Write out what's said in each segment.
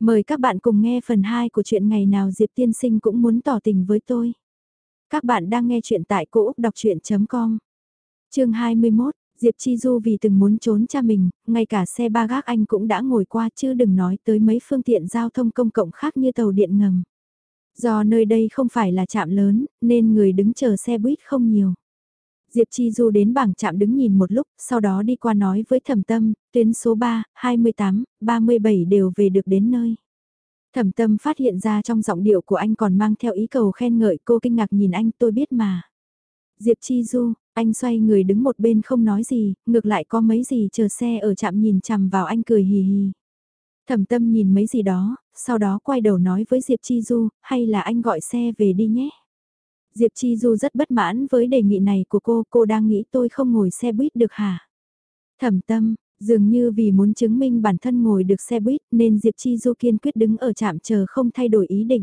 Mời các bạn cùng nghe phần 2 của chuyện ngày nào Diệp Tiên Sinh cũng muốn tỏ tình với tôi. Các bạn đang nghe chuyện tại cỗ đọc chuyện.com Trường 21, Diệp Chi Du vì từng muốn trốn cha mình, ngay cả xe ba gác anh cũng đã ngồi qua chứ đừng nói tới mấy phương tiện giao thông công cộng khác như tàu điện ngầm. Do nơi đây không phải là trạm lớn, nên người đứng chờ xe buýt không nhiều. Diệp Chi Du đến bảng chạm đứng nhìn một lúc, sau đó đi qua nói với thẩm tâm, tuyến số 3, 28, 37 đều về được đến nơi. Thẩm tâm phát hiện ra trong giọng điệu của anh còn mang theo ý cầu khen ngợi cô kinh ngạc nhìn anh tôi biết mà. Diệp Chi Du, anh xoay người đứng một bên không nói gì, ngược lại có mấy gì chờ xe ở trạm nhìn chằm vào anh cười hì hì. Thẩm tâm nhìn mấy gì đó, sau đó quay đầu nói với Diệp Chi Du, hay là anh gọi xe về đi nhé. Diệp Chi Du rất bất mãn với đề nghị này của cô, cô đang nghĩ tôi không ngồi xe buýt được hả? Thẩm tâm, dường như vì muốn chứng minh bản thân ngồi được xe buýt nên Diệp Chi Du kiên quyết đứng ở trạm chờ không thay đổi ý định.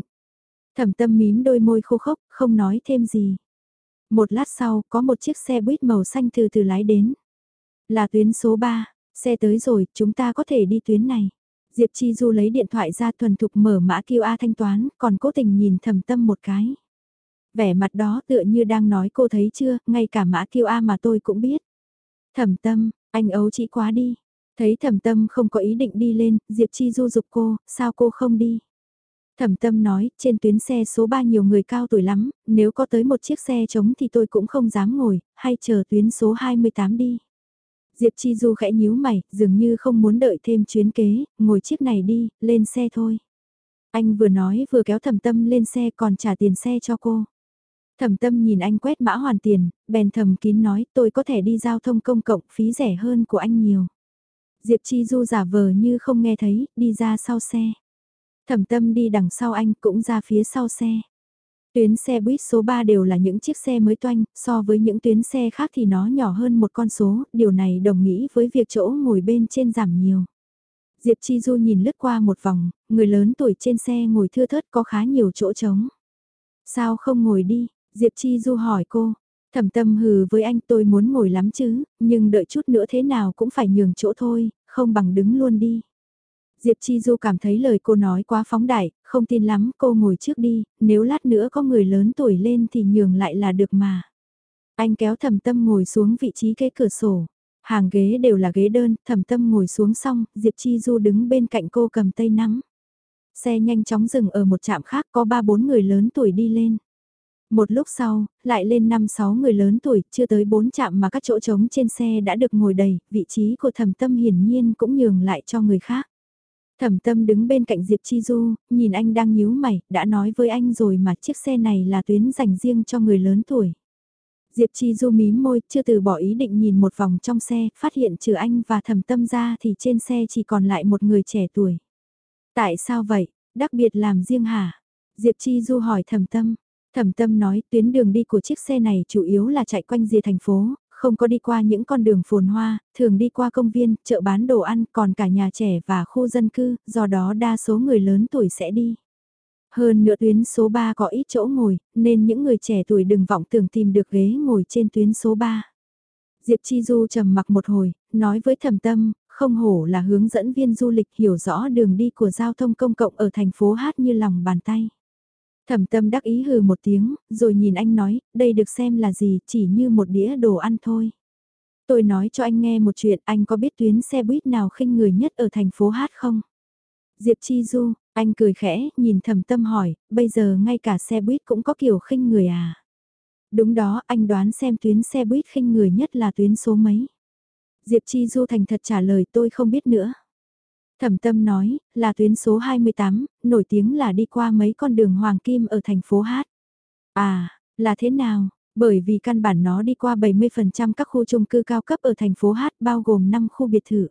Thẩm tâm mím đôi môi khô khốc, không nói thêm gì. Một lát sau, có một chiếc xe buýt màu xanh từ từ lái đến. Là tuyến số 3, xe tới rồi, chúng ta có thể đi tuyến này. Diệp Chi Du lấy điện thoại ra thuần thục mở mã QR thanh toán, còn cố tình nhìn thẩm tâm một cái. Vẻ mặt đó tựa như đang nói cô thấy chưa, ngay cả mã kiêu A mà tôi cũng biết. Thẩm tâm, anh ấu chỉ quá đi. Thấy thẩm tâm không có ý định đi lên, Diệp Chi du dục cô, sao cô không đi? Thẩm tâm nói, trên tuyến xe số 3 nhiều người cao tuổi lắm, nếu có tới một chiếc xe trống thì tôi cũng không dám ngồi, hay chờ tuyến số 28 đi. Diệp Chi Du khẽ nhíu mày, dường như không muốn đợi thêm chuyến kế, ngồi chiếc này đi, lên xe thôi. Anh vừa nói vừa kéo thẩm tâm lên xe còn trả tiền xe cho cô. Thẩm tâm nhìn anh quét mã hoàn tiền, bèn thầm kín nói tôi có thể đi giao thông công cộng phí rẻ hơn của anh nhiều. Diệp Chi Du giả vờ như không nghe thấy, đi ra sau xe. Thẩm tâm đi đằng sau anh cũng ra phía sau xe. Tuyến xe buýt số 3 đều là những chiếc xe mới toanh, so với những tuyến xe khác thì nó nhỏ hơn một con số, điều này đồng nghĩa với việc chỗ ngồi bên trên giảm nhiều. Diệp Chi Du nhìn lướt qua một vòng, người lớn tuổi trên xe ngồi thưa thớt có khá nhiều chỗ trống. Sao không ngồi đi, Diệp Chi Du hỏi cô, thẩm tâm hừ với anh tôi muốn ngồi lắm chứ, nhưng đợi chút nữa thế nào cũng phải nhường chỗ thôi, không bằng đứng luôn đi. Diệp Chi Du cảm thấy lời cô nói quá phóng đại, không tin lắm cô ngồi trước đi, nếu lát nữa có người lớn tuổi lên thì nhường lại là được mà. Anh kéo thẩm tâm ngồi xuống vị trí kế cửa sổ. Hàng ghế đều là ghế đơn, thẩm tâm ngồi xuống xong, Diệp Chi Du đứng bên cạnh cô cầm tay nắm. Xe nhanh chóng dừng ở một trạm khác có ba bốn người lớn tuổi đi lên. Một lúc sau, lại lên 5-6 người lớn tuổi, chưa tới 4 chạm mà các chỗ trống trên xe đã được ngồi đầy, vị trí của thẩm tâm hiển nhiên cũng nhường lại cho người khác. Thẩm tâm đứng bên cạnh Diệp Chi Du, nhìn anh đang nhíu mày, đã nói với anh rồi mà chiếc xe này là tuyến dành riêng cho người lớn tuổi. Diệp Chi Du mím môi, chưa từ bỏ ý định nhìn một vòng trong xe, phát hiện trừ anh và thẩm tâm ra thì trên xe chỉ còn lại một người trẻ tuổi. Tại sao vậy, đặc biệt làm riêng hả? Diệp Chi Du hỏi thẩm tâm, Thẩm tâm nói tuyến đường đi của chiếc xe này chủ yếu là chạy quanh rìa thành phố, không có đi qua những con đường phồn hoa, thường đi qua công viên, chợ bán đồ ăn, còn cả nhà trẻ và khu dân cư, do đó đa số người lớn tuổi sẽ đi. Hơn nữa tuyến số 3 có ít chỗ ngồi, nên những người trẻ tuổi đừng vọng tưởng tìm được ghế ngồi trên tuyến số 3. Diệp Chi Du trầm mặc một hồi, nói với thẩm tâm, không hổ là hướng dẫn viên du lịch hiểu rõ đường đi của giao thông công cộng ở thành phố Hát như lòng bàn tay. Thẩm tâm đắc ý hừ một tiếng, rồi nhìn anh nói, đây được xem là gì, chỉ như một đĩa đồ ăn thôi. Tôi nói cho anh nghe một chuyện, anh có biết tuyến xe buýt nào khinh người nhất ở thành phố Hát không? Diệp Chi Du, anh cười khẽ, nhìn thẩm tâm hỏi, bây giờ ngay cả xe buýt cũng có kiểu khinh người à? Đúng đó, anh đoán xem tuyến xe buýt khinh người nhất là tuyến số mấy? Diệp Chi Du thành thật trả lời tôi không biết nữa. Thẩm tâm nói, là tuyến số 28, nổi tiếng là đi qua mấy con đường Hoàng Kim ở thành phố Hát. À, là thế nào? Bởi vì căn bản nó đi qua 70% các khu chung cư cao cấp ở thành phố Hát bao gồm 5 khu biệt thự.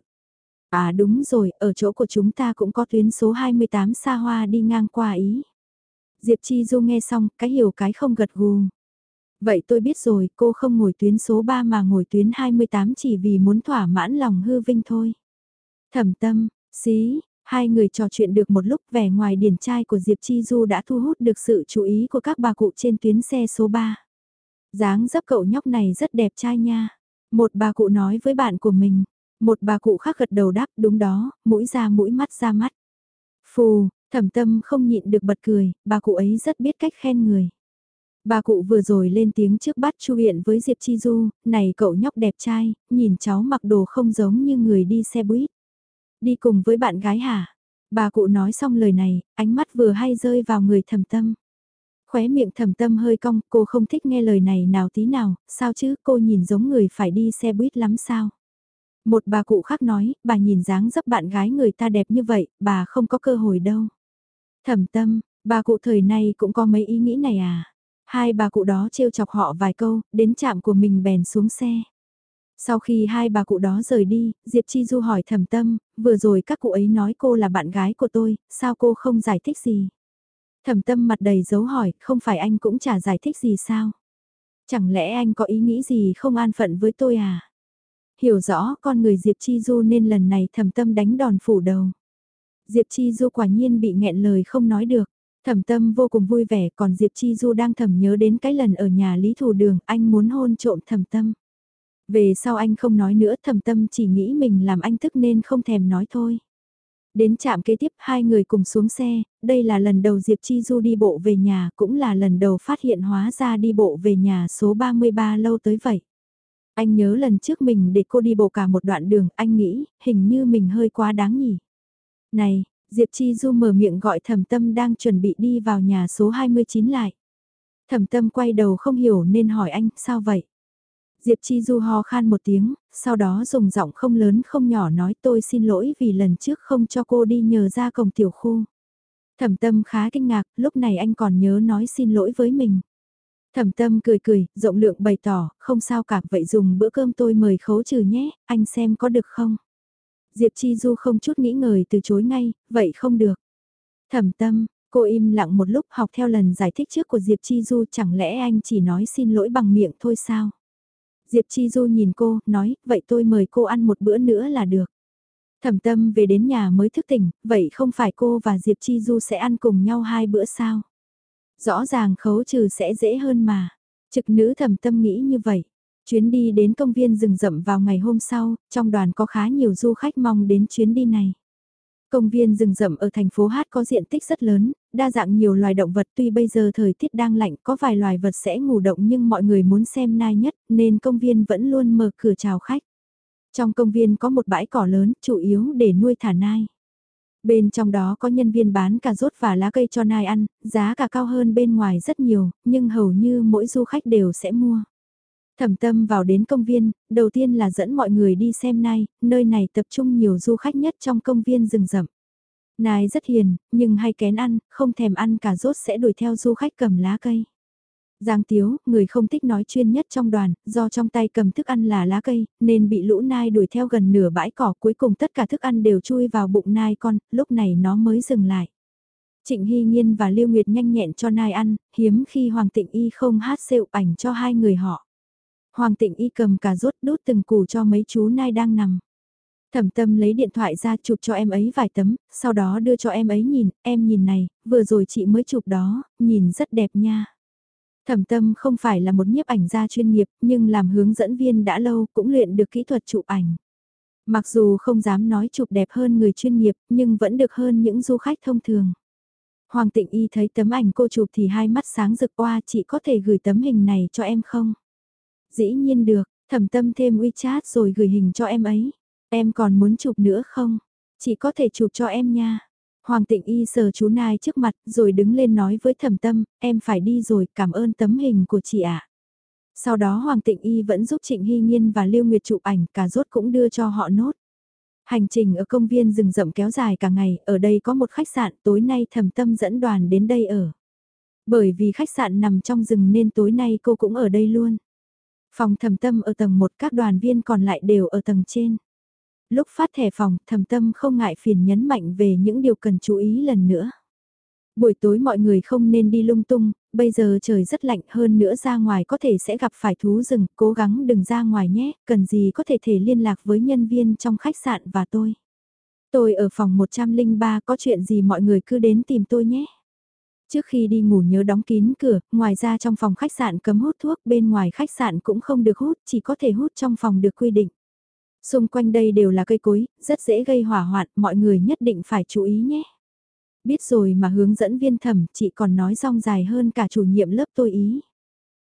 À đúng rồi, ở chỗ của chúng ta cũng có tuyến số 28 xa hoa đi ngang qua ý. Diệp Chi Du nghe xong, cái hiểu cái không gật gù. Vậy tôi biết rồi, cô không ngồi tuyến số 3 mà ngồi tuyến 28 chỉ vì muốn thỏa mãn lòng hư vinh thôi. Thẩm tâm, Xí, hai người trò chuyện được một lúc vẻ ngoài điển trai của Diệp Chi Du đã thu hút được sự chú ý của các bà cụ trên tuyến xe số 3. dáng dấp cậu nhóc này rất đẹp trai nha. Một bà cụ nói với bạn của mình. Một bà cụ khác gật đầu đáp đúng đó, mũi ra mũi mắt ra mắt. Phù, thẩm tâm không nhịn được bật cười, bà cụ ấy rất biết cách khen người. Bà cụ vừa rồi lên tiếng trước bắt Chu Hiện với Diệp Chi Du, này cậu nhóc đẹp trai, nhìn cháu mặc đồ không giống như người đi xe buýt. Đi cùng với bạn gái hả? Bà cụ nói xong lời này, ánh mắt vừa hay rơi vào người thầm tâm. Khóe miệng thầm tâm hơi cong, cô không thích nghe lời này nào tí nào, sao chứ, cô nhìn giống người phải đi xe buýt lắm sao? Một bà cụ khác nói, bà nhìn dáng dấp bạn gái người ta đẹp như vậy, bà không có cơ hội đâu. Thầm tâm, bà cụ thời nay cũng có mấy ý nghĩ này à? Hai bà cụ đó trêu chọc họ vài câu, đến trạm của mình bèn xuống xe. Sau khi hai bà cụ đó rời đi, Diệp Chi Du hỏi thầm tâm, vừa rồi các cụ ấy nói cô là bạn gái của tôi, sao cô không giải thích gì? Thẩm tâm mặt đầy dấu hỏi, không phải anh cũng chả giải thích gì sao? Chẳng lẽ anh có ý nghĩ gì không an phận với tôi à? Hiểu rõ con người Diệp Chi Du nên lần này thẩm tâm đánh đòn phủ đầu. Diệp Chi Du quả nhiên bị nghẹn lời không nói được. Thẩm tâm vô cùng vui vẻ còn Diệp Chi Du đang thầm nhớ đến cái lần ở nhà Lý Thủ Đường anh muốn hôn trộm thẩm tâm. Về sau anh không nói nữa thầm tâm chỉ nghĩ mình làm anh thức nên không thèm nói thôi. Đến trạm kế tiếp hai người cùng xuống xe, đây là lần đầu Diệp Chi Du đi bộ về nhà cũng là lần đầu phát hiện hóa ra đi bộ về nhà số 33 lâu tới vậy. Anh nhớ lần trước mình để cô đi bộ cả một đoạn đường, anh nghĩ, hình như mình hơi quá đáng nhỉ. Này, Diệp Chi Du mở miệng gọi thẩm tâm đang chuẩn bị đi vào nhà số 29 lại. Thẩm tâm quay đầu không hiểu nên hỏi anh, sao vậy? Diệp Chi Du ho khan một tiếng, sau đó dùng giọng không lớn không nhỏ nói tôi xin lỗi vì lần trước không cho cô đi nhờ ra cổng tiểu khu. Thẩm tâm khá kinh ngạc, lúc này anh còn nhớ nói xin lỗi với mình. Thẩm tâm cười cười, rộng lượng bày tỏ, không sao cả vậy dùng bữa cơm tôi mời khấu trừ nhé, anh xem có được không? Diệp Chi Du không chút nghĩ ngợi từ chối ngay, vậy không được. Thẩm tâm, cô im lặng một lúc học theo lần giải thích trước của Diệp Chi Du chẳng lẽ anh chỉ nói xin lỗi bằng miệng thôi sao? Diệp Chi Du nhìn cô, nói, vậy tôi mời cô ăn một bữa nữa là được. Thẩm tâm về đến nhà mới thức tỉnh, vậy không phải cô và Diệp Chi Du sẽ ăn cùng nhau hai bữa sao? Rõ ràng khấu trừ sẽ dễ hơn mà. Trực nữ thẩm tâm nghĩ như vậy. Chuyến đi đến công viên rừng rậm vào ngày hôm sau, trong đoàn có khá nhiều du khách mong đến chuyến đi này. Công viên rừng rậm ở thành phố Hát có diện tích rất lớn, đa dạng nhiều loài động vật tuy bây giờ thời tiết đang lạnh có vài loài vật sẽ ngủ động nhưng mọi người muốn xem nai nhất nên công viên vẫn luôn mở cửa chào khách. Trong công viên có một bãi cỏ lớn chủ yếu để nuôi thả nai. Bên trong đó có nhân viên bán cà rốt và lá cây cho nai ăn, giá cả cao hơn bên ngoài rất nhiều, nhưng hầu như mỗi du khách đều sẽ mua. Thẩm tâm vào đến công viên, đầu tiên là dẫn mọi người đi xem nai, nơi này tập trung nhiều du khách nhất trong công viên rừng rậm. Nai rất hiền, nhưng hay kén ăn, không thèm ăn cả rốt sẽ đuổi theo du khách cầm lá cây. Giang Tiếu, người không thích nói chuyên nhất trong đoàn, do trong tay cầm thức ăn là lá cây, nên bị lũ nai đuổi theo gần nửa bãi cỏ cuối cùng tất cả thức ăn đều chui vào bụng nai con, lúc này nó mới dừng lại. Trịnh Hy Nhiên và Lưu Nguyệt nhanh nhẹn cho nai ăn, hiếm khi Hoàng Tịnh Y không hát xệu ảnh cho hai người họ. Hoàng Tịnh Y cầm cà rốt đút từng củ cho mấy chú nai đang nằm. Thẩm tâm lấy điện thoại ra chụp cho em ấy vài tấm, sau đó đưa cho em ấy nhìn, em nhìn này, vừa rồi chị mới chụp đó, nhìn rất đẹp nha. Thẩm tâm không phải là một nhiếp ảnh gia chuyên nghiệp, nhưng làm hướng dẫn viên đã lâu cũng luyện được kỹ thuật chụp ảnh. Mặc dù không dám nói chụp đẹp hơn người chuyên nghiệp, nhưng vẫn được hơn những du khách thông thường. Hoàng tịnh y thấy tấm ảnh cô chụp thì hai mắt sáng rực qua. chị có thể gửi tấm hình này cho em không? Dĩ nhiên được, thẩm tâm thêm WeChat rồi gửi hình cho em ấy. Em còn muốn chụp nữa không? chỉ có thể chụp cho em nha. Hoàng tịnh y sờ chú Nai trước mặt rồi đứng lên nói với thẩm tâm, em phải đi rồi, cảm ơn tấm hình của chị ạ. Sau đó Hoàng tịnh y vẫn giúp Trịnh Hy Nhiên và Lưu Nguyệt chụp ảnh, cả rốt cũng đưa cho họ nốt. Hành trình ở công viên rừng rậm kéo dài cả ngày, ở đây có một khách sạn, tối nay thẩm tâm dẫn đoàn đến đây ở. Bởi vì khách sạn nằm trong rừng nên tối nay cô cũng ở đây luôn. Phòng thẩm tâm ở tầng 1 các đoàn viên còn lại đều ở tầng trên. Lúc phát thẻ phòng, thẩm tâm không ngại phiền nhấn mạnh về những điều cần chú ý lần nữa. Buổi tối mọi người không nên đi lung tung, bây giờ trời rất lạnh hơn nữa ra ngoài có thể sẽ gặp phải thú rừng, cố gắng đừng ra ngoài nhé, cần gì có thể thể liên lạc với nhân viên trong khách sạn và tôi. Tôi ở phòng 103 có chuyện gì mọi người cứ đến tìm tôi nhé. Trước khi đi ngủ nhớ đóng kín cửa, ngoài ra trong phòng khách sạn cấm hút thuốc, bên ngoài khách sạn cũng không được hút, chỉ có thể hút trong phòng được quy định. Xung quanh đây đều là cây cối, rất dễ gây hỏa hoạn, mọi người nhất định phải chú ý nhé. Biết rồi mà hướng dẫn viên thẩm, chị còn nói rong dài hơn cả chủ nhiệm lớp tôi ý.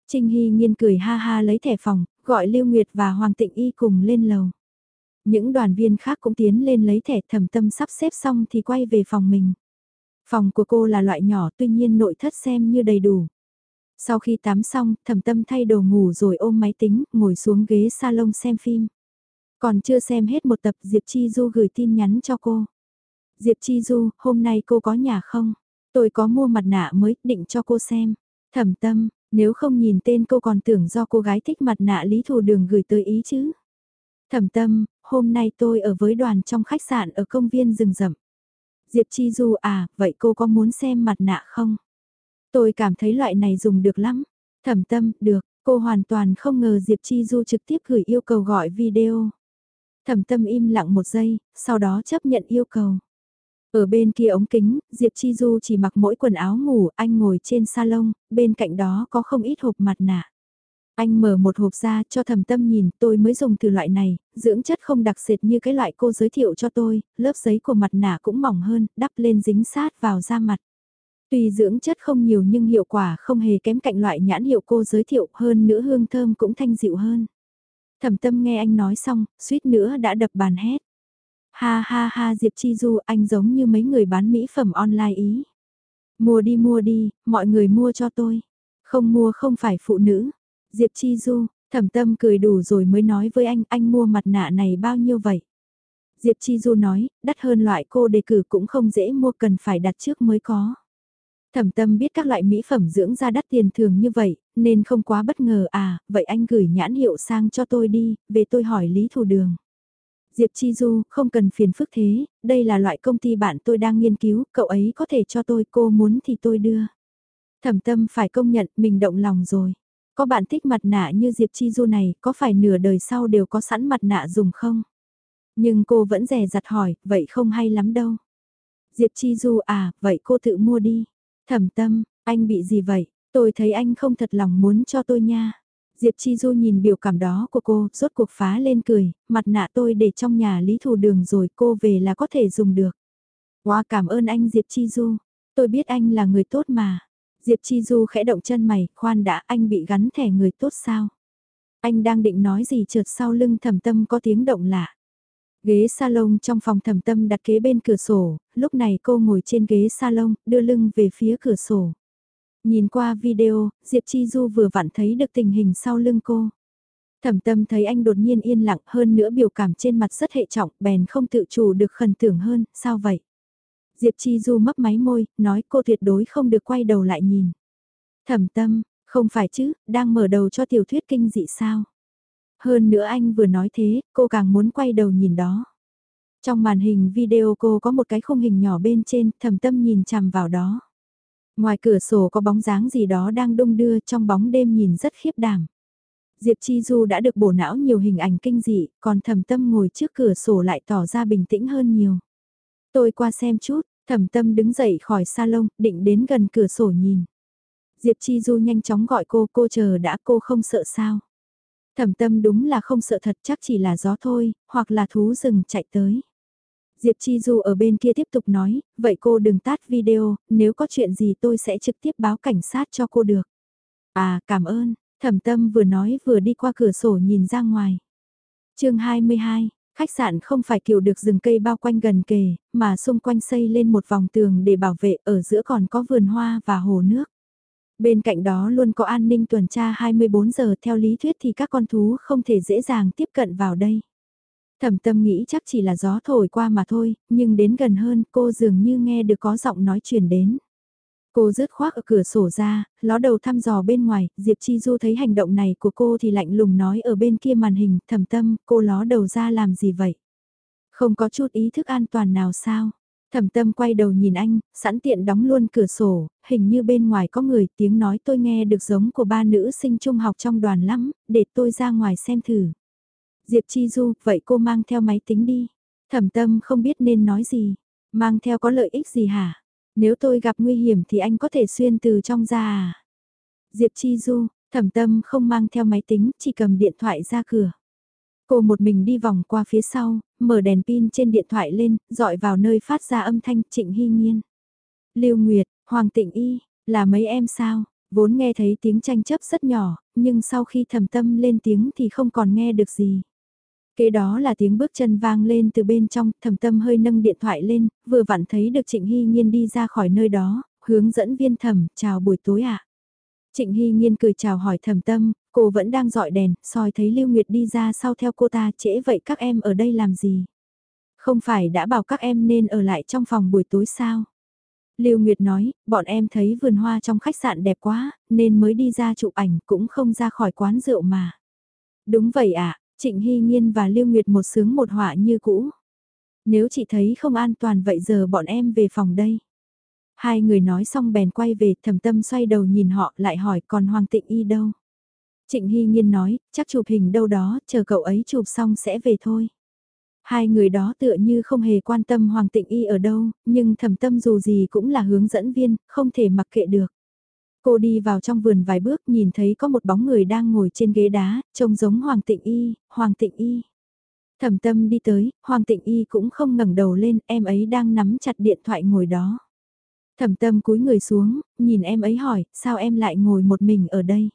Trinh Hy nghiên cười ha ha lấy thẻ phòng, gọi Lưu Nguyệt và Hoàng Tịnh Y cùng lên lầu. Những đoàn viên khác cũng tiến lên lấy thẻ thẩm tâm sắp xếp xong thì quay về phòng mình. Phòng của cô là loại nhỏ tuy nhiên nội thất xem như đầy đủ. Sau khi tắm xong, thẩm tâm thay đồ ngủ rồi ôm máy tính, ngồi xuống ghế salon xem phim. Còn chưa xem hết một tập Diệp Chi Du gửi tin nhắn cho cô. Diệp Chi Du, hôm nay cô có nhà không? Tôi có mua mặt nạ mới, định cho cô xem. Thẩm tâm, nếu không nhìn tên cô còn tưởng do cô gái thích mặt nạ Lý Thù Đường gửi tới ý chứ. Thẩm tâm, hôm nay tôi ở với đoàn trong khách sạn ở công viên rừng rậm. Diệp Chi Du à, vậy cô có muốn xem mặt nạ không? Tôi cảm thấy loại này dùng được lắm. Thẩm tâm, được, cô hoàn toàn không ngờ Diệp Chi Du trực tiếp gửi yêu cầu gọi video. Thẩm tâm im lặng một giây, sau đó chấp nhận yêu cầu. Ở bên kia ống kính, Diệp Chi Du chỉ mặc mỗi quần áo ngủ, anh ngồi trên salon, bên cạnh đó có không ít hộp mặt nạ. Anh mở một hộp ra cho thầm tâm nhìn, tôi mới dùng từ loại này, dưỡng chất không đặc sệt như cái loại cô giới thiệu cho tôi, lớp giấy của mặt nạ cũng mỏng hơn, đắp lên dính sát vào da mặt. Tuy dưỡng chất không nhiều nhưng hiệu quả không hề kém cạnh loại nhãn hiệu cô giới thiệu hơn nữa hương thơm cũng thanh dịu hơn. Thẩm tâm nghe anh nói xong, suýt nữa đã đập bàn hét. Ha ha ha Diệp Chi Du anh giống như mấy người bán mỹ phẩm online ý. Mua đi mua đi, mọi người mua cho tôi. Không mua không phải phụ nữ. Diệp Chi Du, thẩm tâm cười đủ rồi mới nói với anh, anh mua mặt nạ này bao nhiêu vậy? Diệp Chi Du nói, đắt hơn loại cô đề cử cũng không dễ mua cần phải đặt trước mới có. Thẩm tâm biết các loại mỹ phẩm dưỡng da đắt tiền thường như vậy, nên không quá bất ngờ à, vậy anh gửi nhãn hiệu sang cho tôi đi, về tôi hỏi Lý Thủ Đường. Diệp Chi Du, không cần phiền phức thế, đây là loại công ty bạn tôi đang nghiên cứu, cậu ấy có thể cho tôi, cô muốn thì tôi đưa. Thẩm tâm phải công nhận mình động lòng rồi. Có bạn thích mặt nạ như Diệp Chi Du này, có phải nửa đời sau đều có sẵn mặt nạ dùng không? Nhưng cô vẫn rè rặt hỏi, vậy không hay lắm đâu. Diệp Chi Du à, vậy cô tự mua đi. Thẩm tâm, anh bị gì vậy? Tôi thấy anh không thật lòng muốn cho tôi nha. Diệp Chi Du nhìn biểu cảm đó của cô, rốt cuộc phá lên cười, mặt nạ tôi để trong nhà lý thù đường rồi cô về là có thể dùng được. Wow cảm ơn anh Diệp Chi Du, tôi biết anh là người tốt mà. Diệp Chi Du khẽ động chân mày, khoan đã anh bị gắn thẻ người tốt sao? Anh đang định nói gì chợt sau lưng thầm tâm có tiếng động lạ. Ghế salon trong phòng thầm tâm đặt kế bên cửa sổ, lúc này cô ngồi trên ghế salon, đưa lưng về phía cửa sổ. Nhìn qua video, Diệp Chi Du vừa vặn thấy được tình hình sau lưng cô. Thẩm tâm thấy anh đột nhiên yên lặng hơn nữa biểu cảm trên mặt rất hệ trọng, bèn không tự chủ được khẩn tưởng hơn, sao vậy? Diệp Chi Du mấp máy môi, nói cô tuyệt đối không được quay đầu lại nhìn. Thẩm tâm, không phải chứ, đang mở đầu cho tiểu thuyết kinh dị sao? Hơn nữa anh vừa nói thế, cô càng muốn quay đầu nhìn đó. Trong màn hình video cô có một cái khung hình nhỏ bên trên, thẩm tâm nhìn chằm vào đó. Ngoài cửa sổ có bóng dáng gì đó đang đung đưa trong bóng đêm nhìn rất khiếp đảm. Diệp Chi Du đã được bổ não nhiều hình ảnh kinh dị, còn thẩm tâm ngồi trước cửa sổ lại tỏ ra bình tĩnh hơn nhiều. Tôi qua xem chút, thẩm tâm đứng dậy khỏi salon, định đến gần cửa sổ nhìn. Diệp Chi Du nhanh chóng gọi cô, cô chờ đã cô không sợ sao. Thẩm tâm đúng là không sợ thật chắc chỉ là gió thôi, hoặc là thú rừng chạy tới. Diệp Chi Du ở bên kia tiếp tục nói, vậy cô đừng tắt video, nếu có chuyện gì tôi sẽ trực tiếp báo cảnh sát cho cô được. À, cảm ơn, thẩm tâm vừa nói vừa đi qua cửa sổ nhìn ra ngoài. chương 22, khách sạn không phải kiểu được rừng cây bao quanh gần kề, mà xung quanh xây lên một vòng tường để bảo vệ ở giữa còn có vườn hoa và hồ nước. Bên cạnh đó luôn có an ninh tuần tra 24 giờ theo lý thuyết thì các con thú không thể dễ dàng tiếp cận vào đây. Thẩm tâm nghĩ chắc chỉ là gió thổi qua mà thôi, nhưng đến gần hơn cô dường như nghe được có giọng nói truyền đến. Cô rớt khoác ở cửa sổ ra, ló đầu thăm dò bên ngoài, Diệp Chi Du thấy hành động này của cô thì lạnh lùng nói ở bên kia màn hình, thẩm tâm, cô ló đầu ra làm gì vậy? Không có chút ý thức an toàn nào sao? Thẩm tâm quay đầu nhìn anh, sẵn tiện đóng luôn cửa sổ, hình như bên ngoài có người tiếng nói tôi nghe được giống của ba nữ sinh trung học trong đoàn lắm, để tôi ra ngoài xem thử. Diệp Chi Du, vậy cô mang theo máy tính đi. Thẩm tâm không biết nên nói gì. Mang theo có lợi ích gì hả? Nếu tôi gặp nguy hiểm thì anh có thể xuyên từ trong ra à? Diệp Chi Du, thẩm tâm không mang theo máy tính, chỉ cầm điện thoại ra cửa. Cô một mình đi vòng qua phía sau, mở đèn pin trên điện thoại lên, dọi vào nơi phát ra âm thanh trịnh hy nhiên. Lưu Nguyệt, Hoàng Tịnh Y, là mấy em sao? Vốn nghe thấy tiếng tranh chấp rất nhỏ, nhưng sau khi thầm tâm lên tiếng thì không còn nghe được gì. Kế đó là tiếng bước chân vang lên từ bên trong, thầm tâm hơi nâng điện thoại lên, vừa vặn thấy được Trịnh Hy Nhiên đi ra khỏi nơi đó, hướng dẫn viên thầm, chào buổi tối ạ. Trịnh Hy Nhiên cười chào hỏi thầm tâm, cô vẫn đang dọi đèn, soi thấy Lưu Nguyệt đi ra sau theo cô ta, trễ vậy các em ở đây làm gì? Không phải đã bảo các em nên ở lại trong phòng buổi tối sao? Lưu Nguyệt nói, bọn em thấy vườn hoa trong khách sạn đẹp quá, nên mới đi ra chụp ảnh cũng không ra khỏi quán rượu mà. Đúng vậy ạ, Trịnh Hy Nhiên và Lưu Nguyệt một sướng một họa như cũ. Nếu chị thấy không an toàn vậy giờ bọn em về phòng đây. Hai người nói xong bèn quay về, thầm tâm xoay đầu nhìn họ lại hỏi còn Hoàng Tịnh Y đâu. Trịnh Hy Nhiên nói, chắc chụp hình đâu đó, chờ cậu ấy chụp xong sẽ về thôi. Hai người đó tựa như không hề quan tâm Hoàng Tịnh Y ở đâu, nhưng thầm tâm dù gì cũng là hướng dẫn viên, không thể mặc kệ được. Cô đi vào trong vườn vài bước nhìn thấy có một bóng người đang ngồi trên ghế đá, trông giống Hoàng Tịnh Y, Hoàng Tịnh Y. Thẩm tâm đi tới, Hoàng Tịnh Y cũng không ngẩng đầu lên, em ấy đang nắm chặt điện thoại ngồi đó. Thẩm tâm cúi người xuống, nhìn em ấy hỏi, sao em lại ngồi một mình ở đây?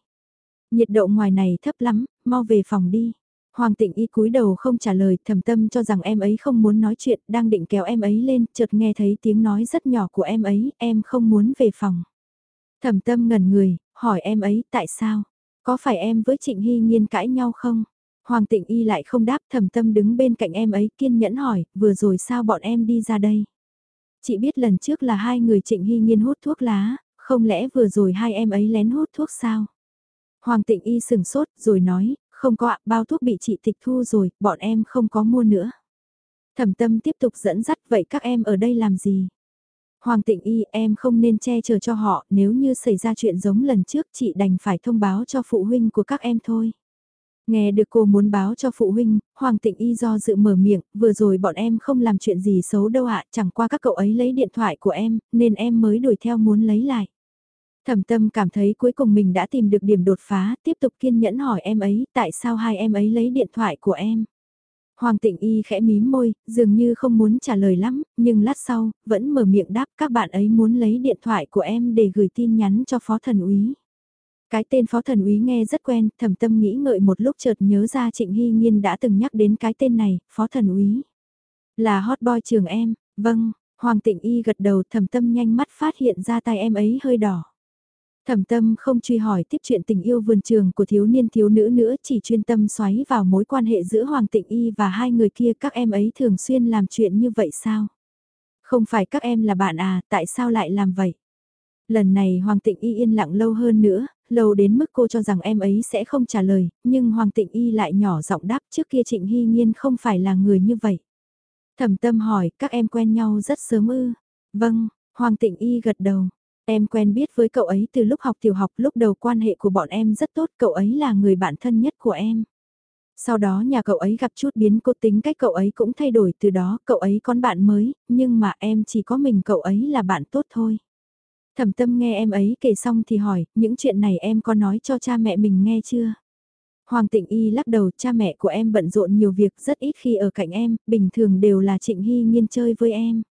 Nhiệt độ ngoài này thấp lắm, mau về phòng đi. Hoàng tịnh y cúi đầu không trả lời, thẩm tâm cho rằng em ấy không muốn nói chuyện, đang định kéo em ấy lên, chợt nghe thấy tiếng nói rất nhỏ của em ấy, em không muốn về phòng. Thầm tâm ngẩn người, hỏi em ấy tại sao? Có phải em với Trịnh Hy Nhiên cãi nhau không? Hoàng tịnh y lại không đáp thầm tâm đứng bên cạnh em ấy kiên nhẫn hỏi, vừa rồi sao bọn em đi ra đây? Chị biết lần trước là hai người Trịnh Hy Nhiên hút thuốc lá, không lẽ vừa rồi hai em ấy lén hút thuốc sao? Hoàng tịnh y sừng sốt rồi nói, không có ạ, bao thuốc bị chị tịch thu rồi, bọn em không có mua nữa. Thẩm tâm tiếp tục dẫn dắt vậy các em ở đây làm gì? Hoàng tịnh y em không nên che chở cho họ, nếu như xảy ra chuyện giống lần trước chị đành phải thông báo cho phụ huynh của các em thôi. Nghe được cô muốn báo cho phụ huynh, Hoàng Tịnh Y do dự mở miệng, vừa rồi bọn em không làm chuyện gì xấu đâu ạ, chẳng qua các cậu ấy lấy điện thoại của em, nên em mới đuổi theo muốn lấy lại. Thẩm tâm cảm thấy cuối cùng mình đã tìm được điểm đột phá, tiếp tục kiên nhẫn hỏi em ấy, tại sao hai em ấy lấy điện thoại của em? Hoàng tịnh y khẽ mím môi, dường như không muốn trả lời lắm, nhưng lát sau, vẫn mở miệng đáp các bạn ấy muốn lấy điện thoại của em để gửi tin nhắn cho phó thần úy. Cái tên phó thần úy nghe rất quen, thẩm tâm nghĩ ngợi một lúc chợt nhớ ra Trịnh Hy Nhiên đã từng nhắc đến cái tên này, phó thần úy. Là hot boy trường em, vâng, Hoàng tịnh y gật đầu thẩm tâm nhanh mắt phát hiện ra tay em ấy hơi đỏ. Thẩm tâm không truy hỏi tiếp chuyện tình yêu vườn trường của thiếu niên thiếu nữ nữa chỉ chuyên tâm xoáy vào mối quan hệ giữa Hoàng Tịnh Y và hai người kia các em ấy thường xuyên làm chuyện như vậy sao? Không phải các em là bạn à, tại sao lại làm vậy? Lần này Hoàng Tịnh Y yên lặng lâu hơn nữa, lâu đến mức cô cho rằng em ấy sẽ không trả lời, nhưng Hoàng Tịnh Y lại nhỏ giọng đáp trước kia Trịnh Hy Nhiên không phải là người như vậy. Thẩm tâm hỏi, các em quen nhau rất sớm ư? Vâng, Hoàng Tịnh Y gật đầu. Em quen biết với cậu ấy từ lúc học tiểu học lúc đầu quan hệ của bọn em rất tốt, cậu ấy là người bạn thân nhất của em. Sau đó nhà cậu ấy gặp chút biến cố tính cách cậu ấy cũng thay đổi từ đó, cậu ấy con bạn mới, nhưng mà em chỉ có mình cậu ấy là bạn tốt thôi. Thẩm tâm nghe em ấy kể xong thì hỏi, những chuyện này em có nói cho cha mẹ mình nghe chưa? Hoàng Tịnh Y lắc đầu, cha mẹ của em bận rộn nhiều việc rất ít khi ở cạnh em, bình thường đều là Trịnh Hy nghiên chơi với em.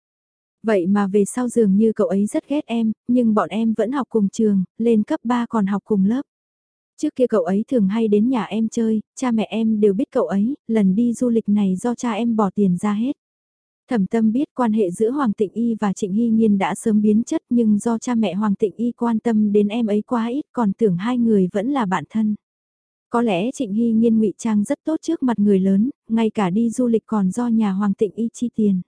Vậy mà về sau dường như cậu ấy rất ghét em, nhưng bọn em vẫn học cùng trường, lên cấp 3 còn học cùng lớp. Trước kia cậu ấy thường hay đến nhà em chơi, cha mẹ em đều biết cậu ấy, lần đi du lịch này do cha em bỏ tiền ra hết. Thẩm tâm biết quan hệ giữa Hoàng Tịnh Y và Trịnh Hy Nhiên đã sớm biến chất nhưng do cha mẹ Hoàng Tịnh Y quan tâm đến em ấy quá ít còn tưởng hai người vẫn là bạn thân. Có lẽ Trịnh Hy Nhiên ngụy trang rất tốt trước mặt người lớn, ngay cả đi du lịch còn do nhà Hoàng Tịnh Y chi tiền.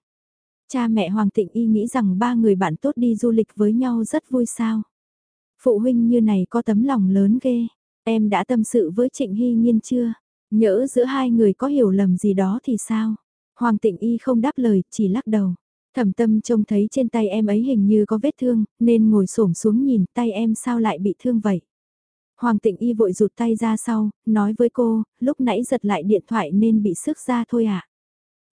Cha mẹ Hoàng Tịnh Y nghĩ rằng ba người bạn tốt đi du lịch với nhau rất vui sao. Phụ huynh như này có tấm lòng lớn ghê. Em đã tâm sự với Trịnh Hy Nhiên chưa? Nhỡ giữa hai người có hiểu lầm gì đó thì sao? Hoàng Tịnh Y không đáp lời, chỉ lắc đầu. Thẩm tâm trông thấy trên tay em ấy hình như có vết thương, nên ngồi xổm xuống nhìn tay em sao lại bị thương vậy. Hoàng Tịnh Y vội rụt tay ra sau, nói với cô, lúc nãy giật lại điện thoại nên bị sức ra thôi ạ. À.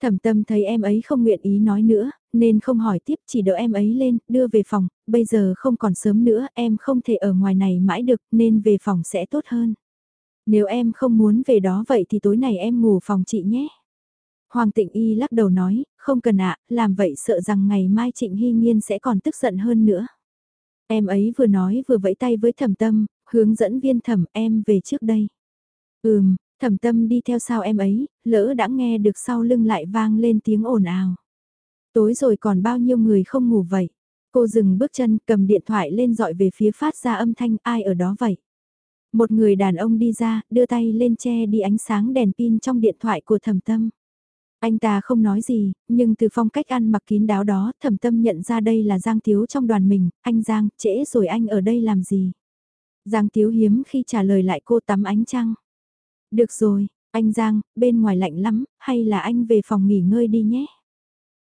Thẩm tâm thấy em ấy không nguyện ý nói nữa, nên không hỏi tiếp chỉ đỡ em ấy lên, đưa về phòng, bây giờ không còn sớm nữa, em không thể ở ngoài này mãi được nên về phòng sẽ tốt hơn. Nếu em không muốn về đó vậy thì tối này em ngủ phòng chị nhé. Hoàng Tịnh Y lắc đầu nói, không cần ạ, làm vậy sợ rằng ngày mai Trịnh Hy Nhiên sẽ còn tức giận hơn nữa. Em ấy vừa nói vừa vẫy tay với thẩm tâm, hướng dẫn viên thẩm em về trước đây. Ừm, thẩm tâm đi theo sau em ấy, lỡ đã nghe được sau lưng lại vang lên tiếng ồn ào. Tối rồi còn bao nhiêu người không ngủ vậy? Cô dừng bước chân cầm điện thoại lên dọi về phía phát ra âm thanh ai ở đó vậy? Một người đàn ông đi ra, đưa tay lên che đi ánh sáng đèn pin trong điện thoại của thẩm tâm. Anh ta không nói gì, nhưng từ phong cách ăn mặc kín đáo đó, thẩm tâm nhận ra đây là Giang Tiếu trong đoàn mình, anh Giang, trễ rồi anh ở đây làm gì? Giang Tiếu hiếm khi trả lời lại cô tắm ánh trăng. Được rồi, anh Giang, bên ngoài lạnh lắm, hay là anh về phòng nghỉ ngơi đi nhé?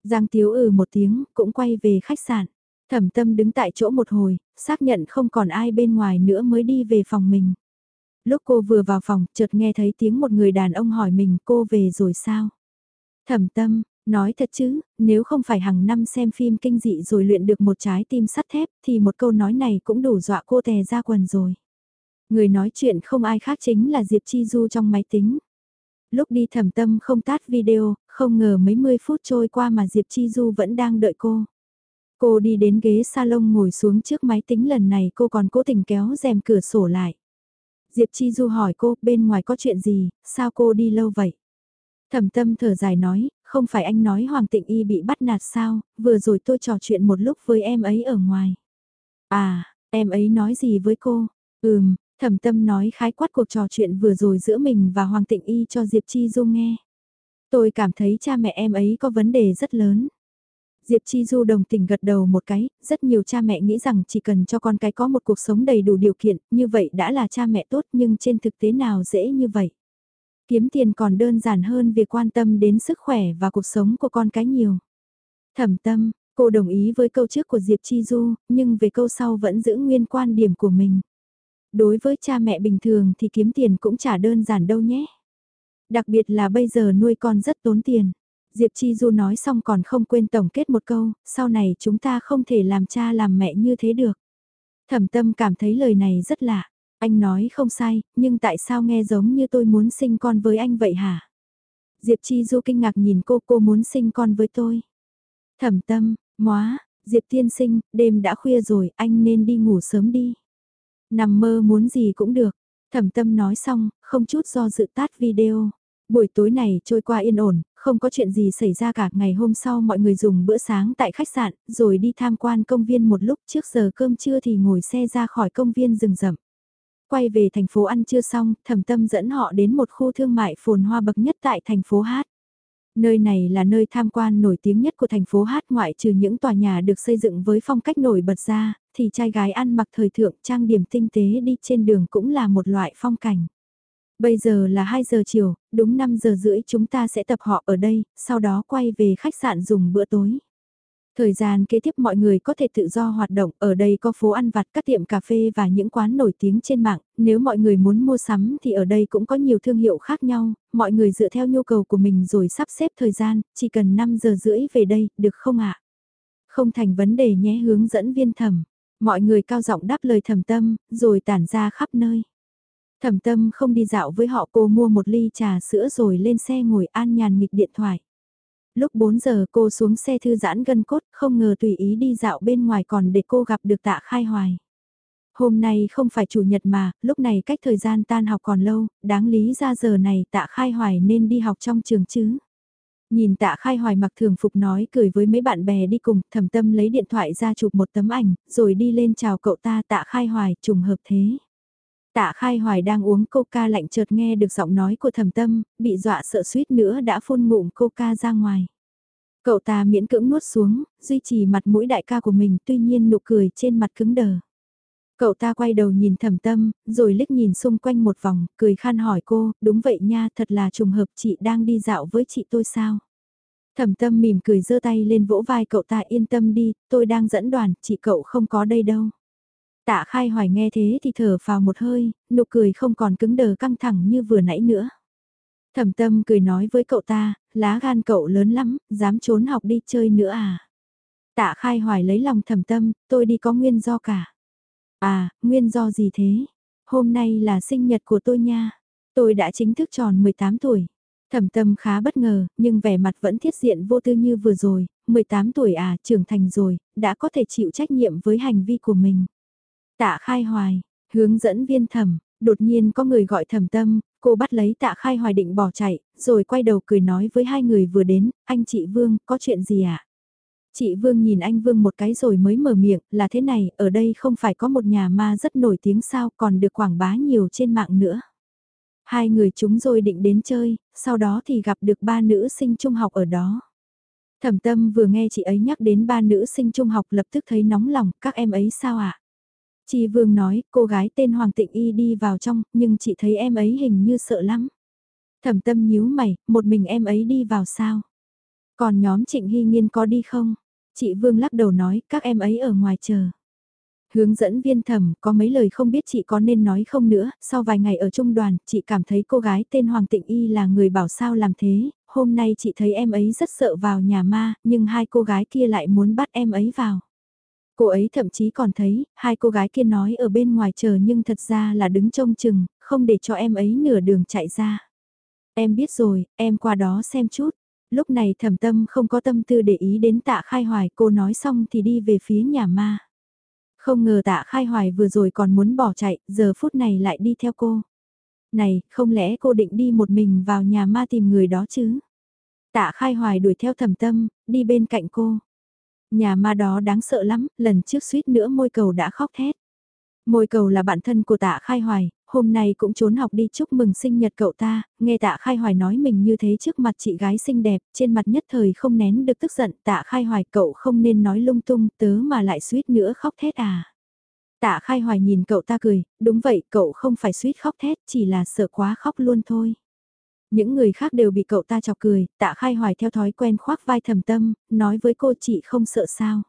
Giang Tiếu ừ một tiếng, cũng quay về khách sạn. Thẩm tâm đứng tại chỗ một hồi, xác nhận không còn ai bên ngoài nữa mới đi về phòng mình. Lúc cô vừa vào phòng, chợt nghe thấy tiếng một người đàn ông hỏi mình cô về rồi sao? Thẩm tâm, nói thật chứ, nếu không phải hàng năm xem phim kinh dị rồi luyện được một trái tim sắt thép thì một câu nói này cũng đủ dọa cô tè ra quần rồi. Người nói chuyện không ai khác chính là Diệp Chi Du trong máy tính. Lúc đi thẩm tâm không tát video, không ngờ mấy mươi phút trôi qua mà Diệp Chi Du vẫn đang đợi cô. Cô đi đến ghế salon ngồi xuống trước máy tính lần này cô còn cố tình kéo rèm cửa sổ lại. Diệp Chi Du hỏi cô bên ngoài có chuyện gì, sao cô đi lâu vậy? Thẩm tâm thở dài nói, không phải anh nói Hoàng Tịnh Y bị bắt nạt sao, vừa rồi tôi trò chuyện một lúc với em ấy ở ngoài. À, em ấy nói gì với cô? Ừm, thẩm tâm nói khái quát cuộc trò chuyện vừa rồi giữa mình và Hoàng Tịnh Y cho Diệp Chi Du nghe. Tôi cảm thấy cha mẹ em ấy có vấn đề rất lớn. Diệp Chi Du đồng tình gật đầu một cái, rất nhiều cha mẹ nghĩ rằng chỉ cần cho con cái có một cuộc sống đầy đủ điều kiện, như vậy đã là cha mẹ tốt nhưng trên thực tế nào dễ như vậy. Kiếm tiền còn đơn giản hơn việc quan tâm đến sức khỏe và cuộc sống của con cái nhiều. Thẩm tâm, cô đồng ý với câu trước của Diệp Chi Du, nhưng về câu sau vẫn giữ nguyên quan điểm của mình. Đối với cha mẹ bình thường thì kiếm tiền cũng chả đơn giản đâu nhé. Đặc biệt là bây giờ nuôi con rất tốn tiền. Diệp Chi Du nói xong còn không quên tổng kết một câu, sau này chúng ta không thể làm cha làm mẹ như thế được. Thẩm tâm cảm thấy lời này rất lạ. Anh nói không sai, nhưng tại sao nghe giống như tôi muốn sinh con với anh vậy hả? Diệp Chi Du kinh ngạc nhìn cô, cô muốn sinh con với tôi. Thẩm tâm, móa, Diệp tiên sinh, đêm đã khuya rồi, anh nên đi ngủ sớm đi. Nằm mơ muốn gì cũng được. Thẩm tâm nói xong, không chút do dự tát video. Buổi tối này trôi qua yên ổn, không có chuyện gì xảy ra cả ngày hôm sau mọi người dùng bữa sáng tại khách sạn, rồi đi tham quan công viên một lúc trước giờ cơm trưa thì ngồi xe ra khỏi công viên rừng rậm. Quay về thành phố ăn trưa xong, thẩm tâm dẫn họ đến một khu thương mại phồn hoa bậc nhất tại thành phố Hát. Nơi này là nơi tham quan nổi tiếng nhất của thành phố Hát ngoại trừ những tòa nhà được xây dựng với phong cách nổi bật ra, thì trai gái ăn mặc thời thượng trang điểm tinh tế đi trên đường cũng là một loại phong cảnh. Bây giờ là 2 giờ chiều, đúng 5 giờ rưỡi chúng ta sẽ tập họ ở đây, sau đó quay về khách sạn dùng bữa tối. Thời gian kế tiếp mọi người có thể tự do hoạt động, ở đây có phố ăn vặt, các tiệm cà phê và những quán nổi tiếng trên mạng, nếu mọi người muốn mua sắm thì ở đây cũng có nhiều thương hiệu khác nhau, mọi người dựa theo nhu cầu của mình rồi sắp xếp thời gian, chỉ cần 5 giờ rưỡi về đây, được không ạ? Không thành vấn đề nhé hướng dẫn viên thẩm, mọi người cao giọng đáp lời thầm tâm, rồi tản ra khắp nơi. Thẩm tâm không đi dạo với họ cô mua một ly trà sữa rồi lên xe ngồi an nhàn nghịch điện thoại. Lúc 4 giờ cô xuống xe thư giãn gân cốt không ngờ tùy ý đi dạo bên ngoài còn để cô gặp được tạ khai hoài. Hôm nay không phải chủ nhật mà, lúc này cách thời gian tan học còn lâu, đáng lý ra giờ này tạ khai hoài nên đi học trong trường chứ. Nhìn tạ khai hoài mặc thường phục nói cười với mấy bạn bè đi cùng, thầm tâm lấy điện thoại ra chụp một tấm ảnh, rồi đi lên chào cậu ta tạ khai hoài, trùng hợp thế. Tạ khai hoài đang uống coca lạnh chợt nghe được giọng nói của thầm tâm, bị dọa sợ suýt nữa đã phun ngụm coca ra ngoài. Cậu ta miễn cưỡng nuốt xuống, duy trì mặt mũi đại ca của mình tuy nhiên nụ cười trên mặt cứng đờ. Cậu ta quay đầu nhìn thầm tâm, rồi liếc nhìn xung quanh một vòng, cười khan hỏi cô, đúng vậy nha, thật là trùng hợp chị đang đi dạo với chị tôi sao? Thẩm tâm mỉm cười giơ tay lên vỗ vai cậu ta yên tâm đi, tôi đang dẫn đoàn, chị cậu không có đây đâu. Tạ khai hoài nghe thế thì thở vào một hơi, nụ cười không còn cứng đờ căng thẳng như vừa nãy nữa. Thẩm tâm cười nói với cậu ta, lá gan cậu lớn lắm, dám trốn học đi chơi nữa à. Tạ khai hoài lấy lòng thẩm tâm, tôi đi có nguyên do cả. À, nguyên do gì thế? Hôm nay là sinh nhật của tôi nha. Tôi đã chính thức tròn 18 tuổi. Thẩm tâm khá bất ngờ, nhưng vẻ mặt vẫn thiết diện vô tư như vừa rồi, 18 tuổi à, trưởng thành rồi, đã có thể chịu trách nhiệm với hành vi của mình. Tạ khai hoài, hướng dẫn viên thẩm, đột nhiên có người gọi thẩm tâm, cô bắt lấy tạ khai hoài định bỏ chạy, rồi quay đầu cười nói với hai người vừa đến, anh chị Vương, có chuyện gì ạ? À? Chị Vương nhìn anh Vương một cái rồi mới mở miệng, là thế này, ở đây không phải có một nhà ma rất nổi tiếng sao còn được quảng bá nhiều trên mạng nữa. Hai người chúng rồi định đến chơi, sau đó thì gặp được ba nữ sinh trung học ở đó. Thẩm tâm vừa nghe chị ấy nhắc đến ba nữ sinh trung học lập tức thấy nóng lòng, các em ấy sao ạ? À? Chị Vương nói, cô gái tên Hoàng Tịnh Y đi vào trong, nhưng chị thấy em ấy hình như sợ lắm. Thẩm tâm nhíu mày, một mình em ấy đi vào sao? Còn nhóm Trịnh Hy nghiên có đi không? Chị Vương lắc đầu nói, các em ấy ở ngoài chờ. Hướng dẫn viên thẩm có mấy lời không biết chị có nên nói không nữa, sau vài ngày ở trung đoàn, chị cảm thấy cô gái tên Hoàng Tịnh Y là người bảo sao làm thế, hôm nay chị thấy em ấy rất sợ vào nhà ma, nhưng hai cô gái kia lại muốn bắt em ấy vào. Cô ấy thậm chí còn thấy, hai cô gái kia nói ở bên ngoài chờ nhưng thật ra là đứng trông chừng, không để cho em ấy nửa đường chạy ra. Em biết rồi, em qua đó xem chút. Lúc này thẩm tâm không có tâm tư để ý đến tạ khai hoài cô nói xong thì đi về phía nhà ma. Không ngờ tạ khai hoài vừa rồi còn muốn bỏ chạy, giờ phút này lại đi theo cô. Này, không lẽ cô định đi một mình vào nhà ma tìm người đó chứ? Tạ khai hoài đuổi theo thẩm tâm, đi bên cạnh cô. Nhà ma đó đáng sợ lắm, lần trước suýt nữa môi cầu đã khóc thét. Môi cầu là bạn thân của tạ khai hoài, hôm nay cũng trốn học đi chúc mừng sinh nhật cậu ta, nghe tạ khai hoài nói mình như thế trước mặt chị gái xinh đẹp, trên mặt nhất thời không nén được tức giận, tạ khai hoài cậu không nên nói lung tung tớ mà lại suýt nữa khóc thét à. Tạ khai hoài nhìn cậu ta cười, đúng vậy cậu không phải suýt khóc thét, chỉ là sợ quá khóc luôn thôi. Những người khác đều bị cậu ta chọc cười, tạ khai hoài theo thói quen khoác vai thầm tâm, nói với cô chị không sợ sao.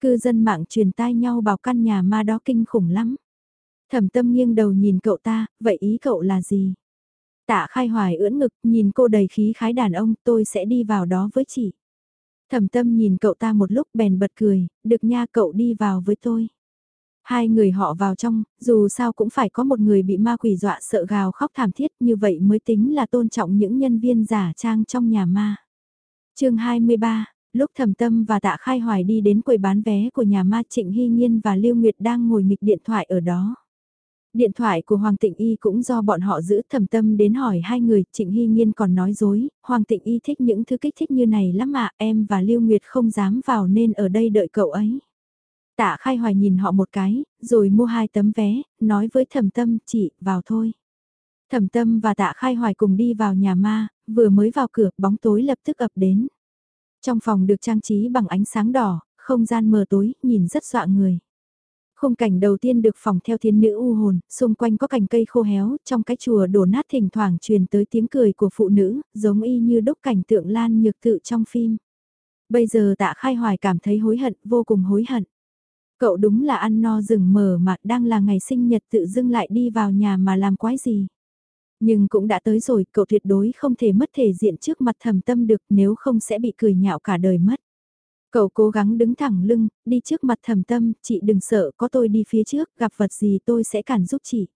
Cư dân mạng truyền tai nhau bảo căn nhà ma đó kinh khủng lắm. Thẩm tâm nghiêng đầu nhìn cậu ta, vậy ý cậu là gì? Tạ khai hoài ưỡn ngực, nhìn cô đầy khí khái đàn ông, tôi sẽ đi vào đó với chị. Thẩm tâm nhìn cậu ta một lúc bèn bật cười, được nha cậu đi vào với tôi. Hai người họ vào trong, dù sao cũng phải có một người bị ma quỷ dọa sợ gào khóc thảm thiết như vậy mới tính là tôn trọng những nhân viên giả trang trong nhà ma. chương 23, lúc thẩm tâm và tạ khai hoài đi đến quầy bán vé của nhà ma Trịnh Hy Nhiên và Lưu Nguyệt đang ngồi nghịch điện thoại ở đó. Điện thoại của Hoàng Tịnh Y cũng do bọn họ giữ thầm tâm đến hỏi hai người, Trịnh Hy Nhiên còn nói dối, Hoàng Tịnh Y thích những thứ kích thích như này lắm mà em và Lưu Nguyệt không dám vào nên ở đây đợi cậu ấy. Tạ khai hoài nhìn họ một cái, rồi mua hai tấm vé, nói với thầm tâm, chị, vào thôi. Thẩm tâm và tạ khai hoài cùng đi vào nhà ma, vừa mới vào cửa, bóng tối lập tức ập đến. Trong phòng được trang trí bằng ánh sáng đỏ, không gian mờ tối, nhìn rất dọa người. Khung cảnh đầu tiên được phòng theo thiên nữ u hồn, xung quanh có cành cây khô héo, trong cái chùa đổ nát thỉnh thoảng truyền tới tiếng cười của phụ nữ, giống y như đúc cảnh tượng lan nhược tự trong phim. Bây giờ tạ khai hoài cảm thấy hối hận, vô cùng hối hận. Cậu đúng là ăn no rừng mờ mà đang là ngày sinh nhật tự dưng lại đi vào nhà mà làm quái gì. Nhưng cũng đã tới rồi, cậu tuyệt đối không thể mất thể diện trước mặt thầm tâm được nếu không sẽ bị cười nhạo cả đời mất. Cậu cố gắng đứng thẳng lưng, đi trước mặt thầm tâm, chị đừng sợ có tôi đi phía trước, gặp vật gì tôi sẽ cản giúp chị.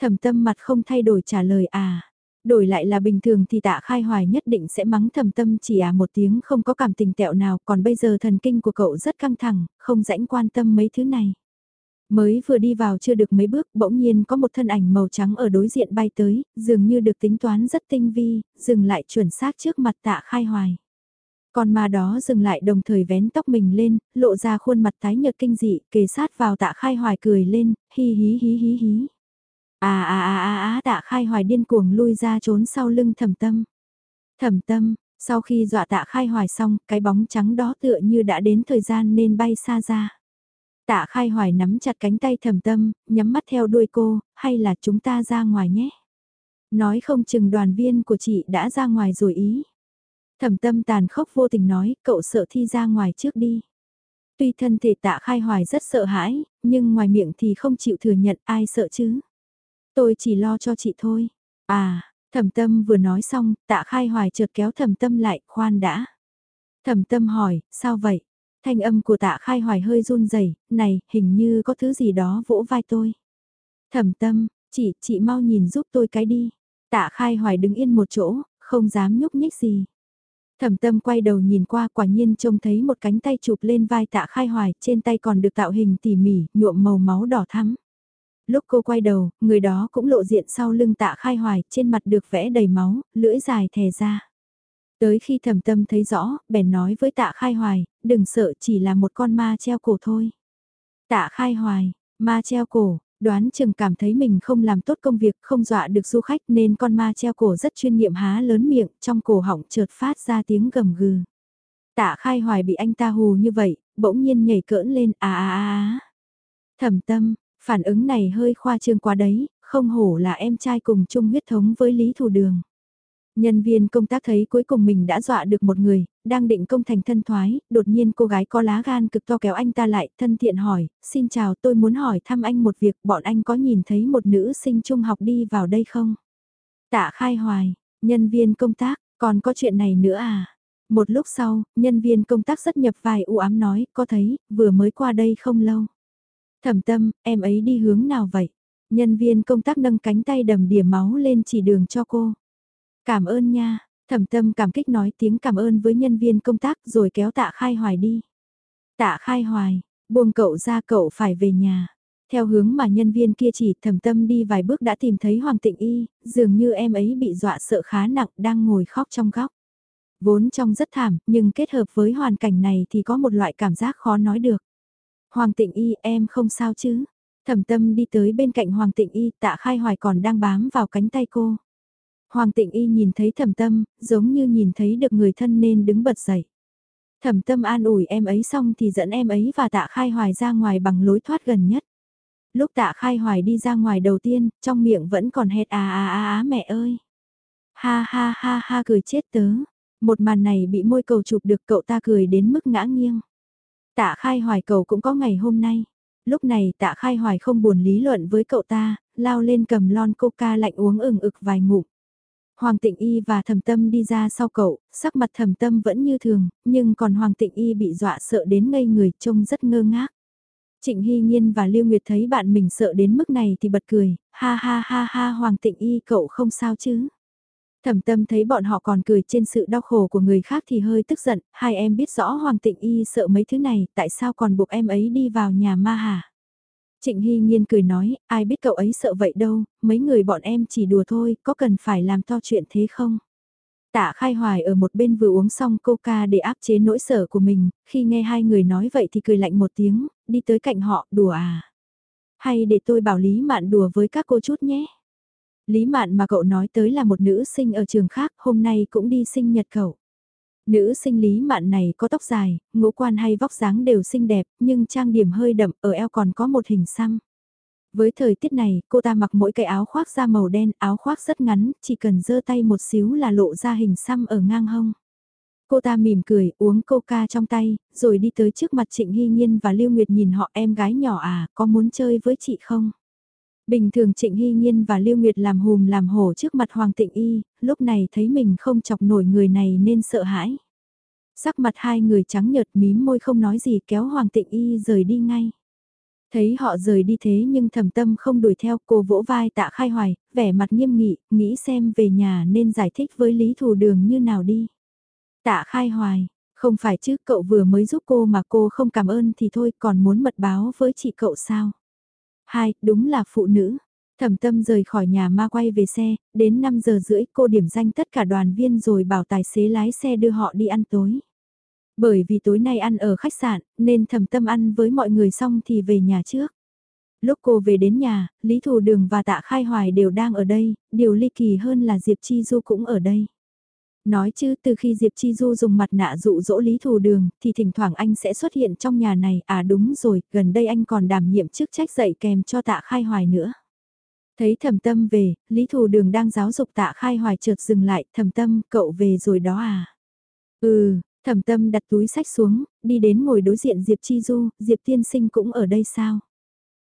Thầm tâm mặt không thay đổi trả lời à. Đổi lại là bình thường thì tạ khai hoài nhất định sẽ mắng thầm tâm chỉ à một tiếng không có cảm tình tẹo nào còn bây giờ thần kinh của cậu rất căng thẳng, không rãnh quan tâm mấy thứ này. Mới vừa đi vào chưa được mấy bước bỗng nhiên có một thân ảnh màu trắng ở đối diện bay tới, dường như được tính toán rất tinh vi, dừng lại chuẩn xác trước mặt tạ khai hoài. Con ma đó dừng lại đồng thời vén tóc mình lên, lộ ra khuôn mặt tái nhợt kinh dị, kề sát vào tạ khai hoài cười lên, hi hí hí hí hí. À à à à à tạ khai hoài điên cuồng lui ra trốn sau lưng thẩm tâm. Thẩm tâm, sau khi dọa tạ khai hoài xong, cái bóng trắng đó tựa như đã đến thời gian nên bay xa ra. Tạ khai hoài nắm chặt cánh tay thẩm tâm, nhắm mắt theo đuôi cô, hay là chúng ta ra ngoài nhé. Nói không chừng đoàn viên của chị đã ra ngoài rồi ý. Thẩm tâm tàn khốc vô tình nói, cậu sợ thi ra ngoài trước đi. Tuy thân thể tạ khai hoài rất sợ hãi, nhưng ngoài miệng thì không chịu thừa nhận ai sợ chứ. Tôi chỉ lo cho chị thôi. À, thẩm tâm vừa nói xong, tạ khai hoài chợt kéo thẩm tâm lại, khoan đã. Thẩm tâm hỏi, sao vậy? Thanh âm của tạ khai hoài hơi run rẩy này, hình như có thứ gì đó vỗ vai tôi. Thẩm tâm, chị, chị mau nhìn giúp tôi cái đi. Tạ khai hoài đứng yên một chỗ, không dám nhúc nhích gì. Thẩm tâm quay đầu nhìn qua quả nhiên trông thấy một cánh tay chụp lên vai tạ khai hoài, trên tay còn được tạo hình tỉ mỉ, nhuộm màu máu đỏ thắm. Lúc cô quay đầu, người đó cũng lộ diện sau lưng tạ khai hoài, trên mặt được vẽ đầy máu, lưỡi dài thè ra. Tới khi thẩm tâm thấy rõ, bèn nói với tạ khai hoài, đừng sợ chỉ là một con ma treo cổ thôi. Tạ khai hoài, ma treo cổ, đoán chừng cảm thấy mình không làm tốt công việc, không dọa được du khách nên con ma treo cổ rất chuyên nghiệm há lớn miệng, trong cổ họng chợt phát ra tiếng gầm gừ. Tạ khai hoài bị anh ta hù như vậy, bỗng nhiên nhảy cỡn lên à à à à. Thẩm tâm, phản ứng này hơi khoa trương quá đấy, không hổ là em trai cùng chung huyết thống với Lý Thù Đường. Nhân viên công tác thấy cuối cùng mình đã dọa được một người, đang định công thành thân thoái, đột nhiên cô gái có lá gan cực to kéo anh ta lại, thân thiện hỏi, xin chào tôi muốn hỏi thăm anh một việc, bọn anh có nhìn thấy một nữ sinh trung học đi vào đây không? Tạ khai hoài, nhân viên công tác, còn có chuyện này nữa à? Một lúc sau, nhân viên công tác rất nhập vài u ám nói, có thấy, vừa mới qua đây không lâu. Thẩm tâm, em ấy đi hướng nào vậy? Nhân viên công tác nâng cánh tay đầm đìa máu lên chỉ đường cho cô. Cảm ơn nha, thẩm tâm cảm kích nói tiếng cảm ơn với nhân viên công tác rồi kéo tạ khai hoài đi. Tạ khai hoài, buông cậu ra cậu phải về nhà. Theo hướng mà nhân viên kia chỉ thẩm tâm đi vài bước đã tìm thấy Hoàng Tịnh Y, dường như em ấy bị dọa sợ khá nặng đang ngồi khóc trong góc. Vốn trong rất thảm, nhưng kết hợp với hoàn cảnh này thì có một loại cảm giác khó nói được. Hoàng Tịnh Y em không sao chứ? Thẩm tâm đi tới bên cạnh Hoàng Tịnh Y tạ khai hoài còn đang bám vào cánh tay cô. Hoàng tịnh y nhìn thấy thẩm tâm, giống như nhìn thấy được người thân nên đứng bật dậy. Thẩm tâm an ủi em ấy xong thì dẫn em ấy và tạ khai hoài ra ngoài bằng lối thoát gần nhất. Lúc tạ khai hoài đi ra ngoài đầu tiên, trong miệng vẫn còn hét à à à à mẹ ơi. Ha ha ha ha cười chết tớ. Một màn này bị môi cầu chụp được cậu ta cười đến mức ngã nghiêng. Tạ khai hoài cầu cũng có ngày hôm nay. Lúc này tạ khai hoài không buồn lý luận với cậu ta, lao lên cầm lon coca lạnh uống ừng ực vài ngụm. Hoàng Tịnh Y và Thẩm Tâm đi ra sau cậu, sắc mặt Thẩm Tâm vẫn như thường, nhưng còn Hoàng Tịnh Y bị dọa sợ đến ngây người trông rất ngơ ngác. Trịnh Hy Nhiên và Lưu Nguyệt thấy bạn mình sợ đến mức này thì bật cười, ha ha ha ha Hoàng Tịnh Y cậu không sao chứ. Thẩm tâm thấy bọn họ còn cười trên sự đau khổ của người khác thì hơi tức giận, hai em biết rõ Hoàng Tịnh Y sợ mấy thứ này, tại sao còn buộc em ấy đi vào nhà ma hả? Trịnh Hy Nhiên cười nói, ai biết cậu ấy sợ vậy đâu, mấy người bọn em chỉ đùa thôi, có cần phải làm to chuyện thế không? Tạ khai hoài ở một bên vừa uống xong coca để áp chế nỗi sợ của mình, khi nghe hai người nói vậy thì cười lạnh một tiếng, đi tới cạnh họ, đùa à? Hay để tôi bảo Lý Mạn đùa với các cô chút nhé? Lý Mạn mà cậu nói tới là một nữ sinh ở trường khác, hôm nay cũng đi sinh nhật cậu. Nữ sinh lý mạn này có tóc dài, ngũ quan hay vóc dáng đều xinh đẹp, nhưng trang điểm hơi đậm, ở eo còn có một hình xăm. Với thời tiết này, cô ta mặc mỗi cái áo khoác da màu đen, áo khoác rất ngắn, chỉ cần giơ tay một xíu là lộ ra hình xăm ở ngang hông. Cô ta mỉm cười, uống coca trong tay, rồi đi tới trước mặt Trịnh Hy Nhiên và Lưu Nguyệt nhìn họ em gái nhỏ à, có muốn chơi với chị không? Bình thường Trịnh Hy Nhiên và Lưu Nguyệt làm hùm làm hổ trước mặt Hoàng Tịnh Y, lúc này thấy mình không chọc nổi người này nên sợ hãi. Sắc mặt hai người trắng nhợt mím môi không nói gì kéo Hoàng Tịnh Y rời đi ngay. Thấy họ rời đi thế nhưng thầm tâm không đuổi theo cô vỗ vai tạ khai hoài, vẻ mặt nghiêm nghị, nghĩ xem về nhà nên giải thích với Lý Thù Đường như nào đi. Tạ khai hoài, không phải chứ cậu vừa mới giúp cô mà cô không cảm ơn thì thôi còn muốn mật báo với chị cậu sao? Hai, đúng là phụ nữ. Thẩm tâm rời khỏi nhà ma quay về xe, đến 5 giờ rưỡi cô điểm danh tất cả đoàn viên rồi bảo tài xế lái xe đưa họ đi ăn tối. Bởi vì tối nay ăn ở khách sạn, nên thẩm tâm ăn với mọi người xong thì về nhà trước. Lúc cô về đến nhà, Lý Thù Đường và Tạ Khai Hoài đều đang ở đây, điều ly kỳ hơn là Diệp Chi Du cũng ở đây. Nói chứ từ khi Diệp Chi Du dùng mặt nạ dụ dỗ Lý Thù Đường thì thỉnh thoảng anh sẽ xuất hiện trong nhà này, à đúng rồi, gần đây anh còn đảm nhiệm chức trách dạy kèm cho tạ khai hoài nữa. Thấy thầm tâm về, Lý Thù Đường đang giáo dục tạ khai hoài chợt dừng lại, thầm tâm, cậu về rồi đó à? Ừ, thầm tâm đặt túi sách xuống, đi đến ngồi đối diện Diệp Chi Du, Diệp Tiên Sinh cũng ở đây sao?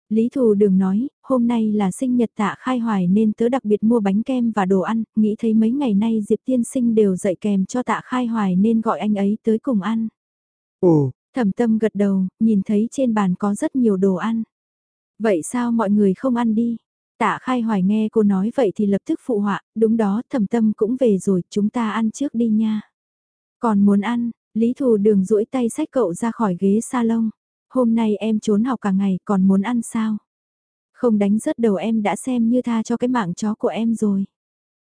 Lý Thù Đường nói, hôm nay là sinh nhật tạ khai hoài nên tớ đặc biệt mua bánh kem và đồ ăn, nghĩ thấy mấy ngày nay Diệp Tiên Sinh đều dạy kèm cho tạ khai hoài nên gọi anh ấy tới cùng ăn. Ồ, thẩm tâm gật đầu, nhìn thấy trên bàn có rất nhiều đồ ăn. Vậy sao mọi người không ăn đi? Tạ khai hoài nghe cô nói vậy thì lập tức phụ họa, đúng đó, thầm tâm cũng về rồi, chúng ta ăn trước đi nha. Còn muốn ăn, Lý Thù Đường duỗi tay xách cậu ra khỏi ghế salon. Hôm nay em trốn học cả ngày, còn muốn ăn sao? Không đánh rớt đầu em đã xem như tha cho cái mạng chó của em rồi.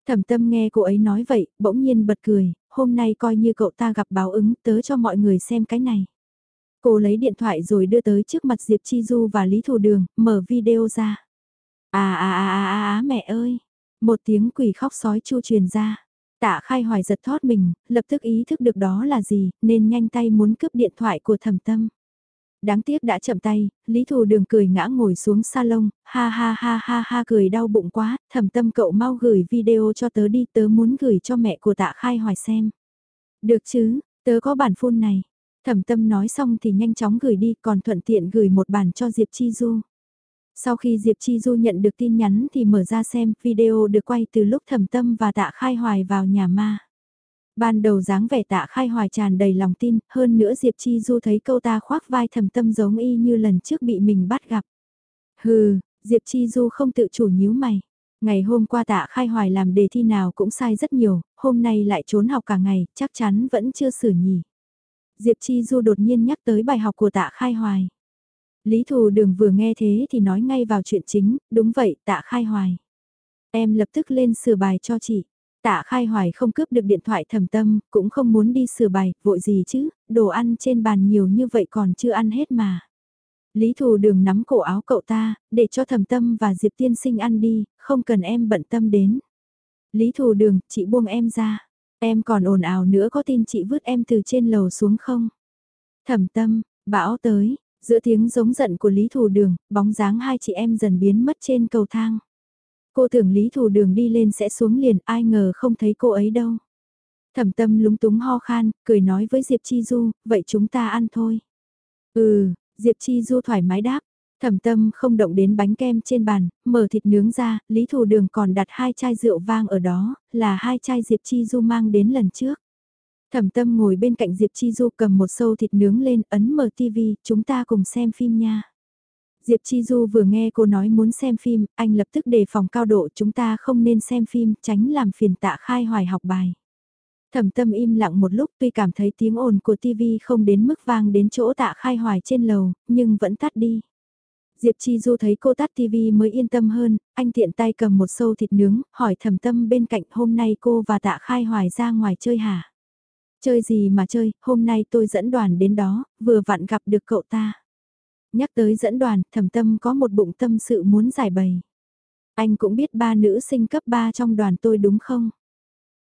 Thẩm tâm nghe cô ấy nói vậy, bỗng nhiên bật cười, hôm nay coi như cậu ta gặp báo ứng tớ cho mọi người xem cái này. Cô lấy điện thoại rồi đưa tới trước mặt Diệp Chi Du và Lý Thù Đường, mở video ra. À à à à à, à mẹ ơi, một tiếng quỷ khóc sói chu truyền ra. Tạ khai hoài giật thót mình, lập tức ý thức được đó là gì, nên nhanh tay muốn cướp điện thoại của thẩm tâm. Đáng tiếc đã chậm tay, Lý Thù Đường cười ngã ngồi xuống salon, ha ha ha ha ha cười đau bụng quá, thẩm tâm cậu mau gửi video cho tớ đi, tớ muốn gửi cho mẹ của tạ khai hoài xem. Được chứ, tớ có bản phun này. Thẩm tâm nói xong thì nhanh chóng gửi đi, còn thuận tiện gửi một bản cho Diệp Chi Du. Sau khi Diệp Chi Du nhận được tin nhắn thì mở ra xem video được quay từ lúc thẩm tâm và tạ khai hoài vào nhà ma. Ban đầu dáng vẻ tạ khai hoài tràn đầy lòng tin, hơn nữa Diệp Chi Du thấy câu ta khoác vai thầm tâm giống y như lần trước bị mình bắt gặp. Hừ, Diệp Chi Du không tự chủ nhíu mày. Ngày hôm qua tạ khai hoài làm đề thi nào cũng sai rất nhiều, hôm nay lại trốn học cả ngày, chắc chắn vẫn chưa sửa nhỉ. Diệp Chi Du đột nhiên nhắc tới bài học của tạ khai hoài. Lý Thù Đường vừa nghe thế thì nói ngay vào chuyện chính, đúng vậy tạ khai hoài. Em lập tức lên sửa bài cho chị. Tạ khai hoài không cướp được điện thoại thầm tâm, cũng không muốn đi sửa bài, vội gì chứ, đồ ăn trên bàn nhiều như vậy còn chưa ăn hết mà. Lý thù đường nắm cổ áo cậu ta, để cho thầm tâm và Diệp tiên sinh ăn đi, không cần em bận tâm đến. Lý thù đường, chị buông em ra. Em còn ồn ào nữa có tin chị vứt em từ trên lầu xuống không? Thẩm tâm, bão tới, giữa tiếng giống giận của Lý thù đường, bóng dáng hai chị em dần biến mất trên cầu thang. Cô tưởng Lý Thù Đường đi lên sẽ xuống liền, ai ngờ không thấy cô ấy đâu. Thẩm tâm lúng túng ho khan, cười nói với Diệp Chi Du, vậy chúng ta ăn thôi. Ừ, Diệp Chi Du thoải mái đáp. Thẩm tâm không động đến bánh kem trên bàn, mở thịt nướng ra, Lý Thù Đường còn đặt hai chai rượu vang ở đó, là hai chai Diệp Chi Du mang đến lần trước. Thẩm tâm ngồi bên cạnh Diệp Chi Du cầm một sâu thịt nướng lên, ấn mở tivi, chúng ta cùng xem phim nha. Diệp Chi Du vừa nghe cô nói muốn xem phim, anh lập tức đề phòng cao độ chúng ta không nên xem phim, tránh làm phiền tạ khai hoài học bài. Thẩm tâm im lặng một lúc tuy cảm thấy tiếng ồn của TV không đến mức vang đến chỗ tạ khai hoài trên lầu, nhưng vẫn tắt đi. Diệp Chi Du thấy cô tắt TV mới yên tâm hơn, anh tiện tay cầm một sâu thịt nướng, hỏi thẩm tâm bên cạnh hôm nay cô và tạ khai hoài ra ngoài chơi hả? Chơi gì mà chơi, hôm nay tôi dẫn đoàn đến đó, vừa vặn gặp được cậu ta. Nhắc tới dẫn đoàn, thẩm tâm có một bụng tâm sự muốn giải bày. Anh cũng biết ba nữ sinh cấp 3 trong đoàn tôi đúng không?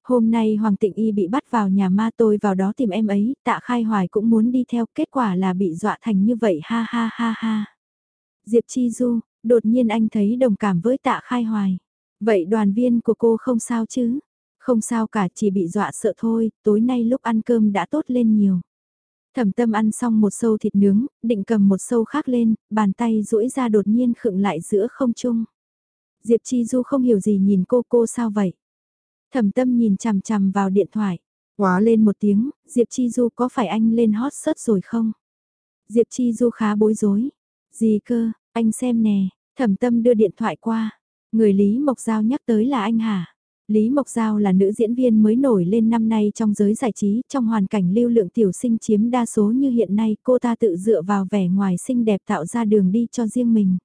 Hôm nay Hoàng Tịnh Y bị bắt vào nhà ma tôi vào đó tìm em ấy, tạ khai hoài cũng muốn đi theo, kết quả là bị dọa thành như vậy ha ha ha ha. Diệp Chi Du, đột nhiên anh thấy đồng cảm với tạ khai hoài. Vậy đoàn viên của cô không sao chứ? Không sao cả chỉ bị dọa sợ thôi, tối nay lúc ăn cơm đã tốt lên nhiều. Thẩm tâm ăn xong một sâu thịt nướng, định cầm một sâu khác lên, bàn tay duỗi ra đột nhiên khựng lại giữa không trung. Diệp Chi Du không hiểu gì nhìn cô cô sao vậy? Thẩm tâm nhìn chằm chằm vào điện thoại. Quá lên một tiếng, Diệp Chi Du có phải anh lên hot sớt rồi không? Diệp Chi Du khá bối rối. Gì cơ, anh xem nè, thẩm tâm đưa điện thoại qua. Người Lý Mộc Giao nhắc tới là anh hả? Lý Mộc Giao là nữ diễn viên mới nổi lên năm nay trong giới giải trí, trong hoàn cảnh lưu lượng tiểu sinh chiếm đa số như hiện nay, cô ta tự dựa vào vẻ ngoài xinh đẹp tạo ra đường đi cho riêng mình.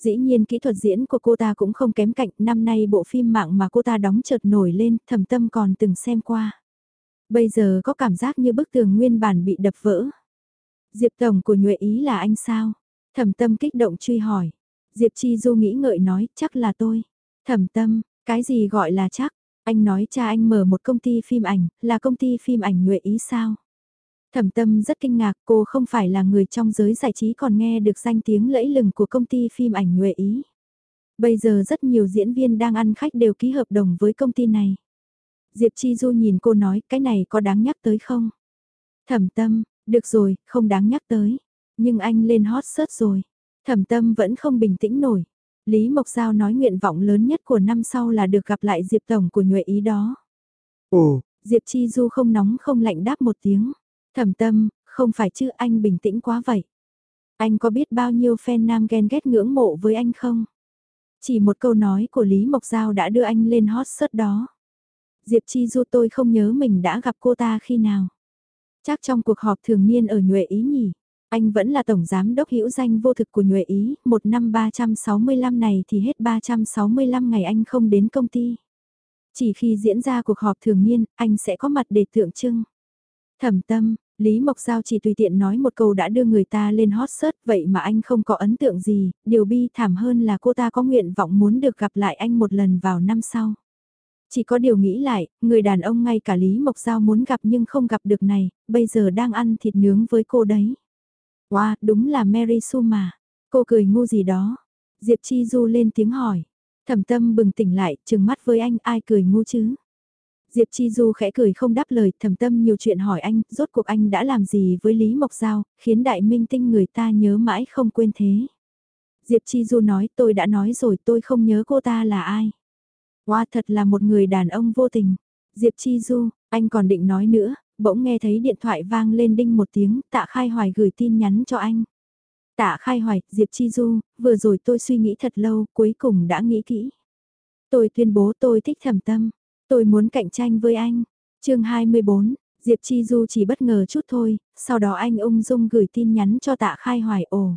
Dĩ nhiên kỹ thuật diễn của cô ta cũng không kém cạnh, năm nay bộ phim mạng mà cô ta đóng chợt nổi lên, thầm tâm còn từng xem qua. Bây giờ có cảm giác như bức tường nguyên bản bị đập vỡ. Diệp Tổng của Nhuệ Ý là anh sao? Thẩm tâm kích động truy hỏi. Diệp Chi Du nghĩ ngợi nói, chắc là tôi. Thẩm tâm, cái gì gọi là chắc? Anh nói cha anh mở một công ty phim ảnh, là công ty phim ảnh nhuệ ý sao? Thẩm tâm rất kinh ngạc cô không phải là người trong giới giải trí còn nghe được danh tiếng lẫy lừng của công ty phim ảnh nhuệ ý. Bây giờ rất nhiều diễn viên đang ăn khách đều ký hợp đồng với công ty này. Diệp Chi Du nhìn cô nói cái này có đáng nhắc tới không? Thẩm tâm, được rồi, không đáng nhắc tới. Nhưng anh lên hot search rồi. Thẩm tâm vẫn không bình tĩnh nổi. Lý Mộc Giao nói nguyện vọng lớn nhất của năm sau là được gặp lại Diệp Tổng của nhuệ ý đó. Ồ, Diệp Chi Du không nóng không lạnh đáp một tiếng. Thẩm tâm, không phải chứ anh bình tĩnh quá vậy. Anh có biết bao nhiêu fan nam ghen ghét ngưỡng mộ với anh không? Chỉ một câu nói của Lý Mộc Giao đã đưa anh lên hot search đó. Diệp Chi Du tôi không nhớ mình đã gặp cô ta khi nào. Chắc trong cuộc họp thường niên ở Nhuệ Ý nhỉ. Anh vẫn là tổng giám đốc hữu danh vô thực của Nhuệ Ý, một năm 365 này thì hết 365 ngày anh không đến công ty. Chỉ khi diễn ra cuộc họp thường niên, anh sẽ có mặt để tượng trưng. Thẩm tâm, Lý Mộc Giao chỉ tùy tiện nói một câu đã đưa người ta lên hot search vậy mà anh không có ấn tượng gì, điều bi thảm hơn là cô ta có nguyện vọng muốn được gặp lại anh một lần vào năm sau. Chỉ có điều nghĩ lại, người đàn ông ngay cả Lý Mộc Giao muốn gặp nhưng không gặp được này, bây giờ đang ăn thịt nướng với cô đấy. Wow, đúng là Mary Sue mà. Cô cười ngu gì đó. Diệp Chi Du lên tiếng hỏi. Thẩm tâm bừng tỉnh lại, trừng mắt với anh ai cười ngu chứ. Diệp Chi Du khẽ cười không đáp lời, thẩm tâm nhiều chuyện hỏi anh, rốt cuộc anh đã làm gì với Lý Mộc Giao, khiến đại minh tinh người ta nhớ mãi không quên thế. Diệp Chi Du nói tôi đã nói rồi tôi không nhớ cô ta là ai. Wow thật là một người đàn ông vô tình. Diệp Chi Du, anh còn định nói nữa, bỗng nghe thấy điện thoại vang lên đinh một tiếng, tạ khai hoài gửi tin nhắn cho anh. Tạ khai hoài, Diệp Chi Du, vừa rồi tôi suy nghĩ thật lâu, cuối cùng đã nghĩ kỹ. Tôi tuyên bố tôi thích thẩm tâm, tôi muốn cạnh tranh với anh. chương 24, Diệp Chi Du chỉ bất ngờ chút thôi, sau đó anh ung dung gửi tin nhắn cho tạ khai hoài ồ.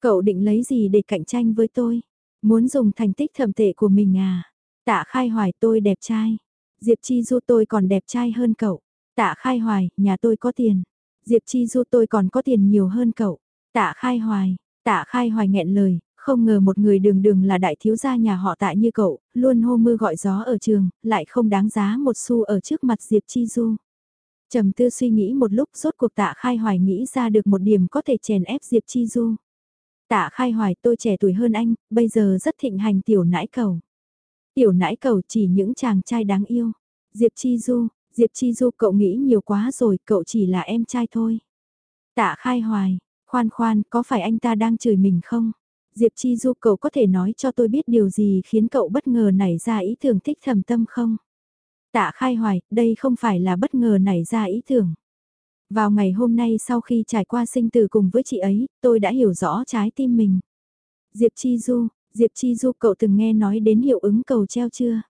Cậu định lấy gì để cạnh tranh với tôi? Muốn dùng thành tích thẩm tệ của mình à? Tạ khai hoài tôi đẹp trai. Diệp Chi Du tôi còn đẹp trai hơn cậu. Tạ khai hoài, nhà tôi có tiền. Diệp Chi Du tôi còn có tiền nhiều hơn cậu. Tạ khai hoài, tạ khai hoài nghẹn lời, không ngờ một người đường đường là đại thiếu gia nhà họ tạ như cậu, luôn hô mưa gọi gió ở trường, lại không đáng giá một xu ở trước mặt Diệp Chi Du. trầm tư suy nghĩ một lúc rốt cuộc tạ khai hoài nghĩ ra được một điểm có thể chèn ép Diệp Chi Du. Tạ khai hoài tôi trẻ tuổi hơn anh, bây giờ rất thịnh hành tiểu nãi cầu. Tiểu nãi cầu chỉ những chàng trai đáng yêu. Diệp Chi Du, Diệp Chi Du cậu nghĩ nhiều quá rồi, cậu chỉ là em trai thôi. Tạ khai hoài, khoan khoan, có phải anh ta đang chửi mình không? Diệp Chi Du cậu có thể nói cho tôi biết điều gì khiến cậu bất ngờ nảy ra ý tưởng thích thầm tâm không? Tạ khai hoài, đây không phải là bất ngờ nảy ra ý tưởng. Vào ngày hôm nay sau khi trải qua sinh tử cùng với chị ấy, tôi đã hiểu rõ trái tim mình. Diệp Chi Du, Diệp Chi Du cậu từng nghe nói đến hiệu ứng cầu treo chưa?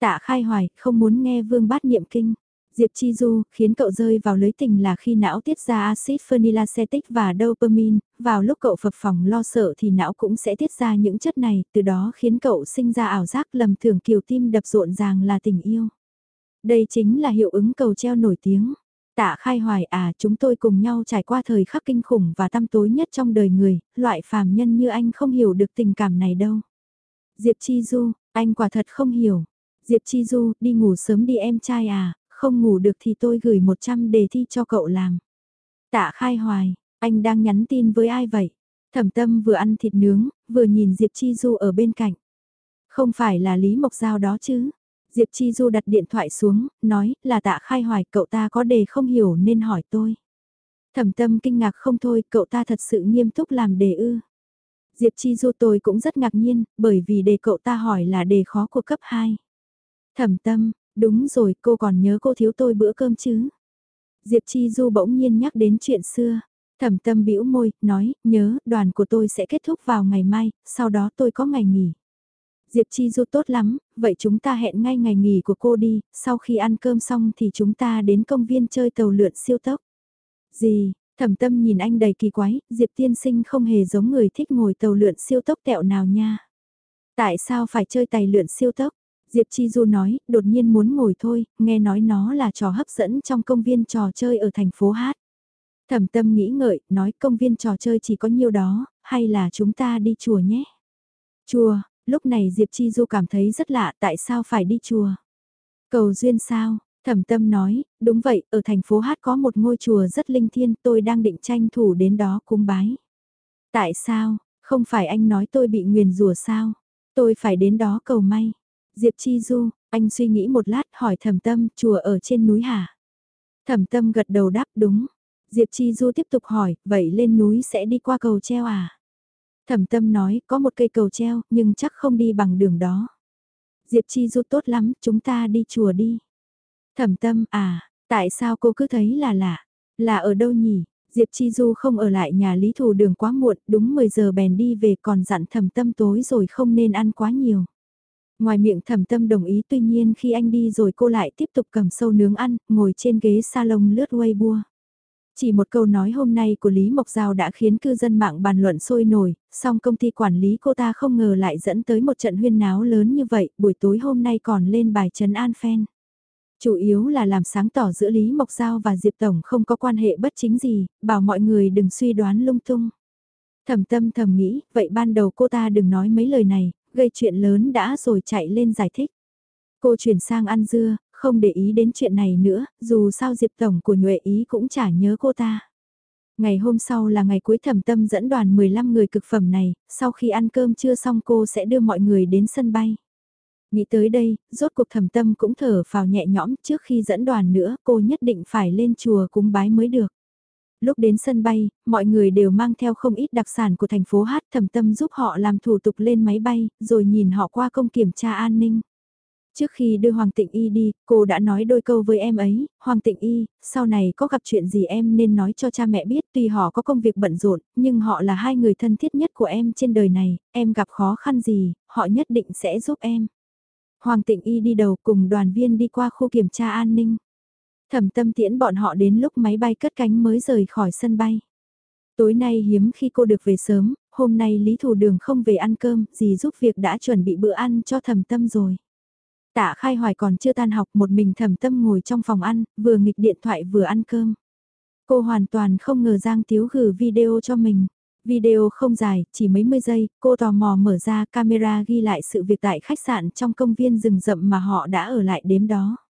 Tạ khai hoài, không muốn nghe vương bát niệm kinh. Diệp Chi Du, khiến cậu rơi vào lưới tình là khi não tiết ra axit phenylacetic và dopamine, vào lúc cậu phập phòng lo sợ thì não cũng sẽ tiết ra những chất này, từ đó khiến cậu sinh ra ảo giác lầm tưởng kiều tim đập rộn ràng là tình yêu. Đây chính là hiệu ứng cầu treo nổi tiếng. Tạ khai hoài à chúng tôi cùng nhau trải qua thời khắc kinh khủng và tăm tối nhất trong đời người, loại phàm nhân như anh không hiểu được tình cảm này đâu. Diệp Chi Du, anh quả thật không hiểu. Diệp Chi Du, đi ngủ sớm đi em trai à, không ngủ được thì tôi gửi 100 đề thi cho cậu làm. Tạ khai hoài, anh đang nhắn tin với ai vậy? Thẩm tâm vừa ăn thịt nướng, vừa nhìn Diệp Chi Du ở bên cạnh. Không phải là Lý Mộc Giao đó chứ? Diệp Chi Du đặt điện thoại xuống, nói là tạ khai hoài cậu ta có đề không hiểu nên hỏi tôi. Thẩm tâm kinh ngạc không thôi, cậu ta thật sự nghiêm túc làm đề ư. Diệp Chi Du tôi cũng rất ngạc nhiên, bởi vì đề cậu ta hỏi là đề khó của cấp 2. Thẩm tâm, đúng rồi cô còn nhớ cô thiếu tôi bữa cơm chứ. Diệp Chi Du bỗng nhiên nhắc đến chuyện xưa. Thẩm tâm bĩu môi, nói, nhớ, đoàn của tôi sẽ kết thúc vào ngày mai, sau đó tôi có ngày nghỉ. Diệp Chi Du tốt lắm, vậy chúng ta hẹn ngay ngày nghỉ của cô đi, sau khi ăn cơm xong thì chúng ta đến công viên chơi tàu lượn siêu tốc. Gì, thẩm tâm nhìn anh đầy kỳ quái, Diệp tiên sinh không hề giống người thích ngồi tàu lượn siêu tốc tẹo nào nha. Tại sao phải chơi tài lượn siêu tốc? Diệp Chi Du nói, đột nhiên muốn ngồi thôi, nghe nói nó là trò hấp dẫn trong công viên trò chơi ở thành phố Hát. Thẩm tâm nghĩ ngợi, nói công viên trò chơi chỉ có nhiêu đó, hay là chúng ta đi chùa nhé? Chùa, lúc này Diệp Chi Du cảm thấy rất lạ tại sao phải đi chùa. Cầu duyên sao, thẩm tâm nói, đúng vậy, ở thành phố Hát có một ngôi chùa rất linh thiêng tôi đang định tranh thủ đến đó cung bái. Tại sao, không phải anh nói tôi bị nguyền rủa sao, tôi phải đến đó cầu may. Diệp Chi Du, anh suy nghĩ một lát hỏi thẩm tâm chùa ở trên núi hả? Thẩm tâm gật đầu đáp đúng. Diệp Chi Du tiếp tục hỏi, vậy lên núi sẽ đi qua cầu treo à? Thẩm tâm nói, có một cây cầu treo, nhưng chắc không đi bằng đường đó. Diệp Chi Du tốt lắm, chúng ta đi chùa đi. Thẩm tâm, à, tại sao cô cứ thấy là lạ? Là ở đâu nhỉ? Diệp Chi Du không ở lại nhà Lý Thù Đường quá muộn, đúng 10 giờ bèn đi về còn dặn thầm tâm tối rồi không nên ăn quá nhiều. Ngoài miệng thẩm tâm đồng ý tuy nhiên khi anh đi rồi cô lại tiếp tục cầm sâu nướng ăn, ngồi trên ghế salon lướt Weibo. Chỉ một câu nói hôm nay của Lý Mộc Giao đã khiến cư dân mạng bàn luận sôi nổi, song công ty quản lý cô ta không ngờ lại dẫn tới một trận huyên náo lớn như vậy, buổi tối hôm nay còn lên bài trấn an fan. Chủ yếu là làm sáng tỏ giữa Lý Mộc Giao và Diệp Tổng không có quan hệ bất chính gì, bảo mọi người đừng suy đoán lung tung. thẩm tâm thầm nghĩ, vậy ban đầu cô ta đừng nói mấy lời này, gây chuyện lớn đã rồi chạy lên giải thích. Cô chuyển sang ăn dưa, không để ý đến chuyện này nữa, dù sao Diệp Tổng của Nhuệ Ý cũng chả nhớ cô ta. Ngày hôm sau là ngày cuối thẩm tâm dẫn đoàn 15 người cực phẩm này, sau khi ăn cơm trưa xong cô sẽ đưa mọi người đến sân bay. Nghĩ tới đây, rốt cuộc thẩm tâm cũng thở vào nhẹ nhõm trước khi dẫn đoàn nữa cô nhất định phải lên chùa cúng bái mới được. Lúc đến sân bay, mọi người đều mang theo không ít đặc sản của thành phố Hát thẩm tâm giúp họ làm thủ tục lên máy bay, rồi nhìn họ qua công kiểm tra an ninh. Trước khi đưa Hoàng Tịnh Y đi, cô đã nói đôi câu với em ấy, Hoàng Tịnh Y, sau này có gặp chuyện gì em nên nói cho cha mẹ biết tuy họ có công việc bận rộn, nhưng họ là hai người thân thiết nhất của em trên đời này, em gặp khó khăn gì, họ nhất định sẽ giúp em. Hoàng Tịnh Y đi đầu cùng đoàn viên đi qua khu kiểm tra an ninh. Thẩm tâm tiễn bọn họ đến lúc máy bay cất cánh mới rời khỏi sân bay. Tối nay hiếm khi cô được về sớm, hôm nay Lý Thủ Đường không về ăn cơm, gì giúp việc đã chuẩn bị bữa ăn cho thẩm tâm rồi. Tạ khai hoài còn chưa tan học một mình thẩm tâm ngồi trong phòng ăn, vừa nghịch điện thoại vừa ăn cơm. Cô hoàn toàn không ngờ Giang Tiếu gửi video cho mình. Video không dài, chỉ mấy mươi giây, cô tò mò mở ra camera ghi lại sự việc tại khách sạn trong công viên rừng rậm mà họ đã ở lại đêm đó.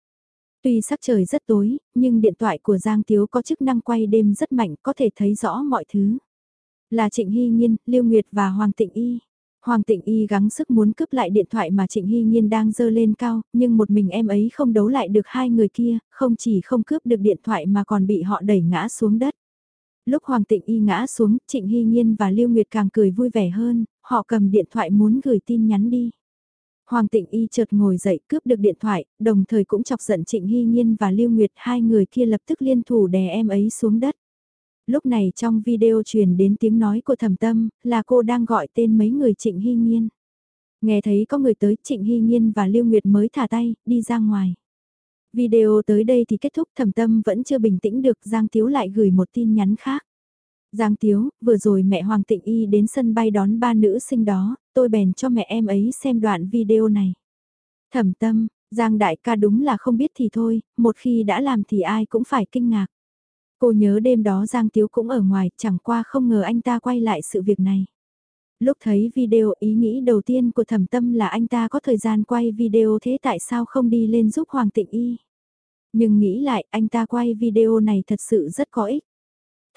Tuy sắc trời rất tối, nhưng điện thoại của Giang Tiếu có chức năng quay đêm rất mạnh có thể thấy rõ mọi thứ. Là Trịnh Hy Nhiên, Lưu Nguyệt và Hoàng Tịnh Y. Hoàng Tịnh Y gắng sức muốn cướp lại điện thoại mà Trịnh Hy Nhiên đang dơ lên cao, nhưng một mình em ấy không đấu lại được hai người kia, không chỉ không cướp được điện thoại mà còn bị họ đẩy ngã xuống đất. Lúc Hoàng Tịnh Y ngã xuống, Trịnh Hy Nhiên và Lưu Nguyệt càng cười vui vẻ hơn, họ cầm điện thoại muốn gửi tin nhắn đi. Hoàng Tịnh Y chợt ngồi dậy cướp được điện thoại, đồng thời cũng chọc giận Trịnh Hy Nhiên và Lưu Nguyệt hai người kia lập tức liên thủ đè em ấy xuống đất. Lúc này trong video truyền đến tiếng nói của thẩm tâm, là cô đang gọi tên mấy người Trịnh Hy Nhiên. Nghe thấy có người tới Trịnh Hy Nhiên và Lưu Nguyệt mới thả tay, đi ra ngoài. Video tới đây thì kết thúc thẩm tâm vẫn chưa bình tĩnh được Giang Tiếu lại gửi một tin nhắn khác. Giang Tiếu, vừa rồi mẹ Hoàng Tịnh Y đến sân bay đón ba nữ sinh đó, tôi bèn cho mẹ em ấy xem đoạn video này. Thẩm tâm, Giang đại ca đúng là không biết thì thôi, một khi đã làm thì ai cũng phải kinh ngạc. Cô nhớ đêm đó Giang Tiếu cũng ở ngoài, chẳng qua không ngờ anh ta quay lại sự việc này. Lúc thấy video ý nghĩ đầu tiên của thẩm tâm là anh ta có thời gian quay video thế tại sao không đi lên giúp Hoàng Tịnh Y. Nhưng nghĩ lại anh ta quay video này thật sự rất có ích.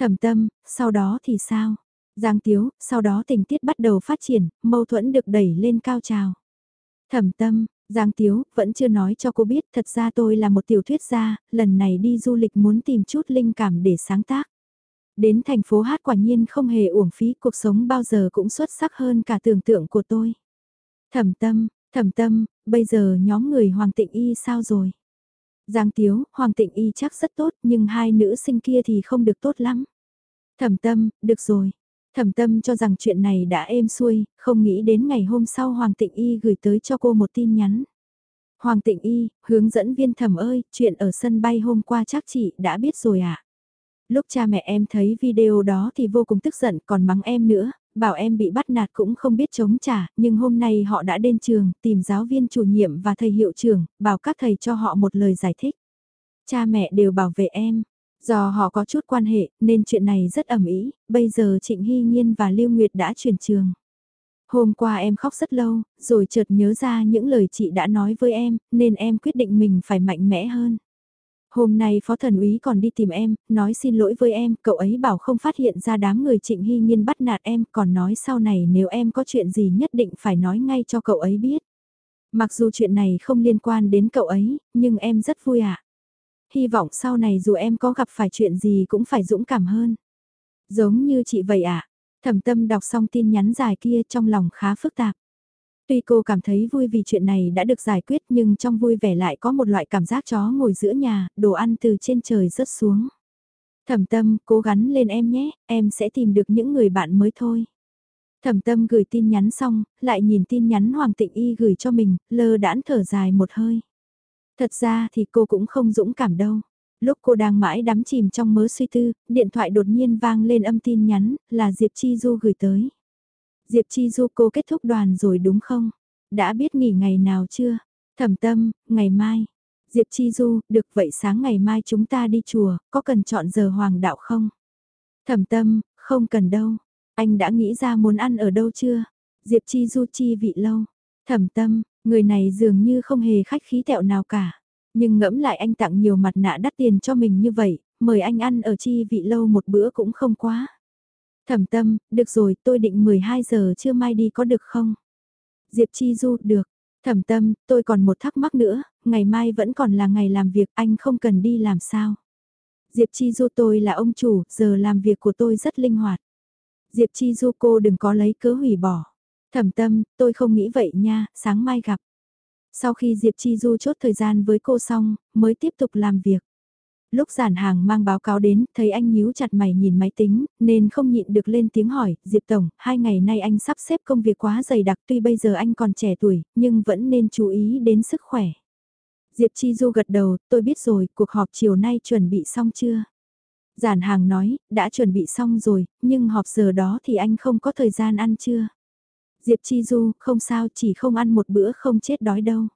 Thẩm tâm, sau đó thì sao? Giang Tiếu, sau đó tình tiết bắt đầu phát triển, mâu thuẫn được đẩy lên cao trào. Thẩm tâm, Giang Tiếu, vẫn chưa nói cho cô biết thật ra tôi là một tiểu thuyết gia, lần này đi du lịch muốn tìm chút linh cảm để sáng tác. Đến thành phố hát quả nhiên không hề uổng phí cuộc sống bao giờ cũng xuất sắc hơn cả tưởng tượng của tôi. Thẩm tâm, thẩm tâm, bây giờ nhóm người Hoàng Tịnh Y sao rồi? Giang Tiếu, Hoàng Tịnh Y chắc rất tốt nhưng hai nữ sinh kia thì không được tốt lắm. Thẩm tâm, được rồi. Thẩm tâm cho rằng chuyện này đã êm xuôi, không nghĩ đến ngày hôm sau Hoàng Tịnh Y gửi tới cho cô một tin nhắn. Hoàng Tịnh Y, hướng dẫn viên thẩm ơi, chuyện ở sân bay hôm qua chắc chị đã biết rồi ạ. À? Lúc cha mẹ em thấy video đó thì vô cùng tức giận còn mắng em nữa, bảo em bị bắt nạt cũng không biết chống trả, nhưng hôm nay họ đã đến trường, tìm giáo viên chủ nhiệm và thầy hiệu trưởng, bảo các thầy cho họ một lời giải thích. Cha mẹ đều bảo vệ em, do họ có chút quan hệ nên chuyện này rất ẩm ý, bây giờ Trịnh Hy Nhiên và Lưu Nguyệt đã chuyển trường. Hôm qua em khóc rất lâu, rồi chợt nhớ ra những lời chị đã nói với em, nên em quyết định mình phải mạnh mẽ hơn. Hôm nay Phó Thần úy còn đi tìm em, nói xin lỗi với em, cậu ấy bảo không phát hiện ra đám người trịnh hy nhiên bắt nạt em, còn nói sau này nếu em có chuyện gì nhất định phải nói ngay cho cậu ấy biết. Mặc dù chuyện này không liên quan đến cậu ấy, nhưng em rất vui ạ. À. Hy vọng sau này dù em có gặp phải chuyện gì cũng phải dũng cảm hơn. Giống như chị vậy ạ. À. Thẩm tâm đọc xong tin nhắn dài kia trong lòng khá phức tạp. Tuy cô cảm thấy vui vì chuyện này đã được giải quyết nhưng trong vui vẻ lại có một loại cảm giác chó ngồi giữa nhà, đồ ăn từ trên trời rớt xuống. Thẩm tâm, cố gắng lên em nhé, em sẽ tìm được những người bạn mới thôi. Thẩm tâm gửi tin nhắn xong, lại nhìn tin nhắn Hoàng Tịnh Y gửi cho mình, lơ đãn thở dài một hơi. Thật ra thì cô cũng không dũng cảm đâu. Lúc cô đang mãi đắm chìm trong mớ suy tư, điện thoại đột nhiên vang lên âm tin nhắn, là Diệp Chi Du gửi tới. Diệp Chi Du cô kết thúc đoàn rồi đúng không? Đã biết nghỉ ngày nào chưa? Thẩm tâm, ngày mai. Diệp Chi Du, được vậy sáng ngày mai chúng ta đi chùa, có cần chọn giờ hoàng đạo không? Thẩm tâm, không cần đâu. Anh đã nghĩ ra muốn ăn ở đâu chưa? Diệp Chi Du chi vị lâu. Thẩm tâm, người này dường như không hề khách khí tẹo nào cả. Nhưng ngẫm lại anh tặng nhiều mặt nạ đắt tiền cho mình như vậy, mời anh ăn ở chi vị lâu một bữa cũng không quá. Thẩm tâm, được rồi tôi định 12 giờ chưa mai đi có được không? Diệp Chi Du, được. Thẩm tâm, tôi còn một thắc mắc nữa, ngày mai vẫn còn là ngày làm việc anh không cần đi làm sao? Diệp Chi Du tôi là ông chủ, giờ làm việc của tôi rất linh hoạt. Diệp Chi Du cô đừng có lấy cớ hủy bỏ. Thẩm tâm, tôi không nghĩ vậy nha, sáng mai gặp. Sau khi Diệp Chi Du chốt thời gian với cô xong, mới tiếp tục làm việc. Lúc giản hàng mang báo cáo đến, thấy anh nhíu chặt mày nhìn máy tính, nên không nhịn được lên tiếng hỏi, Diệp Tổng, hai ngày nay anh sắp xếp công việc quá dày đặc tuy bây giờ anh còn trẻ tuổi, nhưng vẫn nên chú ý đến sức khỏe. Diệp Chi Du gật đầu, tôi biết rồi, cuộc họp chiều nay chuẩn bị xong chưa? Giản hàng nói, đã chuẩn bị xong rồi, nhưng họp giờ đó thì anh không có thời gian ăn chưa? Diệp Chi Du, không sao, chỉ không ăn một bữa không chết đói đâu.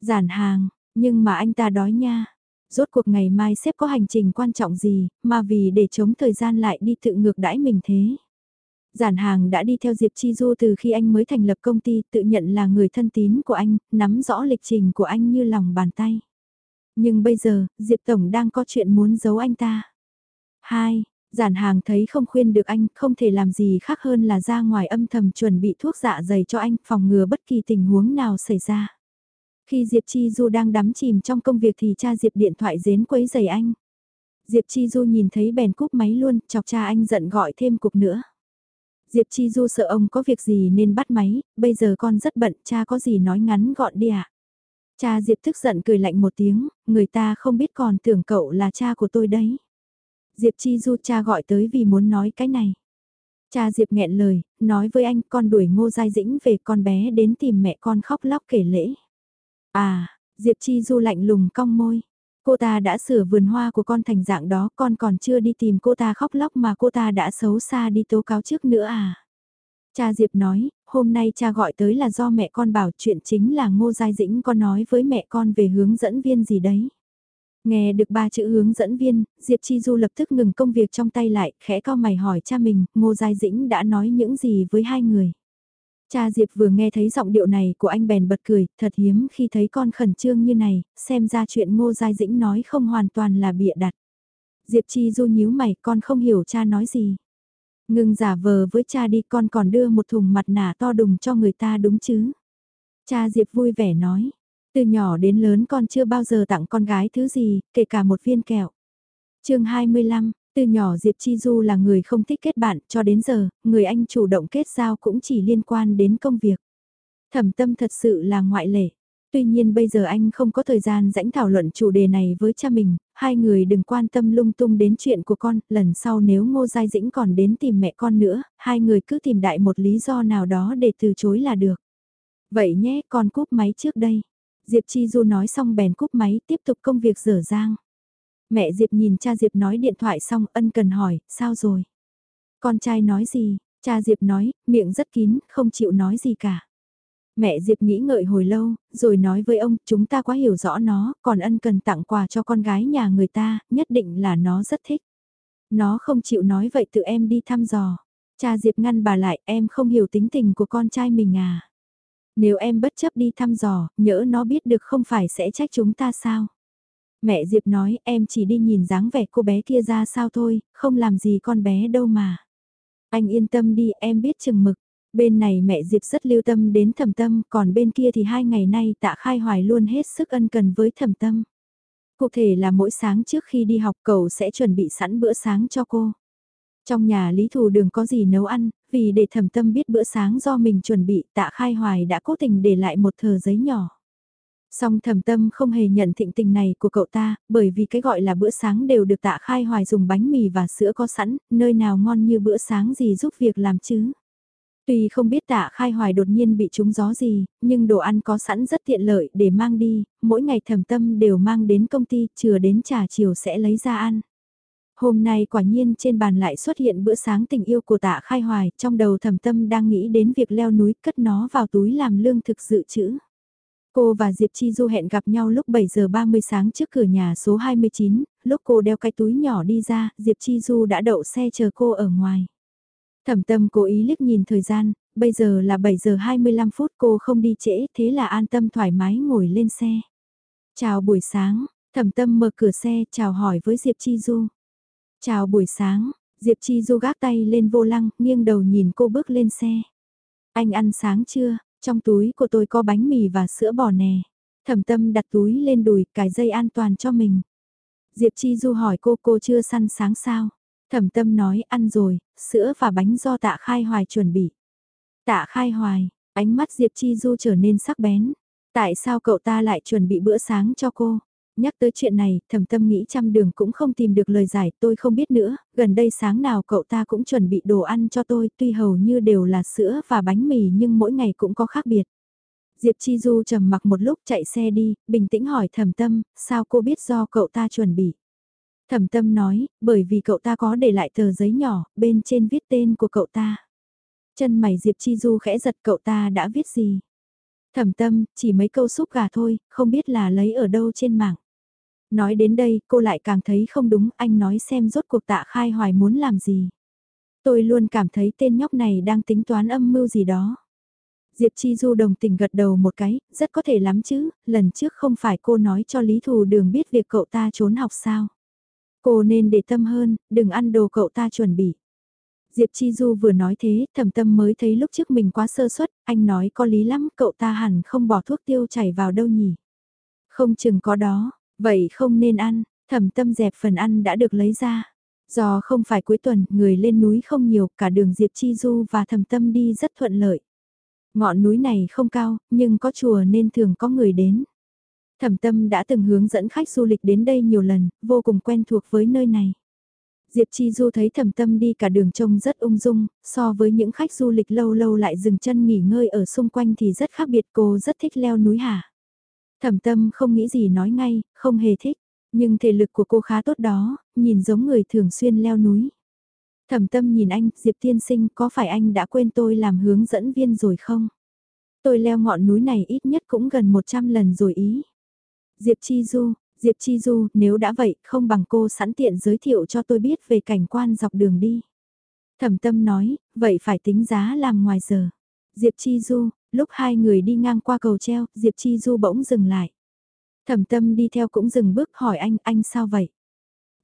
Giản hàng, nhưng mà anh ta đói nha. Rốt cuộc ngày mai sếp có hành trình quan trọng gì, mà vì để chống thời gian lại đi tự ngược đãi mình thế. Giản hàng đã đi theo Diệp Chi Du từ khi anh mới thành lập công ty, tự nhận là người thân tín của anh, nắm rõ lịch trình của anh như lòng bàn tay. Nhưng bây giờ, Diệp Tổng đang có chuyện muốn giấu anh ta. 2. Giản hàng thấy không khuyên được anh, không thể làm gì khác hơn là ra ngoài âm thầm chuẩn bị thuốc dạ dày cho anh, phòng ngừa bất kỳ tình huống nào xảy ra. Khi Diệp Chi Du đang đắm chìm trong công việc thì cha Diệp điện thoại dến quấy giày anh. Diệp Chi Du nhìn thấy bèn cúp máy luôn, chọc cha anh giận gọi thêm cuộc nữa. Diệp Chi Du sợ ông có việc gì nên bắt máy, bây giờ con rất bận, cha có gì nói ngắn gọn đi ạ. À? Cha Diệp tức giận cười lạnh một tiếng, người ta không biết còn tưởng cậu là cha của tôi đấy. Diệp Chi Du cha gọi tới vì muốn nói cái này. Cha Diệp nghẹn lời, nói với anh con đuổi ngô giai dĩnh về con bé đến tìm mẹ con khóc lóc kể lễ. À, Diệp Chi Du lạnh lùng cong môi. Cô ta đã sửa vườn hoa của con thành dạng đó, con còn chưa đi tìm cô ta khóc lóc mà cô ta đã xấu xa đi tố cáo trước nữa à. Cha Diệp nói, hôm nay cha gọi tới là do mẹ con bảo chuyện chính là Ngô Giai Dĩnh con nói với mẹ con về hướng dẫn viên gì đấy. Nghe được ba chữ hướng dẫn viên, Diệp Chi Du lập tức ngừng công việc trong tay lại, khẽ cao mày hỏi cha mình, Ngô Giai Dĩnh đã nói những gì với hai người. Cha Diệp vừa nghe thấy giọng điệu này của anh bèn bật cười, thật hiếm khi thấy con khẩn trương như này, xem ra chuyện Ngô Giai Dĩnh nói không hoàn toàn là bịa đặt. Diệp Chi Du nhíu mày, con không hiểu cha nói gì. Ngừng giả vờ với cha đi con còn đưa một thùng mặt nạ to đùng cho người ta đúng chứ. Cha Diệp vui vẻ nói, từ nhỏ đến lớn con chưa bao giờ tặng con gái thứ gì, kể cả một viên kẹo. chương 25, từ nhỏ Diệp Chi Du là người không thích kết bạn, cho đến giờ, người anh chủ động kết giao cũng chỉ liên quan đến công việc. Thẩm tâm thật sự là ngoại lệ. Tuy nhiên bây giờ anh không có thời gian rãnh thảo luận chủ đề này với cha mình, hai người đừng quan tâm lung tung đến chuyện của con, lần sau nếu Ngô Giai Dĩnh còn đến tìm mẹ con nữa, hai người cứ tìm đại một lý do nào đó để từ chối là được. Vậy nhé, con cúp máy trước đây. Diệp Chi Du nói xong bèn cúp máy tiếp tục công việc dở dang. Mẹ Diệp nhìn cha Diệp nói điện thoại xong ân cần hỏi, sao rồi? Con trai nói gì? Cha Diệp nói, miệng rất kín, không chịu nói gì cả. Mẹ Diệp nghĩ ngợi hồi lâu, rồi nói với ông, chúng ta quá hiểu rõ nó, còn ân cần tặng quà cho con gái nhà người ta, nhất định là nó rất thích. Nó không chịu nói vậy tự em đi thăm dò. Cha Diệp ngăn bà lại, em không hiểu tính tình của con trai mình à. Nếu em bất chấp đi thăm dò, nhỡ nó biết được không phải sẽ trách chúng ta sao? Mẹ Diệp nói em chỉ đi nhìn dáng vẻ cô bé kia ra sao thôi, không làm gì con bé đâu mà. Anh yên tâm đi, em biết chừng mực. Bên này mẹ Diệp rất lưu tâm đến thầm tâm, còn bên kia thì hai ngày nay tạ khai hoài luôn hết sức ân cần với thầm tâm. Cụ thể là mỗi sáng trước khi đi học cậu sẽ chuẩn bị sẵn bữa sáng cho cô. Trong nhà Lý Thù Đường có gì nấu ăn, vì để thầm tâm biết bữa sáng do mình chuẩn bị tạ khai hoài đã cố tình để lại một tờ giấy nhỏ. Song thầm tâm không hề nhận thịnh tình này của cậu ta, bởi vì cái gọi là bữa sáng đều được tạ khai hoài dùng bánh mì và sữa có sẵn, nơi nào ngon như bữa sáng gì giúp việc làm chứ. Tuy không biết tạ khai hoài đột nhiên bị trúng gió gì, nhưng đồ ăn có sẵn rất tiện lợi để mang đi, mỗi ngày thầm tâm đều mang đến công ty, chừa đến trà chiều sẽ lấy ra ăn. Hôm nay quả nhiên trên bàn lại xuất hiện bữa sáng tình yêu của tạ khai hoài, trong đầu thầm tâm đang nghĩ đến việc leo núi cất nó vào túi làm lương thực dự trữ. Cô và Diệp Chi Du hẹn gặp nhau lúc 7 giờ 30 sáng trước cửa nhà số 29, lúc cô đeo cái túi nhỏ đi ra, Diệp Chi Du đã đậu xe chờ cô ở ngoài. Thẩm tâm cố ý liếc nhìn thời gian, bây giờ là 7 giờ 25 phút cô không đi trễ, thế là an tâm thoải mái ngồi lên xe. Chào buổi sáng, thẩm tâm mở cửa xe chào hỏi với Diệp Chi Du. Chào buổi sáng, Diệp Chi Du gác tay lên vô lăng, nghiêng đầu nhìn cô bước lên xe. Anh ăn sáng chưa? Trong túi của tôi có bánh mì và sữa bò nè. Thẩm tâm đặt túi lên đùi, cài dây an toàn cho mình. Diệp Chi Du hỏi cô cô chưa săn sáng sao? Thẩm tâm nói ăn rồi, sữa và bánh do tạ khai hoài chuẩn bị. Tạ khai hoài, ánh mắt Diệp Chi Du trở nên sắc bén. Tại sao cậu ta lại chuẩn bị bữa sáng cho cô? Nhắc tới chuyện này, thầm tâm nghĩ trăm đường cũng không tìm được lời giải, tôi không biết nữa, gần đây sáng nào cậu ta cũng chuẩn bị đồ ăn cho tôi, tuy hầu như đều là sữa và bánh mì nhưng mỗi ngày cũng có khác biệt. Diệp Chi Du trầm mặc một lúc chạy xe đi, bình tĩnh hỏi thầm tâm, sao cô biết do cậu ta chuẩn bị? Thẩm tâm nói, bởi vì cậu ta có để lại tờ giấy nhỏ, bên trên viết tên của cậu ta. Chân mày Diệp Chi Du khẽ giật cậu ta đã viết gì? Thẩm tâm, chỉ mấy câu xúc gà thôi, không biết là lấy ở đâu trên mạng. Nói đến đây, cô lại càng thấy không đúng, anh nói xem rốt cuộc tạ khai hoài muốn làm gì. Tôi luôn cảm thấy tên nhóc này đang tính toán âm mưu gì đó. Diệp Chi Du đồng tình gật đầu một cái, rất có thể lắm chứ, lần trước không phải cô nói cho Lý Thù Đường biết việc cậu ta trốn học sao. Cô nên để tâm hơn, đừng ăn đồ cậu ta chuẩn bị. Diệp Chi Du vừa nói thế, thầm tâm mới thấy lúc trước mình quá sơ suất, anh nói có lý lắm, cậu ta hẳn không bỏ thuốc tiêu chảy vào đâu nhỉ. Không chừng có đó, vậy không nên ăn, thẩm tâm dẹp phần ăn đã được lấy ra. Do không phải cuối tuần, người lên núi không nhiều, cả đường Diệp Chi Du và thẩm tâm đi rất thuận lợi. Ngọn núi này không cao, nhưng có chùa nên thường có người đến. Thẩm tâm đã từng hướng dẫn khách du lịch đến đây nhiều lần, vô cùng quen thuộc với nơi này. Diệp Chi Du thấy thẩm tâm đi cả đường trông rất ung dung, so với những khách du lịch lâu lâu lại dừng chân nghỉ ngơi ở xung quanh thì rất khác biệt cô rất thích leo núi hả. Thẩm tâm không nghĩ gì nói ngay, không hề thích, nhưng thể lực của cô khá tốt đó, nhìn giống người thường xuyên leo núi. Thẩm tâm nhìn anh, Diệp Tiên Sinh có phải anh đã quên tôi làm hướng dẫn viên rồi không? Tôi leo ngọn núi này ít nhất cũng gần 100 lần rồi ý. Diệp Chi Du, Diệp Chi Du, nếu đã vậy, không bằng cô sẵn tiện giới thiệu cho tôi biết về cảnh quan dọc đường đi. Thẩm tâm nói, vậy phải tính giá làm ngoài giờ. Diệp Chi Du, lúc hai người đi ngang qua cầu treo, Diệp Chi Du bỗng dừng lại. Thẩm tâm đi theo cũng dừng bước hỏi anh, anh sao vậy?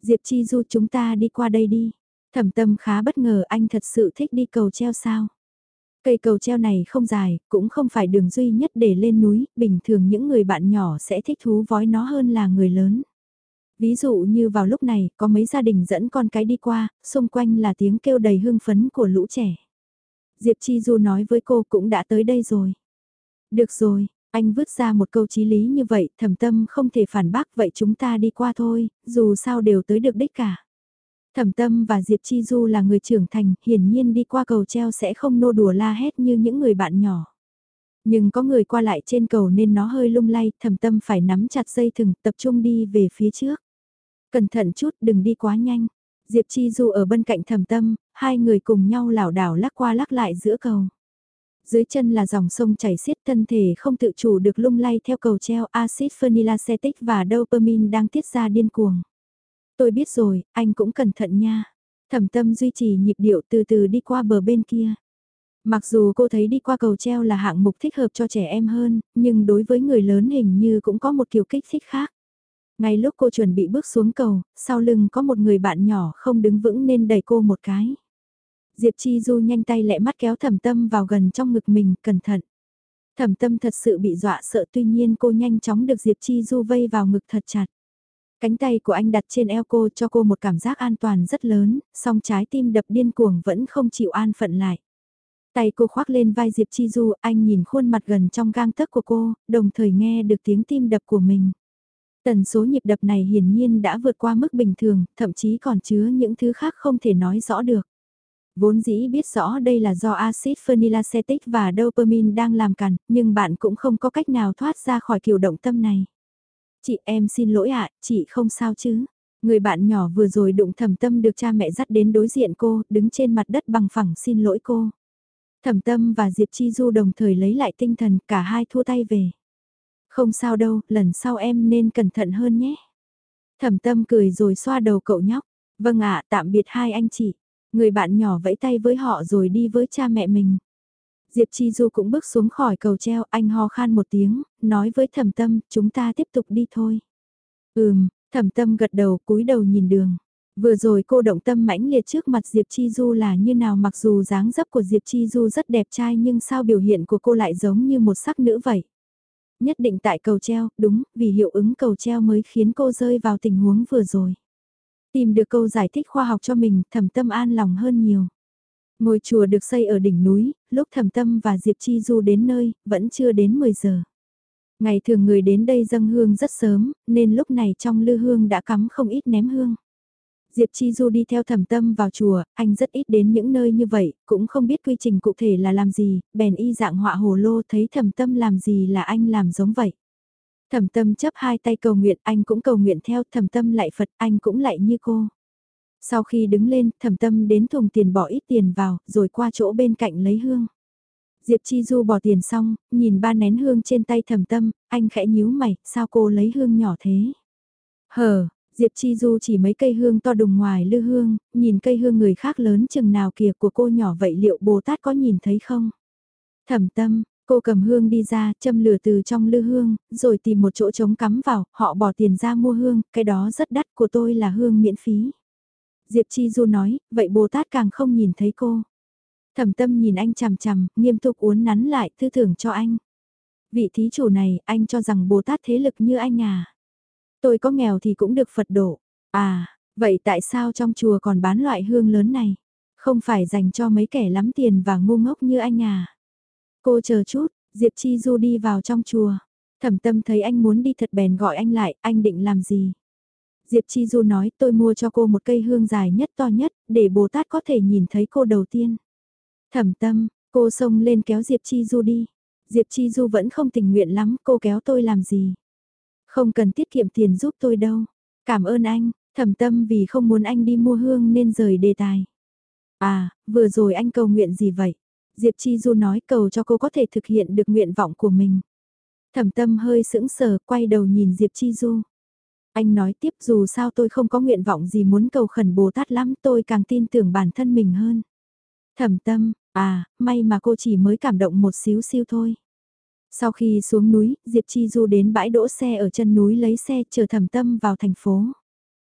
Diệp Chi Du chúng ta đi qua đây đi. Thẩm tâm khá bất ngờ anh thật sự thích đi cầu treo sao? Cây cầu treo này không dài, cũng không phải đường duy nhất để lên núi, bình thường những người bạn nhỏ sẽ thích thú vói nó hơn là người lớn. Ví dụ như vào lúc này, có mấy gia đình dẫn con cái đi qua, xung quanh là tiếng kêu đầy hưng phấn của lũ trẻ. Diệp Chi Du nói với cô cũng đã tới đây rồi. Được rồi, anh vứt ra một câu chí lý như vậy, Thẩm tâm không thể phản bác vậy chúng ta đi qua thôi, dù sao đều tới được đích cả. Thẩm Tâm và Diệp Chi Du là người trưởng thành, hiển nhiên đi qua cầu treo sẽ không nô đùa la hét như những người bạn nhỏ. Nhưng có người qua lại trên cầu nên nó hơi lung lay, Thẩm Tâm phải nắm chặt dây thừng, tập trung đi về phía trước. Cẩn thận chút, đừng đi quá nhanh. Diệp Chi Du ở bên cạnh Thẩm Tâm, hai người cùng nhau lảo đảo lắc qua lắc lại giữa cầu. Dưới chân là dòng sông chảy xiết thân thể không tự chủ được lung lay theo cầu treo axit phenylacetic và dopamine đang tiết ra điên cuồng. Tôi biết rồi, anh cũng cẩn thận nha. Thẩm tâm duy trì nhịp điệu từ từ đi qua bờ bên kia. Mặc dù cô thấy đi qua cầu treo là hạng mục thích hợp cho trẻ em hơn, nhưng đối với người lớn hình như cũng có một kiểu kích thích khác. Ngay lúc cô chuẩn bị bước xuống cầu, sau lưng có một người bạn nhỏ không đứng vững nên đẩy cô một cái. Diệp Chi Du nhanh tay lẹ mắt kéo thẩm tâm vào gần trong ngực mình, cẩn thận. Thẩm tâm thật sự bị dọa sợ tuy nhiên cô nhanh chóng được Diệp Chi Du vây vào ngực thật chặt. Cánh tay của anh đặt trên eo cô cho cô một cảm giác an toàn rất lớn, song trái tim đập điên cuồng vẫn không chịu an phận lại. Tay cô khoác lên vai Diệp Chi Du, anh nhìn khuôn mặt gần trong gang tấc của cô, đồng thời nghe được tiếng tim đập của mình. Tần số nhịp đập này hiển nhiên đã vượt qua mức bình thường, thậm chí còn chứa những thứ khác không thể nói rõ được. Vốn dĩ biết rõ đây là do axit phenylacetic và dopamine đang làm cản, nhưng bạn cũng không có cách nào thoát ra khỏi kiểu động tâm này. Chị em xin lỗi ạ, chị không sao chứ. Người bạn nhỏ vừa rồi đụng thầm tâm được cha mẹ dắt đến đối diện cô, đứng trên mặt đất bằng phẳng xin lỗi cô. Thẩm tâm và Diệp Chi Du đồng thời lấy lại tinh thần, cả hai thua tay về. Không sao đâu, lần sau em nên cẩn thận hơn nhé. Thẩm tâm cười rồi xoa đầu cậu nhóc. Vâng ạ, tạm biệt hai anh chị. Người bạn nhỏ vẫy tay với họ rồi đi với cha mẹ mình. Diệp Chi Du cũng bước xuống khỏi cầu treo, anh ho khan một tiếng, nói với thẩm tâm, chúng ta tiếp tục đi thôi. Ừm, thẩm tâm gật đầu, cúi đầu nhìn đường. Vừa rồi cô động tâm mãnh liệt trước mặt Diệp Chi Du là như nào mặc dù dáng dấp của Diệp Chi Du rất đẹp trai nhưng sao biểu hiện của cô lại giống như một sắc nữ vậy. Nhất định tại cầu treo, đúng, vì hiệu ứng cầu treo mới khiến cô rơi vào tình huống vừa rồi. Tìm được câu giải thích khoa học cho mình, thẩm tâm an lòng hơn nhiều. Ngôi chùa được xây ở đỉnh núi, lúc thẩm tâm và Diệp Chi Du đến nơi, vẫn chưa đến 10 giờ. Ngày thường người đến đây dâng hương rất sớm, nên lúc này trong lư hương đã cắm không ít ném hương. Diệp Chi Du đi theo thẩm tâm vào chùa, anh rất ít đến những nơi như vậy, cũng không biết quy trình cụ thể là làm gì, bèn y dạng họa hồ lô thấy thẩm tâm làm gì là anh làm giống vậy. Thẩm tâm chấp hai tay cầu nguyện, anh cũng cầu nguyện theo, thẩm tâm lại Phật, anh cũng lại như cô. Sau khi đứng lên, thẩm tâm đến thùng tiền bỏ ít tiền vào, rồi qua chỗ bên cạnh lấy hương. Diệp Chi Du bỏ tiền xong, nhìn ba nén hương trên tay thẩm tâm, anh khẽ nhíu mày, sao cô lấy hương nhỏ thế? Hờ, Diệp Chi Du chỉ mấy cây hương to đùng ngoài lư hương, nhìn cây hương người khác lớn chừng nào kìa của cô nhỏ vậy liệu Bồ Tát có nhìn thấy không? Thẩm tâm, cô cầm hương đi ra, châm lửa từ trong lư hương, rồi tìm một chỗ trống cắm vào, họ bỏ tiền ra mua hương, cái đó rất đắt của tôi là hương miễn phí. Diệp Chi Du nói, vậy Bồ Tát càng không nhìn thấy cô. Thẩm tâm nhìn anh chằm chằm, nghiêm túc uốn nắn lại tư tưởng cho anh. Vị thí chủ này, anh cho rằng Bồ Tát thế lực như anh à? Tôi có nghèo thì cũng được Phật đổ. À, vậy tại sao trong chùa còn bán loại hương lớn này? Không phải dành cho mấy kẻ lắm tiền và ngu ngốc như anh à? Cô chờ chút, Diệp Chi Du đi vào trong chùa. Thẩm tâm thấy anh muốn đi thật bèn gọi anh lại, anh định làm gì? Diệp Chi Du nói tôi mua cho cô một cây hương dài nhất to nhất, để Bồ Tát có thể nhìn thấy cô đầu tiên. Thẩm tâm, cô xông lên kéo Diệp Chi Du đi. Diệp Chi Du vẫn không tình nguyện lắm, cô kéo tôi làm gì? Không cần tiết kiệm tiền giúp tôi đâu. Cảm ơn anh, thẩm tâm vì không muốn anh đi mua hương nên rời đề tài. À, vừa rồi anh cầu nguyện gì vậy? Diệp Chi Du nói cầu cho cô có thể thực hiện được nguyện vọng của mình. Thẩm tâm hơi sững sờ, quay đầu nhìn Diệp Chi Du. Anh nói tiếp dù sao tôi không có nguyện vọng gì muốn cầu khẩn Bồ Tát lắm tôi càng tin tưởng bản thân mình hơn. Thẩm tâm, à, may mà cô chỉ mới cảm động một xíu siêu thôi. Sau khi xuống núi, Diệp Chi Du đến bãi đỗ xe ở chân núi lấy xe chờ thẩm tâm vào thành phố.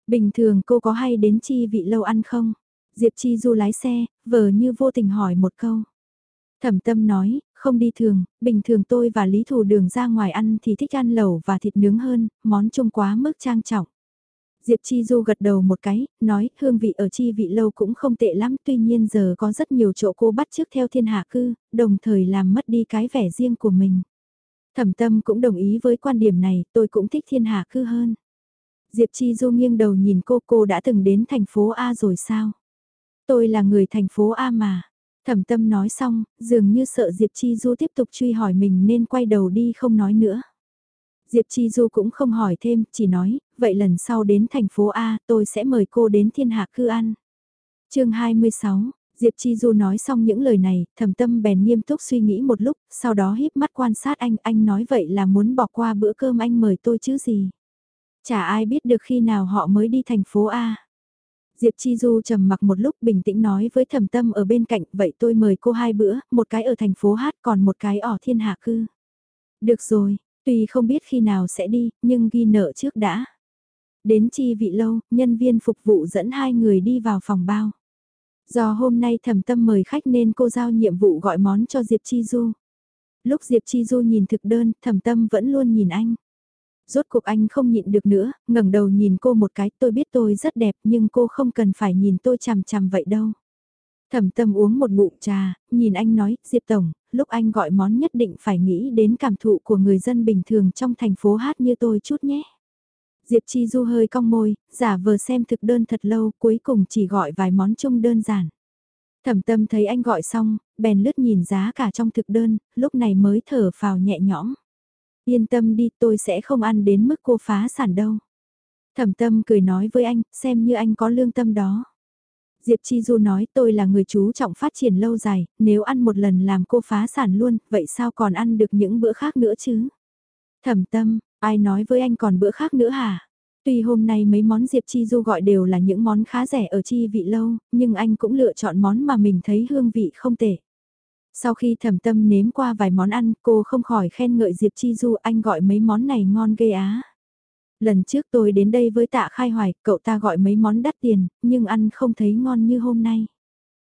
Bình thường cô có hay đến chi vị lâu ăn không? Diệp Chi Du lái xe, vờ như vô tình hỏi một câu. Thẩm tâm nói, không đi thường, bình thường tôi và Lý Thù Đường ra ngoài ăn thì thích ăn lẩu và thịt nướng hơn, món chung quá mức trang trọng. Diệp Chi Du gật đầu một cái, nói hương vị ở chi vị lâu cũng không tệ lắm tuy nhiên giờ có rất nhiều chỗ cô bắt trước theo thiên hạ cư, đồng thời làm mất đi cái vẻ riêng của mình. Thẩm tâm cũng đồng ý với quan điểm này, tôi cũng thích thiên hạ cư hơn. Diệp Chi Du nghiêng đầu nhìn cô, cô đã từng đến thành phố A rồi sao? Tôi là người thành phố A mà. Thẩm tâm nói xong, dường như sợ Diệp Chi Du tiếp tục truy hỏi mình nên quay đầu đi không nói nữa. Diệp Chi Du cũng không hỏi thêm, chỉ nói, vậy lần sau đến thành phố A tôi sẽ mời cô đến thiên hạ cư ăn. chương 26, Diệp Chi Du nói xong những lời này, Thẩm tâm bèn nghiêm túc suy nghĩ một lúc, sau đó híp mắt quan sát anh, anh nói vậy là muốn bỏ qua bữa cơm anh mời tôi chứ gì. Chả ai biết được khi nào họ mới đi thành phố A. Diệp Chi Du trầm mặc một lúc bình tĩnh nói với thầm tâm ở bên cạnh, vậy tôi mời cô hai bữa, một cái ở thành phố Hát còn một cái ở thiên hạ cư. Được rồi, tuy không biết khi nào sẽ đi, nhưng ghi nợ trước đã. Đến chi vị lâu, nhân viên phục vụ dẫn hai người đi vào phòng bao. Do hôm nay thẩm tâm mời khách nên cô giao nhiệm vụ gọi món cho Diệp Chi Du. Lúc Diệp Chi Du nhìn thực đơn, thẩm tâm vẫn luôn nhìn anh. Rốt cuộc anh không nhịn được nữa, ngẩng đầu nhìn cô một cái, tôi biết tôi rất đẹp nhưng cô không cần phải nhìn tôi chằm chằm vậy đâu. Thẩm tâm uống một ngụm trà, nhìn anh nói, Diệp Tổng, lúc anh gọi món nhất định phải nghĩ đến cảm thụ của người dân bình thường trong thành phố hát như tôi chút nhé. Diệp Chi Du hơi cong môi, giả vờ xem thực đơn thật lâu, cuối cùng chỉ gọi vài món chung đơn giản. Thẩm tâm thấy anh gọi xong, bèn lướt nhìn giá cả trong thực đơn, lúc này mới thở phào nhẹ nhõm. Yên tâm đi tôi sẽ không ăn đến mức cô phá sản đâu. Thẩm tâm cười nói với anh, xem như anh có lương tâm đó. Diệp Chi Du nói tôi là người chú trọng phát triển lâu dài, nếu ăn một lần làm cô phá sản luôn, vậy sao còn ăn được những bữa khác nữa chứ? Thẩm tâm, ai nói với anh còn bữa khác nữa hả? Tuy hôm nay mấy món Diệp Chi Du gọi đều là những món khá rẻ ở chi vị lâu, nhưng anh cũng lựa chọn món mà mình thấy hương vị không tệ. Sau khi thẩm tâm nếm qua vài món ăn, cô không khỏi khen ngợi Diệp Chi Du anh gọi mấy món này ngon ghê á. Lần trước tôi đến đây với tạ khai hoài, cậu ta gọi mấy món đắt tiền, nhưng ăn không thấy ngon như hôm nay.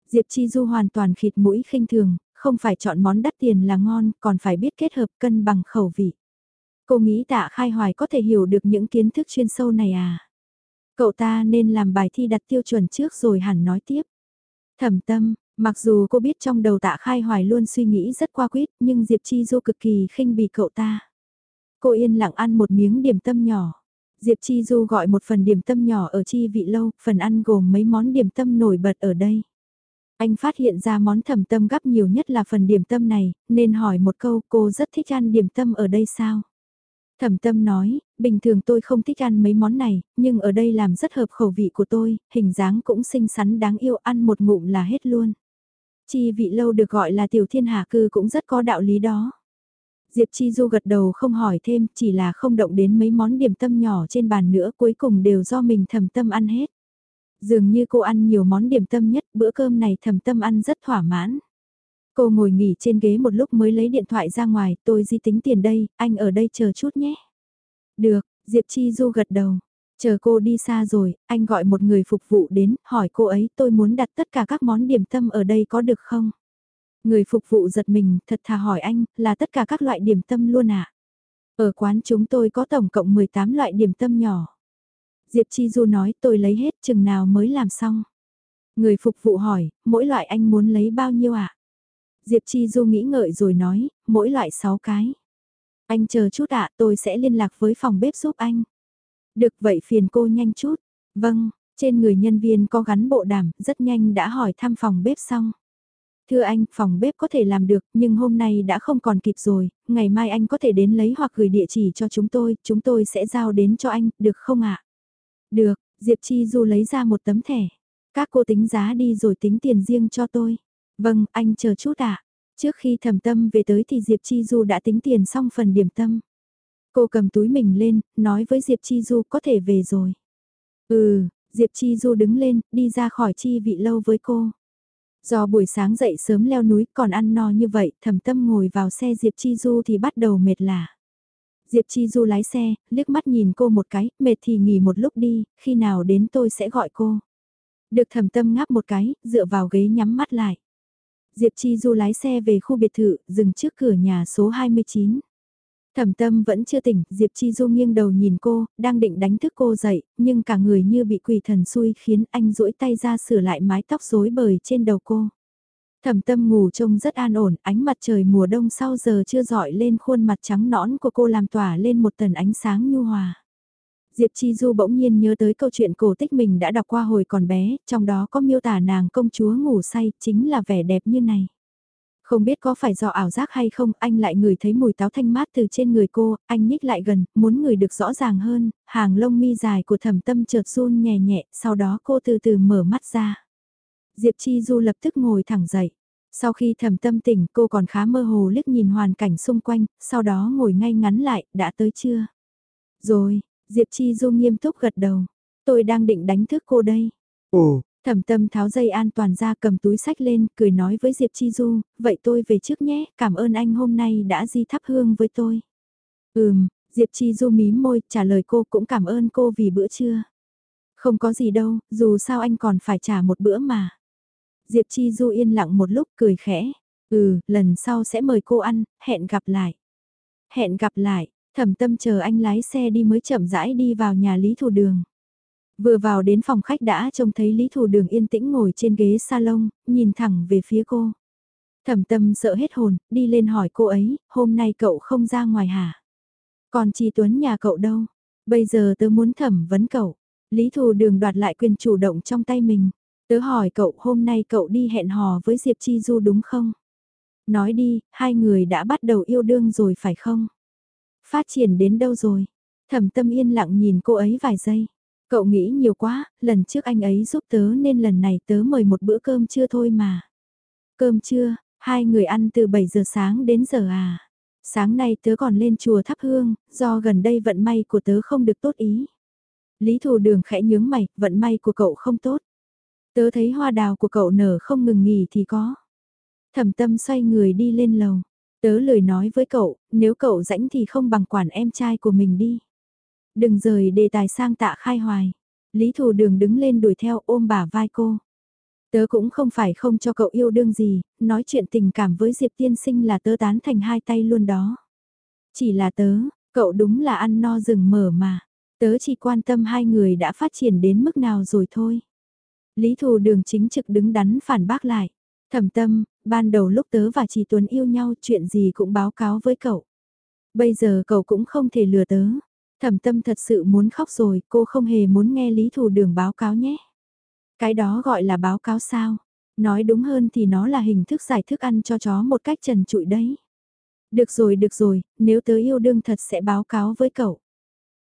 Diệp Chi Du hoàn toàn khịt mũi khinh thường, không phải chọn món đắt tiền là ngon, còn phải biết kết hợp cân bằng khẩu vị. Cô nghĩ tạ khai hoài có thể hiểu được những kiến thức chuyên sâu này à? Cậu ta nên làm bài thi đặt tiêu chuẩn trước rồi hẳn nói tiếp. Thẩm tâm, mặc dù cô biết trong đầu tạ khai hoài luôn suy nghĩ rất qua quýt nhưng Diệp Chi Du cực kỳ khinh bỉ cậu ta. Cô yên lặng ăn một miếng điểm tâm nhỏ. Diệp Chi Du gọi một phần điểm tâm nhỏ ở chi vị lâu, phần ăn gồm mấy món điểm tâm nổi bật ở đây. Anh phát hiện ra món thẩm tâm gấp nhiều nhất là phần điểm tâm này, nên hỏi một câu cô rất thích ăn điểm tâm ở đây sao? Thẩm tâm nói, bình thường tôi không thích ăn mấy món này, nhưng ở đây làm rất hợp khẩu vị của tôi, hình dáng cũng xinh xắn đáng yêu ăn một ngụm là hết luôn. Chi vị lâu được gọi là tiểu thiên hạ cư cũng rất có đạo lý đó. Diệp Chi Du gật đầu không hỏi thêm, chỉ là không động đến mấy món điểm tâm nhỏ trên bàn nữa cuối cùng đều do mình thầm tâm ăn hết. Dường như cô ăn nhiều món điểm tâm nhất, bữa cơm này thầm tâm ăn rất thỏa mãn. Cô ngồi nghỉ trên ghế một lúc mới lấy điện thoại ra ngoài, tôi di tính tiền đây, anh ở đây chờ chút nhé. Được, Diệp Chi Du gật đầu. Chờ cô đi xa rồi, anh gọi một người phục vụ đến, hỏi cô ấy tôi muốn đặt tất cả các món điểm tâm ở đây có được không? Người phục vụ giật mình, thật thà hỏi anh, là tất cả các loại điểm tâm luôn ạ? À? Ở quán chúng tôi có tổng cộng 18 loại điểm tâm nhỏ. Diệp Chi Du nói tôi lấy hết chừng nào mới làm xong. Người phục vụ hỏi, mỗi loại anh muốn lấy bao nhiêu ạ? À? Diệp Chi Du nghĩ ngợi rồi nói, mỗi loại 6 cái. Anh chờ chút ạ, tôi sẽ liên lạc với phòng bếp giúp anh. Được vậy phiền cô nhanh chút. Vâng, trên người nhân viên có gắn bộ đàm, rất nhanh đã hỏi thăm phòng bếp xong. Thưa anh, phòng bếp có thể làm được, nhưng hôm nay đã không còn kịp rồi, ngày mai anh có thể đến lấy hoặc gửi địa chỉ cho chúng tôi, chúng tôi sẽ giao đến cho anh, được không ạ? Được, Diệp Chi Du lấy ra một tấm thẻ. Các cô tính giá đi rồi tính tiền riêng cho tôi. Vâng, anh chờ chút ạ. Trước khi thầm tâm về tới thì Diệp Chi Du đã tính tiền xong phần điểm tâm. Cô cầm túi mình lên, nói với Diệp Chi Du có thể về rồi. Ừ, Diệp Chi Du đứng lên, đi ra khỏi chi vị lâu với cô. Do buổi sáng dậy sớm leo núi còn ăn no như vậy, thầm tâm ngồi vào xe Diệp Chi Du thì bắt đầu mệt lả. Diệp Chi Du lái xe, liếc mắt nhìn cô một cái, mệt thì nghỉ một lúc đi, khi nào đến tôi sẽ gọi cô. Được thầm tâm ngáp một cái, dựa vào ghế nhắm mắt lại. Diệp Chi Du lái xe về khu biệt thự, dừng trước cửa nhà số 29. Thẩm tâm vẫn chưa tỉnh, Diệp Chi Du nghiêng đầu nhìn cô, đang định đánh thức cô dậy, nhưng cả người như bị quỷ thần xui khiến anh duỗi tay ra sửa lại mái tóc rối bời trên đầu cô. Thẩm tâm ngủ trông rất an ổn, ánh mặt trời mùa đông sau giờ chưa dọi lên khuôn mặt trắng nõn của cô làm tỏa lên một tần ánh sáng nhu hòa. Diệp Chi Du bỗng nhiên nhớ tới câu chuyện cổ tích mình đã đọc qua hồi còn bé, trong đó có miêu tả nàng công chúa ngủ say, chính là vẻ đẹp như này. Không biết có phải do ảo giác hay không, anh lại ngửi thấy mùi táo thanh mát từ trên người cô, anh nhích lại gần, muốn ngửi được rõ ràng hơn, hàng lông mi dài của thẩm tâm chợt run nhẹ nhẹ, sau đó cô từ từ mở mắt ra. Diệp Chi Du lập tức ngồi thẳng dậy. Sau khi thẩm tâm tỉnh cô còn khá mơ hồ liếc nhìn hoàn cảnh xung quanh, sau đó ngồi ngay ngắn lại, đã tới chưa? Rồi, Diệp Chi Du nghiêm túc gật đầu. Tôi đang định đánh thức cô đây. Ồ, thẩm tâm tháo dây an toàn ra cầm túi sách lên, cười nói với Diệp Chi Du, vậy tôi về trước nhé, cảm ơn anh hôm nay đã di thắp hương với tôi. Ừm, Diệp Chi Du mím môi, trả lời cô cũng cảm ơn cô vì bữa trưa. Không có gì đâu, dù sao anh còn phải trả một bữa mà. Diệp Chi Du yên lặng một lúc cười khẽ. Ừ, lần sau sẽ mời cô ăn, hẹn gặp lại. Hẹn gặp lại, thẩm tâm chờ anh lái xe đi mới chậm rãi đi vào nhà Lý Thủ Đường. Vừa vào đến phòng khách đã trông thấy Lý Thù Đường yên tĩnh ngồi trên ghế salon, nhìn thẳng về phía cô. Thẩm tâm sợ hết hồn, đi lên hỏi cô ấy, hôm nay cậu không ra ngoài hả? Còn Chi Tuấn nhà cậu đâu? Bây giờ tớ muốn thẩm vấn cậu. Lý Thù Đường đoạt lại quyền chủ động trong tay mình. Tớ hỏi cậu hôm nay cậu đi hẹn hò với Diệp Chi Du đúng không? Nói đi, hai người đã bắt đầu yêu đương rồi phải không? Phát triển đến đâu rồi? Thẩm tâm yên lặng nhìn cô ấy vài giây. Cậu nghĩ nhiều quá, lần trước anh ấy giúp tớ nên lần này tớ mời một bữa cơm trưa thôi mà. Cơm trưa, hai người ăn từ 7 giờ sáng đến giờ à? Sáng nay tớ còn lên chùa thắp hương, do gần đây vận may của tớ không được tốt ý. Lý thù đường khẽ nhướng mày, vận may của cậu không tốt. Tớ thấy hoa đào của cậu nở không ngừng nghỉ thì có. Thẩm tâm xoay người đi lên lầu. Tớ lời nói với cậu, nếu cậu rãnh thì không bằng quản em trai của mình đi. Đừng rời đề tài sang tạ khai hoài. Lý thù đường đứng lên đuổi theo ôm bả vai cô. Tớ cũng không phải không cho cậu yêu đương gì, nói chuyện tình cảm với Diệp tiên sinh là tớ tán thành hai tay luôn đó. Chỉ là tớ, cậu đúng là ăn no rừng mở mà. Tớ chỉ quan tâm hai người đã phát triển đến mức nào rồi thôi. Lý thù đường chính trực đứng đắn phản bác lại. Thẩm tâm, ban đầu lúc tớ và chị Tuấn yêu nhau chuyện gì cũng báo cáo với cậu. Bây giờ cậu cũng không thể lừa tớ. Thẩm tâm thật sự muốn khóc rồi, cô không hề muốn nghe Lý Thù Đường báo cáo nhé. Cái đó gọi là báo cáo sao? Nói đúng hơn thì nó là hình thức giải thức ăn cho chó một cách trần trụi đấy. Được rồi, được rồi, nếu tớ yêu đương thật sẽ báo cáo với cậu.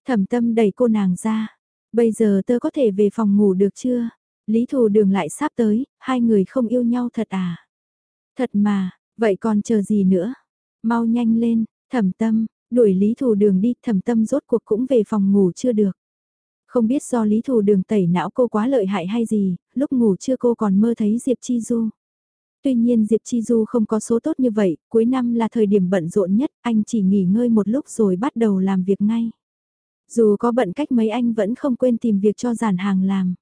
Thẩm tâm đẩy cô nàng ra. Bây giờ tớ có thể về phòng ngủ được chưa? Lý Thù Đường lại sắp tới, hai người không yêu nhau thật à? Thật mà, vậy còn chờ gì nữa? Mau nhanh lên, thẩm tâm, đuổi Lý Thù Đường đi, thẩm tâm rốt cuộc cũng về phòng ngủ chưa được. Không biết do Lý Thù Đường tẩy não cô quá lợi hại hay gì, lúc ngủ chưa cô còn mơ thấy Diệp Chi Du. Tuy nhiên Diệp Chi Du không có số tốt như vậy, cuối năm là thời điểm bận rộn nhất, anh chỉ nghỉ ngơi một lúc rồi bắt đầu làm việc ngay. Dù có bận cách mấy anh vẫn không quên tìm việc cho giản hàng làm.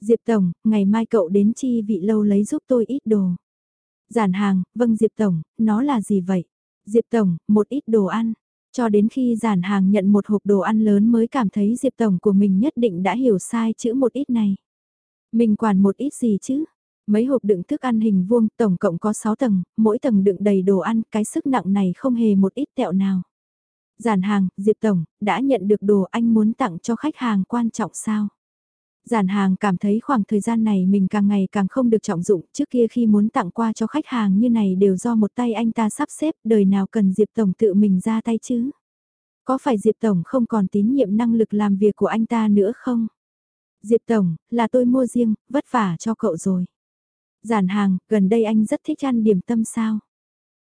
Diệp Tổng, ngày mai cậu đến chi vị lâu lấy giúp tôi ít đồ. Giản hàng, vâng Diệp Tổng, nó là gì vậy? Diệp Tổng, một ít đồ ăn. Cho đến khi giản hàng nhận một hộp đồ ăn lớn mới cảm thấy Diệp Tổng của mình nhất định đã hiểu sai chữ một ít này. Mình quản một ít gì chứ? Mấy hộp đựng thức ăn hình vuông tổng cộng có 6 tầng, mỗi tầng đựng đầy đồ ăn, cái sức nặng này không hề một ít tẹo nào. Giản hàng, Diệp Tổng, đã nhận được đồ anh muốn tặng cho khách hàng quan trọng sao? Giản hàng cảm thấy khoảng thời gian này mình càng ngày càng không được trọng dụng, trước kia khi muốn tặng qua cho khách hàng như này đều do một tay anh ta sắp xếp, đời nào cần Diệp Tổng tự mình ra tay chứ? Có phải Diệp Tổng không còn tín nhiệm năng lực làm việc của anh ta nữa không? Diệp Tổng, là tôi mua riêng, vất vả cho cậu rồi. Giản hàng, gần đây anh rất thích ăn điểm tâm sao?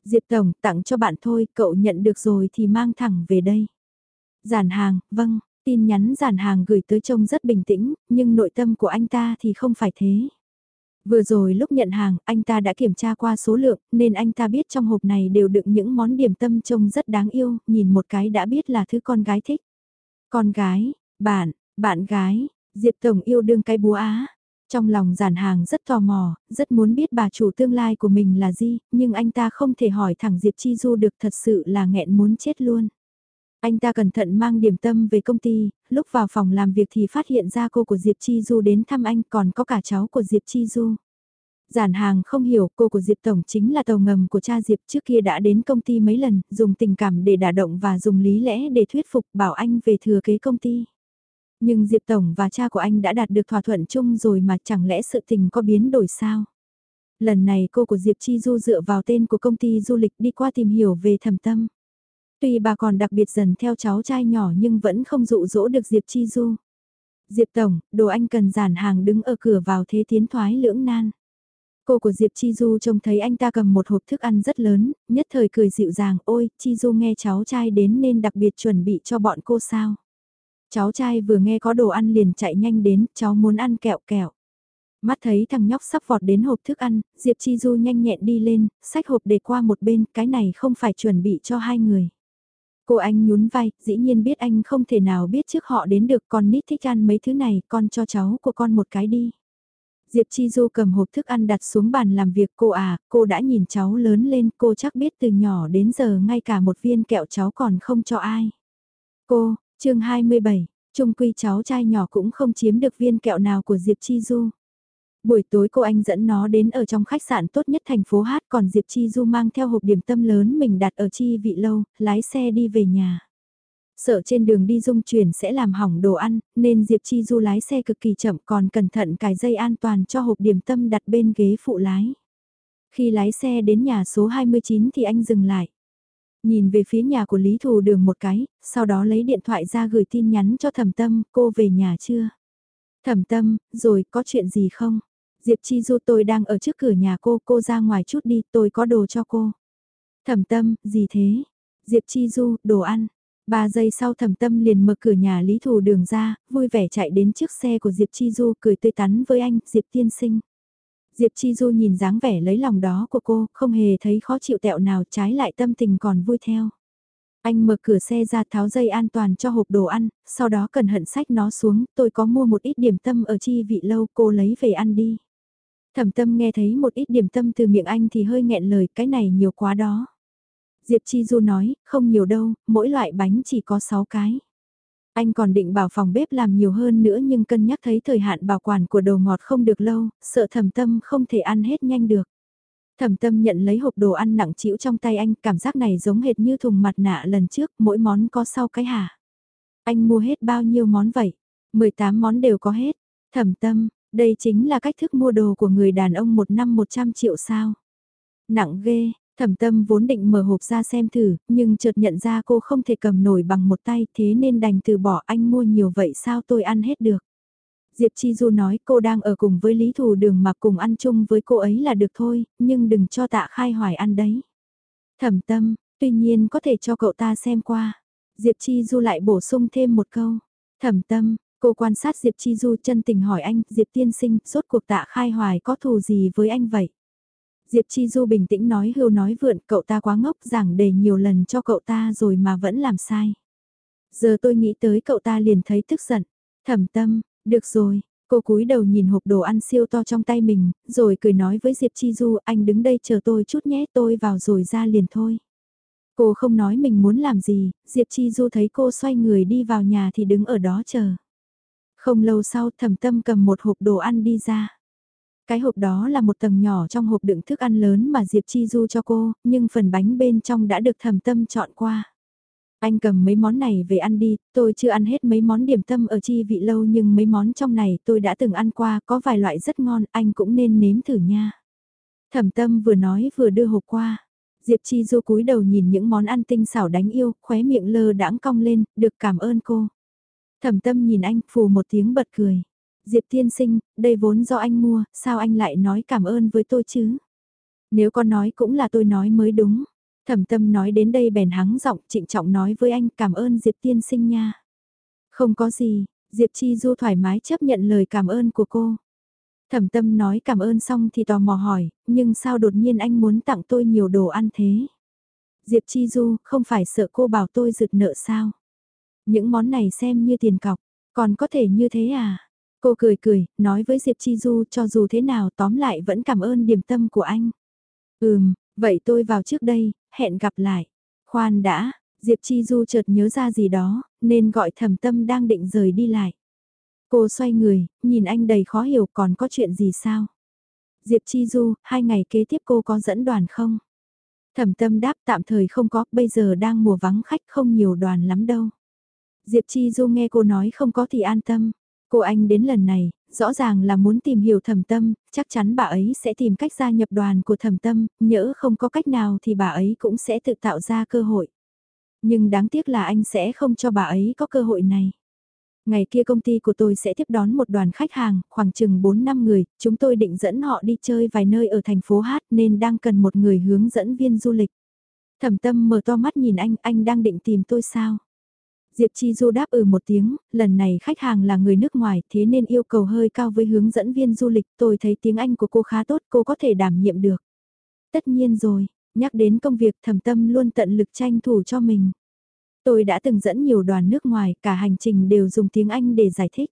Diệp Tổng, tặng cho bạn thôi, cậu nhận được rồi thì mang thẳng về đây. Giản hàng, vâng, Tin nhắn giản hàng gửi tới trông rất bình tĩnh, nhưng nội tâm của anh ta thì không phải thế. Vừa rồi lúc nhận hàng, anh ta đã kiểm tra qua số lượng, nên anh ta biết trong hộp này đều đựng những món điểm tâm trông rất đáng yêu, nhìn một cái đã biết là thứ con gái thích. Con gái, bạn, bạn gái, Diệp Tổng yêu đương cái búa á. Trong lòng giản hàng rất tò mò, rất muốn biết bà chủ tương lai của mình là gì, nhưng anh ta không thể hỏi thẳng Diệp Chi Du được thật sự là nghẹn muốn chết luôn. Anh ta cẩn thận mang điểm tâm về công ty, lúc vào phòng làm việc thì phát hiện ra cô của Diệp Chi Du đến thăm anh còn có cả cháu của Diệp Chi Du. Giản hàng không hiểu cô của Diệp Tổng chính là tàu ngầm của cha Diệp trước kia đã đến công ty mấy lần, dùng tình cảm để đả động và dùng lý lẽ để thuyết phục bảo anh về thừa kế công ty. Nhưng Diệp Tổng và cha của anh đã đạt được thỏa thuận chung rồi mà chẳng lẽ sự tình có biến đổi sao? Lần này cô của Diệp Chi Du dựa vào tên của công ty du lịch đi qua tìm hiểu về thầm tâm. Tuy bà còn đặc biệt dần theo cháu trai nhỏ nhưng vẫn không dụ dỗ được Diệp Chi Du. Diệp Tổng, đồ anh cần giản hàng đứng ở cửa vào thế tiến thoái lưỡng nan. Cô của Diệp Chi Du trông thấy anh ta cầm một hộp thức ăn rất lớn, nhất thời cười dịu dàng, ôi, Chi Du nghe cháu trai đến nên đặc biệt chuẩn bị cho bọn cô sao. Cháu trai vừa nghe có đồ ăn liền chạy nhanh đến, cháu muốn ăn kẹo kẹo. Mắt thấy thằng nhóc sắp vọt đến hộp thức ăn, Diệp Chi Du nhanh nhẹn đi lên, xách hộp để qua một bên, cái này không phải chuẩn bị cho hai người. Cô anh nhún vai, dĩ nhiên biết anh không thể nào biết trước họ đến được con nít thích ăn mấy thứ này, con cho cháu của con một cái đi. Diệp Chi Du cầm hộp thức ăn đặt xuống bàn làm việc cô à, cô đã nhìn cháu lớn lên, cô chắc biết từ nhỏ đến giờ ngay cả một viên kẹo cháu còn không cho ai. Cô, chương 27, Trung quy cháu trai nhỏ cũng không chiếm được viên kẹo nào của Diệp Chi Du. Buổi tối cô anh dẫn nó đến ở trong khách sạn tốt nhất thành phố Hát còn Diệp Chi Du mang theo hộp điểm tâm lớn mình đặt ở chi vị lâu, lái xe đi về nhà. Sợ trên đường đi dung chuyển sẽ làm hỏng đồ ăn, nên Diệp Chi Du lái xe cực kỳ chậm còn cẩn thận cài dây an toàn cho hộp điểm tâm đặt bên ghế phụ lái. Khi lái xe đến nhà số 29 thì anh dừng lại. Nhìn về phía nhà của Lý Thù Đường một cái, sau đó lấy điện thoại ra gửi tin nhắn cho thẩm tâm, cô về nhà chưa? Thẩm tâm, rồi có chuyện gì không? Diệp Chi Du tôi đang ở trước cửa nhà cô, cô ra ngoài chút đi, tôi có đồ cho cô. Thẩm tâm, gì thế? Diệp Chi Du, đồ ăn. Ba giây sau thẩm tâm liền mở cửa nhà Lý Thù Đường ra, vui vẻ chạy đến trước xe của Diệp Chi Du cười tươi tắn với anh, Diệp tiên sinh. Diệp Chi Du nhìn dáng vẻ lấy lòng đó của cô, không hề thấy khó chịu tẹo nào trái lại tâm tình còn vui theo. Anh mở cửa xe ra tháo dây an toàn cho hộp đồ ăn, sau đó cẩn hận sách nó xuống, tôi có mua một ít điểm tâm ở chi vị lâu cô lấy về ăn đi. Thẩm tâm nghe thấy một ít điểm tâm từ miệng anh thì hơi nghẹn lời, cái này nhiều quá đó. Diệp Chi Du nói, không nhiều đâu, mỗi loại bánh chỉ có 6 cái. Anh còn định bảo phòng bếp làm nhiều hơn nữa nhưng cân nhắc thấy thời hạn bảo quản của đồ ngọt không được lâu, sợ thẩm tâm không thể ăn hết nhanh được. Thẩm tâm nhận lấy hộp đồ ăn nặng chịu trong tay anh, cảm giác này giống hệt như thùng mặt nạ lần trước, mỗi món có sau cái hả. Anh mua hết bao nhiêu món vậy? 18 món đều có hết. Thẩm tâm, đây chính là cách thức mua đồ của người đàn ông một năm 100 triệu sao. Nặng ghê, Thẩm tâm vốn định mở hộp ra xem thử, nhưng chợt nhận ra cô không thể cầm nổi bằng một tay thế nên đành từ bỏ anh mua nhiều vậy sao tôi ăn hết được. Diệp Chi Du nói cô đang ở cùng với Lý Thù Đường mà cùng ăn chung với cô ấy là được thôi, nhưng đừng cho tạ khai hoài ăn đấy. Thẩm tâm, tuy nhiên có thể cho cậu ta xem qua. Diệp Chi Du lại bổ sung thêm một câu. Thẩm tâm, cô quan sát Diệp Chi Du chân tình hỏi anh, Diệp tiên sinh, rốt cuộc tạ khai hoài có thù gì với anh vậy? Diệp Chi Du bình tĩnh nói hưu nói vượn cậu ta quá ngốc giảng đề nhiều lần cho cậu ta rồi mà vẫn làm sai. Giờ tôi nghĩ tới cậu ta liền thấy tức giận. Thẩm tâm, được rồi, cô cúi đầu nhìn hộp đồ ăn siêu to trong tay mình, rồi cười nói với Diệp Chi Du anh đứng đây chờ tôi chút nhé tôi vào rồi ra liền thôi. Cô không nói mình muốn làm gì, Diệp Chi Du thấy cô xoay người đi vào nhà thì đứng ở đó chờ. Không lâu sau thẩm tâm cầm một hộp đồ ăn đi ra. Cái hộp đó là một tầng nhỏ trong hộp đựng thức ăn lớn mà Diệp Chi Du cho cô, nhưng phần bánh bên trong đã được thẩm tâm chọn qua. Anh cầm mấy món này về ăn đi, tôi chưa ăn hết mấy món điểm tâm ở chi vị lâu nhưng mấy món trong này tôi đã từng ăn qua, có vài loại rất ngon, anh cũng nên nếm thử nha. Thẩm tâm vừa nói vừa đưa hộp qua. Diệp Chi Du cúi đầu nhìn những món ăn tinh xảo đánh yêu, khóe miệng lơ đãng cong lên, được cảm ơn cô. Thẩm tâm nhìn anh, phù một tiếng bật cười. Diệp tiên sinh, đây vốn do anh mua, sao anh lại nói cảm ơn với tôi chứ? Nếu con nói cũng là tôi nói mới đúng. Thẩm tâm nói đến đây bèn hắng giọng trịnh trọng nói với anh cảm ơn Diệp tiên sinh nha. Không có gì, Diệp Chi Du thoải mái chấp nhận lời cảm ơn của cô. Thẩm tâm nói cảm ơn xong thì tò mò hỏi, nhưng sao đột nhiên anh muốn tặng tôi nhiều đồ ăn thế? Diệp Chi Du, không phải sợ cô bảo tôi rực nợ sao? Những món này xem như tiền cọc, còn có thể như thế à? Cô cười cười, nói với Diệp Chi Du cho dù thế nào tóm lại vẫn cảm ơn điểm tâm của anh. Ừm, vậy tôi vào trước đây, hẹn gặp lại. Khoan đã, Diệp Chi Du chợt nhớ ra gì đó, nên gọi thầm tâm đang định rời đi lại. Cô xoay người, nhìn anh đầy khó hiểu còn có chuyện gì sao? Diệp Chi Du, hai ngày kế tiếp cô có dẫn đoàn không? Thẩm tâm đáp tạm thời không có, bây giờ đang mùa vắng khách không nhiều đoàn lắm đâu. Diệp Chi Du nghe cô nói không có thì an tâm. Cô anh đến lần này, rõ ràng là muốn tìm hiểu thẩm tâm, chắc chắn bà ấy sẽ tìm cách gia nhập đoàn của thẩm tâm, nhỡ không có cách nào thì bà ấy cũng sẽ tự tạo ra cơ hội. Nhưng đáng tiếc là anh sẽ không cho bà ấy có cơ hội này. Ngày kia công ty của tôi sẽ tiếp đón một đoàn khách hàng, khoảng chừng 4 năm người, chúng tôi định dẫn họ đi chơi vài nơi ở thành phố Hát nên đang cần một người hướng dẫn viên du lịch. Thẩm tâm mở to mắt nhìn anh, anh đang định tìm tôi sao? Diệp Chi Du đáp ừ một tiếng, lần này khách hàng là người nước ngoài thế nên yêu cầu hơi cao với hướng dẫn viên du lịch, tôi thấy tiếng Anh của cô khá tốt, cô có thể đảm nhiệm được. Tất nhiên rồi, nhắc đến công việc thầm tâm luôn tận lực tranh thủ cho mình. Tôi đã từng dẫn nhiều đoàn nước ngoài, cả hành trình đều dùng tiếng Anh để giải thích.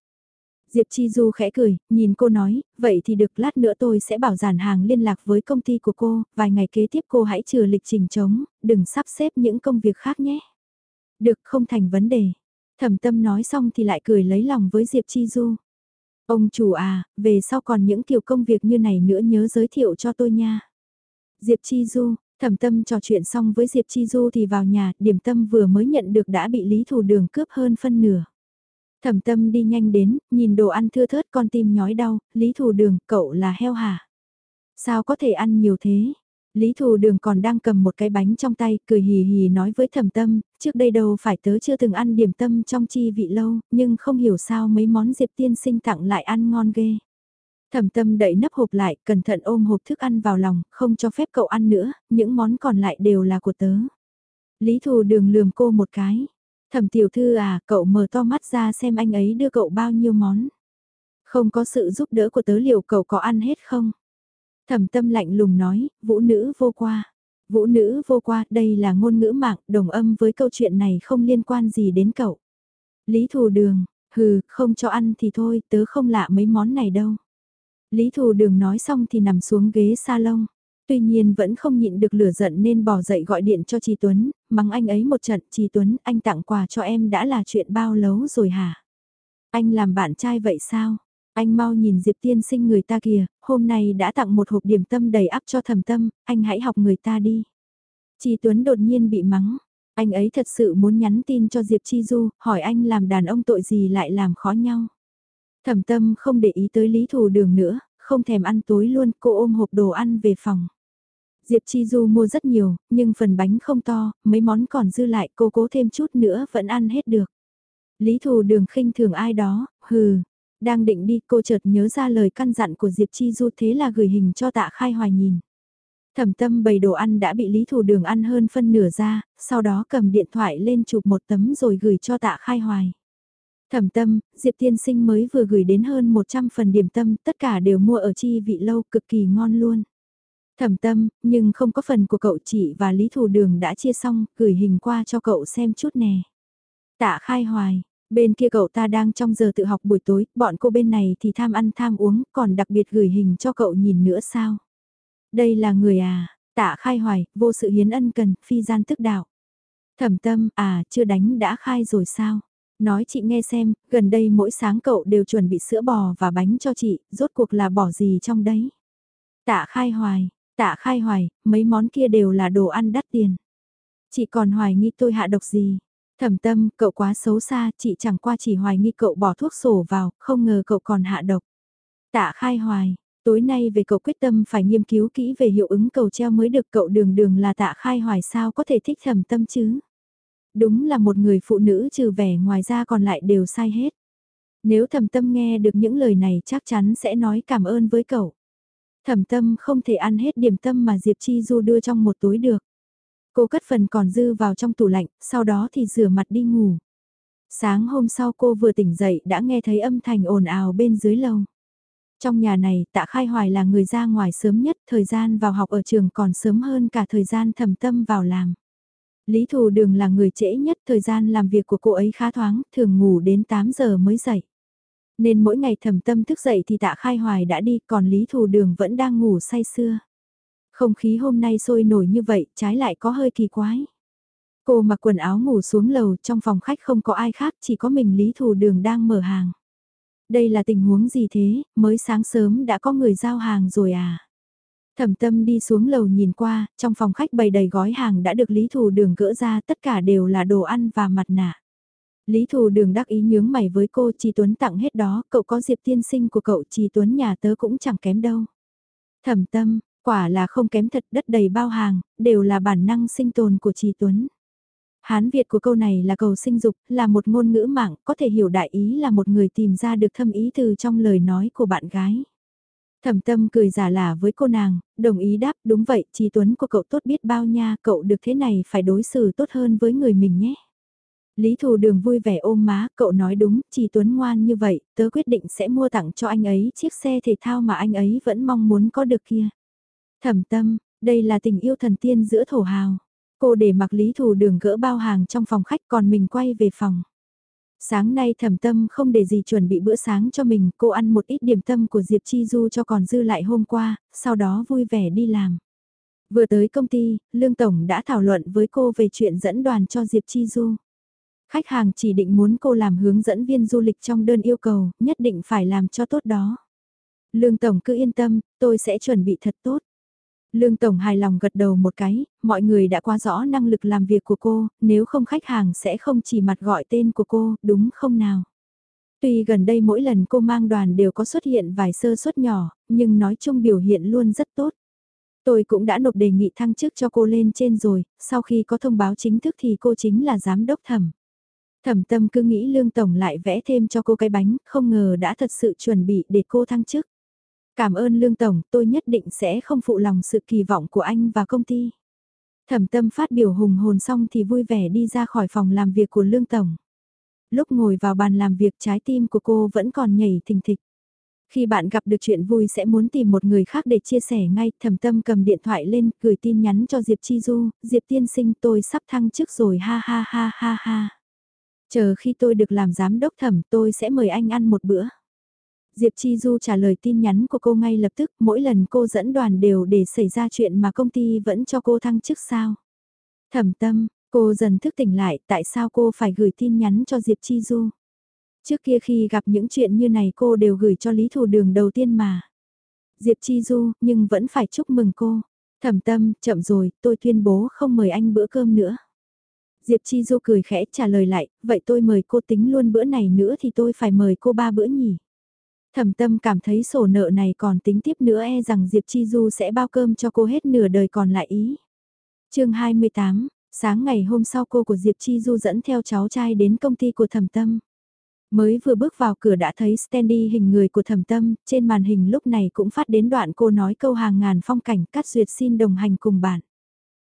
Diệp Chi Du khẽ cười, nhìn cô nói, vậy thì được lát nữa tôi sẽ bảo giản hàng liên lạc với công ty của cô, vài ngày kế tiếp cô hãy trừ lịch trình trống, đừng sắp xếp những công việc khác nhé. Được không thành vấn đề. Thẩm tâm nói xong thì lại cười lấy lòng với Diệp Chi Du. Ông chủ à, về sau còn những kiểu công việc như này nữa nhớ giới thiệu cho tôi nha. Diệp Chi Du, thẩm tâm trò chuyện xong với Diệp Chi Du thì vào nhà, điểm tâm vừa mới nhận được đã bị Lý Thủ Đường cướp hơn phân nửa. Thẩm tâm đi nhanh đến, nhìn đồ ăn thưa thớt con tim nhói đau, Lý Thủ Đường, cậu là heo hả? Sao có thể ăn nhiều thế? Lý Thù Đường còn đang cầm một cái bánh trong tay, cười hì hì nói với thẩm tâm, trước đây đâu phải tớ chưa từng ăn điểm tâm trong chi vị lâu, nhưng không hiểu sao mấy món Diệp tiên sinh tặng lại ăn ngon ghê. Thẩm tâm đậy nắp hộp lại, cẩn thận ôm hộp thức ăn vào lòng, không cho phép cậu ăn nữa, những món còn lại đều là của tớ. Lý Thù Đường lườm cô một cái. Thẩm tiểu thư à, cậu mở to mắt ra xem anh ấy đưa cậu bao nhiêu món. Không có sự giúp đỡ của tớ liệu cậu có ăn hết không? Thẩm tâm lạnh lùng nói, vũ nữ vô qua. Vũ nữ vô qua, đây là ngôn ngữ mạng, đồng âm với câu chuyện này không liên quan gì đến cậu. Lý thù đường, hừ, không cho ăn thì thôi, tớ không lạ mấy món này đâu. Lý thù đường nói xong thì nằm xuống ghế salon. Tuy nhiên vẫn không nhịn được lửa giận nên bỏ dậy gọi điện cho Trì Tuấn, mắng anh ấy một trận, Trì Tuấn, anh tặng quà cho em đã là chuyện bao lâu rồi hả? Anh làm bạn trai vậy sao? Anh mau nhìn Diệp tiên sinh người ta kìa, hôm nay đã tặng một hộp điểm tâm đầy ắp cho thầm tâm, anh hãy học người ta đi. Chi Tuấn đột nhiên bị mắng, anh ấy thật sự muốn nhắn tin cho Diệp Chi Du, hỏi anh làm đàn ông tội gì lại làm khó nhau. Thẩm tâm không để ý tới lý thù đường nữa, không thèm ăn tối luôn, cô ôm hộp đồ ăn về phòng. Diệp Chi Du mua rất nhiều, nhưng phần bánh không to, mấy món còn dư lại cô cố thêm chút nữa vẫn ăn hết được. Lý thù đường khinh thường ai đó, hừ, đang định đi cô chợt nhớ ra lời căn dặn của Diệp Chi Du thế là gửi hình cho tạ khai hoài nhìn. Thẩm tâm bầy đồ ăn đã bị Lý Thủ Đường ăn hơn phân nửa ra, sau đó cầm điện thoại lên chụp một tấm rồi gửi cho tạ khai hoài. Thẩm tâm, Diệp Tiên Sinh mới vừa gửi đến hơn 100 phần điểm tâm, tất cả đều mua ở chi vị lâu cực kỳ ngon luôn. Thẩm tâm, nhưng không có phần của cậu chị và Lý Thủ Đường đã chia xong, gửi hình qua cho cậu xem chút nè. Tạ khai hoài, Bên kia cậu ta đang trong giờ tự học buổi tối, bọn cô bên này thì tham ăn tham uống, còn đặc biệt gửi hình cho cậu nhìn nữa sao? Đây là người à, tạ khai hoài, vô sự hiến ân cần, phi gian tức đạo. Thẩm tâm, à, chưa đánh đã khai rồi sao? Nói chị nghe xem, gần đây mỗi sáng cậu đều chuẩn bị sữa bò và bánh cho chị, rốt cuộc là bỏ gì trong đấy? Tạ khai hoài, tạ khai hoài, mấy món kia đều là đồ ăn đắt tiền. Chị còn hoài nghi tôi hạ độc gì? Thẩm tâm, cậu quá xấu xa, chị chẳng qua chỉ hoài nghi cậu bỏ thuốc sổ vào, không ngờ cậu còn hạ độc. Tạ khai hoài, tối nay về cậu quyết tâm phải nghiên cứu kỹ về hiệu ứng cầu treo mới được cậu đường đường là tạ khai hoài sao có thể thích thẩm tâm chứ. Đúng là một người phụ nữ trừ vẻ ngoài ra còn lại đều sai hết. Nếu thẩm tâm nghe được những lời này chắc chắn sẽ nói cảm ơn với cậu. Thẩm tâm không thể ăn hết điểm tâm mà Diệp Chi Du đưa trong một túi được. Cô cất phần còn dư vào trong tủ lạnh, sau đó thì rửa mặt đi ngủ. Sáng hôm sau cô vừa tỉnh dậy đã nghe thấy âm thanh ồn ào bên dưới lầu. Trong nhà này, tạ khai hoài là người ra ngoài sớm nhất, thời gian vào học ở trường còn sớm hơn cả thời gian thầm tâm vào làm. Lý Thù Đường là người trễ nhất, thời gian làm việc của cô ấy khá thoáng, thường ngủ đến 8 giờ mới dậy. Nên mỗi ngày thầm tâm thức dậy thì tạ khai hoài đã đi, còn Lý Thù Đường vẫn đang ngủ say sưa. Không khí hôm nay sôi nổi như vậy, trái lại có hơi kỳ quái. Cô mặc quần áo ngủ xuống lầu, trong phòng khách không có ai khác, chỉ có mình Lý Thù Đường đang mở hàng. Đây là tình huống gì thế, mới sáng sớm đã có người giao hàng rồi à? Thẩm tâm đi xuống lầu nhìn qua, trong phòng khách bày đầy gói hàng đã được Lý Thù Đường gỡ ra, tất cả đều là đồ ăn và mặt nạ. Lý Thù Đường đắc ý nhướng mày với cô, Trì Tuấn tặng hết đó, cậu có diệp tiên sinh của cậu, Trì Tuấn nhà tớ cũng chẳng kém đâu. Thẩm tâm, Quả là không kém thật đất đầy bao hàng, đều là bản năng sinh tồn của Trì Tuấn. Hán Việt của câu này là cầu sinh dục, là một ngôn ngữ mạng, có thể hiểu đại ý là một người tìm ra được thâm ý từ trong lời nói của bạn gái. Thẩm tâm cười giả lả với cô nàng, đồng ý đáp đúng vậy, trí Tuấn của cậu tốt biết bao nha, cậu được thế này phải đối xử tốt hơn với người mình nhé. Lý Thù Đường vui vẻ ôm má, cậu nói đúng, trí Tuấn ngoan như vậy, tớ quyết định sẽ mua tặng cho anh ấy chiếc xe thể thao mà anh ấy vẫn mong muốn có được kia. Thẩm tâm, đây là tình yêu thần tiên giữa thổ hào. Cô để mặc lý thủ đường gỡ bao hàng trong phòng khách còn mình quay về phòng. Sáng nay thẩm tâm không để gì chuẩn bị bữa sáng cho mình, cô ăn một ít điểm tâm của Diệp Chi Du cho còn dư lại hôm qua, sau đó vui vẻ đi làm. Vừa tới công ty, Lương Tổng đã thảo luận với cô về chuyện dẫn đoàn cho Diệp Chi Du. Khách hàng chỉ định muốn cô làm hướng dẫn viên du lịch trong đơn yêu cầu, nhất định phải làm cho tốt đó. Lương Tổng cứ yên tâm, tôi sẽ chuẩn bị thật tốt. Lương Tổng hài lòng gật đầu một cái, mọi người đã qua rõ năng lực làm việc của cô, nếu không khách hàng sẽ không chỉ mặt gọi tên của cô, đúng không nào? Tuy gần đây mỗi lần cô mang đoàn đều có xuất hiện vài sơ suất nhỏ, nhưng nói chung biểu hiện luôn rất tốt. Tôi cũng đã nộp đề nghị thăng chức cho cô lên trên rồi, sau khi có thông báo chính thức thì cô chính là giám đốc thẩm. Thẩm tâm cứ nghĩ lương tổng lại vẽ thêm cho cô cái bánh, không ngờ đã thật sự chuẩn bị để cô thăng chức. Cảm ơn lương tổng, tôi nhất định sẽ không phụ lòng sự kỳ vọng của anh và công ty. Thẩm tâm phát biểu hùng hồn xong thì vui vẻ đi ra khỏi phòng làm việc của lương tổng. Lúc ngồi vào bàn làm việc trái tim của cô vẫn còn nhảy thình thịch. Khi bạn gặp được chuyện vui sẽ muốn tìm một người khác để chia sẻ ngay, thầm tâm cầm điện thoại lên, gửi tin nhắn cho Diệp Chi Du, Diệp tiên sinh tôi sắp thăng chức rồi ha ha ha ha ha. Chờ khi tôi được làm giám đốc thẩm tôi sẽ mời anh ăn một bữa. Diệp Chi Du trả lời tin nhắn của cô ngay lập tức, mỗi lần cô dẫn đoàn đều để xảy ra chuyện mà công ty vẫn cho cô thăng chức sao. Thẩm tâm, cô dần thức tỉnh lại tại sao cô phải gửi tin nhắn cho Diệp Chi Du. Trước kia khi gặp những chuyện như này cô đều gửi cho Lý Thủ Đường đầu tiên mà. Diệp Chi Du, nhưng vẫn phải chúc mừng cô. Thẩm tâm, chậm rồi, tôi tuyên bố không mời anh bữa cơm nữa. Diệp Chi Du cười khẽ trả lời lại, vậy tôi mời cô tính luôn bữa này nữa thì tôi phải mời cô ba bữa nhỉ. Thẩm tâm cảm thấy sổ nợ này còn tính tiếp nữa e rằng Diệp Chi Du sẽ bao cơm cho cô hết nửa đời còn lại ý. chương 28, sáng ngày hôm sau cô của Diệp Chi Du dẫn theo cháu trai đến công ty của thẩm tâm. Mới vừa bước vào cửa đã thấy standy hình người của thẩm tâm, trên màn hình lúc này cũng phát đến đoạn cô nói câu hàng ngàn phong cảnh cắt duyệt xin đồng hành cùng bạn.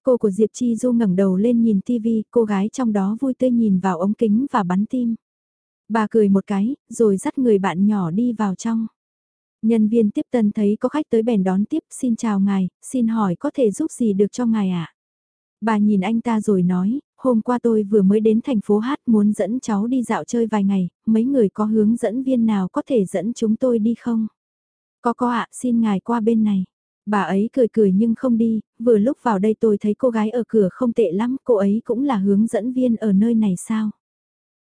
Cô của Diệp Chi Du ngẩng đầu lên nhìn TV, cô gái trong đó vui tươi nhìn vào ống kính và bắn tim. Bà cười một cái, rồi dắt người bạn nhỏ đi vào trong. Nhân viên tiếp tân thấy có khách tới bèn đón tiếp, xin chào ngài, xin hỏi có thể giúp gì được cho ngài ạ? À? Bà nhìn anh ta rồi nói, hôm qua tôi vừa mới đến thành phố Hát muốn dẫn cháu đi dạo chơi vài ngày, mấy người có hướng dẫn viên nào có thể dẫn chúng tôi đi không? Có có ạ, xin ngài qua bên này. Bà ấy cười cười nhưng không đi, vừa lúc vào đây tôi thấy cô gái ở cửa không tệ lắm, cô ấy cũng là hướng dẫn viên ở nơi này sao?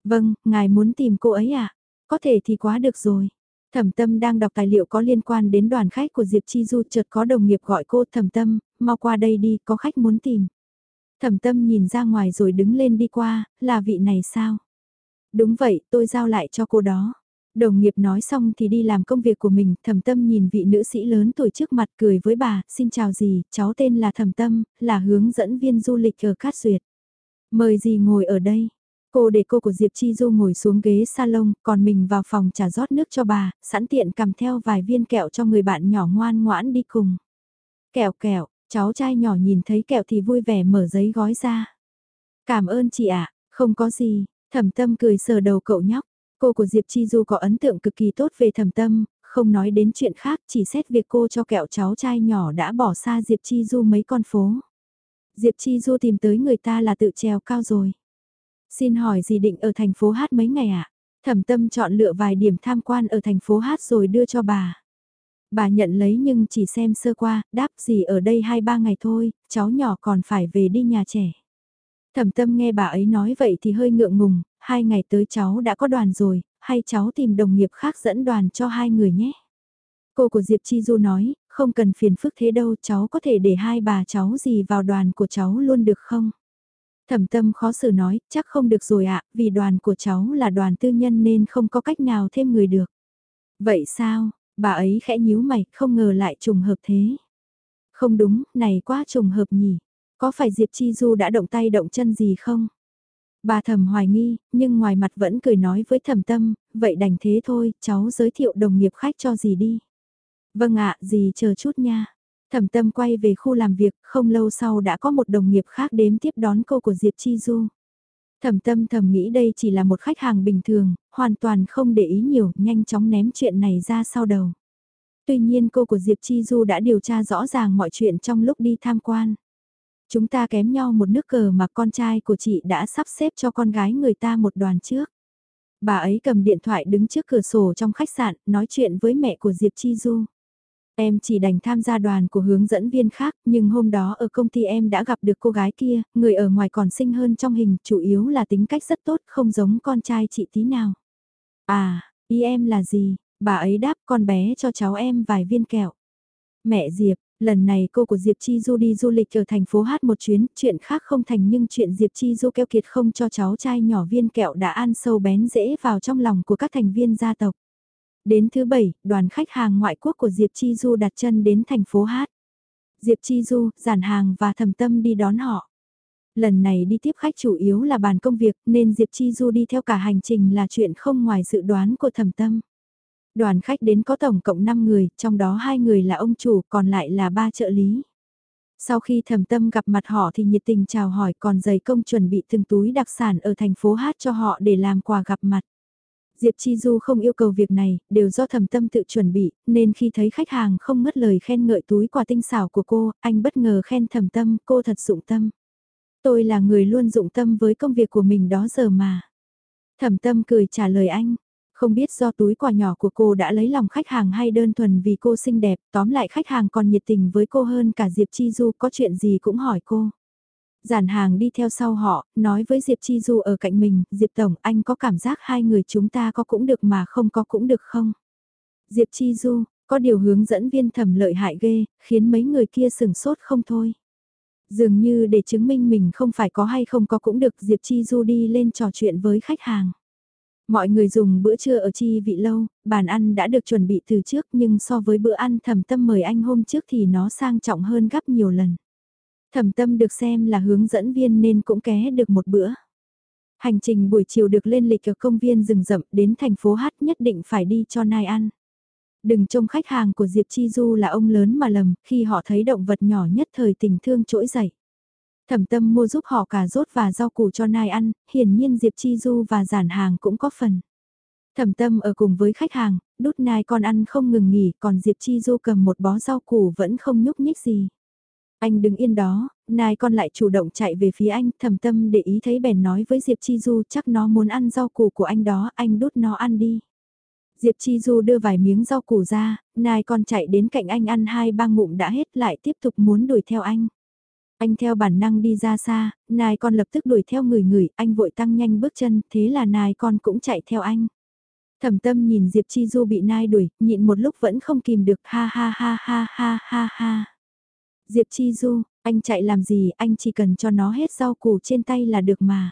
Vâng, ngài muốn tìm cô ấy à? Có thể thì quá được rồi. Thẩm Tâm đang đọc tài liệu có liên quan đến đoàn khách của Diệp Chi Du chợt có đồng nghiệp gọi cô Thẩm Tâm, mau qua đây đi, có khách muốn tìm. Thẩm Tâm nhìn ra ngoài rồi đứng lên đi qua, là vị này sao? Đúng vậy, tôi giao lại cho cô đó. Đồng nghiệp nói xong thì đi làm công việc của mình, thẩm tâm nhìn vị nữ sĩ lớn tuổi trước mặt cười với bà, xin chào gì, cháu tên là thẩm tâm, là hướng dẫn viên du lịch ở Cát Duyệt. Mời gì ngồi ở đây. Cô để cô của Diệp Chi Du ngồi xuống ghế salon, còn mình vào phòng trả rót nước cho bà, sẵn tiện cầm theo vài viên kẹo cho người bạn nhỏ ngoan ngoãn đi cùng. Kẹo kẹo, cháu trai nhỏ nhìn thấy kẹo thì vui vẻ mở giấy gói ra. Cảm ơn chị ạ, không có gì, thẩm tâm cười sờ đầu cậu nhóc. Cô của Diệp Chi Du có ấn tượng cực kỳ tốt về thẩm tâm, không nói đến chuyện khác chỉ xét việc cô cho kẹo cháu trai nhỏ đã bỏ xa Diệp Chi Du mấy con phố. Diệp Chi Du tìm tới người ta là tự trèo cao rồi. Xin hỏi gì định ở thành phố Hát mấy ngày ạ? À? Thẩm tâm chọn lựa vài điểm tham quan ở thành phố Hát rồi đưa cho bà. Bà nhận lấy nhưng chỉ xem sơ qua, đáp gì ở đây 2-3 ngày thôi, cháu nhỏ còn phải về đi nhà trẻ. Thẩm tâm nghe bà ấy nói vậy thì hơi ngượng ngùng, hai ngày tới cháu đã có đoàn rồi, hay cháu tìm đồng nghiệp khác dẫn đoàn cho hai người nhé. Cô của Diệp Chi Du nói, không cần phiền phức thế đâu, cháu có thể để hai bà cháu gì vào đoàn của cháu luôn được không? Thẩm tâm khó xử nói, chắc không được rồi ạ, vì đoàn của cháu là đoàn tư nhân nên không có cách nào thêm người được. Vậy sao, bà ấy khẽ nhíu mày, không ngờ lại trùng hợp thế. Không đúng, này quá trùng hợp nhỉ. Có phải Diệp Chi Du đã động tay động chân gì không? Bà thầm hoài nghi, nhưng ngoài mặt vẫn cười nói với thầm tâm, vậy đành thế thôi, cháu giới thiệu đồng nghiệp khách cho gì đi. Vâng ạ, gì chờ chút nha. Thẩm tâm quay về khu làm việc, không lâu sau đã có một đồng nghiệp khác đếm tiếp đón cô của Diệp Chi Du. Thẩm tâm thầm nghĩ đây chỉ là một khách hàng bình thường, hoàn toàn không để ý nhiều, nhanh chóng ném chuyện này ra sau đầu. Tuy nhiên cô của Diệp Chi Du đã điều tra rõ ràng mọi chuyện trong lúc đi tham quan. Chúng ta kém nhau một nước cờ mà con trai của chị đã sắp xếp cho con gái người ta một đoàn trước. Bà ấy cầm điện thoại đứng trước cửa sổ trong khách sạn, nói chuyện với mẹ của Diệp Chi Du. Em chỉ đành tham gia đoàn của hướng dẫn viên khác, nhưng hôm đó ở công ty em đã gặp được cô gái kia, người ở ngoài còn xinh hơn trong hình, chủ yếu là tính cách rất tốt, không giống con trai chị tí nào. À, ý em là gì? Bà ấy đáp con bé cho cháu em vài viên kẹo. Mẹ Diệp, lần này cô của Diệp Chi Du đi du lịch ở thành phố Hát một chuyến, chuyện khác không thành nhưng chuyện Diệp Chi Du keo kiệt không cho cháu trai nhỏ viên kẹo đã ăn sâu bén dễ vào trong lòng của các thành viên gia tộc. Đến thứ bảy, đoàn khách hàng ngoại quốc của Diệp Chi Du đặt chân đến thành phố Hát. Diệp Chi Du, giản hàng và thầm tâm đi đón họ. Lần này đi tiếp khách chủ yếu là bàn công việc nên Diệp Chi Du đi theo cả hành trình là chuyện không ngoài dự đoán của thầm tâm. Đoàn khách đến có tổng cộng 5 người, trong đó hai người là ông chủ, còn lại là ba trợ lý. Sau khi thầm tâm gặp mặt họ thì nhiệt tình chào hỏi còn giày công chuẩn bị từng túi đặc sản ở thành phố hát cho họ để làm quà gặp mặt. Diệp Chi Du không yêu cầu việc này, đều do thầm tâm tự chuẩn bị, nên khi thấy khách hàng không mất lời khen ngợi túi quà tinh xảo của cô, anh bất ngờ khen thầm tâm, cô thật dụng tâm. Tôi là người luôn dụng tâm với công việc của mình đó giờ mà. Thẩm tâm cười trả lời anh, không biết do túi quà nhỏ của cô đã lấy lòng khách hàng hay đơn thuần vì cô xinh đẹp, tóm lại khách hàng còn nhiệt tình với cô hơn cả Diệp Chi Du có chuyện gì cũng hỏi cô. Giản hàng đi theo sau họ, nói với Diệp Chi Du ở cạnh mình, Diệp Tổng anh có cảm giác hai người chúng ta có cũng được mà không có cũng được không? Diệp Chi Du, có điều hướng dẫn viên thẩm lợi hại ghê, khiến mấy người kia sừng sốt không thôi. Dường như để chứng minh mình không phải có hay không có cũng được Diệp Chi Du đi lên trò chuyện với khách hàng. Mọi người dùng bữa trưa ở chi vị lâu, bàn ăn đã được chuẩn bị từ trước nhưng so với bữa ăn thầm tâm mời anh hôm trước thì nó sang trọng hơn gấp nhiều lần. Thẩm tâm được xem là hướng dẫn viên nên cũng ké được một bữa. Hành trình buổi chiều được lên lịch ở công viên rừng rậm đến thành phố Hát nhất định phải đi cho nai ăn. Đừng trông khách hàng của Diệp Chi Du là ông lớn mà lầm, khi họ thấy động vật nhỏ nhất thời tình thương trỗi dậy. Thẩm tâm mua giúp họ cà rốt và rau củ cho nai ăn, hiển nhiên Diệp Chi Du và giản hàng cũng có phần. Thẩm tâm ở cùng với khách hàng, đút nai con ăn không ngừng nghỉ, còn Diệp Chi Du cầm một bó rau củ vẫn không nhúc nhích gì. Anh đứng yên đó, nai con lại chủ động chạy về phía anh, thầm tâm để ý thấy bèn nói với Diệp Chi Du chắc nó muốn ăn rau củ của anh đó, anh đút nó ăn đi. Diệp Chi Du đưa vài miếng rau củ ra, nai con chạy đến cạnh anh ăn hai ba ngụm đã hết lại tiếp tục muốn đuổi theo anh. Anh theo bản năng đi ra xa, nai con lập tức đuổi theo người người, anh vội tăng nhanh bước chân, thế là nai con cũng chạy theo anh. Thẩm tâm nhìn Diệp Chi Du bị nai đuổi, nhịn một lúc vẫn không kìm được ha ha ha ha ha ha ha. Diệp Chi Du, anh chạy làm gì, anh chỉ cần cho nó hết rau củ trên tay là được mà.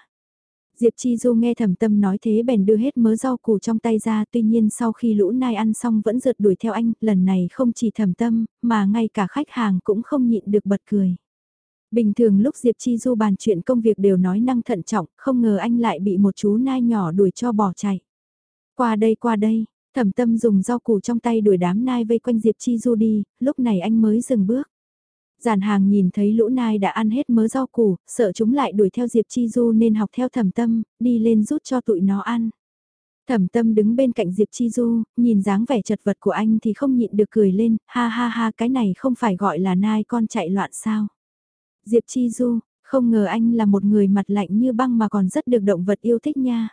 Diệp Chi Du nghe thẩm tâm nói thế bèn đưa hết mớ rau củ trong tay ra tuy nhiên sau khi lũ nai ăn xong vẫn rượt đuổi theo anh, lần này không chỉ thẩm tâm, mà ngay cả khách hàng cũng không nhịn được bật cười. Bình thường lúc Diệp Chi Du bàn chuyện công việc đều nói năng thận trọng, không ngờ anh lại bị một chú nai nhỏ đuổi cho bỏ chạy. Qua đây qua đây, thẩm tâm dùng rau củ trong tay đuổi đám nai vây quanh Diệp Chi Du đi, lúc này anh mới dừng bước giàn hàng nhìn thấy lũ nai đã ăn hết mớ rau củ, sợ chúng lại đuổi theo Diệp Chi Du nên học theo thẩm tâm, đi lên rút cho tụi nó ăn. Thẩm tâm đứng bên cạnh Diệp Chi Du, nhìn dáng vẻ chật vật của anh thì không nhịn được cười lên, ha ha ha cái này không phải gọi là nai con chạy loạn sao. Diệp Chi Du, không ngờ anh là một người mặt lạnh như băng mà còn rất được động vật yêu thích nha.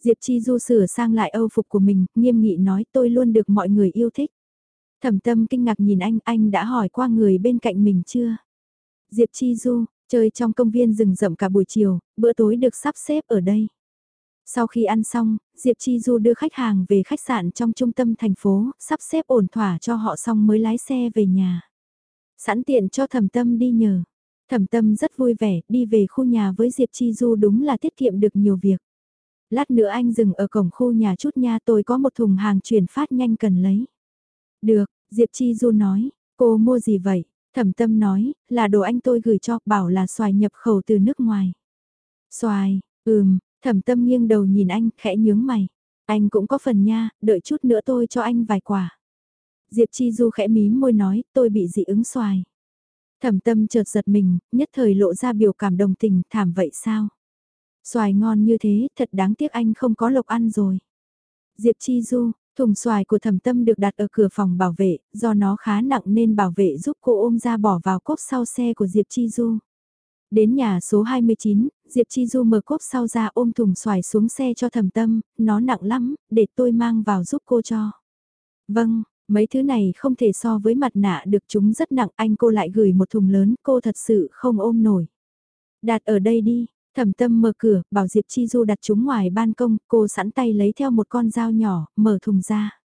Diệp Chi Du sửa sang lại âu phục của mình, nghiêm nghị nói tôi luôn được mọi người yêu thích. Thẩm tâm kinh ngạc nhìn anh, anh đã hỏi qua người bên cạnh mình chưa? Diệp Chi Du, chơi trong công viên rừng rậm cả buổi chiều, bữa tối được sắp xếp ở đây. Sau khi ăn xong, Diệp Chi Du đưa khách hàng về khách sạn trong trung tâm thành phố, sắp xếp ổn thỏa cho họ xong mới lái xe về nhà. Sẵn tiện cho thẩm tâm đi nhờ. Thẩm tâm rất vui vẻ, đi về khu nhà với Diệp Chi Du đúng là tiết kiệm được nhiều việc. Lát nữa anh dừng ở cổng khu nhà chút nha tôi có một thùng hàng chuyển phát nhanh cần lấy. Được, Diệp Chi Du nói, cô mua gì vậy? Thẩm tâm nói, là đồ anh tôi gửi cho, bảo là xoài nhập khẩu từ nước ngoài. Xoài, ừm, thẩm tâm nghiêng đầu nhìn anh, khẽ nhướng mày. Anh cũng có phần nha, đợi chút nữa tôi cho anh vài quả. Diệp Chi Du khẽ mím môi nói, tôi bị dị ứng xoài. Thẩm tâm chợt giật mình, nhất thời lộ ra biểu cảm đồng tình, thảm vậy sao? Xoài ngon như thế, thật đáng tiếc anh không có lộc ăn rồi. Diệp Chi Du, thùng xoài của thẩm tâm được đặt ở cửa phòng bảo vệ, do nó khá nặng nên bảo vệ giúp cô ôm ra bỏ vào cốp sau xe của Diệp Chi Du. Đến nhà số 29, Diệp Chi Du mở cốp sau ra ôm thùng xoài xuống xe cho thẩm tâm, nó nặng lắm, để tôi mang vào giúp cô cho. Vâng, Mấy thứ này không thể so với mặt nạ được chúng rất nặng anh cô lại gửi một thùng lớn cô thật sự không ôm nổi. Đặt ở đây đi, thẩm tâm mở cửa, bảo Diệp Chi Du đặt chúng ngoài ban công, cô sẵn tay lấy theo một con dao nhỏ, mở thùng ra.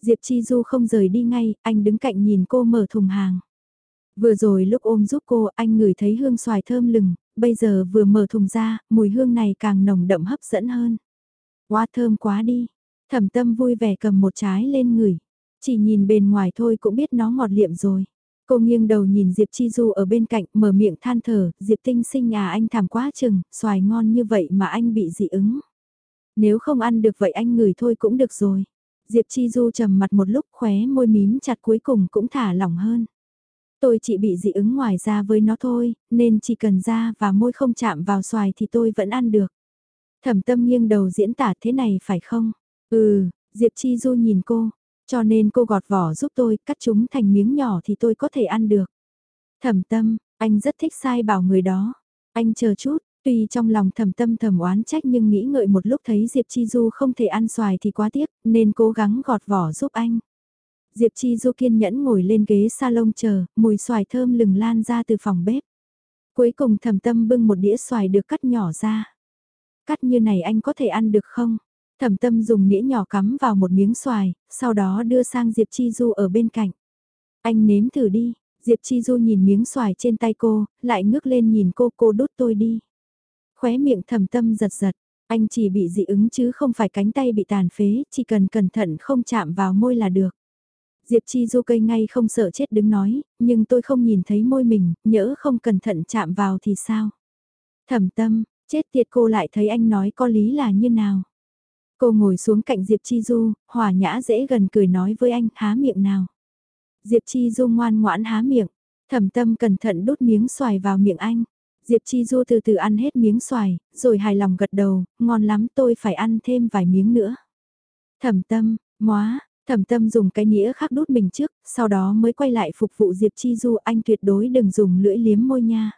Diệp Chi Du không rời đi ngay, anh đứng cạnh nhìn cô mở thùng hàng. Vừa rồi lúc ôm giúp cô anh ngửi thấy hương xoài thơm lừng, bây giờ vừa mở thùng ra, mùi hương này càng nồng đậm hấp dẫn hơn. Quá thơm quá đi, thẩm tâm vui vẻ cầm một trái lên ngửi. Chỉ nhìn bên ngoài thôi cũng biết nó ngọt liệm rồi. Cô nghiêng đầu nhìn Diệp Chi Du ở bên cạnh mở miệng than thở, Diệp tinh sinh à anh thảm quá chừng, xoài ngon như vậy mà anh bị dị ứng. Nếu không ăn được vậy anh ngửi thôi cũng được rồi. Diệp Chi Du trầm mặt một lúc khóe môi mím chặt cuối cùng cũng thả lỏng hơn. Tôi chỉ bị dị ứng ngoài da với nó thôi, nên chỉ cần da và môi không chạm vào xoài thì tôi vẫn ăn được. Thẩm tâm nghiêng đầu diễn tả thế này phải không? Ừ, Diệp Chi Du nhìn cô, cho nên cô gọt vỏ giúp tôi, cắt chúng thành miếng nhỏ thì tôi có thể ăn được. Thẩm tâm, anh rất thích sai bảo người đó. Anh chờ chút, tuy trong lòng Thẩm tâm thầm oán trách nhưng nghĩ ngợi một lúc thấy Diệp Chi Du không thể ăn xoài thì quá tiếc, nên cố gắng gọt vỏ giúp anh. Diệp Chi Du kiên nhẫn ngồi lên ghế salon chờ, mùi xoài thơm lừng lan ra từ phòng bếp. Cuối cùng Thẩm tâm bưng một đĩa xoài được cắt nhỏ ra. Cắt như này anh có thể ăn được không? Thẩm tâm dùng nĩa nhỏ cắm vào một miếng xoài, sau đó đưa sang Diệp Chi Du ở bên cạnh. Anh nếm thử đi, Diệp Chi Du nhìn miếng xoài trên tay cô, lại ngước lên nhìn cô cô đút tôi đi. Khóe miệng thẩm tâm giật giật, anh chỉ bị dị ứng chứ không phải cánh tay bị tàn phế, chỉ cần cẩn thận không chạm vào môi là được. Diệp Chi Du cây ngay không sợ chết đứng nói, nhưng tôi không nhìn thấy môi mình, nhỡ không cẩn thận chạm vào thì sao? Thẩm tâm, chết tiệt cô lại thấy anh nói có lý là như nào? Cô ngồi xuống cạnh Diệp Chi Du, hòa nhã dễ gần cười nói với anh, há miệng nào. Diệp Chi Du ngoan ngoãn há miệng, thẩm tâm cẩn thận đút miếng xoài vào miệng anh. Diệp Chi Du từ từ ăn hết miếng xoài, rồi hài lòng gật đầu, ngon lắm tôi phải ăn thêm vài miếng nữa. Thẩm tâm, móa, thẩm tâm dùng cái nĩa khác đút mình trước, sau đó mới quay lại phục vụ Diệp Chi Du anh tuyệt đối đừng dùng lưỡi liếm môi nha.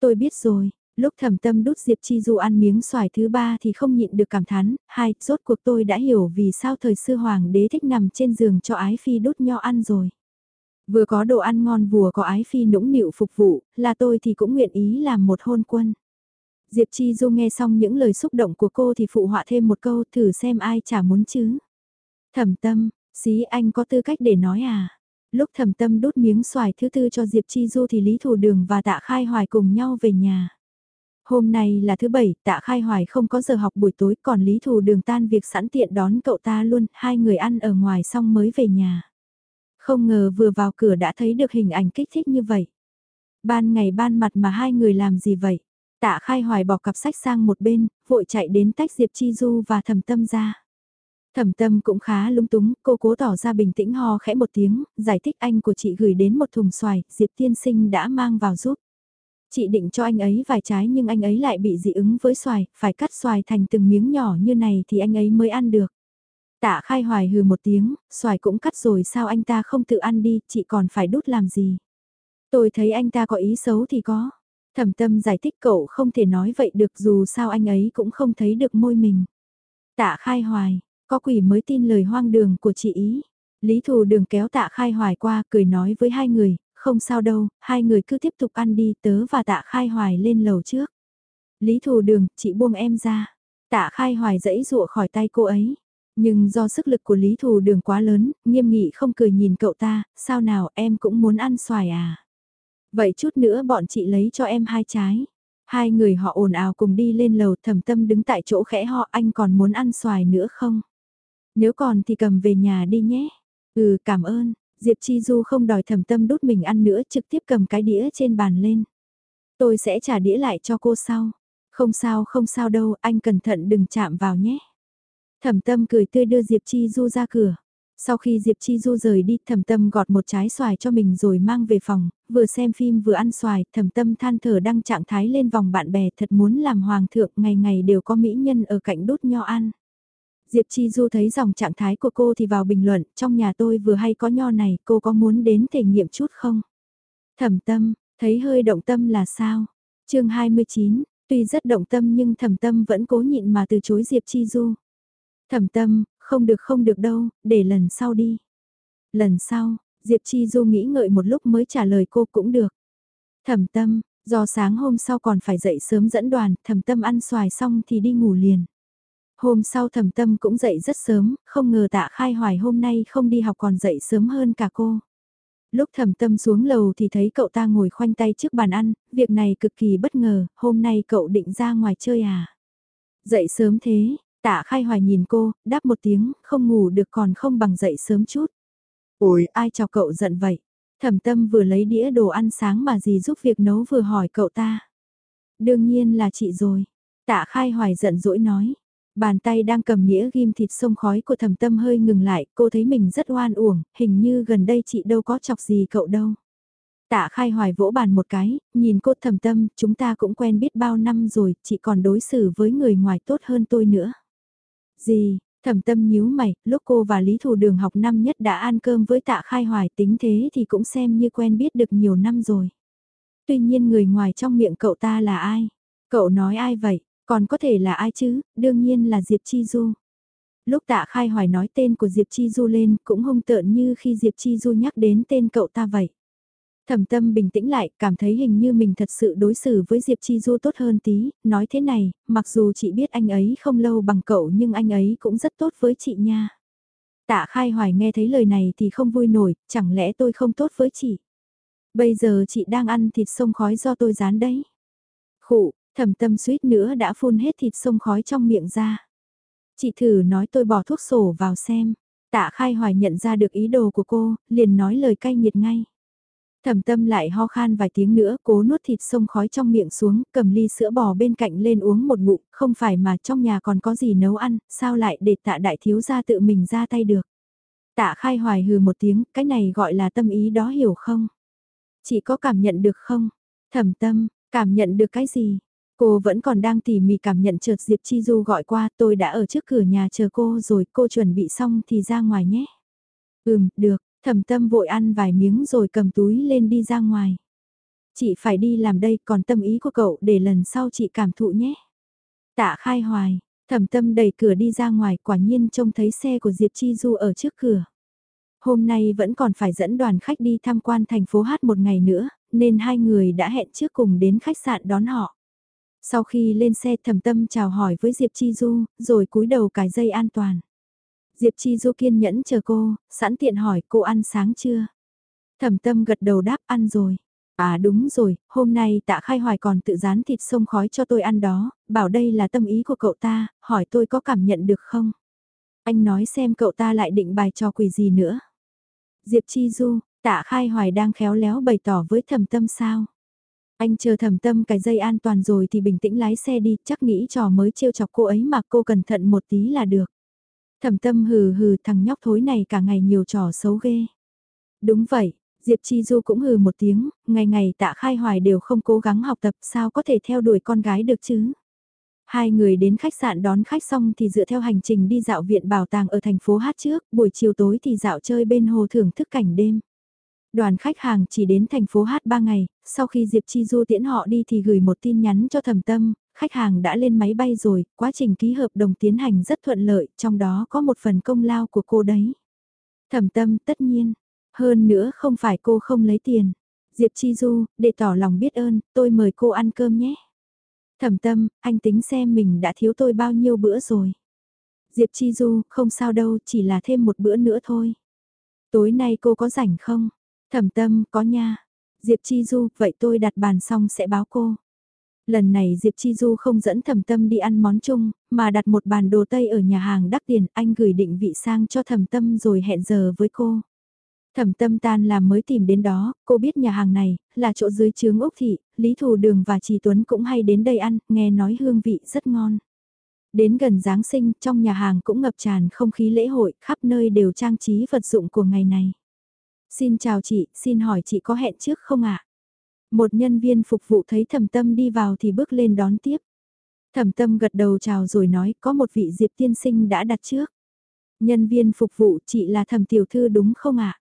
Tôi biết rồi, lúc thầm tâm đút Diệp Chi Du ăn miếng xoài thứ ba thì không nhịn được cảm thán, hai, rốt cuộc tôi đã hiểu vì sao thời xưa hoàng đế thích nằm trên giường cho ái phi đút nho ăn rồi. Vừa có đồ ăn ngon vừa có ái phi nũng nịu phục vụ, là tôi thì cũng nguyện ý làm một hôn quân. Diệp Chi Du nghe xong những lời xúc động của cô thì phụ họa thêm một câu thử xem ai chả muốn chứ. Thẩm tâm, xí anh có tư cách để nói à? Lúc thẩm tâm đút miếng xoài thứ tư cho Diệp Chi Du thì Lý Thủ Đường và Tạ Khai Hoài cùng nhau về nhà. Hôm nay là thứ bảy, tạ khai hoài không có giờ học buổi tối còn Lý Thù đường tan việc sẵn tiện đón cậu ta luôn, hai người ăn ở ngoài xong mới về nhà. Không ngờ vừa vào cửa đã thấy được hình ảnh kích thích như vậy. Ban ngày ban mặt mà hai người làm gì vậy? Tạ khai hoài bỏ cặp sách sang một bên, vội chạy đến tách Diệp Chi Du và thầm tâm ra. Thẩm tâm cũng khá lung túng, cô cố tỏ ra bình tĩnh ho khẽ một tiếng, giải thích anh của chị gửi đến một thùng xoài, Diệp tiên sinh đã mang vào giúp. Chị định cho anh ấy vài trái nhưng anh ấy lại bị dị ứng với xoài, phải cắt xoài thành từng miếng nhỏ như này thì anh ấy mới ăn được. Tạ khai hoài hừ một tiếng, xoài cũng cắt rồi sao anh ta không tự ăn đi, chị còn phải đút làm gì. Tôi thấy anh ta có ý xấu thì có. Thẩm tâm giải thích cậu không thể nói vậy được dù sao anh ấy cũng không thấy được môi mình. Tạ khai hoài, có quỷ mới tin lời hoang đường của chị ý. Lý thù đường kéo tạ khai hoài qua cười nói với hai người, không sao đâu, hai người cứ tiếp tục ăn đi tớ và tạ khai hoài lên lầu trước. Lý thù đường, chị buông em ra. Tạ khai hoài dẫy dụa khỏi tay cô ấy. Nhưng do sức lực của Lý Thù Đường quá lớn, nghiêm nghị không cười nhìn cậu ta, sao nào em cũng muốn ăn xoài à? Vậy chút nữa bọn chị lấy cho em hai trái. Hai người họ ồn ào cùng đi lên lầu thầm tâm đứng tại chỗ khẽ họ anh còn muốn ăn xoài nữa không? Nếu còn thì cầm về nhà đi nhé. Ừ cảm ơn, Diệp Chi Du không đòi Thẩm tâm đút mình ăn nữa trực tiếp cầm cái đĩa trên bàn lên. Tôi sẽ trả đĩa lại cho cô sau. Không sao không sao đâu, anh cẩn thận đừng chạm vào nhé. Thẩm tâm cười tươi đưa Diệp Chi Du ra cửa. Sau khi Diệp Chi Du rời đi, thẩm tâm gọt một trái xoài cho mình rồi mang về phòng, vừa xem phim vừa ăn xoài, thẩm tâm than thở đăng trạng thái lên vòng bạn bè thật muốn làm hoàng thượng, ngày ngày đều có mỹ nhân ở cạnh đút nho ăn. Diệp Chi Du thấy dòng trạng thái của cô thì vào bình luận, trong nhà tôi vừa hay có nho này, cô có muốn đến thể nghiệm chút không? Thẩm tâm, thấy hơi động tâm là sao? chương 29, tuy rất động tâm nhưng thẩm tâm vẫn cố nhịn mà từ chối Diệp Chi Du. Thẩm tâm, không được không được đâu, để lần sau đi. Lần sau, Diệp Chi Du nghĩ ngợi một lúc mới trả lời cô cũng được. Thẩm tâm, do sáng hôm sau còn phải dậy sớm dẫn đoàn, thẩm tâm ăn xoài xong thì đi ngủ liền. Hôm sau thẩm tâm cũng dậy rất sớm, không ngờ tạ khai hoài hôm nay không đi học còn dậy sớm hơn cả cô. Lúc thẩm tâm xuống lầu thì thấy cậu ta ngồi khoanh tay trước bàn ăn, việc này cực kỳ bất ngờ, hôm nay cậu định ra ngoài chơi à? Dậy sớm thế, tạ khai hoài nhìn cô, đáp một tiếng, không ngủ được còn không bằng dậy sớm chút. Ôi, ai cho cậu giận vậy? Thẩm tâm vừa lấy đĩa đồ ăn sáng mà gì giúp việc nấu vừa hỏi cậu ta. Đương nhiên là chị rồi. Tạ khai hoài giận dỗi nói. Bàn tay đang cầm nĩa ghim thịt sông khói của thẩm tâm hơi ngừng lại, cô thấy mình rất oan uổng, hình như gần đây chị đâu có chọc gì cậu đâu. Tạ khai hoài vỗ bàn một cái, nhìn cô thầm tâm, chúng ta cũng quen biết bao năm rồi, chị còn đối xử với người ngoài tốt hơn tôi nữa. Gì, thầm tâm nhíu mày, lúc cô và Lý Thù Đường học năm nhất đã ăn cơm với tạ khai hoài tính thế thì cũng xem như quen biết được nhiều năm rồi. Tuy nhiên người ngoài trong miệng cậu ta là ai? Cậu nói ai vậy? Còn có thể là ai chứ? Đương nhiên là Diệp Chi Du. Lúc tạ khai hoài nói tên của Diệp Chi Du lên cũng hung tợn như khi Diệp Chi Du nhắc đến tên cậu ta vậy. Thẩm tâm bình tĩnh lại, cảm thấy hình như mình thật sự đối xử với Diệp Chi Du tốt hơn tí, nói thế này, mặc dù chị biết anh ấy không lâu bằng cậu nhưng anh ấy cũng rất tốt với chị nha. Tạ khai hoài nghe thấy lời này thì không vui nổi, chẳng lẽ tôi không tốt với chị? Bây giờ chị đang ăn thịt sông khói do tôi rán đấy. Khụ, thẩm tâm suýt nữa đã phun hết thịt sông khói trong miệng ra. Chị thử nói tôi bỏ thuốc sổ vào xem. Tạ khai hoài nhận ra được ý đồ của cô, liền nói lời cay nghiệt ngay. Thẩm tâm lại ho khan vài tiếng nữa, cố nuốt thịt sông khói trong miệng xuống, cầm ly sữa bò bên cạnh lên uống một ngụm, không phải mà trong nhà còn có gì nấu ăn, sao lại để tạ đại thiếu gia tự mình ra tay được. Tạ khai hoài hừ một tiếng, cái này gọi là tâm ý đó hiểu không? Chị có cảm nhận được không? Thẩm tâm, cảm nhận được cái gì? Cô vẫn còn đang tỉ mỉ cảm nhận chợt Diệp Chi Du gọi qua, tôi đã ở trước cửa nhà chờ cô rồi, cô chuẩn bị xong thì ra ngoài nhé. Ừm, được, Thẩm tâm vội ăn vài miếng rồi cầm túi lên đi ra ngoài. Chị phải đi làm đây còn tâm ý của cậu để lần sau chị cảm thụ nhé. Tạ khai hoài, thẩm tâm đẩy cửa đi ra ngoài quả nhiên trông thấy xe của Diệp Chi Du ở trước cửa. Hôm nay vẫn còn phải dẫn đoàn khách đi tham quan thành phố Hát một ngày nữa, nên hai người đã hẹn trước cùng đến khách sạn đón họ. Sau khi lên xe thẩm tâm chào hỏi với Diệp Chi Du, rồi cúi đầu cài dây an toàn. Diệp Chi Du kiên nhẫn chờ cô, sẵn tiện hỏi cô ăn sáng chưa? Thẩm tâm gật đầu đáp ăn rồi. À đúng rồi, hôm nay tạ khai hoài còn tự dán thịt sông khói cho tôi ăn đó, bảo đây là tâm ý của cậu ta, hỏi tôi có cảm nhận được không? Anh nói xem cậu ta lại định bài trò quỷ gì nữa. Diệp Chi Du, tạ khai hoài đang khéo léo bày tỏ với thẩm tâm sao? Anh chờ thẩm tâm cái dây an toàn rồi thì bình tĩnh lái xe đi, chắc nghĩ trò mới trêu chọc cô ấy mà cô cẩn thận một tí là được. Thẩm tâm hừ hừ thằng nhóc thối này cả ngày nhiều trò xấu ghê. Đúng vậy, Diệp Chi Du cũng hừ một tiếng, ngày ngày tạ khai hoài đều không cố gắng học tập sao có thể theo đuổi con gái được chứ. Hai người đến khách sạn đón khách xong thì dựa theo hành trình đi dạo viện bảo tàng ở thành phố Hát trước, buổi chiều tối thì dạo chơi bên hồ thưởng thức cảnh đêm. Đoàn khách hàng chỉ đến thành phố Hát 3 ngày, sau khi Diệp Chi Du tiễn họ đi thì gửi một tin nhắn cho thẩm tâm, khách hàng đã lên máy bay rồi, quá trình ký hợp đồng tiến hành rất thuận lợi, trong đó có một phần công lao của cô đấy. Thẩm tâm tất nhiên, hơn nữa không phải cô không lấy tiền. Diệp Chi Du, để tỏ lòng biết ơn, tôi mời cô ăn cơm nhé. Thẩm tâm, anh tính xem mình đã thiếu tôi bao nhiêu bữa rồi. Diệp Chi Du, không sao đâu, chỉ là thêm một bữa nữa thôi. Tối nay cô có rảnh không? Thẩm tâm, có nha. Diệp Chi Du, vậy tôi đặt bàn xong sẽ báo cô. Lần này Diệp Chi Du không dẫn thẩm tâm đi ăn món chung, mà đặt một bàn đồ Tây ở nhà hàng đắt tiền, anh gửi định vị sang cho thẩm tâm rồi hẹn giờ với cô. Thẩm tâm tan làm mới tìm đến đó, cô biết nhà hàng này, là chỗ dưới chướng Úc Thị, Lý Thù Đường và Trì Tuấn cũng hay đến đây ăn, nghe nói hương vị rất ngon. Đến gần Giáng sinh, trong nhà hàng cũng ngập tràn không khí lễ hội, khắp nơi đều trang trí vật dụng của ngày này. Xin chào chị, xin hỏi chị có hẹn trước không ạ? Một nhân viên phục vụ thấy thẩm tâm đi vào thì bước lên đón tiếp. Thẩm tâm gật đầu chào rồi nói có một vị diệp tiên sinh đã đặt trước. Nhân viên phục vụ chị là thẩm tiểu thư đúng không ạ?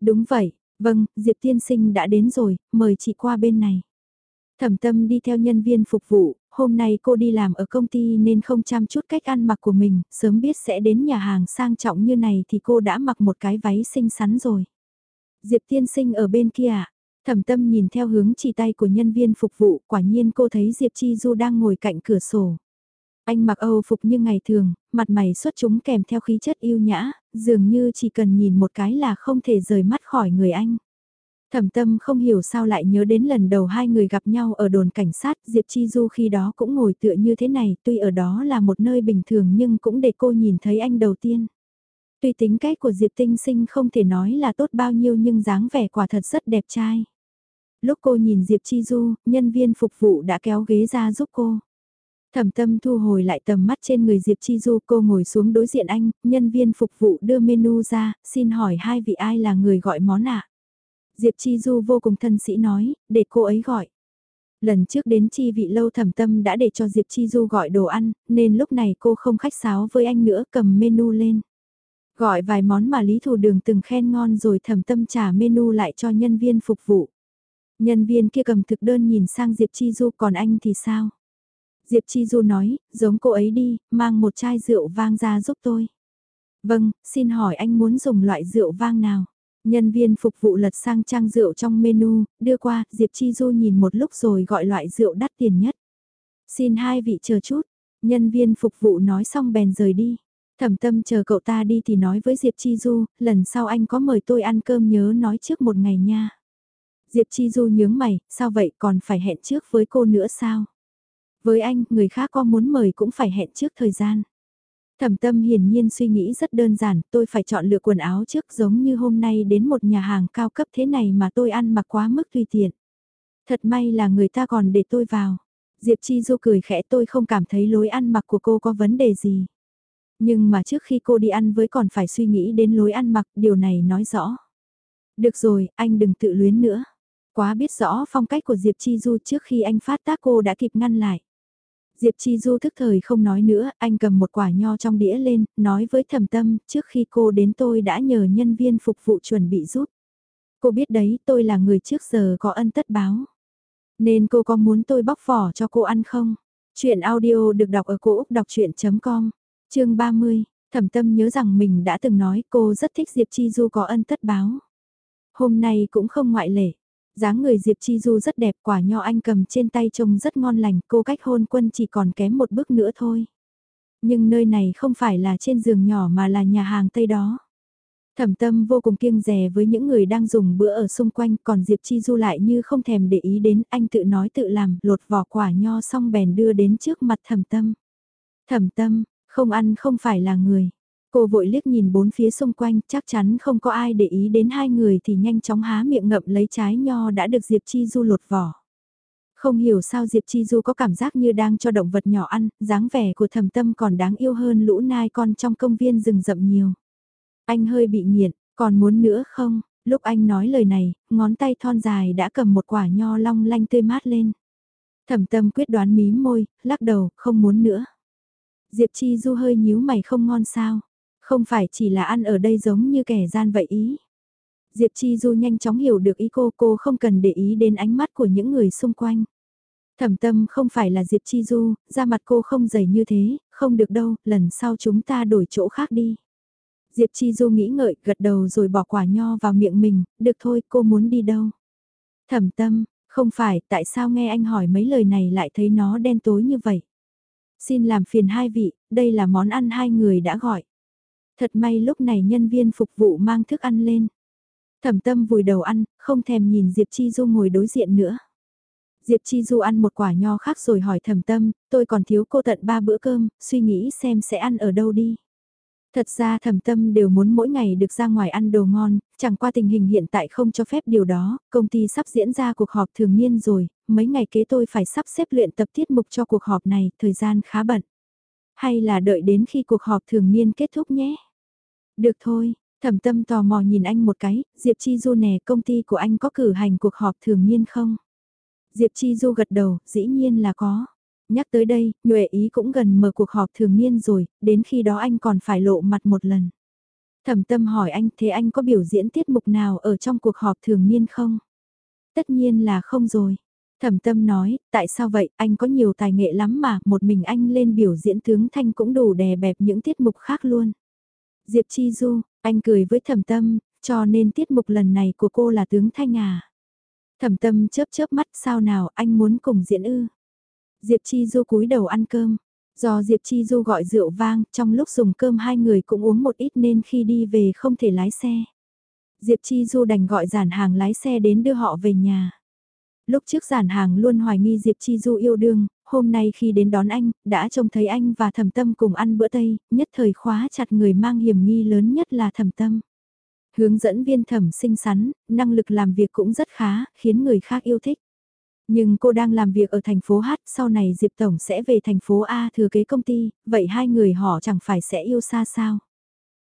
Đúng vậy, vâng, diệp tiên sinh đã đến rồi, mời chị qua bên này. Thẩm tâm đi theo nhân viên phục vụ, hôm nay cô đi làm ở công ty nên không chăm chút cách ăn mặc của mình, sớm biết sẽ đến nhà hàng sang trọng như này thì cô đã mặc một cái váy xinh xắn rồi. Diệp tiên sinh ở bên kia à? Thẩm tâm nhìn theo hướng chỉ tay của nhân viên phục vụ, quả nhiên cô thấy Diệp Chi Du đang ngồi cạnh cửa sổ. Anh mặc Âu phục như ngày thường, mặt mày xuất chúng kèm theo khí chất yêu nhã, dường như chỉ cần nhìn một cái là không thể rời mắt khỏi người anh. Thẩm tâm không hiểu sao lại nhớ đến lần đầu hai người gặp nhau ở đồn cảnh sát, Diệp Chi Du khi đó cũng ngồi tựa như thế này, tuy ở đó là một nơi bình thường nhưng cũng để cô nhìn thấy anh đầu tiên. Tuy tính cách của Diệp Tinh Sinh không thể nói là tốt bao nhiêu nhưng dáng vẻ quả thật rất đẹp trai. Lúc cô nhìn Diệp Chi Du, nhân viên phục vụ đã kéo ghế ra giúp cô. Thẩm tâm thu hồi lại tầm mắt trên người Diệp Chi Du cô ngồi xuống đối diện anh, nhân viên phục vụ đưa menu ra, xin hỏi hai vị ai là người gọi món ạ? Diệp Chi Du vô cùng thân sĩ nói, để cô ấy gọi. Lần trước đến chi vị lâu thẩm tâm đã để cho Diệp Chi Du gọi đồ ăn, nên lúc này cô không khách sáo với anh nữa cầm menu lên. Gọi vài món mà Lý Thù Đường từng khen ngon rồi thầm tâm trả menu lại cho nhân viên phục vụ. Nhân viên kia cầm thực đơn nhìn sang Diệp Chi Du còn anh thì sao? Diệp Chi Du nói, giống cô ấy đi, mang một chai rượu vang ra giúp tôi. Vâng, xin hỏi anh muốn dùng loại rượu vang nào? Nhân viên phục vụ lật sang trang rượu trong menu, đưa qua, Diệp Chi Du nhìn một lúc rồi gọi loại rượu đắt tiền nhất. Xin hai vị chờ chút, nhân viên phục vụ nói xong bèn rời đi. Thẩm tâm chờ cậu ta đi thì nói với Diệp Chi Du, lần sau anh có mời tôi ăn cơm nhớ nói trước một ngày nha. Diệp Chi Du nhướng mày, sao vậy còn phải hẹn trước với cô nữa sao? Với anh, người khác có muốn mời cũng phải hẹn trước thời gian. Thẩm tâm hiển nhiên suy nghĩ rất đơn giản, tôi phải chọn lựa quần áo trước giống như hôm nay đến một nhà hàng cao cấp thế này mà tôi ăn mặc quá mức tùy tiện. Thật may là người ta còn để tôi vào. Diệp Chi Du cười khẽ tôi không cảm thấy lối ăn mặc của cô có vấn đề gì. Nhưng mà trước khi cô đi ăn với còn phải suy nghĩ đến lối ăn mặc, điều này nói rõ. Được rồi, anh đừng tự luyến nữa. Quá biết rõ phong cách của Diệp Chi Du trước khi anh phát tác cô đã kịp ngăn lại. Diệp Chi Du thức thời không nói nữa, anh cầm một quả nho trong đĩa lên, nói với thầm tâm, trước khi cô đến tôi đã nhờ nhân viên phục vụ chuẩn bị giúp. Cô biết đấy, tôi là người trước giờ có ân tất báo. Nên cô có muốn tôi bóc vỏ cho cô ăn không? Chuyện audio được đọc ở cổ Úc đọc chuyện.com, chương 30, thẩm tâm nhớ rằng mình đã từng nói cô rất thích Diệp Chi Du có ân tất báo. Hôm nay cũng không ngoại lệ dáng người Diệp Chi Du rất đẹp quả nho anh cầm trên tay trông rất ngon lành, cô cách hôn quân chỉ còn kém một bước nữa thôi. Nhưng nơi này không phải là trên giường nhỏ mà là nhà hàng Tây đó. Thẩm tâm vô cùng kiêng rè với những người đang dùng bữa ở xung quanh còn Diệp Chi Du lại như không thèm để ý đến anh tự nói tự làm lột vỏ quả nho xong bèn đưa đến trước mặt thẩm tâm. Thẩm tâm, không ăn không phải là người. Cô vội liếc nhìn bốn phía xung quanh, chắc chắn không có ai để ý đến hai người thì nhanh chóng há miệng ngậm lấy trái nho đã được Diệp Chi Du lột vỏ. Không hiểu sao Diệp Chi Du có cảm giác như đang cho động vật nhỏ ăn, dáng vẻ của thầm tâm còn đáng yêu hơn lũ nai con trong công viên rừng rậm nhiều. Anh hơi bị nghiện, còn muốn nữa không? Lúc anh nói lời này, ngón tay thon dài đã cầm một quả nho long lanh tươi mát lên. Thẩm tâm quyết đoán mím môi, lắc đầu, không muốn nữa. Diệp Chi Du hơi nhíu mày không ngon sao. Không phải chỉ là ăn ở đây giống như kẻ gian vậy ý. Diệp Chi Du nhanh chóng hiểu được ý cô, cô không cần để ý đến ánh mắt của những người xung quanh. Thẩm tâm không phải là Diệp Chi Du, da mặt cô không dày như thế, không được đâu, lần sau chúng ta đổi chỗ khác đi. Diệp Chi Du nghĩ ngợi, gật đầu rồi bỏ quả nho vào miệng mình, được thôi, cô muốn đi đâu? Thẩm tâm, không phải, tại sao nghe anh hỏi mấy lời này lại thấy nó đen tối như vậy? Xin làm phiền hai vị, đây là món ăn hai người đã gọi. Thật may lúc này nhân viên phục vụ mang thức ăn lên. Thẩm tâm vùi đầu ăn, không thèm nhìn Diệp Chi Du ngồi đối diện nữa. Diệp Chi Du ăn một quả nho khác rồi hỏi thẩm tâm, tôi còn thiếu cô tận ba bữa cơm, suy nghĩ xem sẽ ăn ở đâu đi. Thật ra thầm tâm đều muốn mỗi ngày được ra ngoài ăn đồ ngon, chẳng qua tình hình hiện tại không cho phép điều đó, công ty sắp diễn ra cuộc họp thường niên rồi, mấy ngày kế tôi phải sắp xếp luyện tập tiết mục cho cuộc họp này, thời gian khá bận. Hay là đợi đến khi cuộc họp thường niên kết thúc nhé? Được thôi, thẩm tâm tò mò nhìn anh một cái, Diệp Chi Du nè công ty của anh có cử hành cuộc họp thường niên không? Diệp Chi Du gật đầu, dĩ nhiên là có. Nhắc tới đây, Nhuệ Ý cũng gần mở cuộc họp thường niên rồi, đến khi đó anh còn phải lộ mặt một lần. Thẩm tâm hỏi anh thế anh có biểu diễn tiết mục nào ở trong cuộc họp thường niên không? Tất nhiên là không rồi. Thẩm tâm nói, tại sao vậy, anh có nhiều tài nghệ lắm mà, một mình anh lên biểu diễn tướng thanh cũng đủ đè bẹp những tiết mục khác luôn. Diệp Chi Du, anh cười với thẩm tâm, cho nên tiết mục lần này của cô là tướng thanh à. Thẩm tâm chớp chớp mắt sao nào anh muốn cùng diễn ư. Diệp Chi Du cúi đầu ăn cơm. Do Diệp Chi Du gọi rượu vang, trong lúc dùng cơm hai người cũng uống một ít nên khi đi về không thể lái xe. Diệp Chi Du đành gọi giản hàng lái xe đến đưa họ về nhà. Lúc trước giản hàng luôn hoài nghi Diệp Chi Du yêu đương, hôm nay khi đến đón anh, đã trông thấy anh và thẩm tâm cùng ăn bữa Tây, nhất thời khóa chặt người mang hiểm nghi lớn nhất là thẩm tâm. Hướng dẫn viên thẩm xinh xắn, năng lực làm việc cũng rất khá, khiến người khác yêu thích. Nhưng cô đang làm việc ở thành phố H, sau này Diệp Tổng sẽ về thành phố A thừa kế công ty, vậy hai người họ chẳng phải sẽ yêu xa sao?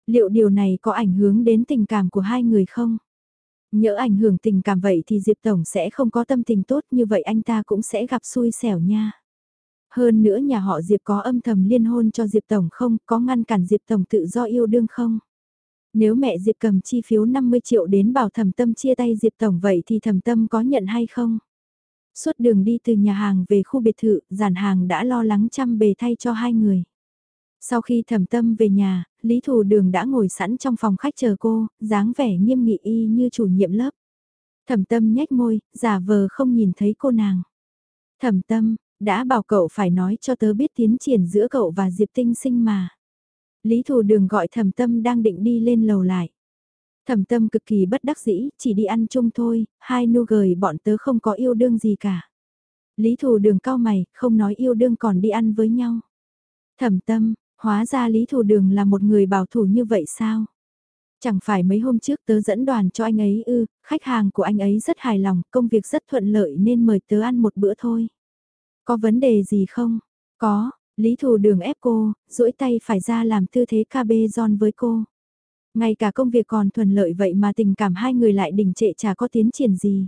Liệu điều này có ảnh hưởng đến tình cảm của hai người không? Nhỡ ảnh hưởng tình cảm vậy thì Diệp Tổng sẽ không có tâm tình tốt như vậy anh ta cũng sẽ gặp xui xẻo nha. Hơn nữa nhà họ Diệp có âm thầm liên hôn cho Diệp Tổng không, có ngăn cản Diệp Tổng tự do yêu đương không? Nếu mẹ Diệp cầm chi phiếu 50 triệu đến bảo thẩm tâm chia tay Diệp Tổng vậy thì thẩm tâm có nhận hay không? Suốt đường đi từ nhà hàng về khu biệt thự, giản hàng đã lo lắng chăm bề thay cho hai người. Sau khi thẩm tâm về nhà, Lý Thù Đường đã ngồi sẵn trong phòng khách chờ cô, dáng vẻ nghiêm nghị y như chủ nhiệm lớp. Thẩm tâm nhếch môi, giả vờ không nhìn thấy cô nàng. Thẩm tâm, đã bảo cậu phải nói cho tớ biết tiến triển giữa cậu và Diệp Tinh sinh mà. Lý Thù Đường gọi thẩm tâm đang định đi lên lầu lại. Thẩm tâm cực kỳ bất đắc dĩ, chỉ đi ăn chung thôi, hai nu gời bọn tớ không có yêu đương gì cả. Lý Thù Đường cao mày, không nói yêu đương còn đi ăn với nhau. Thẩm tâm, Hóa ra Lý Thù Đường là một người bảo thủ như vậy sao? Chẳng phải mấy hôm trước tớ dẫn đoàn cho anh ấy ư, khách hàng của anh ấy rất hài lòng, công việc rất thuận lợi nên mời tớ ăn một bữa thôi. Có vấn đề gì không? Có, Lý Thù Đường ép cô, duỗi tay phải ra làm tư thế KB giòn với cô. Ngay cả công việc còn thuận lợi vậy mà tình cảm hai người lại đình trệ chả có tiến triển gì.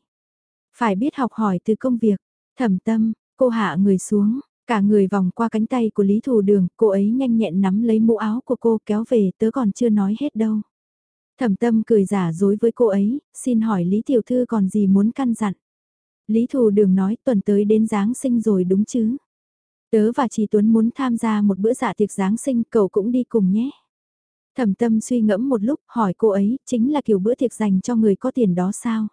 Phải biết học hỏi từ công việc, thẩm tâm, cô hạ người xuống, Cả người vòng qua cánh tay của Lý Thù Đường, cô ấy nhanh nhẹn nắm lấy mũ áo của cô kéo về tớ còn chưa nói hết đâu. Thẩm tâm cười giả dối với cô ấy, xin hỏi Lý Tiểu Thư còn gì muốn căn dặn. Lý Thù Đường nói tuần tới đến Giáng sinh rồi đúng chứ. Tớ và chị Tuấn muốn tham gia một bữa dạ tiệc Giáng sinh, cậu cũng đi cùng nhé. Thẩm tâm suy ngẫm một lúc, hỏi cô ấy, chính là kiểu bữa tiệc dành cho người có tiền đó sao?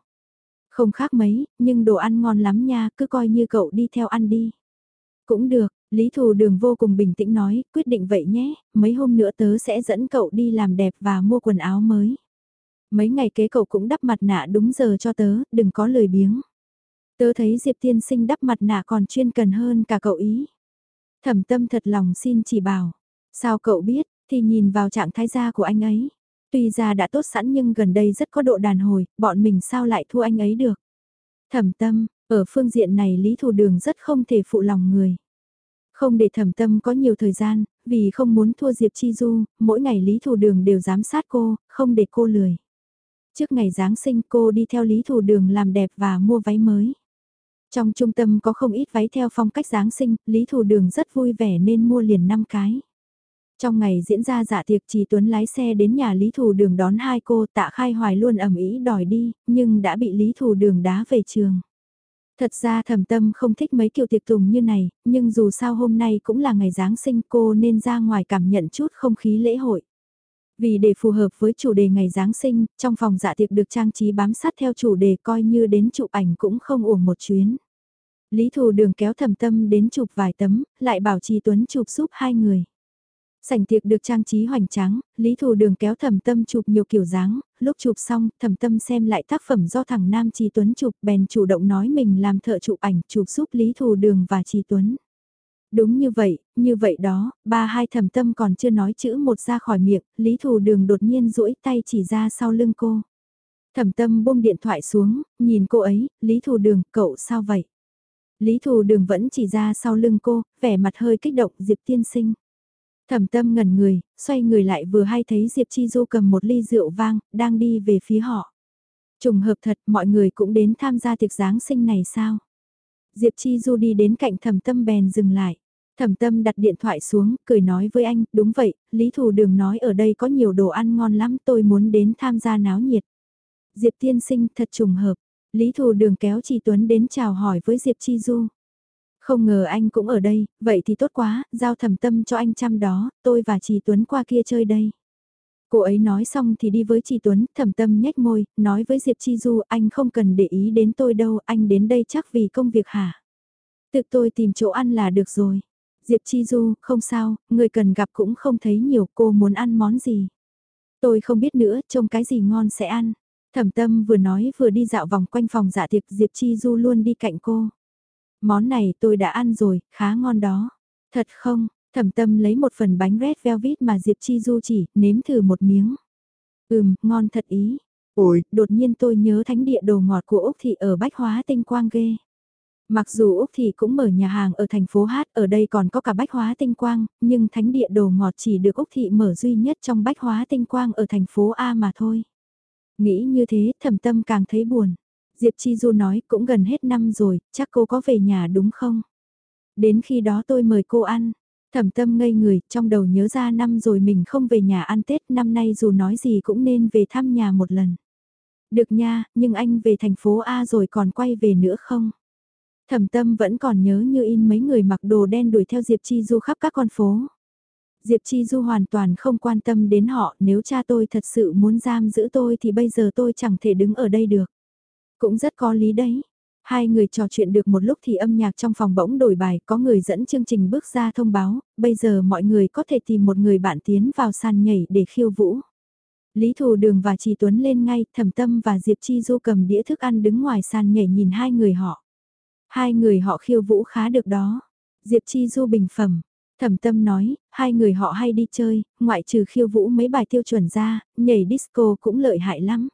Không khác mấy, nhưng đồ ăn ngon lắm nha, cứ coi như cậu đi theo ăn đi. Cũng được, Lý Thù Đường vô cùng bình tĩnh nói, quyết định vậy nhé, mấy hôm nữa tớ sẽ dẫn cậu đi làm đẹp và mua quần áo mới. Mấy ngày kế cậu cũng đắp mặt nạ đúng giờ cho tớ, đừng có lời biếng. Tớ thấy Diệp Tiên Sinh đắp mặt nạ còn chuyên cần hơn cả cậu ý. Thẩm tâm thật lòng xin chỉ bảo. Sao cậu biết, thì nhìn vào trạng thái da của anh ấy. Tuy ra đã tốt sẵn nhưng gần đây rất có độ đàn hồi, bọn mình sao lại thua anh ấy được. Thẩm tâm, ở phương diện này Lý Thù Đường rất không thể phụ lòng người. Không để thẩm tâm có nhiều thời gian, vì không muốn thua Diệp Chi Du, mỗi ngày Lý Thù Đường đều giám sát cô, không để cô lười. Trước ngày Giáng sinh cô đi theo Lý Thù Đường làm đẹp và mua váy mới. Trong trung tâm có không ít váy theo phong cách Giáng sinh, Lý Thù Đường rất vui vẻ nên mua liền 5 cái. Trong ngày diễn ra dạ tiệc Trì Tuấn lái xe đến nhà Lý Thù Đường đón hai cô tạ khai hoài luôn ẩm ý đòi đi, nhưng đã bị Lý Thù Đường đá về trường. Thật ra thầm tâm không thích mấy kiểu tiệc tùng như này, nhưng dù sao hôm nay cũng là ngày Giáng sinh cô nên ra ngoài cảm nhận chút không khí lễ hội. Vì để phù hợp với chủ đề ngày Giáng sinh, trong phòng dạ tiệc được trang trí bám sát theo chủ đề coi như đến chụp ảnh cũng không uổng một chuyến. Lý Thù Đường kéo thầm tâm đến chụp vài tấm, lại bảo Trì Tuấn chụp giúp hai người. Sảnh tiệc được trang trí hoành tráng, Lý Thù Đường kéo thẩm tâm chụp nhiều kiểu dáng, lúc chụp xong, thẩm tâm xem lại tác phẩm do thằng Nam Trì Tuấn chụp bèn chủ động nói mình làm thợ chụp ảnh chụp giúp Lý Thù Đường và Trì Tuấn. Đúng như vậy, như vậy đó, ba hai thẩm tâm còn chưa nói chữ một ra khỏi miệng, Lý Thù Đường đột nhiên duỗi tay chỉ ra sau lưng cô. Thẩm tâm buông điện thoại xuống, nhìn cô ấy, Lý Thù Đường, cậu sao vậy? Lý Thù Đường vẫn chỉ ra sau lưng cô, vẻ mặt hơi kích động Diệp tiên sinh. Thẩm tâm ngẩn người, xoay người lại vừa hay thấy Diệp Chi Du cầm một ly rượu vang, đang đi về phía họ. Trùng hợp thật, mọi người cũng đến tham gia tiệc Giáng sinh này sao? Diệp Chi Du đi đến cạnh thẩm tâm bèn dừng lại. Thẩm tâm đặt điện thoại xuống, cười nói với anh, đúng vậy, Lý Thù Đường nói ở đây có nhiều đồ ăn ngon lắm tôi muốn đến tham gia náo nhiệt. Diệp tiên sinh thật trùng hợp, Lý Thù Đường kéo Chi Tuấn đến chào hỏi với Diệp Chi Du. Không ngờ anh cũng ở đây, vậy thì tốt quá, giao thầm tâm cho anh chăm đó, tôi và Trì Tuấn qua kia chơi đây. Cô ấy nói xong thì đi với Trì Tuấn, thầm tâm nhếch môi, nói với Diệp Chi Du anh không cần để ý đến tôi đâu, anh đến đây chắc vì công việc hả? Tự tôi tìm chỗ ăn là được rồi. Diệp Chi Du, không sao, người cần gặp cũng không thấy nhiều, cô muốn ăn món gì? Tôi không biết nữa, trông cái gì ngon sẽ ăn. Thẩm tâm vừa nói vừa đi dạo vòng quanh phòng dạ tiệc Diệp Chi Du luôn đi cạnh cô. Món này tôi đã ăn rồi, khá ngon đó. Thật không, thẩm tâm lấy một phần bánh red velvet mà Diệp Chi Du chỉ, nếm thử một miếng. Ừm, ngon thật ý. Ôi, đột nhiên tôi nhớ thánh địa đồ ngọt của Úc Thị ở Bách Hóa Tinh Quang ghê. Mặc dù Úc Thị cũng mở nhà hàng ở thành phố Hát, ở đây còn có cả Bách Hóa Tinh Quang, nhưng thánh địa đồ ngọt chỉ được Úc Thị mở duy nhất trong Bách Hóa Tinh Quang ở thành phố A mà thôi. Nghĩ như thế, thẩm tâm càng thấy buồn. Diệp Chi Du nói cũng gần hết năm rồi, chắc cô có về nhà đúng không? Đến khi đó tôi mời cô ăn. Thẩm tâm ngây người, trong đầu nhớ ra năm rồi mình không về nhà ăn Tết, năm nay dù nói gì cũng nên về thăm nhà một lần. Được nha, nhưng anh về thành phố A rồi còn quay về nữa không? Thẩm tâm vẫn còn nhớ như in mấy người mặc đồ đen đuổi theo Diệp Chi Du khắp các con phố. Diệp Chi Du hoàn toàn không quan tâm đến họ, nếu cha tôi thật sự muốn giam giữ tôi thì bây giờ tôi chẳng thể đứng ở đây được. Cũng rất có lý đấy. Hai người trò chuyện được một lúc thì âm nhạc trong phòng bỗng đổi bài, có người dẫn chương trình bước ra thông báo, bây giờ mọi người có thể tìm một người bạn tiến vào sàn nhảy để khiêu vũ. Lý Thù Đường và Trì Tuấn lên ngay, Thẩm Tâm và Diệp Chi Du cầm đĩa thức ăn đứng ngoài sàn nhảy nhìn hai người họ. Hai người họ khiêu vũ khá được đó. Diệp Chi Du bình phẩm. Thẩm Tâm nói, hai người họ hay đi chơi, ngoại trừ khiêu vũ mấy bài tiêu chuẩn ra, nhảy disco cũng lợi hại lắm.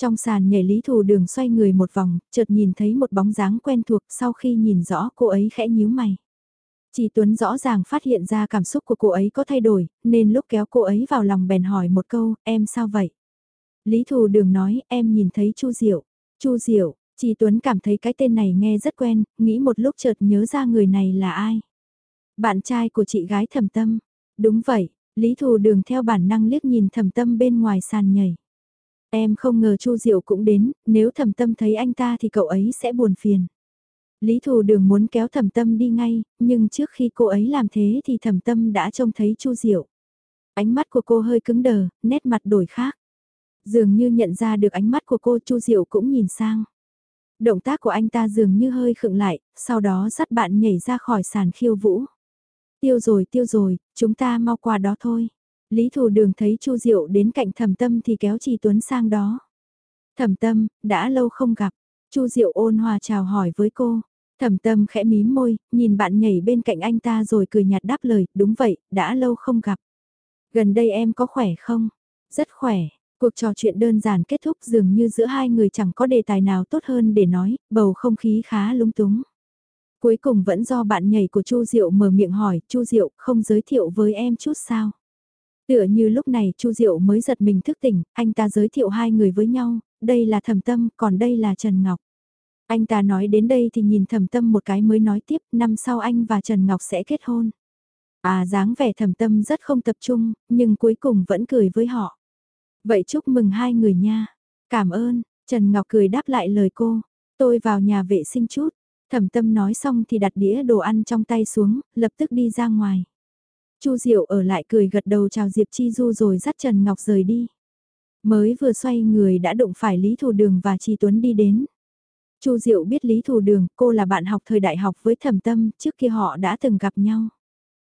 Trong sàn nhảy lý thù đường xoay người một vòng, chợt nhìn thấy một bóng dáng quen thuộc sau khi nhìn rõ cô ấy khẽ nhíu mày. Chỉ Tuấn rõ ràng phát hiện ra cảm xúc của cô ấy có thay đổi, nên lúc kéo cô ấy vào lòng bèn hỏi một câu, em sao vậy? Lý Thù Đường nói, em nhìn thấy Chu Diệu. Chu Diệu, Chỉ Tuấn cảm thấy cái tên này nghe rất quen, nghĩ một lúc chợt nhớ ra người này là ai. Bạn trai của chị gái thầm Tâm. Đúng vậy, Lý Thù Đường theo bản năng liếc nhìn thầm Tâm bên ngoài sàn nhảy. Em không ngờ Chu Diệu cũng đến, nếu thẩm tâm thấy anh ta thì cậu ấy sẽ buồn phiền. Lý Thù Đường muốn kéo thẩm tâm đi ngay, nhưng trước khi cô ấy làm thế thì thẩm tâm đã trông thấy Chu Diệu. Ánh mắt của cô hơi cứng đờ, nét mặt đổi khác. Dường như nhận ra được ánh mắt của cô Chu Diệu cũng nhìn sang. Động tác của anh ta dường như hơi khựng lại, sau đó dắt bạn nhảy ra khỏi sàn khiêu vũ. Tiêu rồi tiêu rồi, chúng ta mau qua đó thôi. Lý Thù Đường thấy Chu Diệu đến cạnh Thẩm Tâm thì kéo Trì Tuấn sang đó. Thẩm Tâm, đã lâu không gặp. Chu Diệu ôn hòa chào hỏi với cô. Thẩm Tâm khẽ mím môi, nhìn bạn nhảy bên cạnh anh ta rồi cười nhạt đáp lời, đúng vậy, đã lâu không gặp. Gần đây em có khỏe không? Rất khỏe. Cuộc trò chuyện đơn giản kết thúc dường như giữa hai người chẳng có đề tài nào tốt hơn để nói, bầu không khí khá lung túng. Cuối cùng vẫn do bạn nhảy của Chu Diệu mở miệng hỏi, Chu Diệu không giới thiệu với em chút sao? Tựa như lúc này Chu Diệu mới giật mình thức tỉnh, anh ta giới thiệu hai người với nhau, đây là Thẩm Tâm, còn đây là Trần Ngọc. Anh ta nói đến đây thì nhìn Thẩm Tâm một cái mới nói tiếp, năm sau anh và Trần Ngọc sẽ kết hôn. À dáng vẻ Thẩm Tâm rất không tập trung, nhưng cuối cùng vẫn cười với họ. Vậy chúc mừng hai người nha. Cảm ơn, Trần Ngọc cười đáp lại lời cô. Tôi vào nhà vệ sinh chút. Thẩm Tâm nói xong thì đặt đĩa đồ ăn trong tay xuống, lập tức đi ra ngoài. Chu Diệu ở lại cười gật đầu chào Diệp Chi Du rồi dắt Trần Ngọc rời đi. Mới vừa xoay người đã đụng phải Lý Thù Đường và Chi Tuấn đi đến. Chu Diệu biết Lý Thù Đường, cô là bạn học thời đại học với Thẩm Tâm, trước kia họ đã từng gặp nhau.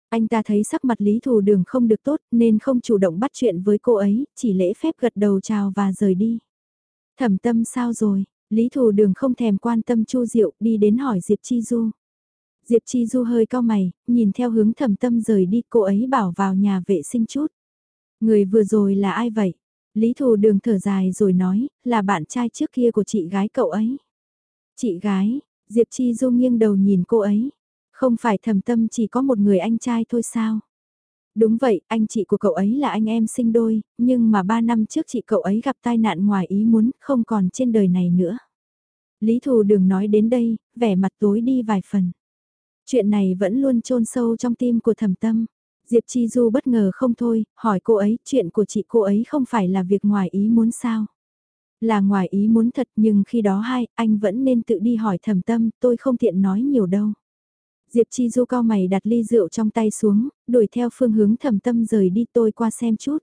Anh ta thấy sắc mặt Lý Thù Đường không được tốt nên không chủ động bắt chuyện với cô ấy, chỉ lễ phép gật đầu chào và rời đi. Thẩm Tâm sao rồi? Lý Thù Đường không thèm quan tâm Chu Diệu đi đến hỏi Diệp Chi Du. Diệp Chi Du hơi cao mày, nhìn theo hướng Thẩm tâm rời đi cô ấy bảo vào nhà vệ sinh chút. Người vừa rồi là ai vậy? Lý Thù Đường thở dài rồi nói, là bạn trai trước kia của chị gái cậu ấy. Chị gái, Diệp Chi Du nghiêng đầu nhìn cô ấy. Không phải thầm tâm chỉ có một người anh trai thôi sao? Đúng vậy, anh chị của cậu ấy là anh em sinh đôi, nhưng mà ba năm trước chị cậu ấy gặp tai nạn ngoài ý muốn, không còn trên đời này nữa. Lý Thù Đường nói đến đây, vẻ mặt tối đi vài phần. Chuyện này vẫn luôn chôn sâu trong tim của thẩm tâm. Diệp Chi Du bất ngờ không thôi, hỏi cô ấy, chuyện của chị cô ấy không phải là việc ngoài ý muốn sao? Là ngoài ý muốn thật nhưng khi đó hai, anh vẫn nên tự đi hỏi thầm tâm, tôi không tiện nói nhiều đâu. Diệp Chi Du cao mày đặt ly rượu trong tay xuống, đuổi theo phương hướng thầm tâm rời đi tôi qua xem chút.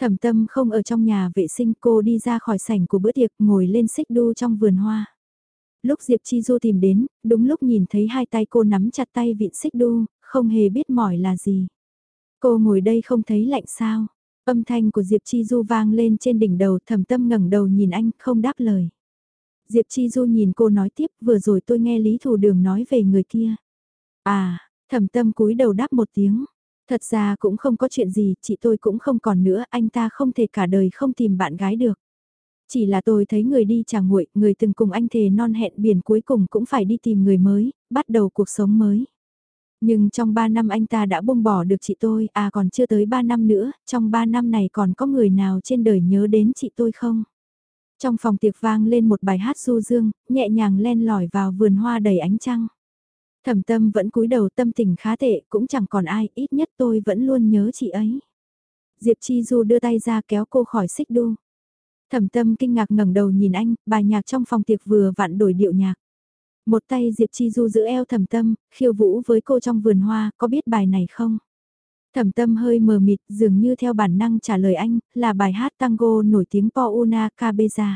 Thẩm tâm không ở trong nhà vệ sinh cô đi ra khỏi sảnh của bữa tiệc ngồi lên xích đu trong vườn hoa. Lúc Diệp Chi Du tìm đến, đúng lúc nhìn thấy hai tay cô nắm chặt tay vịn xích đu, không hề biết mỏi là gì. Cô ngồi đây không thấy lạnh sao. Âm thanh của Diệp Chi Du vang lên trên đỉnh đầu thẩm tâm ngẩng đầu nhìn anh không đáp lời. Diệp Chi Du nhìn cô nói tiếp vừa rồi tôi nghe Lý Thủ Đường nói về người kia. À, thẩm tâm cúi đầu đáp một tiếng. Thật ra cũng không có chuyện gì, chị tôi cũng không còn nữa, anh ta không thể cả đời không tìm bạn gái được. Chỉ là tôi thấy người đi chàng nguội, người từng cùng anh thề non hẹn biển cuối cùng cũng phải đi tìm người mới, bắt đầu cuộc sống mới. Nhưng trong 3 năm anh ta đã buông bỏ được chị tôi, à còn chưa tới 3 năm nữa, trong 3 năm này còn có người nào trên đời nhớ đến chị tôi không? Trong phòng tiệc vang lên một bài hát du dương, nhẹ nhàng len lỏi vào vườn hoa đầy ánh trăng. Thẩm tâm vẫn cúi đầu tâm tình khá tệ, cũng chẳng còn ai, ít nhất tôi vẫn luôn nhớ chị ấy. Diệp Chi Du đưa tay ra kéo cô khỏi xích đu. Thẩm tâm kinh ngạc ngẩng đầu nhìn anh, bài nhạc trong phòng tiệc vừa vặn đổi điệu nhạc. Một tay Diệp Chi Du giữ eo thẩm tâm, khiêu vũ với cô trong vườn hoa, có biết bài này không? Thẩm tâm hơi mờ mịt, dường như theo bản năng trả lời anh, là bài hát tango nổi tiếng Pauna Cabeza.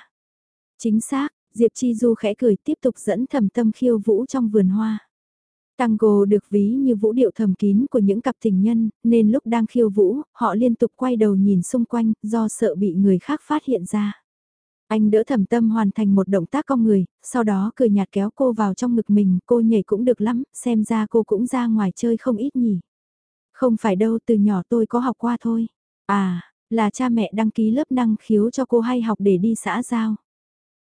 Chính xác, Diệp Chi Du khẽ cười tiếp tục dẫn thẩm tâm khiêu vũ trong vườn hoa. Tango được ví như vũ điệu thầm kín của những cặp tình nhân, nên lúc đang khiêu vũ, họ liên tục quay đầu nhìn xung quanh, do sợ bị người khác phát hiện ra. Anh đỡ thầm tâm hoàn thành một động tác con người, sau đó cười nhạt kéo cô vào trong ngực mình, cô nhảy cũng được lắm, xem ra cô cũng ra ngoài chơi không ít nhỉ. Không phải đâu, từ nhỏ tôi có học qua thôi. À, là cha mẹ đăng ký lớp năng khiếu cho cô hay học để đi xã giao.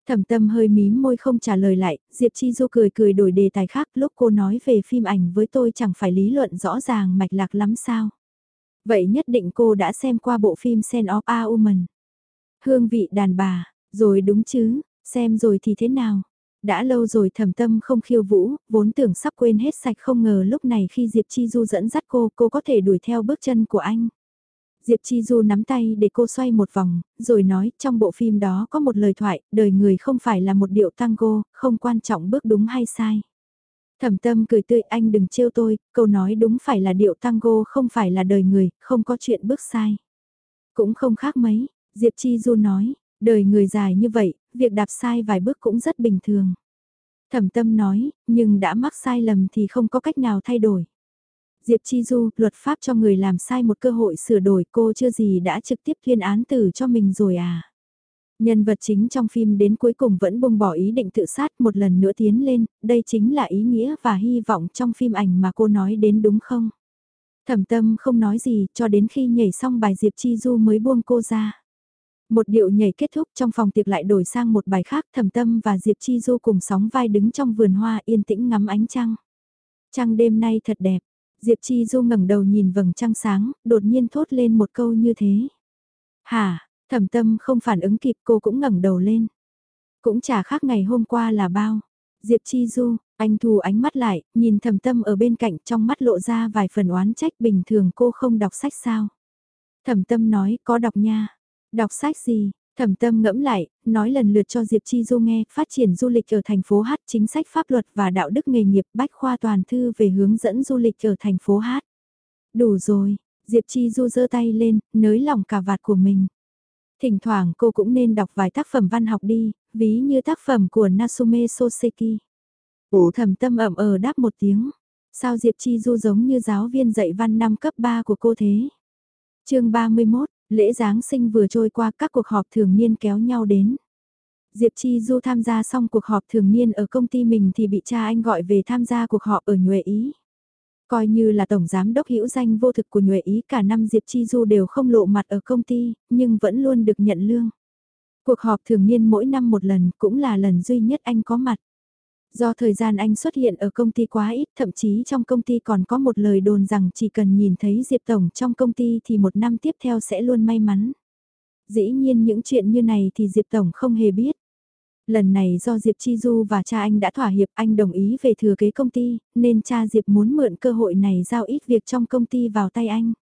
Thẩm tâm hơi mím môi không trả lời lại, Diệp Chi Du cười cười đổi đề tài khác lúc cô nói về phim ảnh với tôi chẳng phải lý luận rõ ràng mạch lạc lắm sao. Vậy nhất định cô đã xem qua bộ phim Sen of a Woman. Hương vị đàn bà, rồi đúng chứ, xem rồi thì thế nào? Đã lâu rồi thẩm tâm không khiêu vũ, vốn tưởng sắp quên hết sạch không ngờ lúc này khi Diệp Chi Du dẫn dắt cô, cô có thể đuổi theo bước chân của anh. Diệp Chi Du nắm tay để cô xoay một vòng, rồi nói trong bộ phim đó có một lời thoại, đời người không phải là một điệu tango, không quan trọng bước đúng hay sai. Thẩm tâm cười tươi anh đừng trêu tôi, câu nói đúng phải là điệu tango không phải là đời người, không có chuyện bước sai. Cũng không khác mấy, Diệp Chi Du nói, đời người dài như vậy, việc đạp sai vài bước cũng rất bình thường. Thẩm tâm nói, nhưng đã mắc sai lầm thì không có cách nào thay đổi. Diệp Chi Du, luật pháp cho người làm sai một cơ hội sửa đổi cô chưa gì đã trực tiếp tuyên án tử cho mình rồi à. Nhân vật chính trong phim đến cuối cùng vẫn buông bỏ ý định tự sát một lần nữa tiến lên, đây chính là ý nghĩa và hy vọng trong phim ảnh mà cô nói đến đúng không? Thẩm tâm không nói gì cho đến khi nhảy xong bài Diệp Chi Du mới buông cô ra. Một điệu nhảy kết thúc trong phòng tiệc lại đổi sang một bài khác thẩm tâm và Diệp Chi Du cùng sóng vai đứng trong vườn hoa yên tĩnh ngắm ánh trăng. Trăng đêm nay thật đẹp, Diệp Chi Du ngẩng đầu nhìn vầng trăng sáng, đột nhiên thốt lên một câu như thế. Hả, thẩm tâm không phản ứng kịp cô cũng ngẩng đầu lên. Cũng chả khác ngày hôm qua là bao. Diệp Chi Du, anh thù ánh mắt lại, nhìn thẩm tâm ở bên cạnh trong mắt lộ ra vài phần oán trách bình thường cô không đọc sách sao. Thẩm tâm nói có đọc nha. Đọc sách gì, Thẩm tâm ngẫm lại, nói lần lượt cho Diệp Chi Du nghe, phát triển du lịch ở thành phố Hát, chính sách pháp luật và đạo đức nghề nghiệp bách khoa toàn thư về hướng dẫn du lịch ở thành phố Hát. Đủ rồi, Diệp Chi Du giơ tay lên, nới lỏng cả vạt của mình. Thỉnh thoảng cô cũng nên đọc vài tác phẩm văn học đi, ví như tác phẩm của Nasume Soseki. Ủ thẩm tâm ẩm ờ đáp một tiếng. Sao Diệp Chi Du giống như giáo viên dạy văn năm cấp 3 của cô thế? chương 31, Lễ Giáng sinh vừa trôi qua các cuộc họp thường niên kéo nhau đến. Diệp Chi Du tham gia xong cuộc họp thường niên ở công ty mình thì bị cha anh gọi về tham gia cuộc họp ở Nhuệ Ý. Coi như là tổng giám đốc hữu danh vô thực của Nhuệ Ý cả năm Diệp Chi Du đều không lộ mặt ở công ty, nhưng vẫn luôn được nhận lương. Cuộc họp thường niên mỗi năm một lần cũng là lần duy nhất anh có mặt. Do thời gian anh xuất hiện ở công ty quá ít, thậm chí trong công ty còn có một lời đồn rằng chỉ cần nhìn thấy Diệp Tổng trong công ty thì một năm tiếp theo sẽ luôn may mắn. Dĩ nhiên những chuyện như này thì Diệp Tổng không hề biết. Lần này do Diệp Chi Du và cha anh đã thỏa hiệp anh đồng ý về thừa kế công ty, nên cha Diệp muốn mượn cơ hội này giao ít việc trong công ty vào tay anh.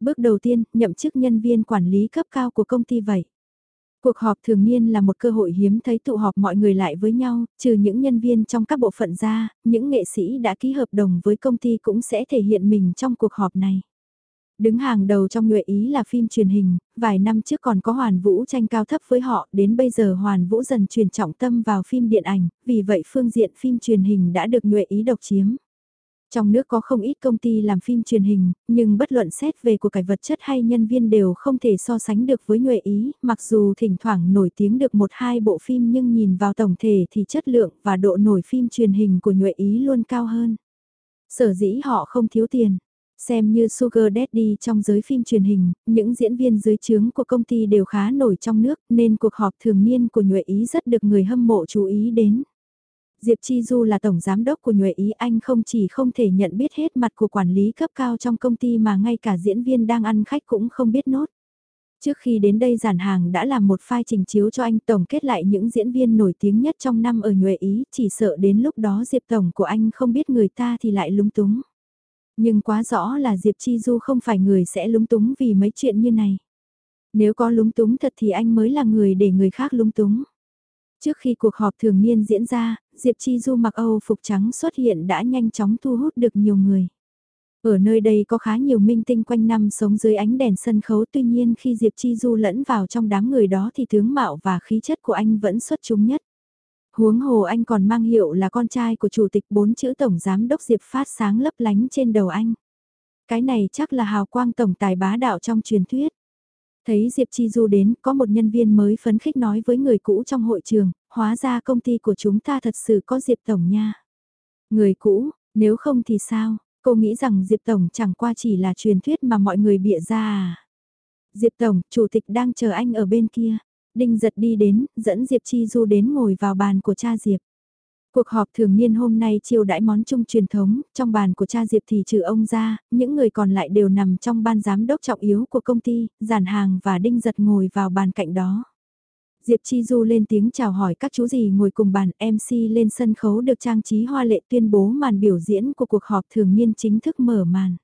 Bước đầu tiên, nhậm chức nhân viên quản lý cấp cao của công ty vậy. Cuộc họp thường niên là một cơ hội hiếm thấy tụ họp mọi người lại với nhau, trừ những nhân viên trong các bộ phận ra, những nghệ sĩ đã ký hợp đồng với công ty cũng sẽ thể hiện mình trong cuộc họp này. Đứng hàng đầu trong nhuệ ý là phim truyền hình, vài năm trước còn có Hoàn Vũ tranh cao thấp với họ, đến bây giờ Hoàn Vũ dần truyền trọng tâm vào phim điện ảnh, vì vậy phương diện phim truyền hình đã được nhuệ ý độc chiếm. Trong nước có không ít công ty làm phim truyền hình, nhưng bất luận xét về của cải vật chất hay nhân viên đều không thể so sánh được với nhuệ ý, mặc dù thỉnh thoảng nổi tiếng được một hai bộ phim nhưng nhìn vào tổng thể thì chất lượng và độ nổi phim truyền hình của nhuệ ý luôn cao hơn. Sở dĩ họ không thiếu tiền, Xem như Sugar Daddy trong giới phim truyền hình, những diễn viên dưới trướng của công ty đều khá nổi trong nước nên cuộc họp thường niên của Nhuệ Ý rất được người hâm mộ chú ý đến. Diệp Chi Du là tổng giám đốc của Nhuệ Ý anh không chỉ không thể nhận biết hết mặt của quản lý cấp cao trong công ty mà ngay cả diễn viên đang ăn khách cũng không biết nốt. Trước khi đến đây giản hàng đã làm một file trình chiếu cho anh tổng kết lại những diễn viên nổi tiếng nhất trong năm ở Nhuệ Ý, chỉ sợ đến lúc đó Diệp Tổng của anh không biết người ta thì lại lúng túng. Nhưng quá rõ là Diệp Chi Du không phải người sẽ lúng túng vì mấy chuyện như này. Nếu có lúng túng thật thì anh mới là người để người khác lúng túng. Trước khi cuộc họp thường niên diễn ra, Diệp Chi Du mặc Âu phục trắng xuất hiện đã nhanh chóng thu hút được nhiều người. Ở nơi đây có khá nhiều minh tinh quanh năm sống dưới ánh đèn sân khấu tuy nhiên khi Diệp Chi Du lẫn vào trong đám người đó thì tướng mạo và khí chất của anh vẫn xuất chúng nhất. Huống hồ anh còn mang hiệu là con trai của chủ tịch bốn chữ tổng giám đốc Diệp phát sáng lấp lánh trên đầu anh. Cái này chắc là hào quang tổng tài bá đạo trong truyền thuyết. Thấy Diệp Chi Du đến, có một nhân viên mới phấn khích nói với người cũ trong hội trường, hóa ra công ty của chúng ta thật sự có Diệp Tổng nha. Người cũ, nếu không thì sao, cô nghĩ rằng Diệp Tổng chẳng qua chỉ là truyền thuyết mà mọi người bịa ra à. Diệp Tổng, chủ tịch đang chờ anh ở bên kia. Đinh giật đi đến, dẫn Diệp Chi Du đến ngồi vào bàn của cha Diệp. Cuộc họp thường niên hôm nay chiêu đãi món chung truyền thống, trong bàn của cha Diệp thì trừ ông ra, những người còn lại đều nằm trong ban giám đốc trọng yếu của công ty, giản hàng và đinh giật ngồi vào bàn cạnh đó. Diệp Chi Du lên tiếng chào hỏi các chú gì ngồi cùng bàn MC lên sân khấu được trang trí hoa lệ tuyên bố màn biểu diễn của cuộc họp thường niên chính thức mở màn.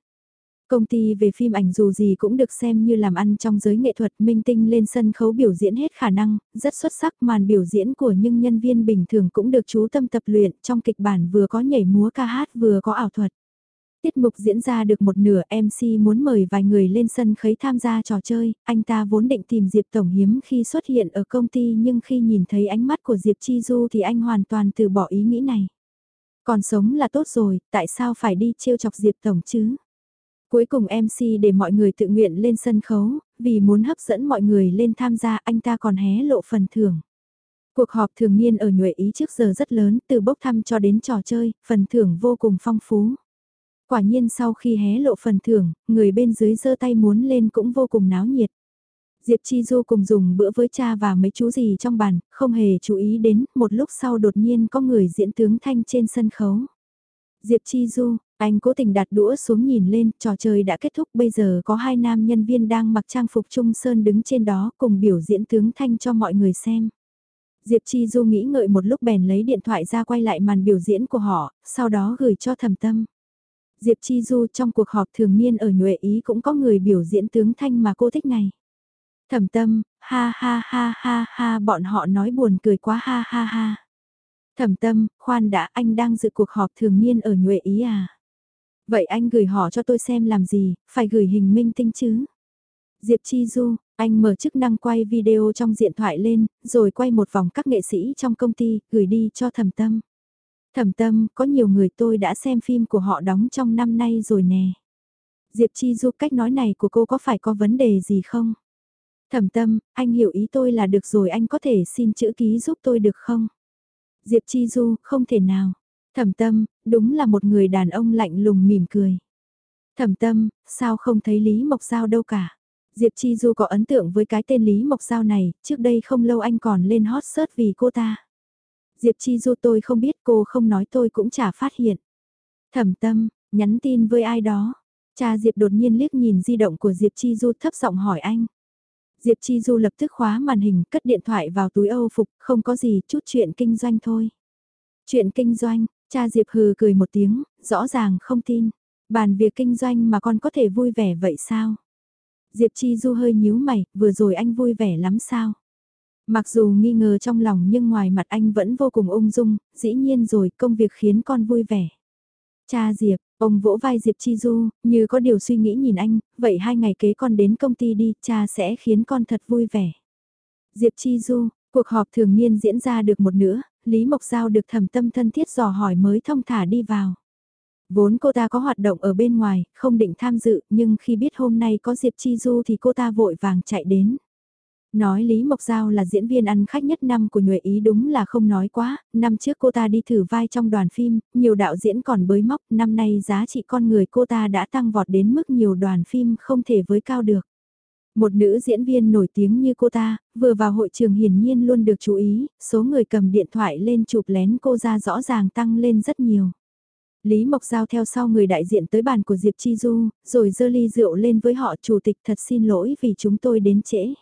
Công ty về phim ảnh dù gì cũng được xem như làm ăn trong giới nghệ thuật minh tinh lên sân khấu biểu diễn hết khả năng, rất xuất sắc màn biểu diễn của những nhân viên bình thường cũng được chú tâm tập luyện trong kịch bản vừa có nhảy múa ca hát vừa có ảo thuật. Tiết mục diễn ra được một nửa MC muốn mời vài người lên sân khấy tham gia trò chơi, anh ta vốn định tìm Diệp Tổng hiếm khi xuất hiện ở công ty nhưng khi nhìn thấy ánh mắt của Diệp Chi Du thì anh hoàn toàn từ bỏ ý nghĩ này. Còn sống là tốt rồi, tại sao phải đi trêu chọc Diệp Tổng chứ? Cuối cùng MC để mọi người tự nguyện lên sân khấu, vì muốn hấp dẫn mọi người lên tham gia anh ta còn hé lộ phần thưởng. Cuộc họp thường niên ở nhuệ ý trước giờ rất lớn, từ bốc thăm cho đến trò chơi, phần thưởng vô cùng phong phú. Quả nhiên sau khi hé lộ phần thưởng, người bên dưới giơ tay muốn lên cũng vô cùng náo nhiệt. Diệp Chi Du cùng dùng bữa với cha và mấy chú gì trong bàn, không hề chú ý đến, một lúc sau đột nhiên có người diễn tướng thanh trên sân khấu. Diệp Chi Du, anh cố tình đặt đũa xuống nhìn lên, trò chơi đã kết thúc bây giờ có hai nam nhân viên đang mặc trang phục trung sơn đứng trên đó cùng biểu diễn tướng thanh cho mọi người xem. Diệp Chi Du nghĩ ngợi một lúc bèn lấy điện thoại ra quay lại màn biểu diễn của họ, sau đó gửi cho thầm tâm. Diệp Chi Du trong cuộc họp thường niên ở Nhuệ Ý cũng có người biểu diễn tướng thanh mà cô thích này. Thẩm tâm, ha ha ha ha ha bọn họ nói buồn cười quá ha ha ha. Thẩm tâm, khoan đã anh đang dự cuộc họp thường niên ở Nhuệ Ý à? Vậy anh gửi họ cho tôi xem làm gì, phải gửi hình minh tinh chứ? Diệp Chi Du, anh mở chức năng quay video trong điện thoại lên, rồi quay một vòng các nghệ sĩ trong công ty, gửi đi cho thẩm tâm. Thẩm tâm, có nhiều người tôi đã xem phim của họ đóng trong năm nay rồi nè. Diệp Chi Du cách nói này của cô có phải có vấn đề gì không? Thẩm tâm, anh hiểu ý tôi là được rồi anh có thể xin chữ ký giúp tôi được không? Diệp Chi Du, không thể nào. Thẩm tâm, đúng là một người đàn ông lạnh lùng mỉm cười. Thẩm tâm, sao không thấy Lý Mộc Giao đâu cả? Diệp Chi Du có ấn tượng với cái tên Lý Mộc Giao này, trước đây không lâu anh còn lên hot search vì cô ta. Diệp Chi Du tôi không biết cô không nói tôi cũng chả phát hiện. Thẩm tâm, nhắn tin với ai đó. Cha Diệp đột nhiên liếc nhìn di động của Diệp Chi Du thấp giọng hỏi anh. Diệp Chi Du lập tức khóa màn hình, cất điện thoại vào túi Âu phục, không có gì, chút chuyện kinh doanh thôi. Chuyện kinh doanh, cha Diệp hừ cười một tiếng, rõ ràng không tin. Bàn việc kinh doanh mà con có thể vui vẻ vậy sao? Diệp Chi Du hơi nhíu mày, vừa rồi anh vui vẻ lắm sao? Mặc dù nghi ngờ trong lòng nhưng ngoài mặt anh vẫn vô cùng ung dung, dĩ nhiên rồi công việc khiến con vui vẻ. Cha Diệp, ông vỗ vai Diệp Chi Du, như có điều suy nghĩ nhìn anh, vậy hai ngày kế con đến công ty đi, cha sẽ khiến con thật vui vẻ. Diệp Chi Du, cuộc họp thường niên diễn ra được một nửa, Lý Mộc Giao được thẩm tâm thân thiết dò hỏi mới thông thả đi vào. Vốn cô ta có hoạt động ở bên ngoài, không định tham dự, nhưng khi biết hôm nay có Diệp Chi Du thì cô ta vội vàng chạy đến. Nói Lý Mộc Giao là diễn viên ăn khách nhất năm của Nhuệ Ý đúng là không nói quá, năm trước cô ta đi thử vai trong đoàn phim, nhiều đạo diễn còn bới móc, năm nay giá trị con người cô ta đã tăng vọt đến mức nhiều đoàn phim không thể với cao được. Một nữ diễn viên nổi tiếng như cô ta, vừa vào hội trường hiển nhiên luôn được chú ý, số người cầm điện thoại lên chụp lén cô ra rõ ràng tăng lên rất nhiều. Lý Mộc Giao theo sau người đại diện tới bàn của Diệp Chi Du, rồi dơ ly rượu lên với họ chủ tịch thật xin lỗi vì chúng tôi đến trễ.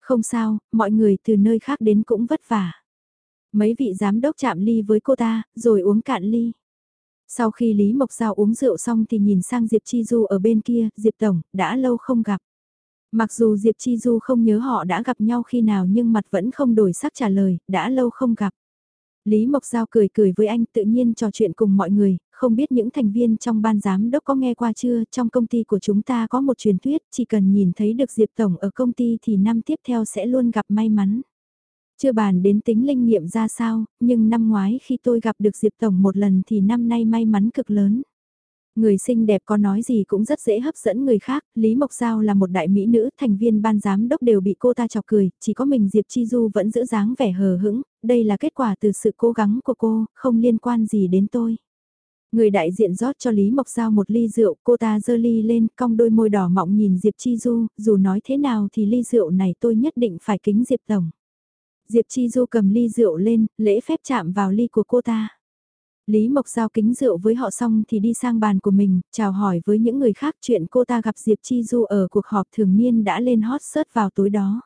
Không sao, mọi người từ nơi khác đến cũng vất vả. Mấy vị giám đốc chạm ly với cô ta, rồi uống cạn ly. Sau khi Lý Mộc Giao uống rượu xong thì nhìn sang Diệp Chi Du ở bên kia, Diệp Tổng, đã lâu không gặp. Mặc dù Diệp Chi Du không nhớ họ đã gặp nhau khi nào nhưng mặt vẫn không đổi sắc trả lời, đã lâu không gặp. Lý Mộc Giao cười cười với anh tự nhiên trò chuyện cùng mọi người, không biết những thành viên trong ban giám đốc có nghe qua chưa, trong công ty của chúng ta có một truyền thuyết, chỉ cần nhìn thấy được Diệp Tổng ở công ty thì năm tiếp theo sẽ luôn gặp may mắn. Chưa bàn đến tính linh nghiệm ra sao, nhưng năm ngoái khi tôi gặp được Diệp Tổng một lần thì năm nay may mắn cực lớn. Người xinh đẹp có nói gì cũng rất dễ hấp dẫn người khác, Lý Mộc Giao là một đại mỹ nữ, thành viên ban giám đốc đều bị cô ta chọc cười, chỉ có mình Diệp Chi Du vẫn giữ dáng vẻ hờ hững, đây là kết quả từ sự cố gắng của cô, không liên quan gì đến tôi. Người đại diện rót cho Lý Mộc Giao một ly rượu, cô ta dơ ly lên, cong đôi môi đỏ mọng nhìn Diệp Chi Du, dù nói thế nào thì ly rượu này tôi nhất định phải kính Diệp Tổng. Diệp Chi Du cầm ly rượu lên, lễ phép chạm vào ly của cô ta. Lý Mộc Giao kính rượu với họ xong thì đi sang bàn của mình, chào hỏi với những người khác chuyện cô ta gặp Diệp Chi Du ở cuộc họp thường niên đã lên hot search vào tối đó.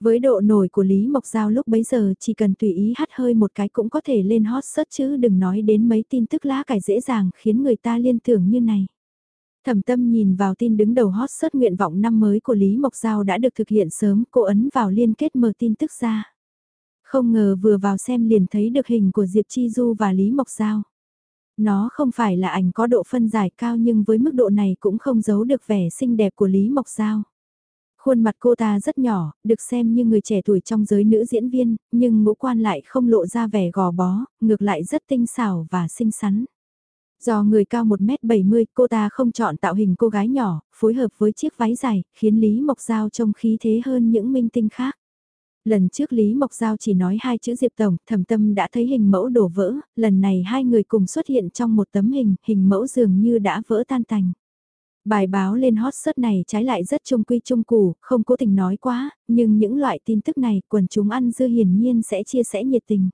Với độ nổi của Lý Mộc Giao lúc bấy giờ chỉ cần tùy ý hắt hơi một cái cũng có thể lên hot search chứ đừng nói đến mấy tin tức lá cải dễ dàng khiến người ta liên tưởng như này. Thẩm tâm nhìn vào tin đứng đầu hot search nguyện vọng năm mới của Lý Mộc Giao đã được thực hiện sớm, cô ấn vào liên kết mở tin tức ra. Không ngờ vừa vào xem liền thấy được hình của Diệp Chi Du và Lý Mộc Giao. Nó không phải là ảnh có độ phân giải cao nhưng với mức độ này cũng không giấu được vẻ xinh đẹp của Lý Mộc Giao. Khuôn mặt cô ta rất nhỏ, được xem như người trẻ tuổi trong giới nữ diễn viên, nhưng ngũ quan lại không lộ ra vẻ gò bó, ngược lại rất tinh xảo và xinh xắn. Do người cao 1m70, cô ta không chọn tạo hình cô gái nhỏ, phối hợp với chiếc váy dài, khiến Lý Mộc Giao trông khí thế hơn những minh tinh khác. Lần trước Lý Mộc Giao chỉ nói hai chữ Diệp Tổng, thẩm tâm đã thấy hình mẫu đổ vỡ, lần này hai người cùng xuất hiện trong một tấm hình, hình mẫu dường như đã vỡ tan tành. Bài báo lên hot search này trái lại rất trung quy trung củ, không cố tình nói quá, nhưng những loại tin tức này quần chúng ăn dưa hiển nhiên sẽ chia sẻ nhiệt tình.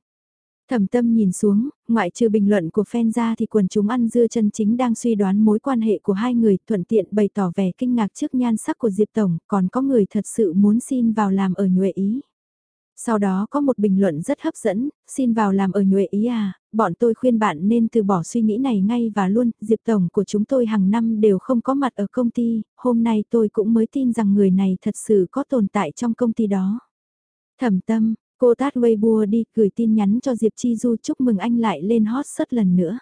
Thẩm tâm nhìn xuống, ngoại trừ bình luận của fan ra thì quần chúng ăn dưa chân chính đang suy đoán mối quan hệ của hai người thuận tiện bày tỏ vẻ kinh ngạc trước nhan sắc của Diệp Tổng, còn có người thật sự muốn xin vào làm ở nhuệ ý. Sau đó có một bình luận rất hấp dẫn, xin vào làm ở nhuệ ý à, bọn tôi khuyên bạn nên từ bỏ suy nghĩ này ngay và luôn, Diệp Tổng của chúng tôi hàng năm đều không có mặt ở công ty, hôm nay tôi cũng mới tin rằng người này thật sự có tồn tại trong công ty đó. Thẩm tâm, cô tát Weibo đi gửi tin nhắn cho Diệp Chi Du chúc mừng anh lại lên hot search lần nữa.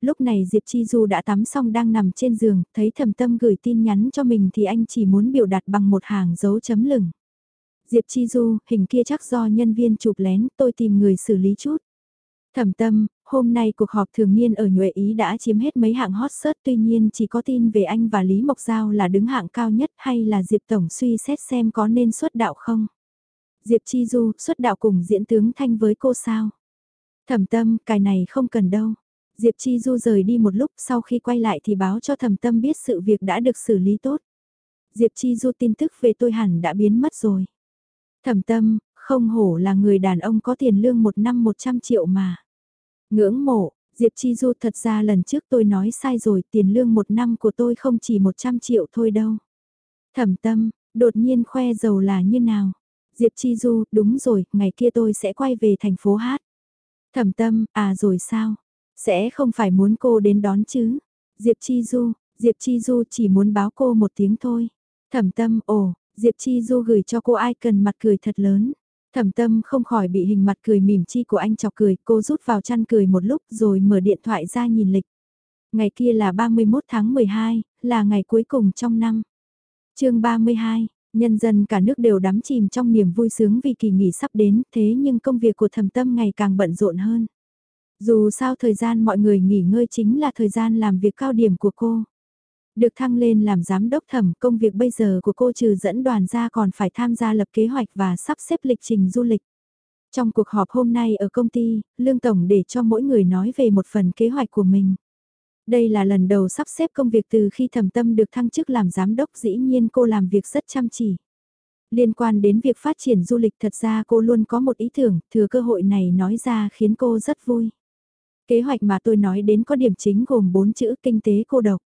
Lúc này Diệp Chi Du đã tắm xong đang nằm trên giường, thấy thẩm tâm gửi tin nhắn cho mình thì anh chỉ muốn biểu đạt bằng một hàng dấu chấm lửng. Diệp Chi Du, hình kia chắc do nhân viên chụp lén, tôi tìm người xử lý chút. Thẩm tâm, hôm nay cuộc họp thường niên ở Nhuệ Ý đã chiếm hết mấy hạng hot search tuy nhiên chỉ có tin về anh và Lý Mộc Giao là đứng hạng cao nhất hay là Diệp Tổng suy xét xem có nên xuất đạo không? Diệp Chi Du, xuất đạo cùng diễn tướng thanh với cô sao? Thẩm tâm, cái này không cần đâu. Diệp Chi Du rời đi một lúc sau khi quay lại thì báo cho thẩm tâm biết sự việc đã được xử lý tốt. Diệp Chi Du tin tức về tôi hẳn đã biến mất rồi. Thẩm tâm, không hổ là người đàn ông có tiền lương một năm 100 triệu mà. Ngưỡng mộ, Diệp Chi Du thật ra lần trước tôi nói sai rồi tiền lương một năm của tôi không chỉ 100 triệu thôi đâu. Thẩm tâm, đột nhiên khoe giàu là như nào? Diệp Chi Du, đúng rồi, ngày kia tôi sẽ quay về thành phố hát. Thẩm tâm, à rồi sao? Sẽ không phải muốn cô đến đón chứ? Diệp Chi Du, Diệp Chi Du chỉ muốn báo cô một tiếng thôi. Thẩm tâm, ồ, Diệp Chi Du gửi cho cô ai cần mặt cười thật lớn. Thẩm tâm không khỏi bị hình mặt cười mỉm chi của anh chọc cười, cô rút vào chăn cười một lúc rồi mở điện thoại ra nhìn lịch. Ngày kia là 31 tháng 12, là ngày cuối cùng trong năm. chương 32, nhân dân cả nước đều đắm chìm trong niềm vui sướng vì kỳ nghỉ sắp đến, thế nhưng công việc của thẩm tâm ngày càng bận rộn hơn. Dù sao thời gian mọi người nghỉ ngơi chính là thời gian làm việc cao điểm của cô. Được thăng lên làm giám đốc thẩm, công việc bây giờ của cô trừ dẫn đoàn ra còn phải tham gia lập kế hoạch và sắp xếp lịch trình du lịch. Trong cuộc họp hôm nay ở công ty, Lương Tổng để cho mỗi người nói về một phần kế hoạch của mình. Đây là lần đầu sắp xếp công việc từ khi thẩm tâm được thăng chức làm giám đốc dĩ nhiên cô làm việc rất chăm chỉ. Liên quan đến việc phát triển du lịch thật ra cô luôn có một ý tưởng, thừa cơ hội này nói ra khiến cô rất vui. Kế hoạch mà tôi nói đến có điểm chính gồm 4 chữ kinh tế cô độc.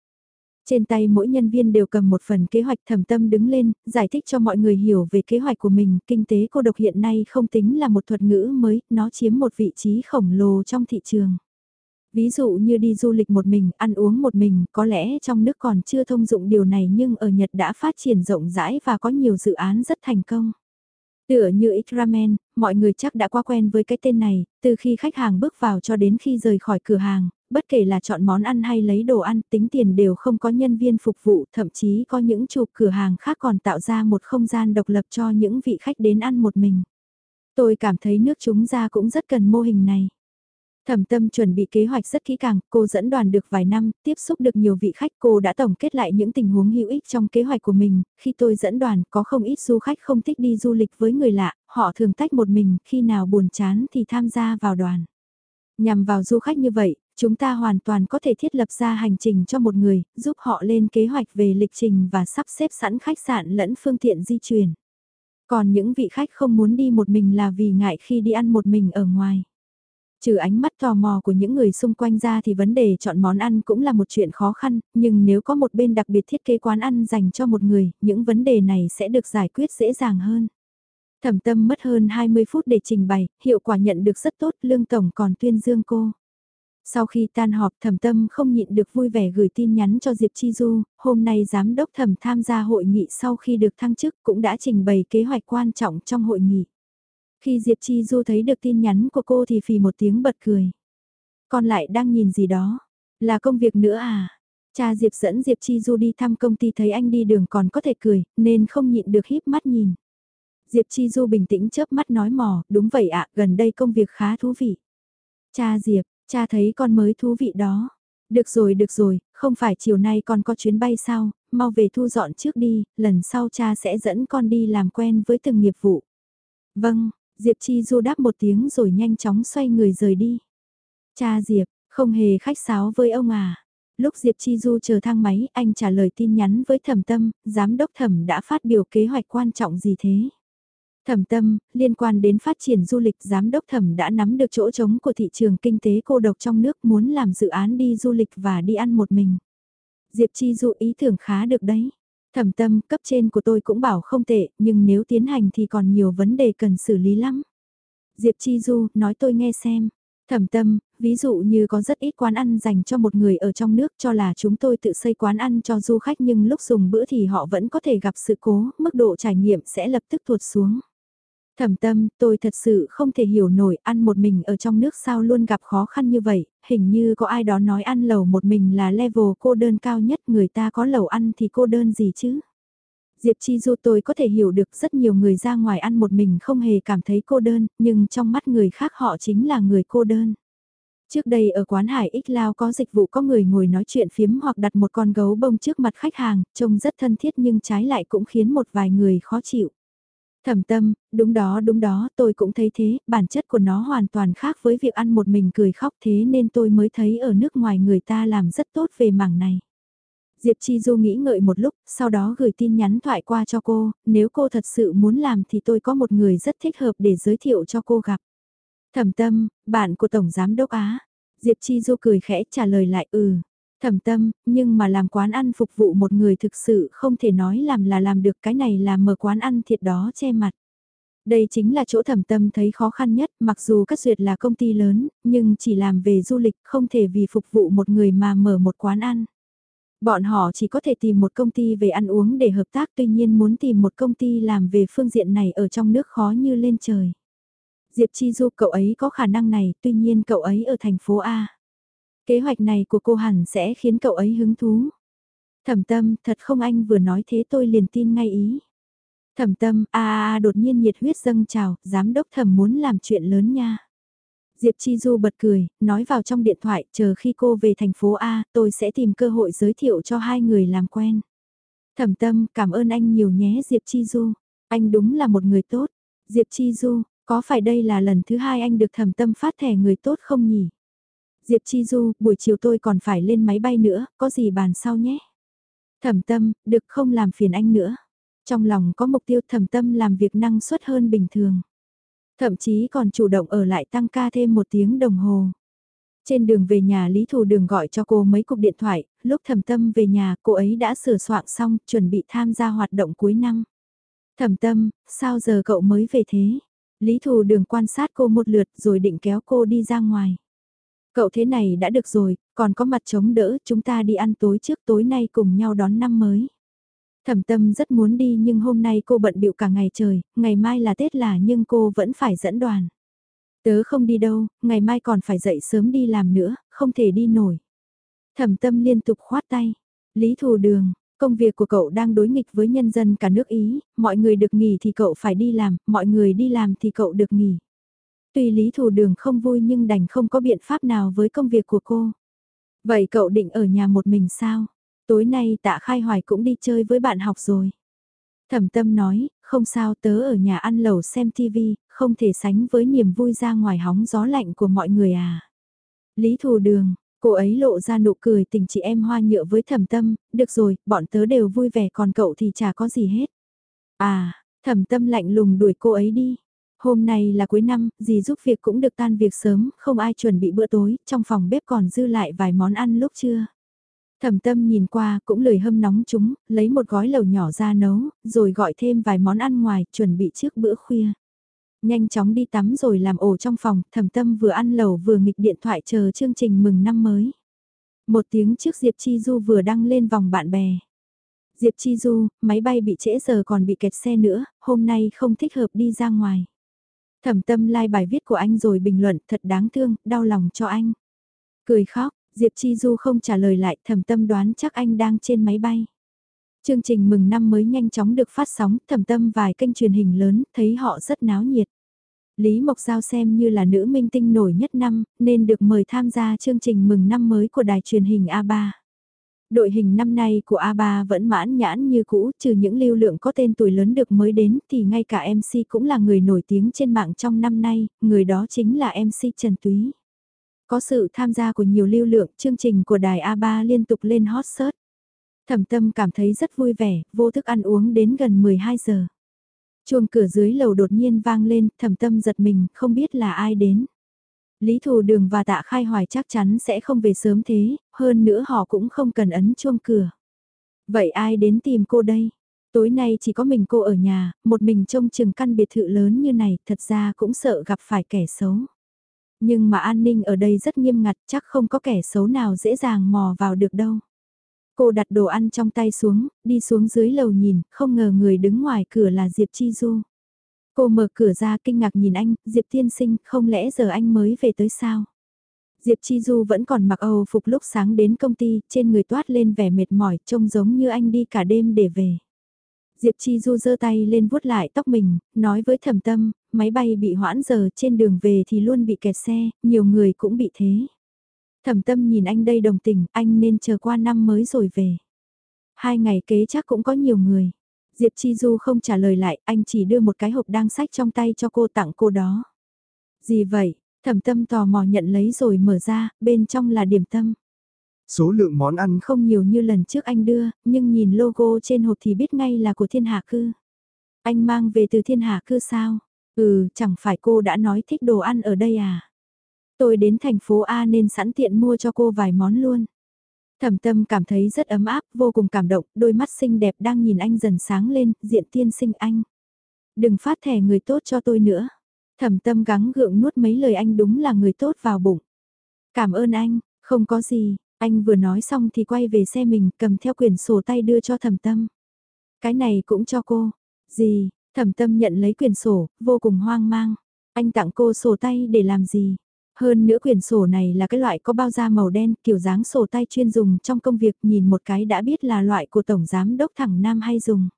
Trên tay mỗi nhân viên đều cầm một phần kế hoạch thẩm tâm đứng lên, giải thích cho mọi người hiểu về kế hoạch của mình. Kinh tế cô độc hiện nay không tính là một thuật ngữ mới, nó chiếm một vị trí khổng lồ trong thị trường. Ví dụ như đi du lịch một mình, ăn uống một mình, có lẽ trong nước còn chưa thông dụng điều này nhưng ở Nhật đã phát triển rộng rãi và có nhiều dự án rất thành công. Tựa như X-Ramen, mọi người chắc đã quá quen với cái tên này, từ khi khách hàng bước vào cho đến khi rời khỏi cửa hàng, bất kể là chọn món ăn hay lấy đồ ăn, tính tiền đều không có nhân viên phục vụ, thậm chí có những chụp cửa hàng khác còn tạo ra một không gian độc lập cho những vị khách đến ăn một mình. Tôi cảm thấy nước chúng ra cũng rất cần mô hình này. Thẩm tâm chuẩn bị kế hoạch rất kỹ càng, cô dẫn đoàn được vài năm, tiếp xúc được nhiều vị khách cô đã tổng kết lại những tình huống hữu ích trong kế hoạch của mình, khi tôi dẫn đoàn có không ít du khách không thích đi du lịch với người lạ, họ thường tách một mình, khi nào buồn chán thì tham gia vào đoàn. Nhằm vào du khách như vậy, chúng ta hoàn toàn có thể thiết lập ra hành trình cho một người, giúp họ lên kế hoạch về lịch trình và sắp xếp sẵn khách sạn lẫn phương tiện di chuyển. Còn những vị khách không muốn đi một mình là vì ngại khi đi ăn một mình ở ngoài. Trừ ánh mắt tò mò của những người xung quanh ra thì vấn đề chọn món ăn cũng là một chuyện khó khăn, nhưng nếu có một bên đặc biệt thiết kế quán ăn dành cho một người, những vấn đề này sẽ được giải quyết dễ dàng hơn. Thẩm tâm mất hơn 20 phút để trình bày, hiệu quả nhận được rất tốt, Lương Tổng còn tuyên dương cô. Sau khi tan họp thẩm tâm không nhịn được vui vẻ gửi tin nhắn cho Diệp Chi Du, hôm nay giám đốc thẩm tham gia hội nghị sau khi được thăng chức cũng đã trình bày kế hoạch quan trọng trong hội nghị. Khi Diệp Chi Du thấy được tin nhắn của cô thì phì một tiếng bật cười. Con lại đang nhìn gì đó, là công việc nữa à? Cha Diệp dẫn Diệp Chi Du đi thăm công ty thấy anh đi đường còn có thể cười, nên không nhịn được híp mắt nhìn. Diệp Chi Du bình tĩnh chớp mắt nói mò, đúng vậy ạ, gần đây công việc khá thú vị. Cha Diệp, cha thấy con mới thú vị đó. Được rồi, được rồi, không phải chiều nay con có chuyến bay sao, mau về thu dọn trước đi, lần sau cha sẽ dẫn con đi làm quen với từng nghiệp vụ. Vâng, Diệp Chi Du đáp một tiếng rồi nhanh chóng xoay người rời đi. Cha Diệp, không hề khách sáo với ông à. Lúc Diệp Chi Du chờ thang máy, anh trả lời tin nhắn với thẩm tâm, giám đốc thẩm đã phát biểu kế hoạch quan trọng gì thế? Thẩm tâm, liên quan đến phát triển du lịch giám đốc thẩm đã nắm được chỗ trống của thị trường kinh tế cô độc trong nước muốn làm dự án đi du lịch và đi ăn một mình. Diệp Chi Du ý tưởng khá được đấy. Thẩm tâm, cấp trên của tôi cũng bảo không tệ, nhưng nếu tiến hành thì còn nhiều vấn đề cần xử lý lắm. Diệp Chi Du, nói tôi nghe xem. Thẩm tâm, ví dụ như có rất ít quán ăn dành cho một người ở trong nước cho là chúng tôi tự xây quán ăn cho du khách nhưng lúc dùng bữa thì họ vẫn có thể gặp sự cố, mức độ trải nghiệm sẽ lập tức tuột xuống. Thẩm tâm, tôi thật sự không thể hiểu nổi ăn một mình ở trong nước sao luôn gặp khó khăn như vậy, hình như có ai đó nói ăn lẩu một mình là level cô đơn cao nhất người ta có lẩu ăn thì cô đơn gì chứ. Diệp Chi Du tôi có thể hiểu được rất nhiều người ra ngoài ăn một mình không hề cảm thấy cô đơn, nhưng trong mắt người khác họ chính là người cô đơn. Trước đây ở quán Hải Ích Lao có dịch vụ có người ngồi nói chuyện phiếm hoặc đặt một con gấu bông trước mặt khách hàng, trông rất thân thiết nhưng trái lại cũng khiến một vài người khó chịu. Thẩm tâm, đúng đó đúng đó, tôi cũng thấy thế, bản chất của nó hoàn toàn khác với việc ăn một mình cười khóc thế nên tôi mới thấy ở nước ngoài người ta làm rất tốt về mảng này. Diệp Chi Du nghĩ ngợi một lúc, sau đó gửi tin nhắn thoại qua cho cô, nếu cô thật sự muốn làm thì tôi có một người rất thích hợp để giới thiệu cho cô gặp. Thẩm tâm, bạn của Tổng Giám Đốc Á. Diệp Chi Du cười khẽ trả lời lại ừ, thẩm tâm, nhưng mà làm quán ăn phục vụ một người thực sự không thể nói làm là làm được cái này là mở quán ăn thiệt đó che mặt. Đây chính là chỗ thẩm tâm thấy khó khăn nhất, mặc dù các duyệt là công ty lớn, nhưng chỉ làm về du lịch không thể vì phục vụ một người mà mở một quán ăn. Bọn họ chỉ có thể tìm một công ty về ăn uống để hợp tác tuy nhiên muốn tìm một công ty làm về phương diện này ở trong nước khó như lên trời. Diệp Chi Du cậu ấy có khả năng này tuy nhiên cậu ấy ở thành phố A. Kế hoạch này của cô hẳn sẽ khiến cậu ấy hứng thú. Thẩm tâm, thật không anh vừa nói thế tôi liền tin ngay ý. Thẩm tâm, a a đột nhiên nhiệt huyết dâng trào, giám đốc thẩm muốn làm chuyện lớn nha. Diệp Chi Du bật cười, nói vào trong điện thoại, chờ khi cô về thành phố A, tôi sẽ tìm cơ hội giới thiệu cho hai người làm quen. Thẩm tâm, cảm ơn anh nhiều nhé Diệp Chi Du. Anh đúng là một người tốt. Diệp Chi Du, có phải đây là lần thứ hai anh được thẩm tâm phát thẻ người tốt không nhỉ? Diệp Chi Du, buổi chiều tôi còn phải lên máy bay nữa, có gì bàn sau nhé? Thẩm tâm, được không làm phiền anh nữa. Trong lòng có mục tiêu thẩm tâm làm việc năng suất hơn bình thường. Thậm chí còn chủ động ở lại tăng ca thêm một tiếng đồng hồ. Trên đường về nhà Lý Thù Đường gọi cho cô mấy cuộc điện thoại, lúc thẩm tâm về nhà cô ấy đã sửa soạn xong, chuẩn bị tham gia hoạt động cuối năm. Thẩm tâm, sao giờ cậu mới về thế? Lý Thù Đường quan sát cô một lượt rồi định kéo cô đi ra ngoài. Cậu thế này đã được rồi, còn có mặt chống đỡ, chúng ta đi ăn tối trước tối nay cùng nhau đón năm mới. Thẩm tâm rất muốn đi nhưng hôm nay cô bận bịu cả ngày trời, ngày mai là Tết là nhưng cô vẫn phải dẫn đoàn. Tớ không đi đâu, ngày mai còn phải dậy sớm đi làm nữa, không thể đi nổi. Thẩm tâm liên tục khoát tay. Lý thù đường, công việc của cậu đang đối nghịch với nhân dân cả nước Ý, mọi người được nghỉ thì cậu phải đi làm, mọi người đi làm thì cậu được nghỉ. Tuy Lý thù đường không vui nhưng đành không có biện pháp nào với công việc của cô. Vậy cậu định ở nhà một mình sao? Tối nay tạ khai hoài cũng đi chơi với bạn học rồi. Thẩm tâm nói, không sao tớ ở nhà ăn lẩu xem TV, không thể sánh với niềm vui ra ngoài hóng gió lạnh của mọi người à. Lý thù đường, cô ấy lộ ra nụ cười tình chị em hoa nhựa với thẩm tâm, được rồi, bọn tớ đều vui vẻ còn cậu thì chả có gì hết. À, thẩm tâm lạnh lùng đuổi cô ấy đi. Hôm nay là cuối năm, dì giúp việc cũng được tan việc sớm, không ai chuẩn bị bữa tối, trong phòng bếp còn dư lại vài món ăn lúc trưa. Thẩm tâm nhìn qua cũng lười hâm nóng chúng, lấy một gói lẩu nhỏ ra nấu, rồi gọi thêm vài món ăn ngoài, chuẩn bị trước bữa khuya. Nhanh chóng đi tắm rồi làm ổ trong phòng, thẩm tâm vừa ăn lẩu vừa nghịch điện thoại chờ chương trình mừng năm mới. Một tiếng trước Diệp Chi Du vừa đăng lên vòng bạn bè. Diệp Chi Du, máy bay bị trễ giờ còn bị kẹt xe nữa, hôm nay không thích hợp đi ra ngoài. Thẩm tâm like bài viết của anh rồi bình luận thật đáng thương, đau lòng cho anh. Cười khóc, Diệp Chi Du không trả lời lại thẩm tâm đoán chắc anh đang trên máy bay. Chương trình mừng năm mới nhanh chóng được phát sóng, thẩm tâm vài kênh truyền hình lớn, thấy họ rất náo nhiệt. Lý Mộc Giao xem như là nữ minh tinh nổi nhất năm, nên được mời tham gia chương trình mừng năm mới của đài truyền hình A3. Đội hình năm nay của A3 vẫn mãn nhãn như cũ, trừ những lưu lượng có tên tuổi lớn được mới đến thì ngay cả MC cũng là người nổi tiếng trên mạng trong năm nay, người đó chính là MC Trần Túy. Có sự tham gia của nhiều lưu lượng, chương trình của đài A3 liên tục lên hot search. Thẩm tâm cảm thấy rất vui vẻ, vô thức ăn uống đến gần 12 giờ. Chuông cửa dưới lầu đột nhiên vang lên, thẩm tâm giật mình, không biết là ai đến. Lý Thù Đường và Tạ Khai Hoài chắc chắn sẽ không về sớm thế, hơn nữa họ cũng không cần ấn chuông cửa. Vậy ai đến tìm cô đây? Tối nay chỉ có mình cô ở nhà, một mình trông chừng căn biệt thự lớn như này, thật ra cũng sợ gặp phải kẻ xấu. Nhưng mà an ninh ở đây rất nghiêm ngặt, chắc không có kẻ xấu nào dễ dàng mò vào được đâu. Cô đặt đồ ăn trong tay xuống, đi xuống dưới lầu nhìn, không ngờ người đứng ngoài cửa là Diệp Chi Du. Cô mở cửa ra kinh ngạc nhìn anh, Diệp tiên sinh, không lẽ giờ anh mới về tới sao? Diệp Chi Du vẫn còn mặc Âu phục lúc sáng đến công ty, trên người toát lên vẻ mệt mỏi, trông giống như anh đi cả đêm để về. Diệp Chi Du giơ tay lên vuốt lại tóc mình, nói với thẩm tâm, máy bay bị hoãn giờ trên đường về thì luôn bị kẹt xe, nhiều người cũng bị thế. Thẩm tâm nhìn anh đây đồng tình, anh nên chờ qua năm mới rồi về. Hai ngày kế chắc cũng có nhiều người. Diệp Chi Du không trả lời lại, anh chỉ đưa một cái hộp đang sách trong tay cho cô tặng cô đó. Gì vậy? Thẩm tâm tò mò nhận lấy rồi mở ra, bên trong là điểm tâm. Số lượng món ăn không nhiều như lần trước anh đưa, nhưng nhìn logo trên hộp thì biết ngay là của thiên hạ cư. Anh mang về từ thiên hạ cư sao? Ừ, chẳng phải cô đã nói thích đồ ăn ở đây à? Tôi đến thành phố A nên sẵn tiện mua cho cô vài món luôn. Thẩm tâm cảm thấy rất ấm áp, vô cùng cảm động, đôi mắt xinh đẹp đang nhìn anh dần sáng lên, diện tiên sinh anh. Đừng phát thẻ người tốt cho tôi nữa. Thẩm tâm gắng gượng nuốt mấy lời anh đúng là người tốt vào bụng. Cảm ơn anh, không có gì, Anh vừa nói xong thì quay về xe mình cầm theo quyển sổ tay đưa cho thẩm tâm. Cái này cũng cho cô. Gì, thẩm tâm nhận lấy quyển sổ, vô cùng hoang mang. Anh tặng cô sổ tay để làm gì? Hơn nữa quyển sổ này là cái loại có bao da màu đen, kiểu dáng sổ tay chuyên dùng trong công việc nhìn một cái đã biết là loại của Tổng Giám Đốc Thẳng Nam hay dùng.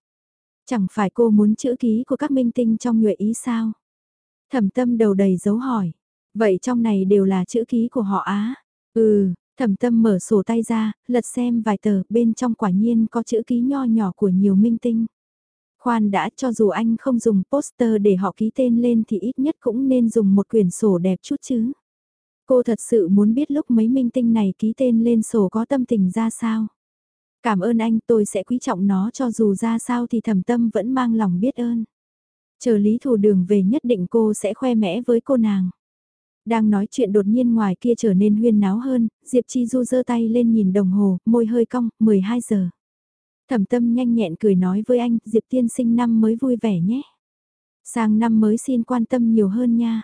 Chẳng phải cô muốn chữ ký của các minh tinh trong nhuệ ý sao? Thẩm tâm đầu đầy dấu hỏi. Vậy trong này đều là chữ ký của họ Á? Ừ, thẩm tâm mở sổ tay ra, lật xem vài tờ, bên trong quả nhiên có chữ ký nho nhỏ của nhiều minh tinh. Khoan đã cho dù anh không dùng poster để họ ký tên lên thì ít nhất cũng nên dùng một quyển sổ đẹp chút chứ. Cô thật sự muốn biết lúc mấy minh tinh này ký tên lên sổ có tâm tình ra sao. Cảm ơn anh tôi sẽ quý trọng nó cho dù ra sao thì thầm tâm vẫn mang lòng biết ơn. Chờ lý thủ đường về nhất định cô sẽ khoe mẽ với cô nàng. Đang nói chuyện đột nhiên ngoài kia trở nên huyên náo hơn, Diệp Chi Du giơ tay lên nhìn đồng hồ, môi hơi cong, 12 giờ. Thẩm tâm nhanh nhẹn cười nói với anh, Diệp tiên sinh năm mới vui vẻ nhé. Sang năm mới xin quan tâm nhiều hơn nha.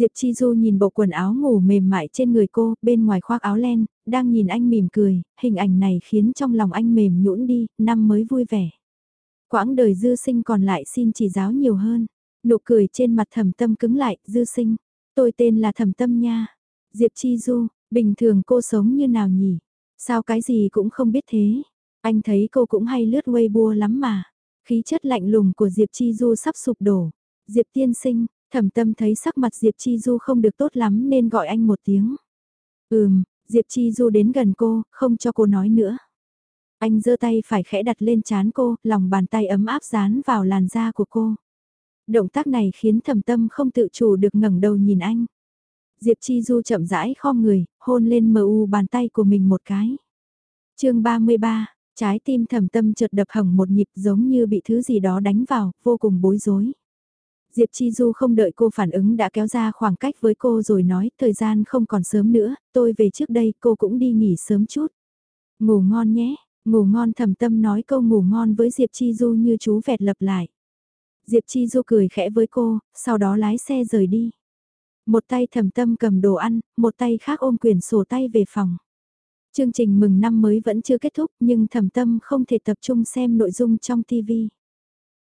Diệp Chi Du nhìn bộ quần áo ngủ mềm mại trên người cô, bên ngoài khoác áo len, đang nhìn anh mỉm cười, hình ảnh này khiến trong lòng anh mềm nhũn đi, năm mới vui vẻ. Quãng đời dư sinh còn lại xin chỉ giáo nhiều hơn. Nụ cười trên mặt thẩm tâm cứng lại, dư sinh. Tôi tên là thẩm tâm nha. Diệp Chi Du, bình thường cô sống như nào nhỉ? Sao cái gì cũng không biết thế? Anh thấy cô cũng hay lướt Weibo lắm mà. Khí chất lạnh lùng của Diệp Chi Du sắp sụp đổ. Diệp tiên sinh, thẩm tâm thấy sắc mặt Diệp Chi Du không được tốt lắm nên gọi anh một tiếng. Ừm, Diệp Chi Du đến gần cô, không cho cô nói nữa. Anh giơ tay phải khẽ đặt lên chán cô, lòng bàn tay ấm áp dán vào làn da của cô. Động tác này khiến thầm tâm không tự chủ được ngẩng đầu nhìn anh. Diệp Chi Du chậm rãi khom người, hôn lên mờ u bàn tay của mình một cái. chương 33, trái tim thầm tâm chợt đập hỏng một nhịp giống như bị thứ gì đó đánh vào, vô cùng bối rối. Diệp Chi Du không đợi cô phản ứng đã kéo ra khoảng cách với cô rồi nói thời gian không còn sớm nữa, tôi về trước đây cô cũng đi nghỉ sớm chút. Ngủ ngon nhé, ngủ ngon thầm tâm nói câu ngủ ngon với Diệp Chi Du như chú vẹt lập lại. Diệp Chi Du cười khẽ với cô, sau đó lái xe rời đi. Một tay thầm tâm cầm đồ ăn, một tay khác ôm quyển sổ tay về phòng. Chương trình mừng năm mới vẫn chưa kết thúc nhưng thầm tâm không thể tập trung xem nội dung trong TV.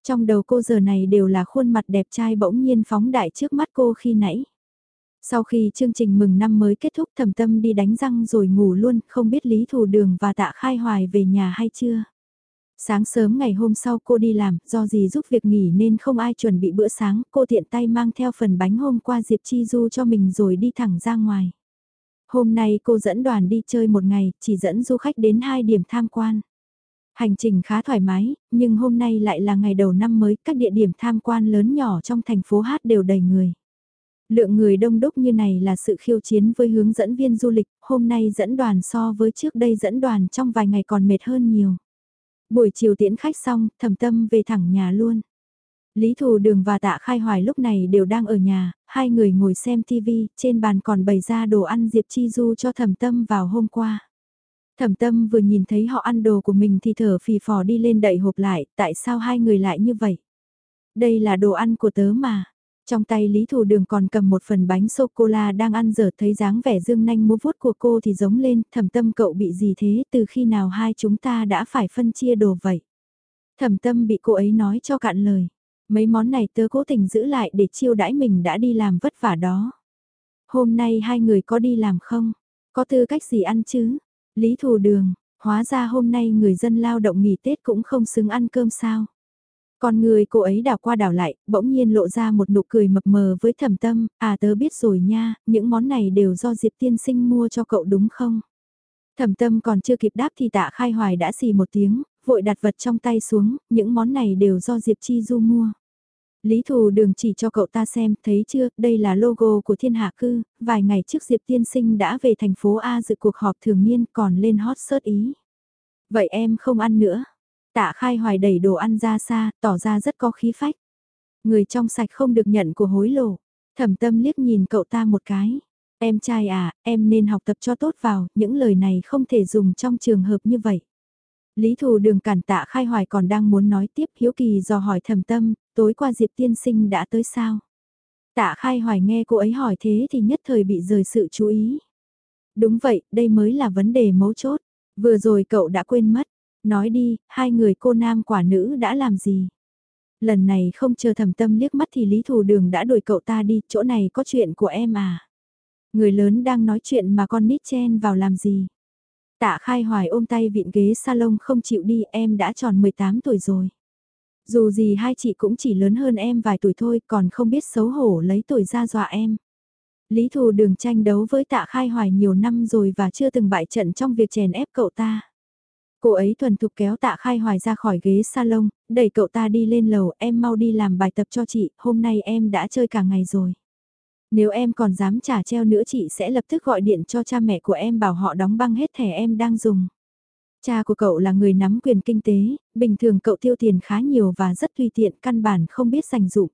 Trong đầu cô giờ này đều là khuôn mặt đẹp trai bỗng nhiên phóng đại trước mắt cô khi nãy. Sau khi chương trình mừng năm mới kết thúc thầm tâm đi đánh răng rồi ngủ luôn, không biết Lý Thủ Đường và Tạ Khai Hoài về nhà hay chưa. Sáng sớm ngày hôm sau cô đi làm, do gì giúp việc nghỉ nên không ai chuẩn bị bữa sáng, cô tiện tay mang theo phần bánh hôm qua Diệp Chi Du cho mình rồi đi thẳng ra ngoài. Hôm nay cô dẫn đoàn đi chơi một ngày, chỉ dẫn du khách đến hai điểm tham quan. Hành trình khá thoải mái, nhưng hôm nay lại là ngày đầu năm mới, các địa điểm tham quan lớn nhỏ trong thành phố Hát đều đầy người. Lượng người đông đúc như này là sự khiêu chiến với hướng dẫn viên du lịch, hôm nay dẫn đoàn so với trước đây dẫn đoàn trong vài ngày còn mệt hơn nhiều. Buổi chiều tiễn khách xong, thầm tâm về thẳng nhà luôn. Lý Thù Đường và Tạ Khai Hoài lúc này đều đang ở nhà, hai người ngồi xem TV, trên bàn còn bày ra đồ ăn Diệp Chi Du cho thầm tâm vào hôm qua. Thẩm tâm vừa nhìn thấy họ ăn đồ của mình thì thở phì phò đi lên đậy hộp lại, tại sao hai người lại như vậy? Đây là đồ ăn của tớ mà. Trong tay Lý Thủ Đường còn cầm một phần bánh sô-cô-la đang ăn dở thấy dáng vẻ dương nanh múa vuốt của cô thì giống lên, thẩm tâm cậu bị gì thế, từ khi nào hai chúng ta đã phải phân chia đồ vậy? Thẩm tâm bị cô ấy nói cho cạn lời. Mấy món này tớ cố tình giữ lại để chiêu đãi mình đã đi làm vất vả đó. Hôm nay hai người có đi làm không? Có tư cách gì ăn chứ? Lý Thù Đường, hóa ra hôm nay người dân lao động nghỉ Tết cũng không xứng ăn cơm sao? Còn người cô ấy đảo qua đảo lại, bỗng nhiên lộ ra một nụ cười mập mờ với thầm tâm, à tớ biết rồi nha, những món này đều do Diệp tiên sinh mua cho cậu đúng không? Thẩm tâm còn chưa kịp đáp thì tạ khai hoài đã xì một tiếng, vội đặt vật trong tay xuống, những món này đều do Diệp Chi Du mua. Lý Thù Đường chỉ cho cậu ta xem, thấy chưa, đây là logo của thiên hạ cư, vài ngày trước Diệp Tiên Sinh đã về thành phố A dự cuộc họp thường niên còn lên hot search ý. Vậy em không ăn nữa. Tạ khai hoài đẩy đồ ăn ra xa, tỏ ra rất có khí phách. Người trong sạch không được nhận của hối lộ. Thẩm tâm liếc nhìn cậu ta một cái. Em trai à, em nên học tập cho tốt vào, những lời này không thể dùng trong trường hợp như vậy. Lý thù đường cản tạ khai hoài còn đang muốn nói tiếp hiếu kỳ dò hỏi thầm tâm, tối qua Diệp tiên sinh đã tới sao? Tạ khai hoài nghe cô ấy hỏi thế thì nhất thời bị rời sự chú ý. Đúng vậy, đây mới là vấn đề mấu chốt. Vừa rồi cậu đã quên mất. Nói đi, hai người cô nam quả nữ đã làm gì? Lần này không chờ thầm tâm liếc mắt thì Lý Thù Đường đã đuổi cậu ta đi, chỗ này có chuyện của em à? Người lớn đang nói chuyện mà con nít chen vào làm gì? Tạ khai hoài ôm tay vịn ghế salon không chịu đi, em đã tròn 18 tuổi rồi. Dù gì hai chị cũng chỉ lớn hơn em vài tuổi thôi, còn không biết xấu hổ lấy tuổi ra dọa em. Lý Thù Đường tranh đấu với tạ khai hoài nhiều năm rồi và chưa từng bại trận trong việc chèn ép cậu ta. Cô ấy thuần thục kéo tạ khai hoài ra khỏi ghế salon, đẩy cậu ta đi lên lầu, em mau đi làm bài tập cho chị, hôm nay em đã chơi cả ngày rồi. Nếu em còn dám trả treo nữa chị sẽ lập tức gọi điện cho cha mẹ của em bảo họ đóng băng hết thẻ em đang dùng. Cha của cậu là người nắm quyền kinh tế, bình thường cậu tiêu tiền khá nhiều và rất tùy tiện căn bản không biết dành dụng.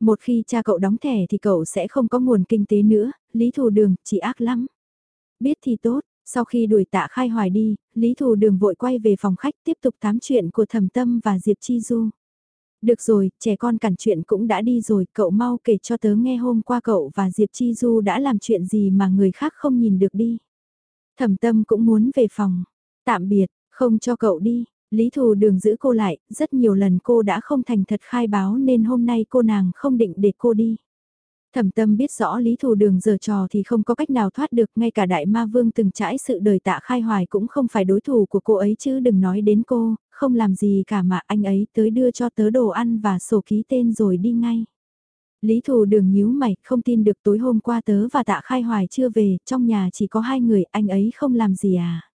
Một khi cha cậu đóng thẻ thì cậu sẽ không có nguồn kinh tế nữa, lý thù đường, chỉ ác lắm. Biết thì tốt, sau khi đuổi tạ khai hoài đi, lý thù đường vội quay về phòng khách tiếp tục tám chuyện của thẩm tâm và Diệp Chi Du. Được rồi, trẻ con cản chuyện cũng đã đi rồi, cậu mau kể cho tớ nghe hôm qua cậu và Diệp Chi Du đã làm chuyện gì mà người khác không nhìn được đi. Thẩm tâm cũng muốn về phòng. Tạm biệt, không cho cậu đi. Lý thù đường giữ cô lại, rất nhiều lần cô đã không thành thật khai báo nên hôm nay cô nàng không định để cô đi. Thẩm tâm biết rõ lý thù đường giờ trò thì không có cách nào thoát được, ngay cả đại ma vương từng trải sự đời tạ khai hoài cũng không phải đối thủ của cô ấy chứ đừng nói đến cô, không làm gì cả mà anh ấy tới đưa cho tớ đồ ăn và sổ ký tên rồi đi ngay. Lý thù đường nhíu mày, không tin được tối hôm qua tớ và tạ khai hoài chưa về, trong nhà chỉ có hai người, anh ấy không làm gì à?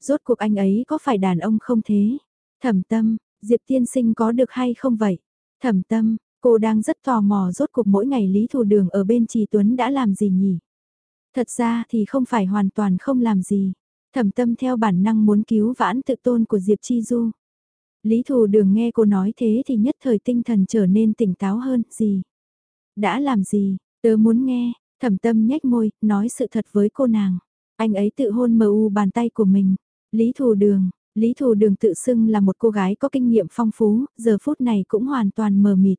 Rốt cuộc anh ấy có phải đàn ông không thế? Thẩm tâm, Diệp tiên sinh có được hay không vậy? Thẩm tâm, cô đang rất tò mò rốt cuộc mỗi ngày Lý Thù Đường ở bên Trì Tuấn đã làm gì nhỉ? Thật ra thì không phải hoàn toàn không làm gì. Thẩm tâm theo bản năng muốn cứu vãn tự tôn của Diệp Chi Du. Lý Thù Đường nghe cô nói thế thì nhất thời tinh thần trở nên tỉnh táo hơn, gì? Đã làm gì? Tớ muốn nghe, thẩm tâm nhếch môi, nói sự thật với cô nàng. Anh ấy tự hôn mờ u bàn tay của mình. Lý Thù Đường, Lý Thù Đường tự xưng là một cô gái có kinh nghiệm phong phú, giờ phút này cũng hoàn toàn mờ mịt.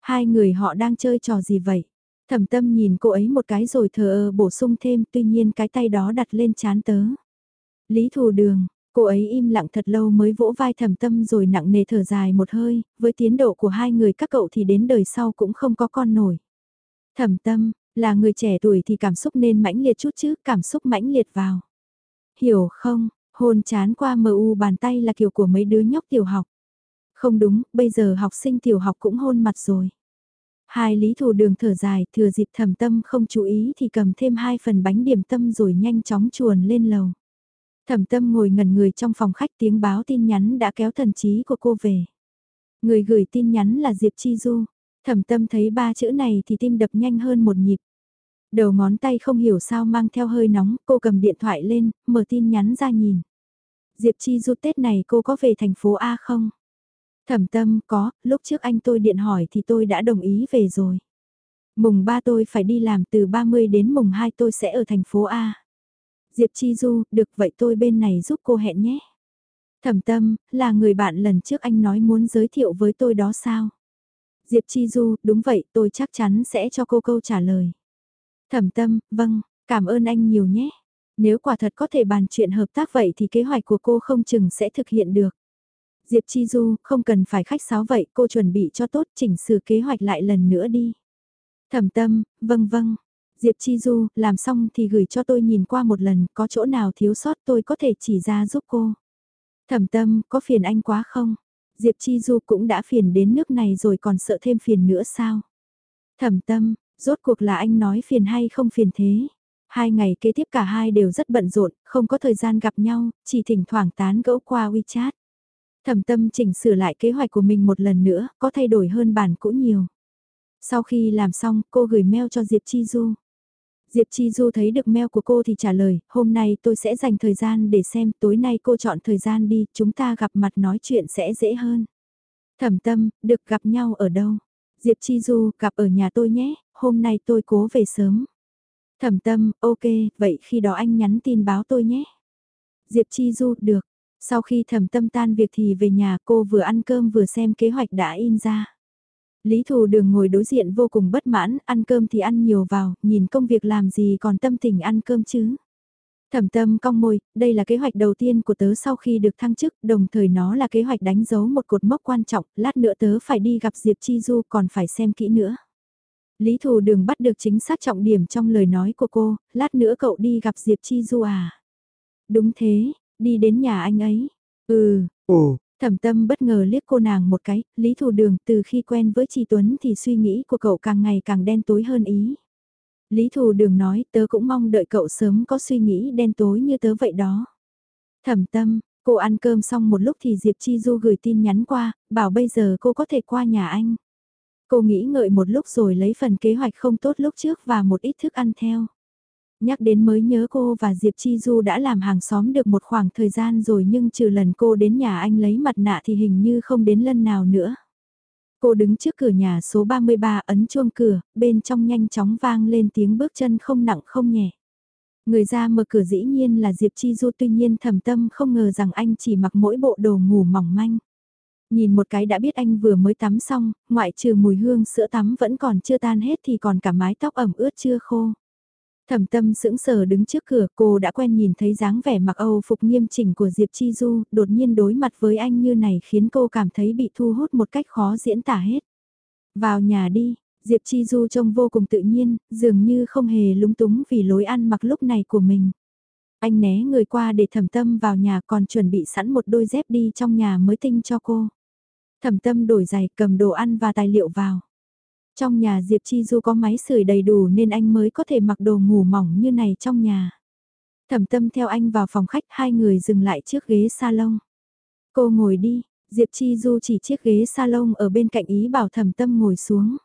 Hai người họ đang chơi trò gì vậy? Thẩm tâm nhìn cô ấy một cái rồi thờ ơ bổ sung thêm tuy nhiên cái tay đó đặt lên chán tớ. Lý Thù Đường, cô ấy im lặng thật lâu mới vỗ vai thẩm tâm rồi nặng nề thở dài một hơi, với tiến độ của hai người các cậu thì đến đời sau cũng không có con nổi. Thẩm tâm, là người trẻ tuổi thì cảm xúc nên mãnh liệt chút chứ, cảm xúc mãnh liệt vào. Hiểu không, hôn chán qua mu u bàn tay là kiểu của mấy đứa nhóc tiểu học. Không đúng, bây giờ học sinh tiểu học cũng hôn mặt rồi. Hai lý thù đường thở dài, thừa dịp thầm tâm không chú ý thì cầm thêm hai phần bánh điểm tâm rồi nhanh chóng chuồn lên lầu. Thẩm tâm ngồi ngẩn người trong phòng khách tiếng báo tin nhắn đã kéo thần trí của cô về. Người gửi tin nhắn là Diệp Chi Du. Thẩm tâm thấy ba chữ này thì tim đập nhanh hơn một nhịp. Đầu ngón tay không hiểu sao mang theo hơi nóng, cô cầm điện thoại lên, mở tin nhắn ra nhìn. Diệp Chi Du Tết này cô có về thành phố A không? Thẩm tâm có, lúc trước anh tôi điện hỏi thì tôi đã đồng ý về rồi. Mùng 3 tôi phải đi làm từ 30 đến mùng 2 tôi sẽ ở thành phố A. Diệp Chi Du, được vậy tôi bên này giúp cô hẹn nhé. Thẩm tâm, là người bạn lần trước anh nói muốn giới thiệu với tôi đó sao? Diệp Chi Du, đúng vậy, tôi chắc chắn sẽ cho cô câu trả lời. Thẩm tâm, vâng, cảm ơn anh nhiều nhé. Nếu quả thật có thể bàn chuyện hợp tác vậy thì kế hoạch của cô không chừng sẽ thực hiện được. Diệp Chi Du, không cần phải khách sáo vậy, cô chuẩn bị cho tốt chỉnh sửa kế hoạch lại lần nữa đi. Thẩm tâm, vâng vâng. Diệp Chi Du, làm xong thì gửi cho tôi nhìn qua một lần, có chỗ nào thiếu sót tôi có thể chỉ ra giúp cô. Thẩm tâm, có phiền anh quá không? Diệp Chi Du cũng đã phiền đến nước này rồi còn sợ thêm phiền nữa sao? Thẩm tâm, rốt cuộc là anh nói phiền hay không phiền thế? Hai ngày kế tiếp cả hai đều rất bận rộn, không có thời gian gặp nhau, chỉ thỉnh thoảng tán gẫu qua WeChat. Thẩm tâm chỉnh sửa lại kế hoạch của mình một lần nữa, có thay đổi hơn bản cũ nhiều. Sau khi làm xong, cô gửi mail cho Diệp Chi Du. Diệp Chi Du thấy được mail của cô thì trả lời, hôm nay tôi sẽ dành thời gian để xem, tối nay cô chọn thời gian đi, chúng ta gặp mặt nói chuyện sẽ dễ hơn. Thẩm tâm, được gặp nhau ở đâu? Diệp Chi Du, gặp ở nhà tôi nhé, hôm nay tôi cố về sớm. Thẩm tâm, ok, vậy khi đó anh nhắn tin báo tôi nhé. Diệp Chi Du, được. Sau khi thẩm tâm tan việc thì về nhà cô vừa ăn cơm vừa xem kế hoạch đã in ra. Lý Thù Đường ngồi đối diện vô cùng bất mãn, ăn cơm thì ăn nhiều vào, nhìn công việc làm gì còn tâm tình ăn cơm chứ. Thẩm tâm cong môi, đây là kế hoạch đầu tiên của tớ sau khi được thăng chức, đồng thời nó là kế hoạch đánh dấu một cột mốc quan trọng, lát nữa tớ phải đi gặp Diệp Chi Du còn phải xem kỹ nữa. Lý Thù Đường bắt được chính xác trọng điểm trong lời nói của cô, lát nữa cậu đi gặp Diệp Chi Du à? Đúng thế, đi đến nhà anh ấy. Ừ, Ồ, thẩm tâm bất ngờ liếc cô nàng một cái, Lý Thù Đường từ khi quen với Chi Tuấn thì suy nghĩ của cậu càng ngày càng đen tối hơn ý. Lý Thù Đường nói tớ cũng mong đợi cậu sớm có suy nghĩ đen tối như tớ vậy đó. Thẩm tâm, cô ăn cơm xong một lúc thì Diệp Chi Du gửi tin nhắn qua, bảo bây giờ cô có thể qua nhà anh. Cô nghĩ ngợi một lúc rồi lấy phần kế hoạch không tốt lúc trước và một ít thức ăn theo. Nhắc đến mới nhớ cô và Diệp Chi Du đã làm hàng xóm được một khoảng thời gian rồi nhưng trừ lần cô đến nhà anh lấy mặt nạ thì hình như không đến lần nào nữa. Cô đứng trước cửa nhà số 33 ấn chuông cửa, bên trong nhanh chóng vang lên tiếng bước chân không nặng không nhẹ. Người ra mở cửa dĩ nhiên là Diệp Chi Du tuy nhiên thầm tâm không ngờ rằng anh chỉ mặc mỗi bộ đồ ngủ mỏng manh. Nhìn một cái đã biết anh vừa mới tắm xong, ngoại trừ mùi hương sữa tắm vẫn còn chưa tan hết thì còn cả mái tóc ẩm ướt chưa khô. Thẩm tâm sững sờ đứng trước cửa cô đã quen nhìn thấy dáng vẻ mặc Âu phục nghiêm chỉnh của Diệp Chi Du, đột nhiên đối mặt với anh như này khiến cô cảm thấy bị thu hút một cách khó diễn tả hết. Vào nhà đi, Diệp Chi Du trông vô cùng tự nhiên, dường như không hề lúng túng vì lối ăn mặc lúc này của mình. Anh né người qua để thẩm tâm vào nhà còn chuẩn bị sẵn một đôi dép đi trong nhà mới tinh cho cô. Thẩm tâm đổi giày cầm đồ ăn và tài liệu vào. Trong nhà Diệp Chi Du có máy sưởi đầy đủ nên anh mới có thể mặc đồ ngủ mỏng như này trong nhà. Thẩm tâm theo anh vào phòng khách hai người dừng lại trước ghế salon. Cô ngồi đi, Diệp Chi Du chỉ chiếc ghế salon ở bên cạnh ý bảo thẩm tâm ngồi xuống.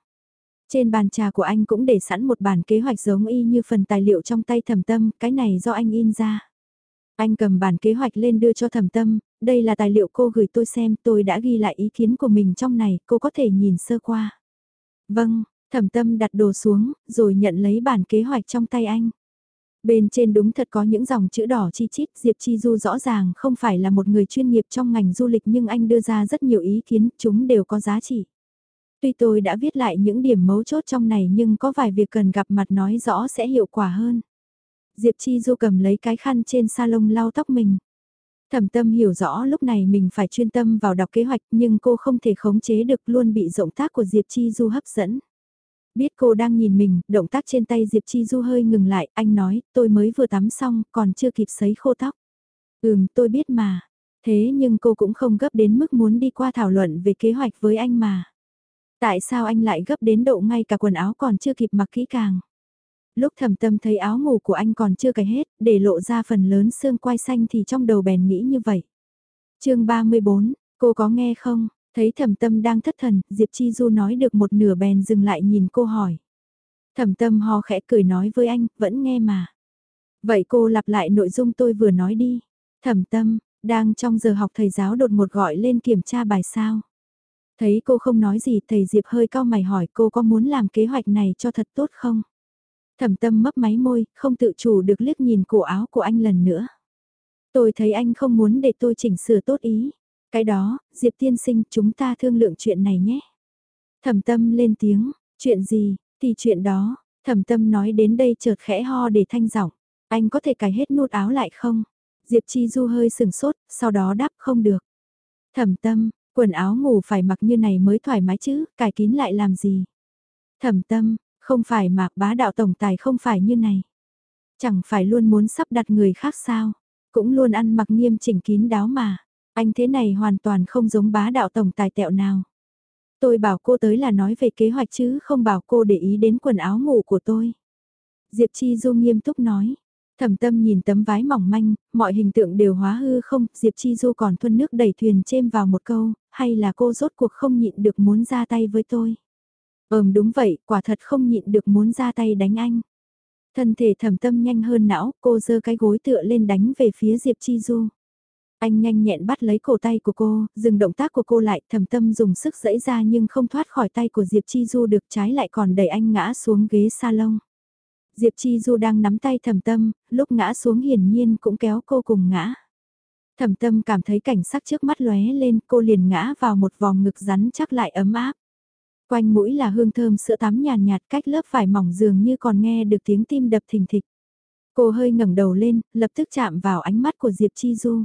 Trên bàn trà của anh cũng để sẵn một bản kế hoạch giống y như phần tài liệu trong tay thẩm tâm, cái này do anh in ra. Anh cầm bản kế hoạch lên đưa cho thẩm tâm, đây là tài liệu cô gửi tôi xem, tôi đã ghi lại ý kiến của mình trong này, cô có thể nhìn sơ qua. Vâng, thẩm tâm đặt đồ xuống, rồi nhận lấy bản kế hoạch trong tay anh. Bên trên đúng thật có những dòng chữ đỏ chi chít, Diệp Chi Du rõ ràng không phải là một người chuyên nghiệp trong ngành du lịch nhưng anh đưa ra rất nhiều ý kiến, chúng đều có giá trị. Tuy tôi đã viết lại những điểm mấu chốt trong này nhưng có vài việc cần gặp mặt nói rõ sẽ hiệu quả hơn. Diệp Chi Du cầm lấy cái khăn trên salon lau tóc mình. Thẩm tâm hiểu rõ lúc này mình phải chuyên tâm vào đọc kế hoạch nhưng cô không thể khống chế được luôn bị rộng tác của Diệp Chi Du hấp dẫn. Biết cô đang nhìn mình, động tác trên tay Diệp Chi Du hơi ngừng lại, anh nói, tôi mới vừa tắm xong, còn chưa kịp sấy khô tóc. Ừm, tôi biết mà. Thế nhưng cô cũng không gấp đến mức muốn đi qua thảo luận về kế hoạch với anh mà. Tại sao anh lại gấp đến độ ngay cả quần áo còn chưa kịp mặc kỹ càng? Lúc thầm tâm thấy áo ngủ của anh còn chưa cài hết, để lộ ra phần lớn xương quai xanh thì trong đầu bèn nghĩ như vậy. chương 34, cô có nghe không? Thấy thầm tâm đang thất thần, Diệp Chi Du nói được một nửa bèn dừng lại nhìn cô hỏi. Thầm tâm ho khẽ cười nói với anh, vẫn nghe mà. Vậy cô lặp lại nội dung tôi vừa nói đi. Thầm tâm, đang trong giờ học thầy giáo đột một gọi lên kiểm tra bài sao. Thấy cô không nói gì thầy Diệp hơi cao mày hỏi cô có muốn làm kế hoạch này cho thật tốt không? Thẩm tâm mấp máy môi, không tự chủ được liếc nhìn cổ áo của anh lần nữa. Tôi thấy anh không muốn để tôi chỉnh sửa tốt ý. Cái đó, Diệp tiên sinh chúng ta thương lượng chuyện này nhé. Thẩm tâm lên tiếng, chuyện gì, thì chuyện đó, thẩm tâm nói đến đây chợt khẽ ho để thanh giọng. Anh có thể cài hết nút áo lại không? Diệp Chi Du hơi sừng sốt, sau đó đáp không được. Thẩm tâm, quần áo ngủ phải mặc như này mới thoải mái chứ, cài kín lại làm gì? Thẩm tâm, không phải mà bá đạo tổng tài không phải như này. Chẳng phải luôn muốn sắp đặt người khác sao, cũng luôn ăn mặc nghiêm chỉnh kín đáo mà. Anh thế này hoàn toàn không giống bá đạo tổng tài tẹo nào. Tôi bảo cô tới là nói về kế hoạch chứ không bảo cô để ý đến quần áo ngủ của tôi. Diệp Chi Du nghiêm túc nói. Thẩm tâm nhìn tấm vái mỏng manh, mọi hình tượng đều hóa hư không, Diệp Chi Du còn thuân nước đẩy thuyền chêm vào một câu, hay là cô rốt cuộc không nhịn được muốn ra tay với tôi. Ừm đúng vậy, quả thật không nhịn được muốn ra tay đánh anh. Thân thể thẩm tâm nhanh hơn não, cô giơ cái gối tựa lên đánh về phía Diệp Chi Du. Anh nhanh nhẹn bắt lấy cổ tay của cô, dừng động tác của cô lại, thẩm tâm dùng sức dẫy ra nhưng không thoát khỏi tay của Diệp Chi Du được trái lại còn đẩy anh ngã xuống ghế salon. Diệp Chi Du đang nắm tay thẩm tâm, lúc ngã xuống hiển nhiên cũng kéo cô cùng ngã. Thẩm tâm cảm thấy cảnh sắc trước mắt lóe lên, cô liền ngã vào một vòng ngực rắn chắc lại ấm áp. Quanh mũi là hương thơm sữa tắm nhàn nhạt, cách lớp vải mỏng dường như còn nghe được tiếng tim đập thình thịch. Cô hơi ngẩng đầu lên, lập tức chạm vào ánh mắt của Diệp Chi Du.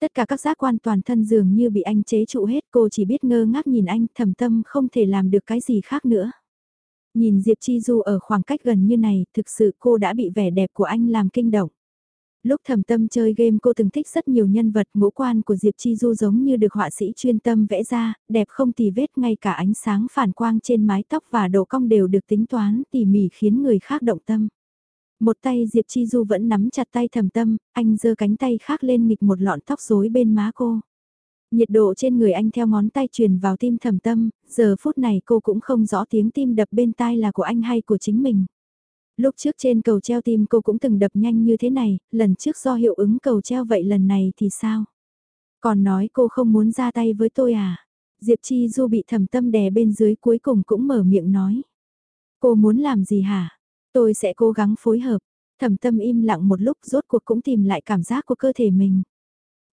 Tất cả các giác quan toàn thân dường như bị anh chế trụ hết cô chỉ biết ngơ ngác nhìn anh thầm tâm không thể làm được cái gì khác nữa. Nhìn Diệp Chi Du ở khoảng cách gần như này, thực sự cô đã bị vẻ đẹp của anh làm kinh động. Lúc thầm tâm chơi game cô từng thích rất nhiều nhân vật ngũ quan của Diệp Chi Du giống như được họa sĩ chuyên tâm vẽ ra, đẹp không tì vết ngay cả ánh sáng phản quang trên mái tóc và độ cong đều được tính toán tỉ mỉ khiến người khác động tâm. Một tay Diệp Chi Du vẫn nắm chặt tay thầm tâm, anh giơ cánh tay khác lên nghịch một lọn tóc rối bên má cô. Nhiệt độ trên người anh theo ngón tay truyền vào tim thầm tâm, giờ phút này cô cũng không rõ tiếng tim đập bên tai là của anh hay của chính mình. Lúc trước trên cầu treo tim cô cũng từng đập nhanh như thế này, lần trước do hiệu ứng cầu treo vậy lần này thì sao? Còn nói cô không muốn ra tay với tôi à? Diệp Chi Du bị thầm tâm đè bên dưới cuối cùng cũng mở miệng nói. Cô muốn làm gì hả? Tôi sẽ cố gắng phối hợp. Thẩm tâm im lặng một lúc rốt cuộc cũng tìm lại cảm giác của cơ thể mình.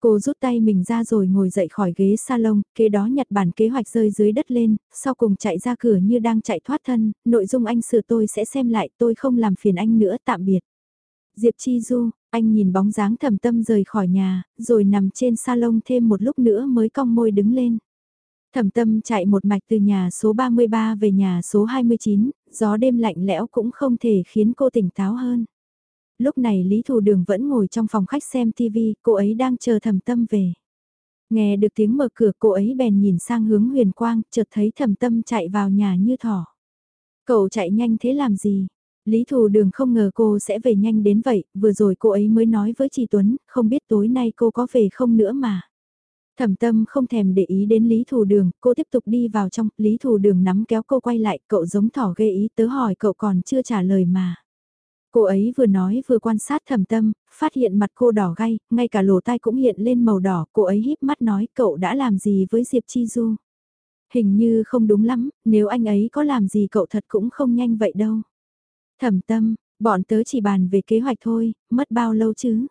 Cô rút tay mình ra rồi ngồi dậy khỏi ghế salon, kế đó nhặt bản kế hoạch rơi dưới đất lên, sau cùng chạy ra cửa như đang chạy thoát thân, nội dung anh sửa tôi sẽ xem lại, tôi không làm phiền anh nữa, tạm biệt. Diệp Chi Du, anh nhìn bóng dáng thầm tâm rời khỏi nhà, rồi nằm trên salon thêm một lúc nữa mới cong môi đứng lên. Thẩm tâm chạy một mạch từ nhà số 33 về nhà số 29, gió đêm lạnh lẽo cũng không thể khiến cô tỉnh táo hơn. Lúc này Lý Thù Đường vẫn ngồi trong phòng khách xem TV, cô ấy đang chờ thẩm tâm về. Nghe được tiếng mở cửa cô ấy bèn nhìn sang hướng huyền quang, chợt thấy thẩm tâm chạy vào nhà như thỏ. Cậu chạy nhanh thế làm gì? Lý Thù Đường không ngờ cô sẽ về nhanh đến vậy, vừa rồi cô ấy mới nói với chị Tuấn, không biết tối nay cô có về không nữa mà. Thẩm tâm không thèm để ý đến Lý Thù Đường, cô tiếp tục đi vào trong, Lý Thù Đường nắm kéo cô quay lại, cậu giống thỏ ghê ý tớ hỏi cậu còn chưa trả lời mà. Cô ấy vừa nói vừa quan sát thẩm tâm, phát hiện mặt cô đỏ gay, ngay cả lỗ tai cũng hiện lên màu đỏ, cô ấy híp mắt nói cậu đã làm gì với Diệp Chi Du. Hình như không đúng lắm, nếu anh ấy có làm gì cậu thật cũng không nhanh vậy đâu. Thẩm tâm, bọn tớ chỉ bàn về kế hoạch thôi, mất bao lâu chứ?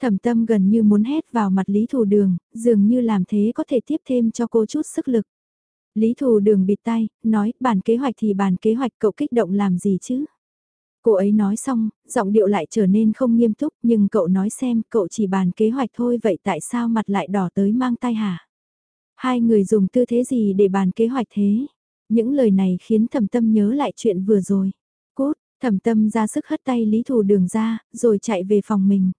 Thẩm tâm gần như muốn hét vào mặt Lý Thù Đường, dường như làm thế có thể tiếp thêm cho cô chút sức lực. Lý Thù Đường bịt tay, nói, bản kế hoạch thì bản kế hoạch cậu kích động làm gì chứ? Cô ấy nói xong, giọng điệu lại trở nên không nghiêm túc, nhưng cậu nói xem, cậu chỉ bàn kế hoạch thôi vậy tại sao mặt lại đỏ tới mang tay hả? Hai người dùng tư thế gì để bàn kế hoạch thế? Những lời này khiến thẩm tâm nhớ lại chuyện vừa rồi. Cút, thẩm tâm ra sức hất tay Lý Thù Đường ra, rồi chạy về phòng mình.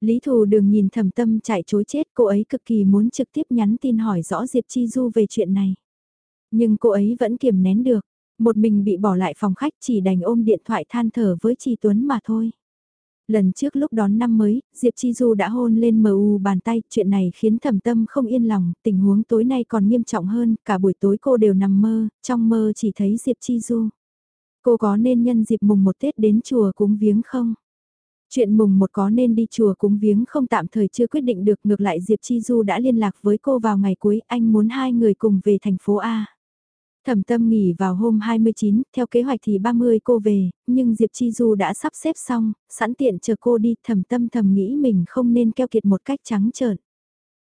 Lý Thù Đường nhìn thẩm tâm chạy chối chết cô ấy cực kỳ muốn trực tiếp nhắn tin hỏi rõ Diệp Chi Du về chuyện này. Nhưng cô ấy vẫn kiềm nén được, một mình bị bỏ lại phòng khách chỉ đành ôm điện thoại than thở với Chi Tuấn mà thôi. Lần trước lúc đón năm mới, Diệp Chi Du đã hôn lên mờ u bàn tay, chuyện này khiến thẩm tâm không yên lòng, tình huống tối nay còn nghiêm trọng hơn, cả buổi tối cô đều nằm mơ, trong mơ chỉ thấy Diệp Chi Du. Cô có nên nhân dịp mùng một Tết đến chùa cúng viếng không? Chuyện mùng một có nên đi chùa cúng viếng không tạm thời chưa quyết định được ngược lại Diệp Chi Du đã liên lạc với cô vào ngày cuối anh muốn hai người cùng về thành phố A. Thẩm tâm nghỉ vào hôm 29, theo kế hoạch thì 30 cô về, nhưng Diệp Chi Du đã sắp xếp xong, sẵn tiện chờ cô đi thẩm tâm thầm nghĩ mình không nên keo kiệt một cách trắng trợn.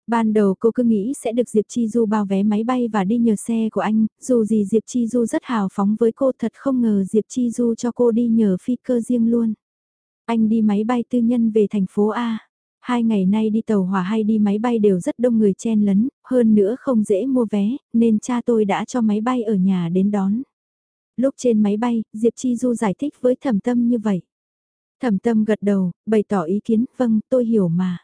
Ban đầu cô cứ nghĩ sẽ được Diệp Chi Du bao vé máy bay và đi nhờ xe của anh, dù gì Diệp Chi Du rất hào phóng với cô thật không ngờ Diệp Chi Du cho cô đi nhờ phi cơ riêng luôn. Anh đi máy bay tư nhân về thành phố A. Hai ngày nay đi tàu hỏa hay đi máy bay đều rất đông người chen lấn, hơn nữa không dễ mua vé, nên cha tôi đã cho máy bay ở nhà đến đón. Lúc trên máy bay, Diệp Chi Du giải thích với thẩm tâm như vậy. Thẩm tâm gật đầu, bày tỏ ý kiến, vâng, tôi hiểu mà.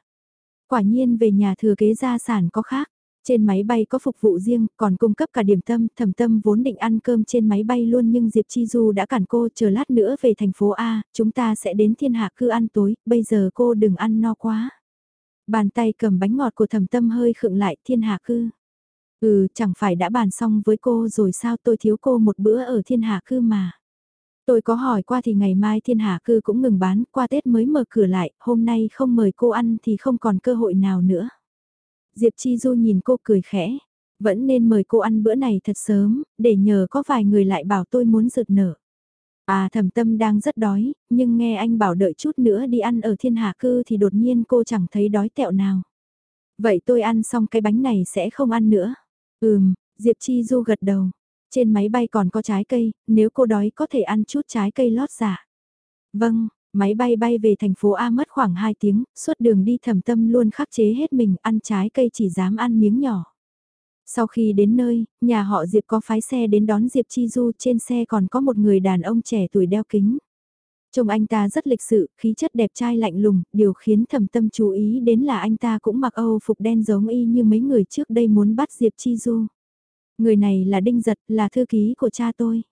Quả nhiên về nhà thừa kế gia sản có khác. Trên máy bay có phục vụ riêng, còn cung cấp cả điểm tâm, thầm tâm vốn định ăn cơm trên máy bay luôn nhưng Diệp Chi Du đã cản cô chờ lát nữa về thành phố A, chúng ta sẽ đến thiên hạ cư ăn tối, bây giờ cô đừng ăn no quá. Bàn tay cầm bánh ngọt của thầm tâm hơi khựng lại thiên hạ cư. Ừ, chẳng phải đã bàn xong với cô rồi sao tôi thiếu cô một bữa ở thiên hạ cư mà. Tôi có hỏi qua thì ngày mai thiên hạ cư cũng ngừng bán, qua Tết mới mở cửa lại, hôm nay không mời cô ăn thì không còn cơ hội nào nữa. Diệp Chi Du nhìn cô cười khẽ, vẫn nên mời cô ăn bữa này thật sớm, để nhờ có vài người lại bảo tôi muốn rực nở. À thẩm tâm đang rất đói, nhưng nghe anh bảo đợi chút nữa đi ăn ở thiên hạ cư thì đột nhiên cô chẳng thấy đói tẹo nào. Vậy tôi ăn xong cái bánh này sẽ không ăn nữa. Ừm, Diệp Chi Du gật đầu. Trên máy bay còn có trái cây, nếu cô đói có thể ăn chút trái cây lót giả. Vâng, Máy bay bay về thành phố A mất khoảng 2 tiếng, suốt đường đi thầm tâm luôn khắc chế hết mình, ăn trái cây chỉ dám ăn miếng nhỏ. Sau khi đến nơi, nhà họ Diệp có phái xe đến đón Diệp Chi Du trên xe còn có một người đàn ông trẻ tuổi đeo kính. Trông anh ta rất lịch sự, khí chất đẹp trai lạnh lùng, điều khiến thầm tâm chú ý đến là anh ta cũng mặc Âu phục đen giống y như mấy người trước đây muốn bắt Diệp Chi Du. Người này là Đinh Giật, là thư ký của cha tôi.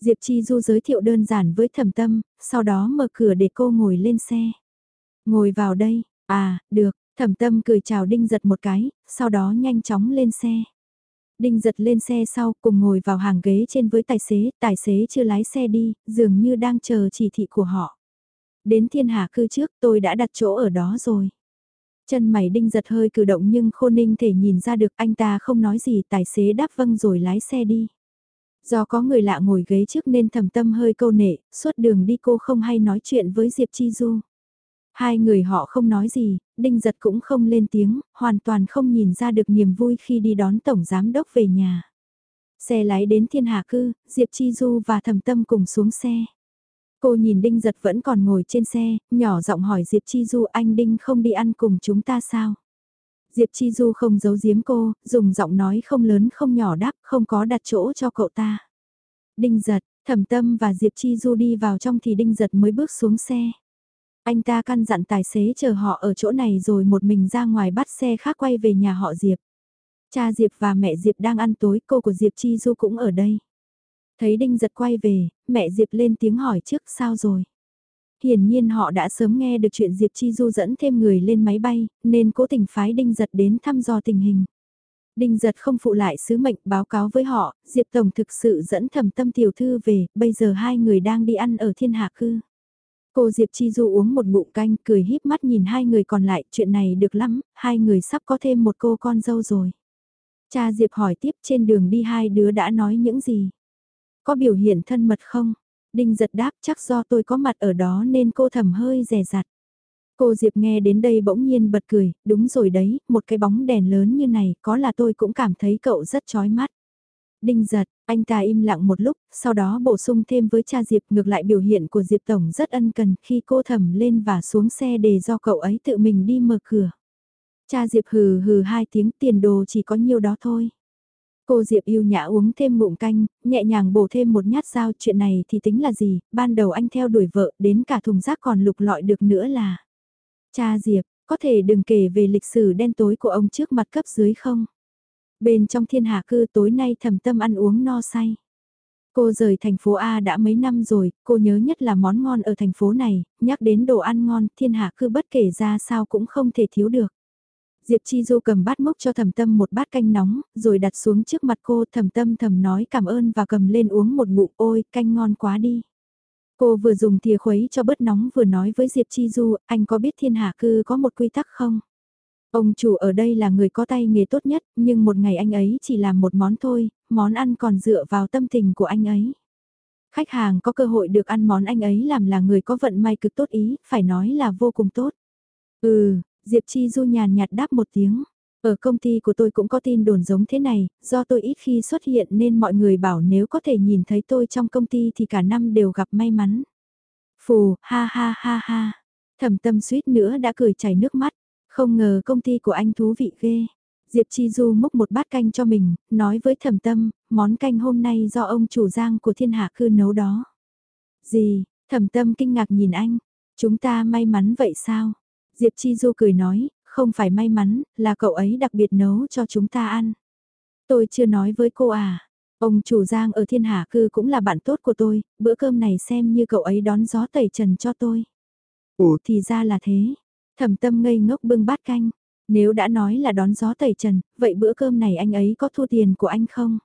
Diệp Chi Du giới thiệu đơn giản với Thẩm tâm, sau đó mở cửa để cô ngồi lên xe. Ngồi vào đây, à, được, Thẩm tâm cười chào Đinh Giật một cái, sau đó nhanh chóng lên xe. Đinh giật lên xe sau cùng ngồi vào hàng ghế trên với tài xế, tài xế chưa lái xe đi, dường như đang chờ chỉ thị của họ. Đến thiên hạ cư trước tôi đã đặt chỗ ở đó rồi. Chân mày đinh giật hơi cử động nhưng khô ninh thể nhìn ra được anh ta không nói gì tài xế đáp vâng rồi lái xe đi. Do có người lạ ngồi ghế trước nên thầm tâm hơi câu nệ, suốt đường đi cô không hay nói chuyện với Diệp Chi Du. Hai người họ không nói gì, Đinh Giật cũng không lên tiếng, hoàn toàn không nhìn ra được niềm vui khi đi đón Tổng Giám Đốc về nhà. Xe lái đến Thiên Hà Cư, Diệp Chi Du và thầm Tâm cùng xuống xe. Cô nhìn Đinh Giật vẫn còn ngồi trên xe, nhỏ giọng hỏi Diệp Chi Du anh Đinh không đi ăn cùng chúng ta sao? Diệp Chi Du không giấu giếm cô, dùng giọng nói không lớn không nhỏ đáp không có đặt chỗ cho cậu ta. Đinh Giật, Thẩm Tâm và Diệp Chi Du đi vào trong thì Đinh Giật mới bước xuống xe. Anh ta căn dặn tài xế chờ họ ở chỗ này rồi một mình ra ngoài bắt xe khác quay về nhà họ Diệp. Cha Diệp và mẹ Diệp đang ăn tối, cô của Diệp Chi Du cũng ở đây. Thấy Đinh giật quay về, mẹ Diệp lên tiếng hỏi trước sao rồi. Hiển nhiên họ đã sớm nghe được chuyện Diệp Chi Du dẫn thêm người lên máy bay, nên cố tình phái Đinh giật đến thăm dò tình hình. Đinh giật không phụ lại sứ mệnh báo cáo với họ, Diệp Tổng thực sự dẫn thầm tâm tiểu thư về, bây giờ hai người đang đi ăn ở thiên hạ cư. Cô Diệp Chi Du uống một bụng canh cười híp mắt nhìn hai người còn lại, chuyện này được lắm, hai người sắp có thêm một cô con dâu rồi. Cha Diệp hỏi tiếp trên đường đi hai đứa đã nói những gì? Có biểu hiện thân mật không? Đinh giật đáp chắc do tôi có mặt ở đó nên cô thầm hơi rè rặt. Cô Diệp nghe đến đây bỗng nhiên bật cười, đúng rồi đấy, một cái bóng đèn lớn như này, có là tôi cũng cảm thấy cậu rất chói mắt. Đinh giật, anh ta im lặng một lúc, sau đó bổ sung thêm với cha Diệp ngược lại biểu hiện của Diệp Tổng rất ân cần khi cô thầm lên và xuống xe để do cậu ấy tự mình đi mở cửa. Cha Diệp hừ hừ hai tiếng tiền đồ chỉ có nhiêu đó thôi. Cô Diệp yêu nhã uống thêm ngụm canh, nhẹ nhàng bổ thêm một nhát dao chuyện này thì tính là gì, ban đầu anh theo đuổi vợ đến cả thùng rác còn lục lọi được nữa là. Cha Diệp, có thể đừng kể về lịch sử đen tối của ông trước mặt cấp dưới không? Bên trong thiên hạ cư tối nay thầm tâm ăn uống no say. Cô rời thành phố A đã mấy năm rồi, cô nhớ nhất là món ngon ở thành phố này, nhắc đến đồ ăn ngon, thiên hạ cư bất kể ra sao cũng không thể thiếu được. Diệp Chi Du cầm bát mốc cho thầm tâm một bát canh nóng, rồi đặt xuống trước mặt cô thầm tâm thầm nói cảm ơn và cầm lên uống một ngụm ôi, canh ngon quá đi. Cô vừa dùng thìa khuấy cho bớt nóng vừa nói với Diệp Chi Du, anh có biết thiên hạ cư có một quy tắc không? Ông chủ ở đây là người có tay nghề tốt nhất, nhưng một ngày anh ấy chỉ làm một món thôi, món ăn còn dựa vào tâm tình của anh ấy. Khách hàng có cơ hội được ăn món anh ấy làm là người có vận may cực tốt ý, phải nói là vô cùng tốt. Ừ, Diệp Chi Du nhàn nhạt đáp một tiếng. Ở công ty của tôi cũng có tin đồn giống thế này, do tôi ít khi xuất hiện nên mọi người bảo nếu có thể nhìn thấy tôi trong công ty thì cả năm đều gặp may mắn. Phù, ha ha ha ha. Thẩm tâm suýt nữa đã cười chảy nước mắt. Không ngờ công ty của anh thú vị ghê. Diệp Chi Du múc một bát canh cho mình, nói với thẩm tâm, món canh hôm nay do ông chủ giang của thiên hạ cư nấu đó. Gì, thẩm tâm kinh ngạc nhìn anh, chúng ta may mắn vậy sao? Diệp Chi Du cười nói, không phải may mắn, là cậu ấy đặc biệt nấu cho chúng ta ăn. Tôi chưa nói với cô à, ông chủ giang ở thiên hạ cư cũng là bạn tốt của tôi, bữa cơm này xem như cậu ấy đón gió tẩy trần cho tôi. Ủa thì ra là thế, Thẩm tâm ngây ngốc bưng bát canh. Nếu đã nói là đón gió tẩy trần, vậy bữa cơm này anh ấy có thu tiền của anh không?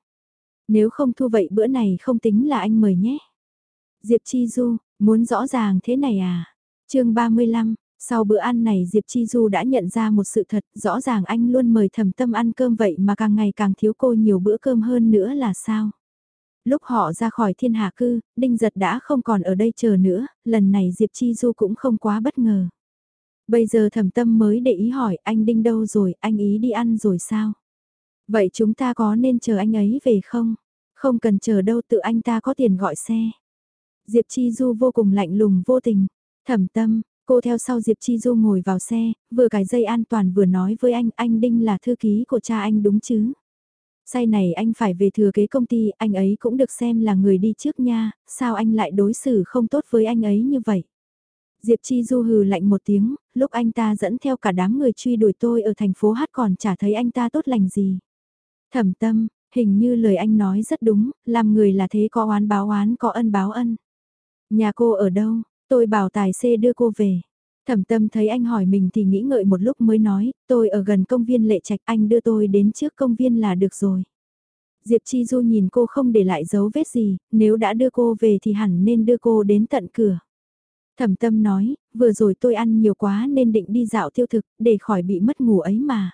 Nếu không thu vậy bữa này không tính là anh mời nhé. Diệp Chi Du, muốn rõ ràng thế này à? chương 35, sau bữa ăn này Diệp Chi Du đã nhận ra một sự thật, rõ ràng anh luôn mời thầm tâm ăn cơm vậy mà càng ngày càng thiếu cô nhiều bữa cơm hơn nữa là sao? Lúc họ ra khỏi thiên hạ cư, Đinh Giật đã không còn ở đây chờ nữa, lần này Diệp Chi Du cũng không quá bất ngờ. Bây giờ thẩm tâm mới để ý hỏi anh Đinh đâu rồi, anh ý đi ăn rồi sao? Vậy chúng ta có nên chờ anh ấy về không? Không cần chờ đâu tự anh ta có tiền gọi xe. Diệp Chi Du vô cùng lạnh lùng vô tình. Thẩm tâm, cô theo sau Diệp Chi Du ngồi vào xe, vừa cài dây an toàn vừa nói với anh, anh Đinh là thư ký của cha anh đúng chứ? Say này anh phải về thừa kế công ty, anh ấy cũng được xem là người đi trước nha, sao anh lại đối xử không tốt với anh ấy như vậy? Diệp Chi Du hừ lạnh một tiếng, lúc anh ta dẫn theo cả đám người truy đuổi tôi ở thành phố Hát còn chả thấy anh ta tốt lành gì. Thẩm tâm, hình như lời anh nói rất đúng, làm người là thế có oán báo oán có ân báo ân. Nhà cô ở đâu? Tôi bảo tài xế đưa cô về. Thẩm tâm thấy anh hỏi mình thì nghĩ ngợi một lúc mới nói, tôi ở gần công viên lệ trạch anh đưa tôi đến trước công viên là được rồi. Diệp Chi Du nhìn cô không để lại dấu vết gì, nếu đã đưa cô về thì hẳn nên đưa cô đến tận cửa. Thẩm tâm nói, vừa rồi tôi ăn nhiều quá nên định đi dạo tiêu thực, để khỏi bị mất ngủ ấy mà.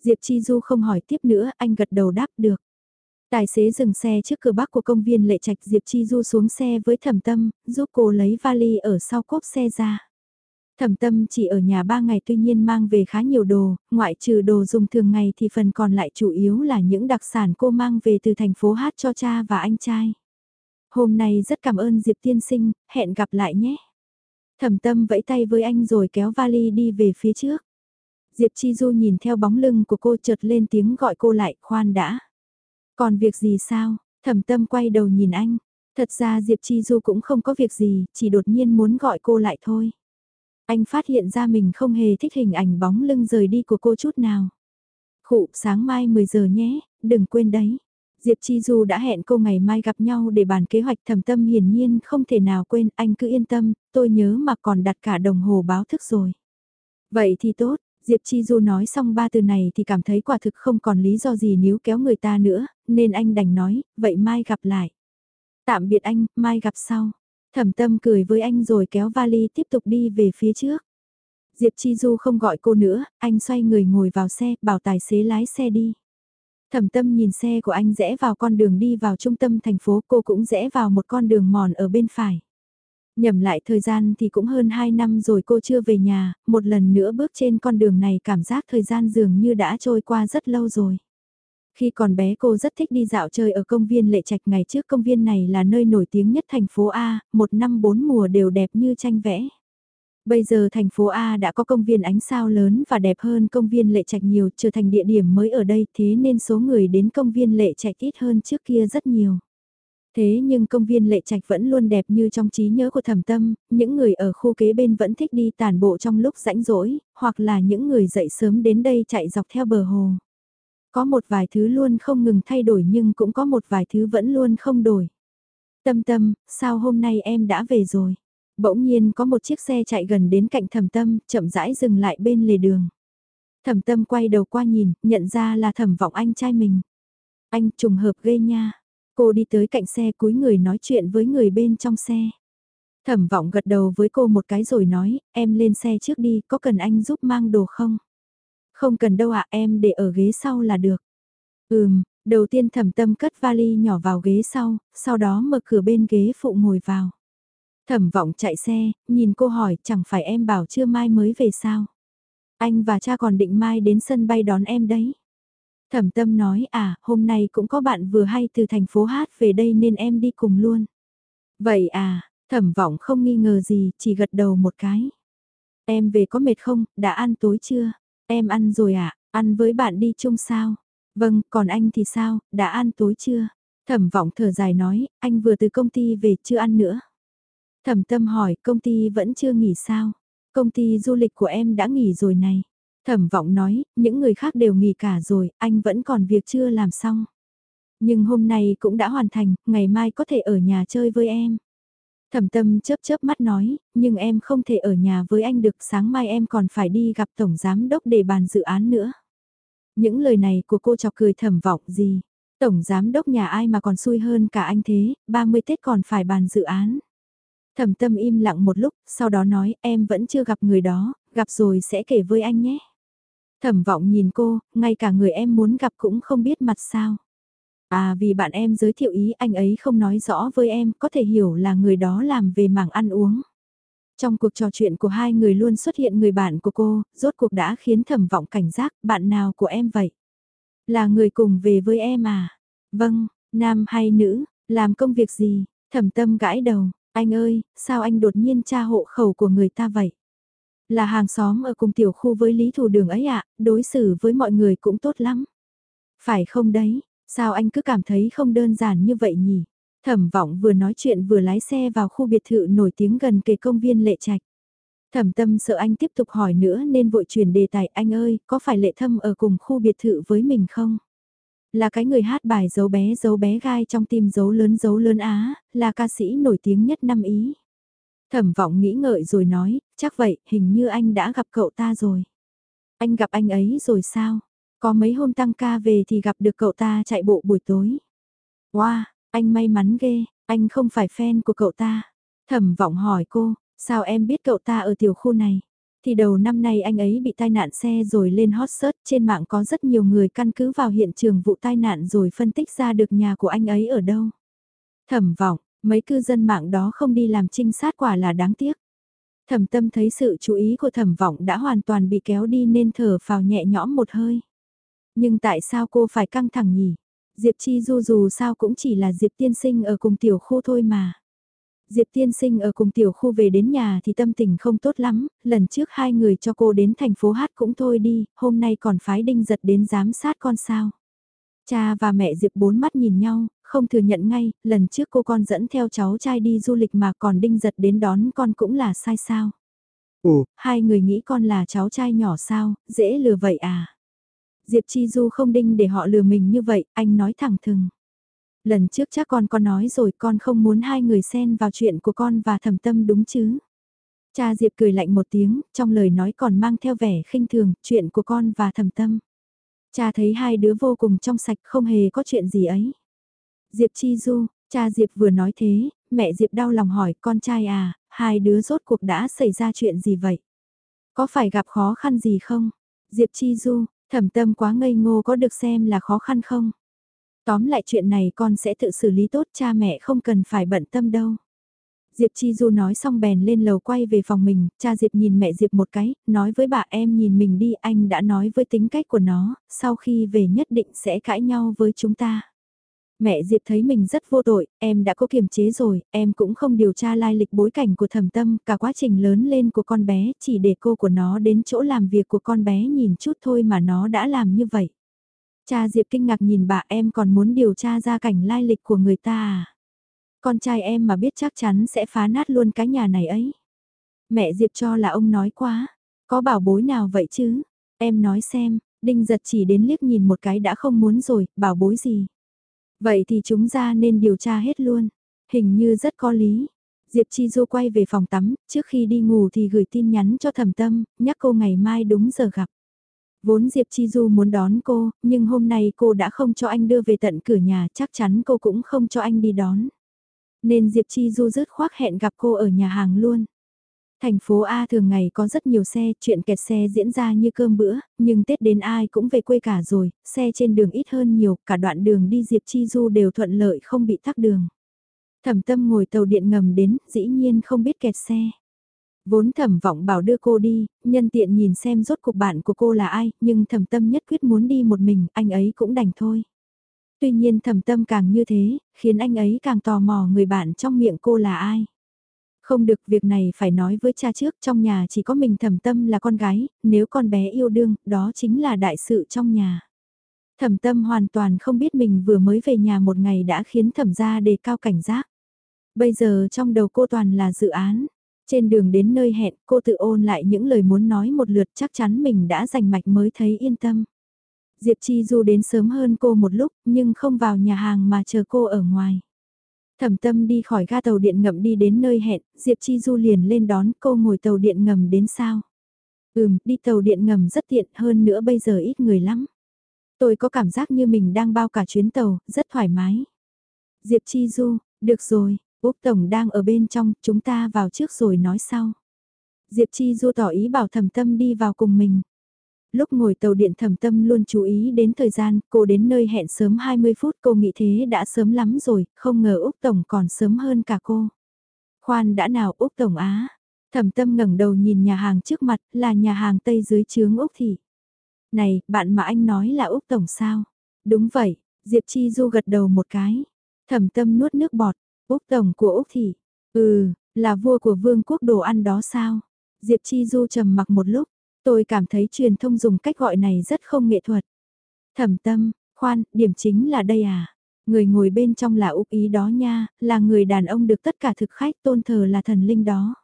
Diệp Chi Du không hỏi tiếp nữa, anh gật đầu đáp được. Tài xế dừng xe trước cửa bắc của công viên lệ trạch Diệp Chi Du xuống xe với thẩm tâm, giúp cô lấy vali ở sau cốp xe ra. Thẩm tâm chỉ ở nhà 3 ngày tuy nhiên mang về khá nhiều đồ, ngoại trừ đồ dùng thường ngày thì phần còn lại chủ yếu là những đặc sản cô mang về từ thành phố hát cho cha và anh trai. Hôm nay rất cảm ơn Diệp tiên sinh, hẹn gặp lại nhé. Thẩm tâm vẫy tay với anh rồi kéo vali đi về phía trước. Diệp Chi Du nhìn theo bóng lưng của cô chợt lên tiếng gọi cô lại, khoan đã. Còn việc gì sao? Thẩm tâm quay đầu nhìn anh. Thật ra Diệp Chi Du cũng không có việc gì, chỉ đột nhiên muốn gọi cô lại thôi. Anh phát hiện ra mình không hề thích hình ảnh bóng lưng rời đi của cô chút nào. Khụ, sáng mai 10 giờ nhé, đừng quên đấy. Diệp Chi Du đã hẹn cô ngày mai gặp nhau để bàn kế hoạch thầm tâm hiển nhiên không thể nào quên, anh cứ yên tâm, tôi nhớ mà còn đặt cả đồng hồ báo thức rồi. Vậy thì tốt, Diệp Chi Du nói xong ba từ này thì cảm thấy quả thực không còn lý do gì níu kéo người ta nữa, nên anh đành nói, vậy mai gặp lại. Tạm biệt anh, mai gặp sau. Thẩm tâm cười với anh rồi kéo vali tiếp tục đi về phía trước. Diệp Chi Du không gọi cô nữa, anh xoay người ngồi vào xe, bảo tài xế lái xe đi. Thẩm tâm nhìn xe của anh rẽ vào con đường đi vào trung tâm thành phố, cô cũng rẽ vào một con đường mòn ở bên phải. Nhầm lại thời gian thì cũng hơn 2 năm rồi cô chưa về nhà, một lần nữa bước trên con đường này cảm giác thời gian dường như đã trôi qua rất lâu rồi. Khi còn bé cô rất thích đi dạo chơi ở công viên lệ trạch ngày trước công viên này là nơi nổi tiếng nhất thành phố A, một năm bốn mùa đều đẹp như tranh vẽ. Bây giờ thành phố A đã có công viên ánh sao lớn và đẹp hơn công viên lệ trạch nhiều trở thành địa điểm mới ở đây thế nên số người đến công viên lệ trạch ít hơn trước kia rất nhiều. Thế nhưng công viên lệ trạch vẫn luôn đẹp như trong trí nhớ của thẩm tâm, những người ở khu kế bên vẫn thích đi tàn bộ trong lúc rãnh rỗi, hoặc là những người dậy sớm đến đây chạy dọc theo bờ hồ. Có một vài thứ luôn không ngừng thay đổi nhưng cũng có một vài thứ vẫn luôn không đổi. Tâm tâm, sao hôm nay em đã về rồi? Bỗng nhiên có một chiếc xe chạy gần đến cạnh thẩm tâm, chậm rãi dừng lại bên lề đường. Thẩm tâm quay đầu qua nhìn, nhận ra là thẩm vọng anh trai mình. Anh trùng hợp ghê nha. Cô đi tới cạnh xe cúi người nói chuyện với người bên trong xe. Thẩm vọng gật đầu với cô một cái rồi nói, em lên xe trước đi, có cần anh giúp mang đồ không? Không cần đâu ạ, em để ở ghế sau là được. Ừm, đầu tiên thẩm tâm cất vali nhỏ vào ghế sau, sau đó mở cửa bên ghế phụ ngồi vào. Thẩm vọng chạy xe, nhìn cô hỏi chẳng phải em bảo chưa mai mới về sao? Anh và cha còn định mai đến sân bay đón em đấy. Thẩm tâm nói à, hôm nay cũng có bạn vừa hay từ thành phố hát về đây nên em đi cùng luôn. Vậy à, thẩm vọng không nghi ngờ gì, chỉ gật đầu một cái. Em về có mệt không, đã ăn tối chưa? Em ăn rồi à, ăn với bạn đi chung sao? Vâng, còn anh thì sao, đã ăn tối chưa? Thẩm vọng thở dài nói, anh vừa từ công ty về chưa ăn nữa. Thẩm tâm hỏi, công ty vẫn chưa nghỉ sao? Công ty du lịch của em đã nghỉ rồi này. Thẩm vọng nói, những người khác đều nghỉ cả rồi, anh vẫn còn việc chưa làm xong. Nhưng hôm nay cũng đã hoàn thành, ngày mai có thể ở nhà chơi với em. Thẩm tâm chớp chớp mắt nói, nhưng em không thể ở nhà với anh được, sáng mai em còn phải đi gặp Tổng Giám Đốc để bàn dự án nữa. Những lời này của cô chọc cười thẩm vọng gì? Tổng Giám Đốc nhà ai mà còn xui hơn cả anh thế, 30 Tết còn phải bàn dự án. Thẩm tâm im lặng một lúc, sau đó nói em vẫn chưa gặp người đó, gặp rồi sẽ kể với anh nhé. Thẩm vọng nhìn cô, ngay cả người em muốn gặp cũng không biết mặt sao. À vì bạn em giới thiệu ý anh ấy không nói rõ với em, có thể hiểu là người đó làm về mảng ăn uống. Trong cuộc trò chuyện của hai người luôn xuất hiện người bạn của cô, rốt cuộc đã khiến thẩm vọng cảnh giác, bạn nào của em vậy? Là người cùng về với em à? Vâng, nam hay nữ, làm công việc gì? Thẩm tâm gãi đầu, Anh ơi, sao anh đột nhiên tra hộ khẩu của người ta vậy? Là hàng xóm ở cùng tiểu khu với Lý Thủ Đường ấy ạ, đối xử với mọi người cũng tốt lắm. Phải không đấy, sao anh cứ cảm thấy không đơn giản như vậy nhỉ? Thẩm vọng vừa nói chuyện vừa lái xe vào khu biệt thự nổi tiếng gần kề công viên lệ trạch. Thẩm tâm sợ anh tiếp tục hỏi nữa nên vội chuyển đề tài anh ơi, có phải lệ thâm ở cùng khu biệt thự với mình không? Là cái người hát bài dấu bé dấu bé gai trong tim dấu lớn dấu lớn Á, là ca sĩ nổi tiếng nhất năm Ý. Thẩm vọng nghĩ ngợi rồi nói, chắc vậy, hình như anh đã gặp cậu ta rồi. Anh gặp anh ấy rồi sao? Có mấy hôm tăng ca về thì gặp được cậu ta chạy bộ buổi tối. Wow, anh may mắn ghê, anh không phải fan của cậu ta. Thẩm vọng hỏi cô, sao em biết cậu ta ở tiểu khu này? Thì đầu năm nay anh ấy bị tai nạn xe rồi lên hot search trên mạng có rất nhiều người căn cứ vào hiện trường vụ tai nạn rồi phân tích ra được nhà của anh ấy ở đâu. Thẩm vọng, mấy cư dân mạng đó không đi làm trinh sát quả là đáng tiếc. Thẩm tâm thấy sự chú ý của thẩm vọng đã hoàn toàn bị kéo đi nên thở phào nhẹ nhõm một hơi. Nhưng tại sao cô phải căng thẳng nhỉ? Diệp Chi Du dù sao cũng chỉ là Diệp tiên sinh ở cùng tiểu khu thôi mà. Diệp tiên sinh ở cùng tiểu khu về đến nhà thì tâm tình không tốt lắm, lần trước hai người cho cô đến thành phố hát cũng thôi đi, hôm nay còn phái đinh giật đến giám sát con sao. Cha và mẹ Diệp bốn mắt nhìn nhau, không thừa nhận ngay, lần trước cô con dẫn theo cháu trai đi du lịch mà còn đinh giật đến đón con cũng là sai sao. Ồ, hai người nghĩ con là cháu trai nhỏ sao, dễ lừa vậy à. Diệp Chi Du không đinh để họ lừa mình như vậy, anh nói thẳng thừng. Lần trước chắc con có nói rồi con không muốn hai người xen vào chuyện của con và thầm tâm đúng chứ. Cha Diệp cười lạnh một tiếng, trong lời nói còn mang theo vẻ khinh thường, chuyện của con và thầm tâm. Cha thấy hai đứa vô cùng trong sạch không hề có chuyện gì ấy. Diệp Chi Du, cha Diệp vừa nói thế, mẹ Diệp đau lòng hỏi con trai à, hai đứa rốt cuộc đã xảy ra chuyện gì vậy? Có phải gặp khó khăn gì không? Diệp Chi Du, thẩm tâm quá ngây ngô có được xem là khó khăn không? Tóm lại chuyện này con sẽ tự xử lý tốt cha mẹ không cần phải bận tâm đâu. Diệp Chi Du nói xong bèn lên lầu quay về phòng mình, cha Diệp nhìn mẹ Diệp một cái, nói với bà em nhìn mình đi anh đã nói với tính cách của nó, sau khi về nhất định sẽ cãi nhau với chúng ta. Mẹ Diệp thấy mình rất vô tội, em đã có kiềm chế rồi, em cũng không điều tra lai lịch bối cảnh của thầm tâm, cả quá trình lớn lên của con bé, chỉ để cô của nó đến chỗ làm việc của con bé nhìn chút thôi mà nó đã làm như vậy. Cha Diệp kinh ngạc nhìn bà em còn muốn điều tra ra cảnh lai lịch của người ta à? Con trai em mà biết chắc chắn sẽ phá nát luôn cái nhà này ấy. Mẹ Diệp cho là ông nói quá, có bảo bối nào vậy chứ? Em nói xem, Đinh giật chỉ đến liếc nhìn một cái đã không muốn rồi, bảo bối gì? Vậy thì chúng ra nên điều tra hết luôn. Hình như rất có lý. Diệp Chi Du quay về phòng tắm, trước khi đi ngủ thì gửi tin nhắn cho thẩm tâm, nhắc cô ngày mai đúng giờ gặp. Vốn Diệp Chi Du muốn đón cô, nhưng hôm nay cô đã không cho anh đưa về tận cửa nhà, chắc chắn cô cũng không cho anh đi đón. Nên Diệp Chi Du rớt khoác hẹn gặp cô ở nhà hàng luôn. Thành phố A thường ngày có rất nhiều xe, chuyện kẹt xe diễn ra như cơm bữa, nhưng Tết đến ai cũng về quê cả rồi, xe trên đường ít hơn nhiều, cả đoạn đường đi Diệp Chi Du đều thuận lợi không bị tắc đường. Thẩm tâm ngồi tàu điện ngầm đến, dĩ nhiên không biết kẹt xe. Vốn thẩm vọng bảo đưa cô đi, nhân tiện nhìn xem rốt cuộc bạn của cô là ai, nhưng thẩm tâm nhất quyết muốn đi một mình, anh ấy cũng đành thôi. Tuy nhiên thẩm tâm càng như thế, khiến anh ấy càng tò mò người bạn trong miệng cô là ai. Không được việc này phải nói với cha trước trong nhà chỉ có mình thẩm tâm là con gái, nếu con bé yêu đương, đó chính là đại sự trong nhà. Thẩm tâm hoàn toàn không biết mình vừa mới về nhà một ngày đã khiến thẩm gia đề cao cảnh giác. Bây giờ trong đầu cô toàn là dự án. Trên đường đến nơi hẹn cô tự ôn lại những lời muốn nói một lượt chắc chắn mình đã giành mạch mới thấy yên tâm. Diệp Chi Du đến sớm hơn cô một lúc nhưng không vào nhà hàng mà chờ cô ở ngoài. Thẩm tâm đi khỏi ga tàu điện ngầm đi đến nơi hẹn, Diệp Chi Du liền lên đón cô ngồi tàu điện ngầm đến sao. Ừm, đi tàu điện ngầm rất tiện hơn nữa bây giờ ít người lắm. Tôi có cảm giác như mình đang bao cả chuyến tàu, rất thoải mái. Diệp Chi Du, được rồi, Úc Tổng đang ở bên trong, chúng ta vào trước rồi nói sau. Diệp Chi Du tỏ ý bảo thẩm tâm đi vào cùng mình. Lúc ngồi tàu điện thẩm tâm luôn chú ý đến thời gian, cô đến nơi hẹn sớm 20 phút cô nghĩ thế đã sớm lắm rồi, không ngờ Úc Tổng còn sớm hơn cả cô. Khoan đã nào Úc Tổng Á. Thẩm tâm ngẩng đầu nhìn nhà hàng trước mặt là nhà hàng Tây dưới chướng Úc Thị. Này, bạn mà anh nói là Úc Tổng sao? Đúng vậy, Diệp Chi Du gật đầu một cái. Thẩm tâm nuốt nước bọt, Úc Tổng của Úc Thị. Ừ, là vua của vương quốc đồ ăn đó sao? Diệp Chi Du trầm mặc một lúc, tôi cảm thấy truyền thông dùng cách gọi này rất không nghệ thuật. Thẩm tâm, khoan, điểm chính là đây à? Người ngồi bên trong là Úc Ý đó nha, là người đàn ông được tất cả thực khách tôn thờ là thần linh đó.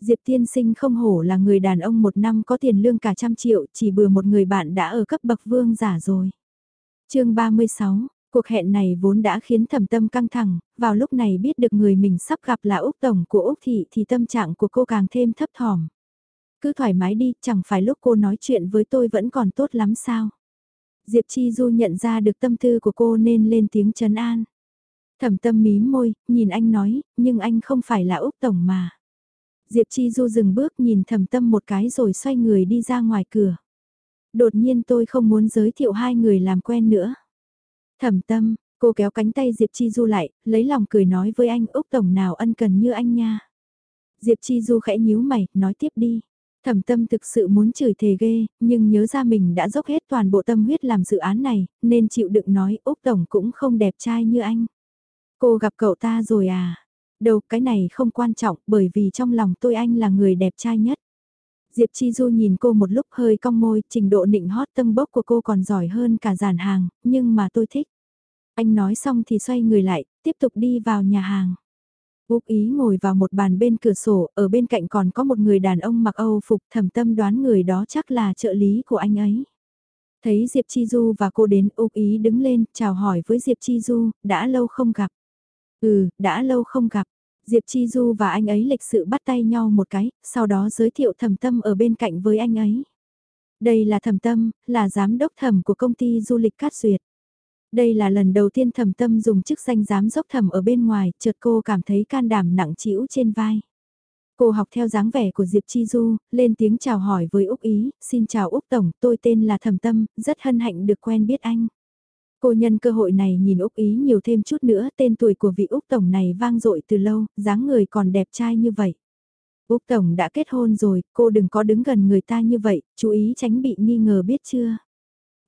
Diệp tiên sinh không hổ là người đàn ông một năm có tiền lương cả trăm triệu, chỉ bừa một người bạn đã ở cấp bậc vương giả rồi. chương 36, cuộc hẹn này vốn đã khiến thầm tâm căng thẳng, vào lúc này biết được người mình sắp gặp là Úc Tổng của Úc Thị thì tâm trạng của cô càng thêm thấp thỏm. Cứ thoải mái đi, chẳng phải lúc cô nói chuyện với tôi vẫn còn tốt lắm sao. Diệp Chi Du nhận ra được tâm tư của cô nên lên tiếng trấn an. Thẩm tâm mím môi, nhìn anh nói, nhưng anh không phải là Úc Tổng mà. Diệp Chi Du dừng bước nhìn thẩm tâm một cái rồi xoay người đi ra ngoài cửa. Đột nhiên tôi không muốn giới thiệu hai người làm quen nữa. Thẩm tâm, cô kéo cánh tay Diệp Chi Du lại, lấy lòng cười nói với anh Úc Tổng nào ân cần như anh nha. Diệp Chi Du khẽ nhíu mày, nói tiếp đi. Thẩm tâm thực sự muốn chửi thề ghê, nhưng nhớ ra mình đã dốc hết toàn bộ tâm huyết làm dự án này, nên chịu đựng nói Úc Tổng cũng không đẹp trai như anh. Cô gặp cậu ta rồi à? Đâu cái này không quan trọng bởi vì trong lòng tôi anh là người đẹp trai nhất. Diệp Chi Du nhìn cô một lúc hơi cong môi, trình độ nịnh hót tâm bốc của cô còn giỏi hơn cả giàn hàng, nhưng mà tôi thích. Anh nói xong thì xoay người lại, tiếp tục đi vào nhà hàng. Úc Ý ngồi vào một bàn bên cửa sổ, ở bên cạnh còn có một người đàn ông mặc Âu phục thầm tâm đoán người đó chắc là trợ lý của anh ấy. Thấy Diệp Chi Du và cô đến Úc Ý đứng lên, chào hỏi với Diệp Chi Du, đã lâu không gặp. Ừ, đã lâu không gặp. Diệp Chi Du và anh ấy lịch sự bắt tay nhau một cái, sau đó giới thiệu thầm tâm ở bên cạnh với anh ấy. Đây là Thẩm tâm, là giám đốc thẩm của công ty du lịch Cát Duyệt. Đây là lần đầu tiên thẩm tâm dùng chức danh giám dốc thẩm ở bên ngoài, chợt cô cảm thấy can đảm nặng trĩu trên vai. Cô học theo dáng vẻ của Diệp Chi Du, lên tiếng chào hỏi với Úc Ý, xin chào Úc Tổng, tôi tên là Thẩm Tâm, rất hân hạnh được quen biết anh. Cô nhân cơ hội này nhìn Úc Ý nhiều thêm chút nữa, tên tuổi của vị Úc Tổng này vang dội từ lâu, dáng người còn đẹp trai như vậy. Úc Tổng đã kết hôn rồi, cô đừng có đứng gần người ta như vậy, chú ý tránh bị nghi ngờ biết chưa.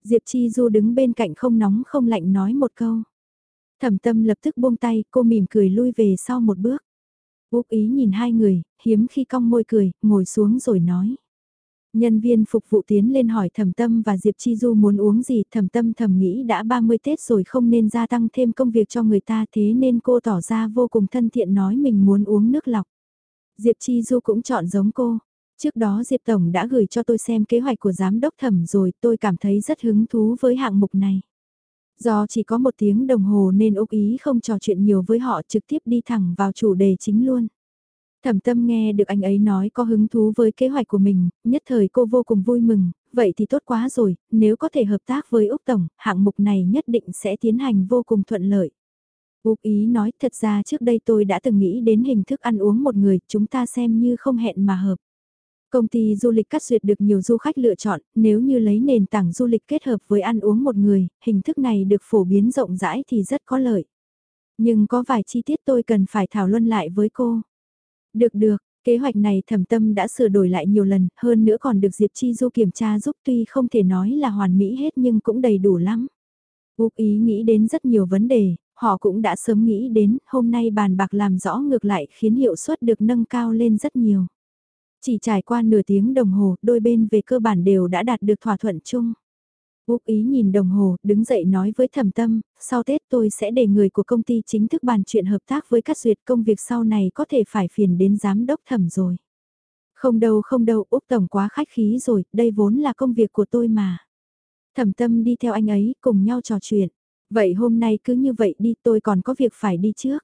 Diệp Chi Du đứng bên cạnh không nóng không lạnh nói một câu. Thẩm tâm lập tức buông tay, cô mỉm cười lui về sau một bước. Úc Ý nhìn hai người, hiếm khi cong môi cười, ngồi xuống rồi nói. Nhân viên phục vụ tiến lên hỏi thẩm tâm và Diệp Chi Du muốn uống gì thẩm tâm thầm nghĩ đã 30 Tết rồi không nên gia tăng thêm công việc cho người ta thế nên cô tỏ ra vô cùng thân thiện nói mình muốn uống nước lọc. Diệp Chi Du cũng chọn giống cô. Trước đó Diệp Tổng đã gửi cho tôi xem kế hoạch của giám đốc thẩm rồi tôi cảm thấy rất hứng thú với hạng mục này. Do chỉ có một tiếng đồng hồ nên Úc Ý không trò chuyện nhiều với họ trực tiếp đi thẳng vào chủ đề chính luôn. Thẩm tâm nghe được anh ấy nói có hứng thú với kế hoạch của mình, nhất thời cô vô cùng vui mừng, vậy thì tốt quá rồi, nếu có thể hợp tác với Úc Tổng, hạng mục này nhất định sẽ tiến hành vô cùng thuận lợi. Úc Ý nói thật ra trước đây tôi đã từng nghĩ đến hình thức ăn uống một người, chúng ta xem như không hẹn mà hợp. Công ty du lịch cắt duyệt được nhiều du khách lựa chọn, nếu như lấy nền tảng du lịch kết hợp với ăn uống một người, hình thức này được phổ biến rộng rãi thì rất có lợi. Nhưng có vài chi tiết tôi cần phải thảo luận lại với cô. Được được, kế hoạch này thẩm tâm đã sửa đổi lại nhiều lần, hơn nữa còn được Diệp Chi Du kiểm tra giúp tuy không thể nói là hoàn mỹ hết nhưng cũng đầy đủ lắm. Úc ý nghĩ đến rất nhiều vấn đề, họ cũng đã sớm nghĩ đến hôm nay bàn bạc làm rõ ngược lại khiến hiệu suất được nâng cao lên rất nhiều. Chỉ trải qua nửa tiếng đồng hồ, đôi bên về cơ bản đều đã đạt được thỏa thuận chung. Úc ý nhìn đồng hồ, đứng dậy nói với thẩm tâm, sau Tết tôi sẽ để người của công ty chính thức bàn chuyện hợp tác với các duyệt công việc sau này có thể phải phiền đến giám đốc thẩm rồi. Không đâu không đâu, Úc Tổng quá khách khí rồi, đây vốn là công việc của tôi mà. Thẩm tâm đi theo anh ấy, cùng nhau trò chuyện. Vậy hôm nay cứ như vậy đi, tôi còn có việc phải đi trước.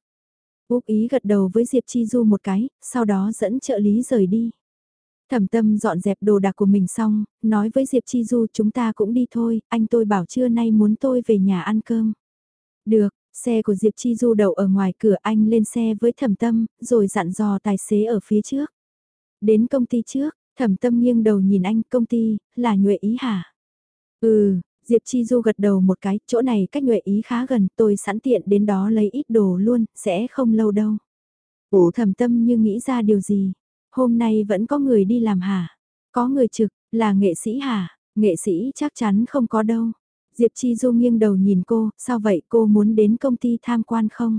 Úc ý gật đầu với Diệp Chi Du một cái, sau đó dẫn trợ lý rời đi. Thẩm tâm dọn dẹp đồ đạc của mình xong, nói với Diệp Chi Du chúng ta cũng đi thôi, anh tôi bảo trưa nay muốn tôi về nhà ăn cơm. Được, xe của Diệp Chi Du đậu ở ngoài cửa anh lên xe với thẩm tâm, rồi dặn dò tài xế ở phía trước. Đến công ty trước, thẩm tâm nghiêng đầu nhìn anh công ty, là nhuệ ý hả? Ừ, Diệp Chi Du gật đầu một cái, chỗ này cách nhuệ ý khá gần, tôi sẵn tiện đến đó lấy ít đồ luôn, sẽ không lâu đâu. Ủa thẩm tâm như nghĩ ra điều gì? Hôm nay vẫn có người đi làm hả? Có người trực, là nghệ sĩ hả? Nghệ sĩ chắc chắn không có đâu. Diệp Chi Du nghiêng đầu nhìn cô, sao vậy cô muốn đến công ty tham quan không?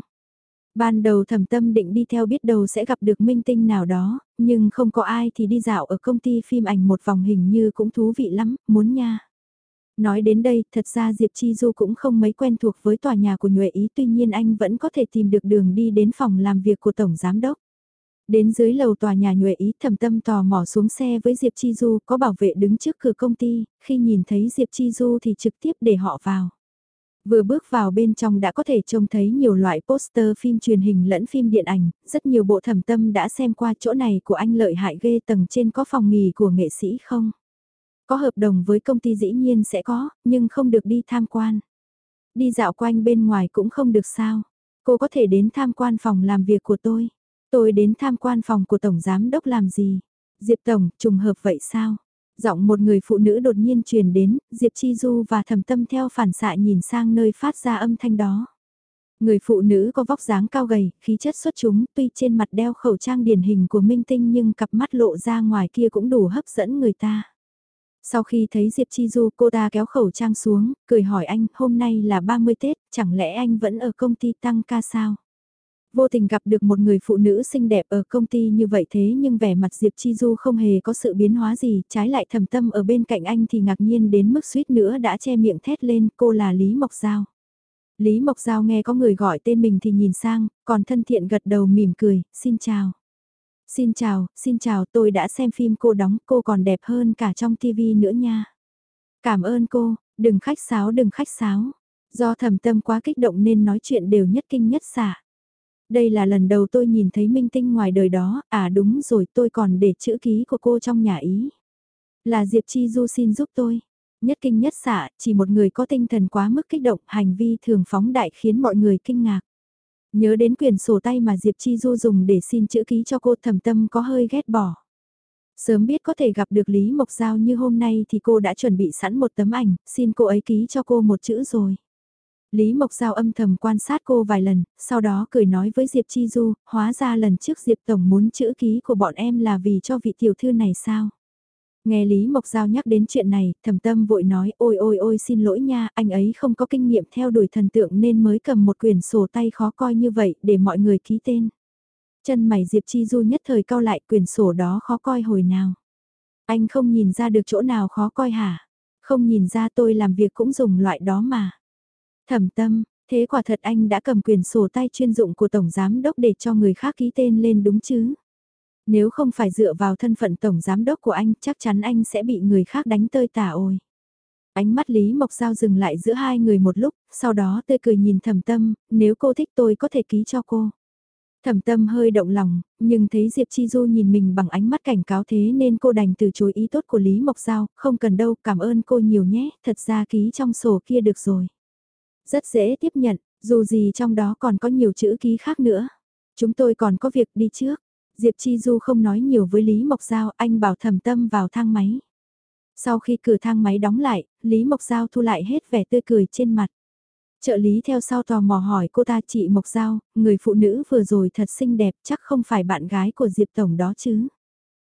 Ban đầu thẩm tâm định đi theo biết đầu sẽ gặp được minh tinh nào đó, nhưng không có ai thì đi dạo ở công ty phim ảnh một vòng hình như cũng thú vị lắm, muốn nha. Nói đến đây, thật ra Diệp Chi Du cũng không mấy quen thuộc với tòa nhà của Nhuệ Ý tuy nhiên anh vẫn có thể tìm được đường đi đến phòng làm việc của Tổng Giám Đốc. Đến dưới lầu tòa nhà Nhuệ Ý thầm tâm tò mò xuống xe với Diệp Chi Du có bảo vệ đứng trước cửa công ty, khi nhìn thấy Diệp Chi Du thì trực tiếp để họ vào. Vừa bước vào bên trong đã có thể trông thấy nhiều loại poster phim truyền hình lẫn phim điện ảnh, rất nhiều bộ thẩm tâm đã xem qua chỗ này của anh lợi hại ghê tầng trên có phòng nghỉ của nghệ sĩ không? Có hợp đồng với công ty dĩ nhiên sẽ có, nhưng không được đi tham quan. Đi dạo quanh bên ngoài cũng không được sao. Cô có thể đến tham quan phòng làm việc của tôi. Tôi đến tham quan phòng của Tổng Giám Đốc làm gì? Diệp Tổng, trùng hợp vậy sao? Giọng một người phụ nữ đột nhiên truyền đến, Diệp Chi Du và thầm tâm theo phản xạ nhìn sang nơi phát ra âm thanh đó. Người phụ nữ có vóc dáng cao gầy, khí chất xuất chúng, tuy trên mặt đeo khẩu trang điển hình của minh tinh nhưng cặp mắt lộ ra ngoài kia cũng đủ hấp dẫn người ta. Sau khi thấy Diệp Chi Du cô ta kéo khẩu trang xuống, cười hỏi anh hôm nay là 30 Tết, chẳng lẽ anh vẫn ở công ty tăng ca sao? Vô tình gặp được một người phụ nữ xinh đẹp ở công ty như vậy thế nhưng vẻ mặt Diệp Chi Du không hề có sự biến hóa gì, trái lại thầm tâm ở bên cạnh anh thì ngạc nhiên đến mức suýt nữa đã che miệng thét lên cô là Lý Mộc Giao. Lý Mộc Giao nghe có người gọi tên mình thì nhìn sang, còn thân thiện gật đầu mỉm cười, xin chào. Xin chào, xin chào tôi đã xem phim cô đóng cô còn đẹp hơn cả trong TV nữa nha. Cảm ơn cô, đừng khách sáo đừng khách sáo. Do thầm tâm quá kích động nên nói chuyện đều nhất kinh nhất xả. Đây là lần đầu tôi nhìn thấy minh tinh ngoài đời đó, à đúng rồi tôi còn để chữ ký của cô trong nhà ý. Là Diệp Chi Du xin giúp tôi. Nhất kinh nhất xạ, chỉ một người có tinh thần quá mức kích động, hành vi thường phóng đại khiến mọi người kinh ngạc. Nhớ đến quyền sổ tay mà Diệp Chi Du dùng để xin chữ ký cho cô thầm tâm có hơi ghét bỏ. Sớm biết có thể gặp được Lý Mộc Giao như hôm nay thì cô đã chuẩn bị sẵn một tấm ảnh, xin cô ấy ký cho cô một chữ rồi. Lý Mộc Giao âm thầm quan sát cô vài lần, sau đó cười nói với Diệp Chi Du, hóa ra lần trước Diệp Tổng muốn chữ ký của bọn em là vì cho vị tiểu thư này sao? Nghe Lý Mộc Giao nhắc đến chuyện này, thầm tâm vội nói ôi ôi ôi xin lỗi nha, anh ấy không có kinh nghiệm theo đuổi thần tượng nên mới cầm một quyển sổ tay khó coi như vậy để mọi người ký tên. Chân mày Diệp Chi Du nhất thời cao lại quyển sổ đó khó coi hồi nào. Anh không nhìn ra được chỗ nào khó coi hả? Không nhìn ra tôi làm việc cũng dùng loại đó mà. Thẩm tâm, thế quả thật anh đã cầm quyền sổ tay chuyên dụng của Tổng Giám Đốc để cho người khác ký tên lên đúng chứ? Nếu không phải dựa vào thân phận Tổng Giám Đốc của anh chắc chắn anh sẽ bị người khác đánh tơi tả ôi. Ánh mắt Lý Mộc Giao dừng lại giữa hai người một lúc, sau đó tươi cười nhìn thẩm tâm, nếu cô thích tôi có thể ký cho cô. Thẩm tâm hơi động lòng, nhưng thấy Diệp Chi Du nhìn mình bằng ánh mắt cảnh cáo thế nên cô đành từ chối ý tốt của Lý Mộc Giao, không cần đâu, cảm ơn cô nhiều nhé, thật ra ký trong sổ kia được rồi. Rất dễ tiếp nhận, dù gì trong đó còn có nhiều chữ ký khác nữa. Chúng tôi còn có việc đi trước. Diệp Chi Du không nói nhiều với Lý Mộc Giao, anh bảo thầm tâm vào thang máy. Sau khi cửa thang máy đóng lại, Lý Mộc Giao thu lại hết vẻ tươi cười trên mặt. Trợ lý theo sau tò mò hỏi cô ta chị Mộc Giao, người phụ nữ vừa rồi thật xinh đẹp chắc không phải bạn gái của Diệp Tổng đó chứ.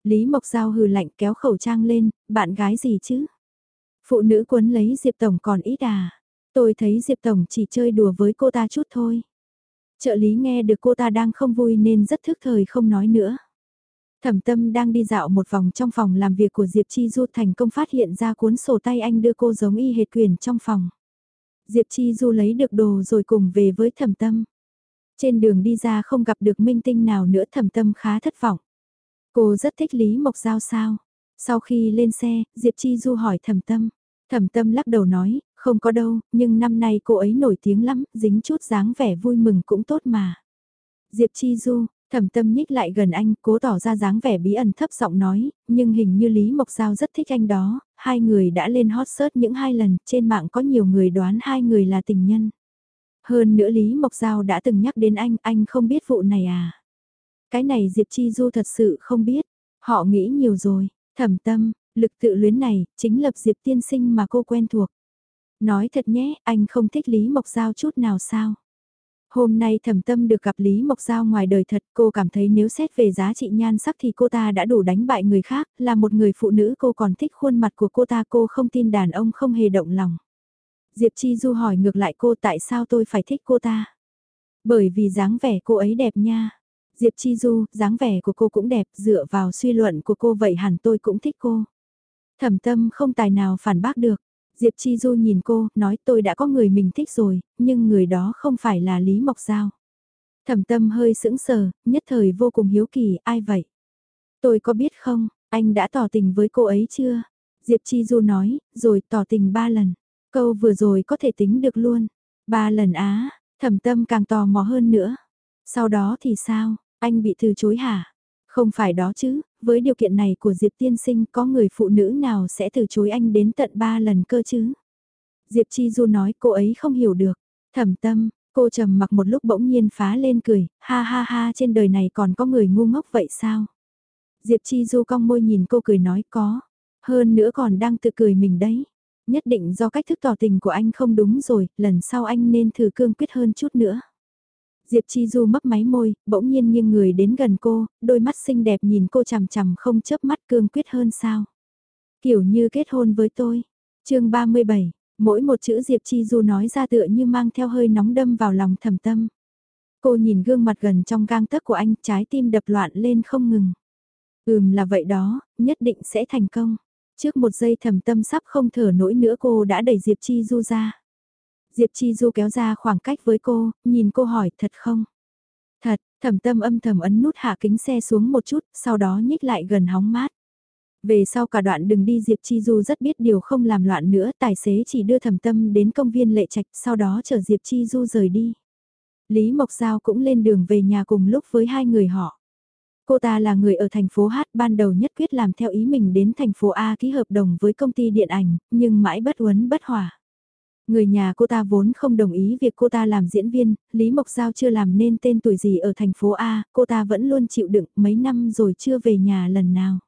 Lý Mộc Giao hừ lạnh kéo khẩu trang lên, bạn gái gì chứ? Phụ nữ quấn lấy Diệp Tổng còn ít à? Tôi thấy Diệp Tổng chỉ chơi đùa với cô ta chút thôi. Trợ lý nghe được cô ta đang không vui nên rất thức thời không nói nữa. Thẩm tâm đang đi dạo một vòng trong phòng làm việc của Diệp Chi Du thành công phát hiện ra cuốn sổ tay anh đưa cô giống y hệt quyền trong phòng. Diệp Chi Du lấy được đồ rồi cùng về với thẩm tâm. Trên đường đi ra không gặp được minh tinh nào nữa thẩm tâm khá thất vọng. Cô rất thích Lý Mộc Giao sao. Sau khi lên xe, Diệp Chi Du hỏi thẩm tâm. Thẩm tâm lắc đầu nói, không có đâu, nhưng năm nay cô ấy nổi tiếng lắm, dính chút dáng vẻ vui mừng cũng tốt mà. Diệp Chi Du, thẩm tâm nhích lại gần anh, cố tỏ ra dáng vẻ bí ẩn thấp giọng nói, nhưng hình như Lý Mộc Giao rất thích anh đó, hai người đã lên hot search những hai lần, trên mạng có nhiều người đoán hai người là tình nhân. Hơn nữa Lý Mộc Giao đã từng nhắc đến anh, anh không biết vụ này à. Cái này Diệp Chi Du thật sự không biết, họ nghĩ nhiều rồi, thẩm tâm, lực tự luyến này, chính lập Diệp tiên sinh mà cô quen thuộc. Nói thật nhé, anh không thích Lý Mộc Giao chút nào sao? Hôm nay thẩm tâm được gặp Lý Mộc Giao ngoài đời thật cô cảm thấy nếu xét về giá trị nhan sắc thì cô ta đã đủ đánh bại người khác, là một người phụ nữ cô còn thích khuôn mặt của cô ta cô không tin đàn ông không hề động lòng. Diệp Chi Du hỏi ngược lại cô tại sao tôi phải thích cô ta? Bởi vì dáng vẻ cô ấy đẹp nha. Diệp Chi Du, dáng vẻ của cô cũng đẹp, dựa vào suy luận của cô vậy hẳn tôi cũng thích cô. Thẩm tâm không tài nào phản bác được. Diệp Chi Du nhìn cô, nói tôi đã có người mình thích rồi, nhưng người đó không phải là Lý Mộc Giao. Thẩm tâm hơi sững sờ, nhất thời vô cùng hiếu kỳ, ai vậy? Tôi có biết không, anh đã tỏ tình với cô ấy chưa? Diệp Chi Du nói, rồi tỏ tình ba lần. Câu vừa rồi có thể tính được luôn. Ba lần á, thẩm tâm càng tò mò hơn nữa. Sau đó thì sao, anh bị từ chối hả? Không phải đó chứ, với điều kiện này của Diệp tiên sinh có người phụ nữ nào sẽ từ chối anh đến tận ba lần cơ chứ? Diệp Chi Du nói cô ấy không hiểu được. Thẩm tâm, cô trầm mặc một lúc bỗng nhiên phá lên cười, ha ha ha trên đời này còn có người ngu ngốc vậy sao? Diệp Chi Du cong môi nhìn cô cười nói có, hơn nữa còn đang tự cười mình đấy. Nhất định do cách thức tỏ tình của anh không đúng rồi, lần sau anh nên thử cương quyết hơn chút nữa. Diệp Chi Du mấp máy môi, bỗng nhiên nghiêng người đến gần cô, đôi mắt xinh đẹp nhìn cô chằm chằm không chớp mắt cương quyết hơn sao. Kiểu như kết hôn với tôi. chương 37, mỗi một chữ Diệp Chi Du nói ra tựa như mang theo hơi nóng đâm vào lòng thầm tâm. Cô nhìn gương mặt gần trong gang tấc của anh, trái tim đập loạn lên không ngừng. Ừm là vậy đó, nhất định sẽ thành công. Trước một giây thầm tâm sắp không thở nổi nữa cô đã đẩy Diệp Chi Du ra. Diệp Chi Du kéo ra khoảng cách với cô, nhìn cô hỏi thật không? Thật, Thẩm tâm âm thầm ấn nút hạ kính xe xuống một chút, sau đó nhích lại gần hóng mát. Về sau cả đoạn đừng đi Diệp Chi Du rất biết điều không làm loạn nữa, tài xế chỉ đưa Thẩm tâm đến công viên lệ trạch, sau đó chở Diệp Chi Du rời đi. Lý Mộc Giao cũng lên đường về nhà cùng lúc với hai người họ. Cô ta là người ở thành phố H ban đầu nhất quyết làm theo ý mình đến thành phố A ký hợp đồng với công ty điện ảnh, nhưng mãi bất uấn bất hòa. Người nhà cô ta vốn không đồng ý việc cô ta làm diễn viên, Lý Mộc Giao chưa làm nên tên tuổi gì ở thành phố A, cô ta vẫn luôn chịu đựng mấy năm rồi chưa về nhà lần nào.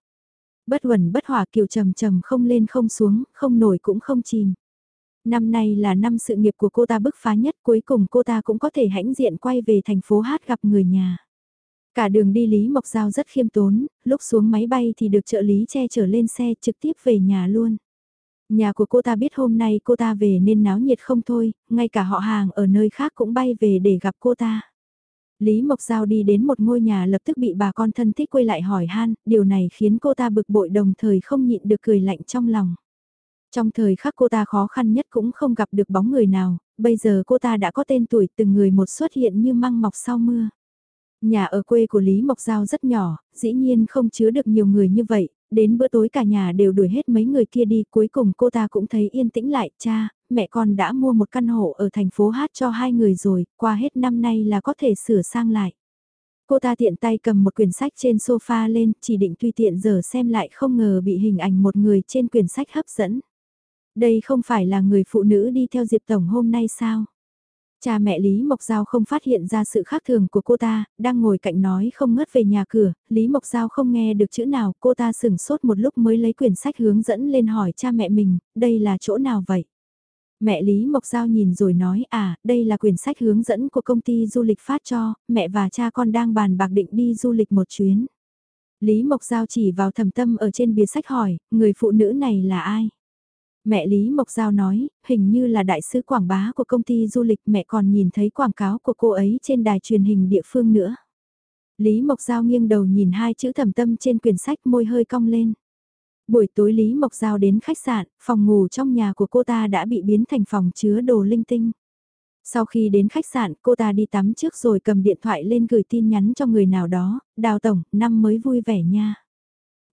Bất huẩn bất hỏa kiều trầm trầm không lên không xuống, không nổi cũng không chìm. Năm nay là năm sự nghiệp của cô ta bức phá nhất cuối cùng cô ta cũng có thể hãnh diện quay về thành phố Hát gặp người nhà. Cả đường đi Lý Mộc Giao rất khiêm tốn, lúc xuống máy bay thì được trợ lý che chở lên xe trực tiếp về nhà luôn. Nhà của cô ta biết hôm nay cô ta về nên náo nhiệt không thôi, ngay cả họ hàng ở nơi khác cũng bay về để gặp cô ta. Lý Mộc Giao đi đến một ngôi nhà lập tức bị bà con thân thích quay lại hỏi han, điều này khiến cô ta bực bội đồng thời không nhịn được cười lạnh trong lòng. Trong thời khắc cô ta khó khăn nhất cũng không gặp được bóng người nào, bây giờ cô ta đã có tên tuổi từng người một xuất hiện như măng mọc sau mưa. Nhà ở quê của Lý Mộc Giao rất nhỏ, dĩ nhiên không chứa được nhiều người như vậy, đến bữa tối cả nhà đều đuổi hết mấy người kia đi, cuối cùng cô ta cũng thấy yên tĩnh lại, cha, mẹ con đã mua một căn hộ ở thành phố Hát cho hai người rồi, qua hết năm nay là có thể sửa sang lại. Cô ta tiện tay cầm một quyển sách trên sofa lên, chỉ định tùy tiện giờ xem lại không ngờ bị hình ảnh một người trên quyển sách hấp dẫn. Đây không phải là người phụ nữ đi theo Diệp Tổng hôm nay sao? Cha mẹ Lý Mộc Giao không phát hiện ra sự khác thường của cô ta, đang ngồi cạnh nói không ngớt về nhà cửa, Lý Mộc Giao không nghe được chữ nào, cô ta sửng sốt một lúc mới lấy quyển sách hướng dẫn lên hỏi cha mẹ mình, đây là chỗ nào vậy? Mẹ Lý Mộc Giao nhìn rồi nói à, đây là quyển sách hướng dẫn của công ty du lịch phát cho, mẹ và cha con đang bàn bạc định đi du lịch một chuyến. Lý Mộc Giao chỉ vào thầm tâm ở trên bìa sách hỏi, người phụ nữ này là ai? Mẹ Lý Mộc Giao nói, hình như là đại sứ quảng bá của công ty du lịch mẹ còn nhìn thấy quảng cáo của cô ấy trên đài truyền hình địa phương nữa. Lý Mộc Giao nghiêng đầu nhìn hai chữ thầm tâm trên quyển sách môi hơi cong lên. Buổi tối Lý Mộc Giao đến khách sạn, phòng ngủ trong nhà của cô ta đã bị biến thành phòng chứa đồ linh tinh. Sau khi đến khách sạn, cô ta đi tắm trước rồi cầm điện thoại lên gửi tin nhắn cho người nào đó, đào tổng, năm mới vui vẻ nha.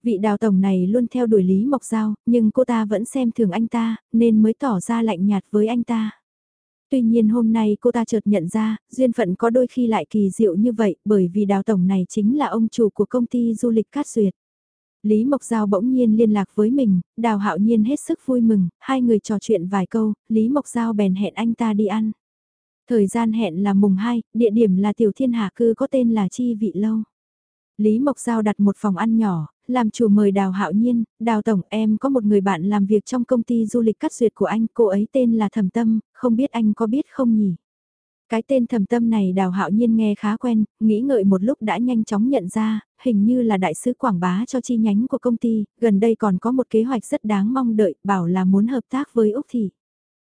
Vị đào tổng này luôn theo đuổi Lý Mộc Giao, nhưng cô ta vẫn xem thường anh ta, nên mới tỏ ra lạnh nhạt với anh ta. Tuy nhiên hôm nay cô ta chợt nhận ra, duyên phận có đôi khi lại kỳ diệu như vậy, bởi vì đào tổng này chính là ông chủ của công ty du lịch Cát Duyệt. Lý Mộc Giao bỗng nhiên liên lạc với mình, đào hạo nhiên hết sức vui mừng, hai người trò chuyện vài câu, Lý Mộc Giao bèn hẹn anh ta đi ăn. Thời gian hẹn là mùng 2, địa điểm là tiểu thiên hạ cư có tên là Chi Vị Lâu. Lý Mộc Giao đặt một phòng ăn nhỏ, làm chủ mời Đào Hạo Nhiên, Đào Tổng em có một người bạn làm việc trong công ty du lịch cắt duyệt của anh, cô ấy tên là Thẩm Tâm, không biết anh có biết không nhỉ? Cái tên Thẩm Tâm này Đào Hạo Nhiên nghe khá quen, nghĩ ngợi một lúc đã nhanh chóng nhận ra, hình như là đại sứ quảng bá cho chi nhánh của công ty, gần đây còn có một kế hoạch rất đáng mong đợi, bảo là muốn hợp tác với Úc Thị.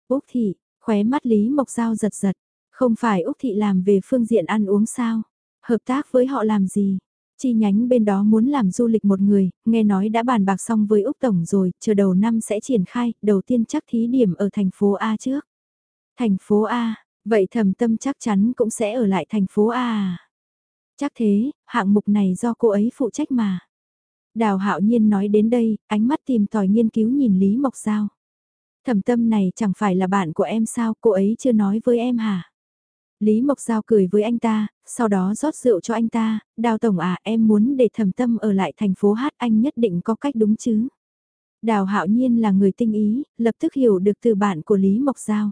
Úc Thị, khóe mắt Lý Mộc Giao giật giật, Không phải Úc Thị làm về phương diện ăn uống sao? Hợp tác với họ làm gì? Chi nhánh bên đó muốn làm du lịch một người, nghe nói đã bàn bạc xong với Úc Tổng rồi, chờ đầu năm sẽ triển khai, đầu tiên chắc thí điểm ở thành phố A trước. Thành phố A, vậy thầm tâm chắc chắn cũng sẽ ở lại thành phố A à? Chắc thế, hạng mục này do cô ấy phụ trách mà. Đào hạo nhiên nói đến đây, ánh mắt tìm tòi nghiên cứu nhìn Lý Mộc Giao. Thẩm tâm này chẳng phải là bạn của em sao, cô ấy chưa nói với em hả? Lý Mộc Giao cười với anh ta, sau đó rót rượu cho anh ta, đào tổng à em muốn để thẩm tâm ở lại thành phố hát anh nhất định có cách đúng chứ. Đào hạo nhiên là người tinh ý, lập tức hiểu được từ bạn của Lý Mộc Giao.